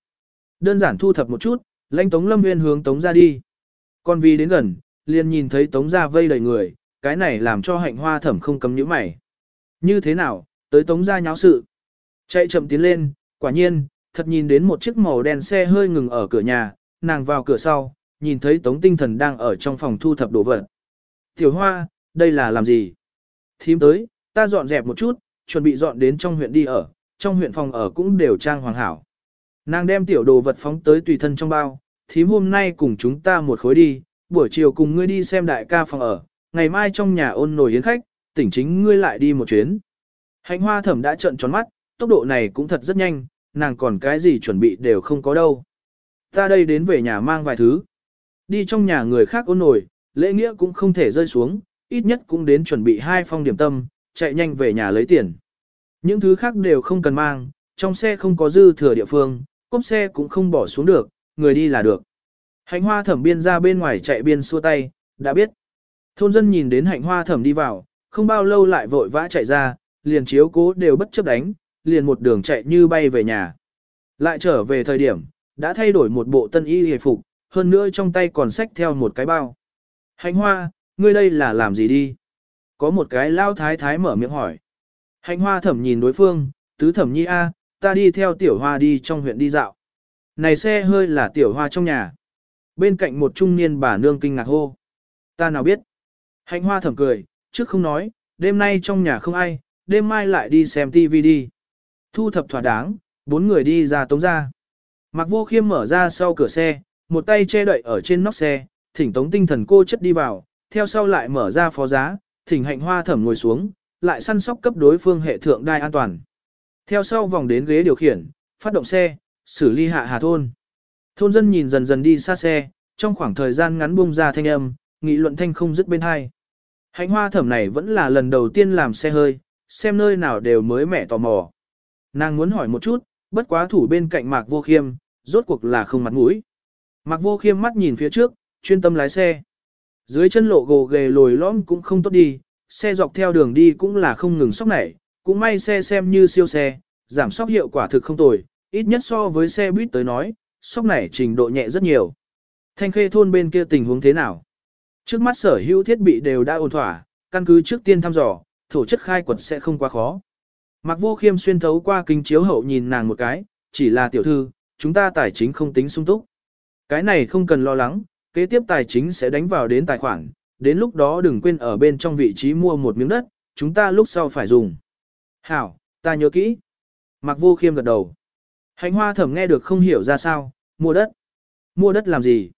Đơn giản thu thập một chút, lãnh Tống Lâm Nguyên hướng Tống ra đi. Còn vì đến gần, liền nhìn thấy Tống ra vây đầy người, cái này làm cho hạnh hoa thẩm không cấm nhíu mày. Như thế nào, tới Tống ra nháo sự. Chạy chậm tiến lên, quả nhiên, thật nhìn đến một chiếc màu đen xe hơi ngừng ở cửa nhà, nàng vào cửa sau, nhìn thấy Tống Tinh Thần đang ở trong phòng thu thập đồ vật. Tiểu Hoa, đây là làm gì? Thím tới, ta dọn dẹp một chút, chuẩn bị dọn đến trong huyện đi ở, trong huyện phòng ở cũng đều trang hoàng hảo. Nàng đem tiểu đồ vật phóng tới tùy thân trong bao, thím hôm nay cùng chúng ta một khối đi, buổi chiều cùng ngươi đi xem đại ca phòng ở, ngày mai trong nhà ôn nồi yến khách, tỉnh chính ngươi lại đi một chuyến. Hạnh hoa thẩm đã trợn tròn mắt, tốc độ này cũng thật rất nhanh, nàng còn cái gì chuẩn bị đều không có đâu. Ta đây đến về nhà mang vài thứ. Đi trong nhà người khác ôn nổi, lễ nghĩa cũng không thể rơi xuống, ít nhất cũng đến chuẩn bị hai phong điểm tâm, chạy nhanh về nhà lấy tiền. Những thứ khác đều không cần mang, trong xe không có dư thừa địa phương, cốp xe cũng không bỏ xuống được, người đi là được. Hạnh hoa thẩm biên ra bên ngoài chạy biên xua tay, đã biết. Thôn dân nhìn đến hạnh hoa thẩm đi vào, không bao lâu lại vội vã chạy ra, liền chiếu cố đều bất chấp đánh, liền một đường chạy như bay về nhà. Lại trở về thời điểm, đã thay đổi một bộ tân y hề phục, hơn nữa trong tay còn xách theo một cái bao. Hạnh hoa, ngươi đây là làm gì đi? Có một cái lao thái thái mở miệng hỏi. Hạnh hoa thẩm nhìn đối phương, tứ thẩm nhi A, ta đi theo tiểu hoa đi trong huyện đi dạo. Này xe hơi là tiểu hoa trong nhà. Bên cạnh một trung niên bà nương kinh ngạc hô. Ta nào biết. Hạnh hoa thẩm cười, trước không nói, đêm nay trong nhà không ai, đêm mai lại đi xem TV đi. Thu thập thỏa đáng, bốn người đi ra tống ra. Mặc vô khiêm mở ra sau cửa xe, một tay che đậy ở trên nóc xe, thỉnh tống tinh thần cô chất đi vào, theo sau lại mở ra phó giá, thỉnh hạnh hoa thẩm ngồi xuống, lại săn sóc cấp đối phương hệ thượng đai an toàn. Theo sau vòng đến ghế điều khiển, phát động xe, xử ly hạ hà thôn. Thôn dân nhìn dần dần đi xa xe, trong khoảng thời gian ngắn bung ra thanh âm, nghị luận thanh không dứt bên hai. Hạnh hoa thẩm này vẫn là lần đầu tiên làm xe hơi, xem nơi nào đều mới mẻ tò mò. Nàng muốn hỏi một chút, bất quá thủ bên cạnh mạc vô khiêm, rốt cuộc là không mặt mũi. Mạc vô khiêm mắt nhìn phía trước, chuyên tâm lái xe. Dưới chân lộ gồ ghề lồi lõm cũng không tốt đi, xe dọc theo đường đi cũng là không ngừng sóc nảy, cũng may xe xem như siêu xe, giảm sóc hiệu quả thực không tồi, ít nhất so với xe buýt tới nói, sóc nảy trình độ nhẹ rất nhiều. Thanh khê thôn bên kia tình huống thế nào? Trước mắt sở hữu thiết bị đều đã ổn thỏa, căn cứ trước tiên thăm dò, thổ chất khai quật sẽ không quá khó. Mặc vô khiêm xuyên thấu qua kính chiếu hậu nhìn nàng một cái, chỉ là tiểu thư, chúng ta tài chính không tính sung túc. Cái này không cần lo lắng, kế tiếp tài chính sẽ đánh vào đến tài khoản, đến lúc đó đừng quên ở bên trong vị trí mua một miếng đất, chúng ta lúc sau phải dùng. Hảo, ta nhớ kỹ. Mặc vô khiêm gật đầu. Hạnh hoa thẩm nghe được không hiểu ra sao, mua đất. Mua đất làm gì?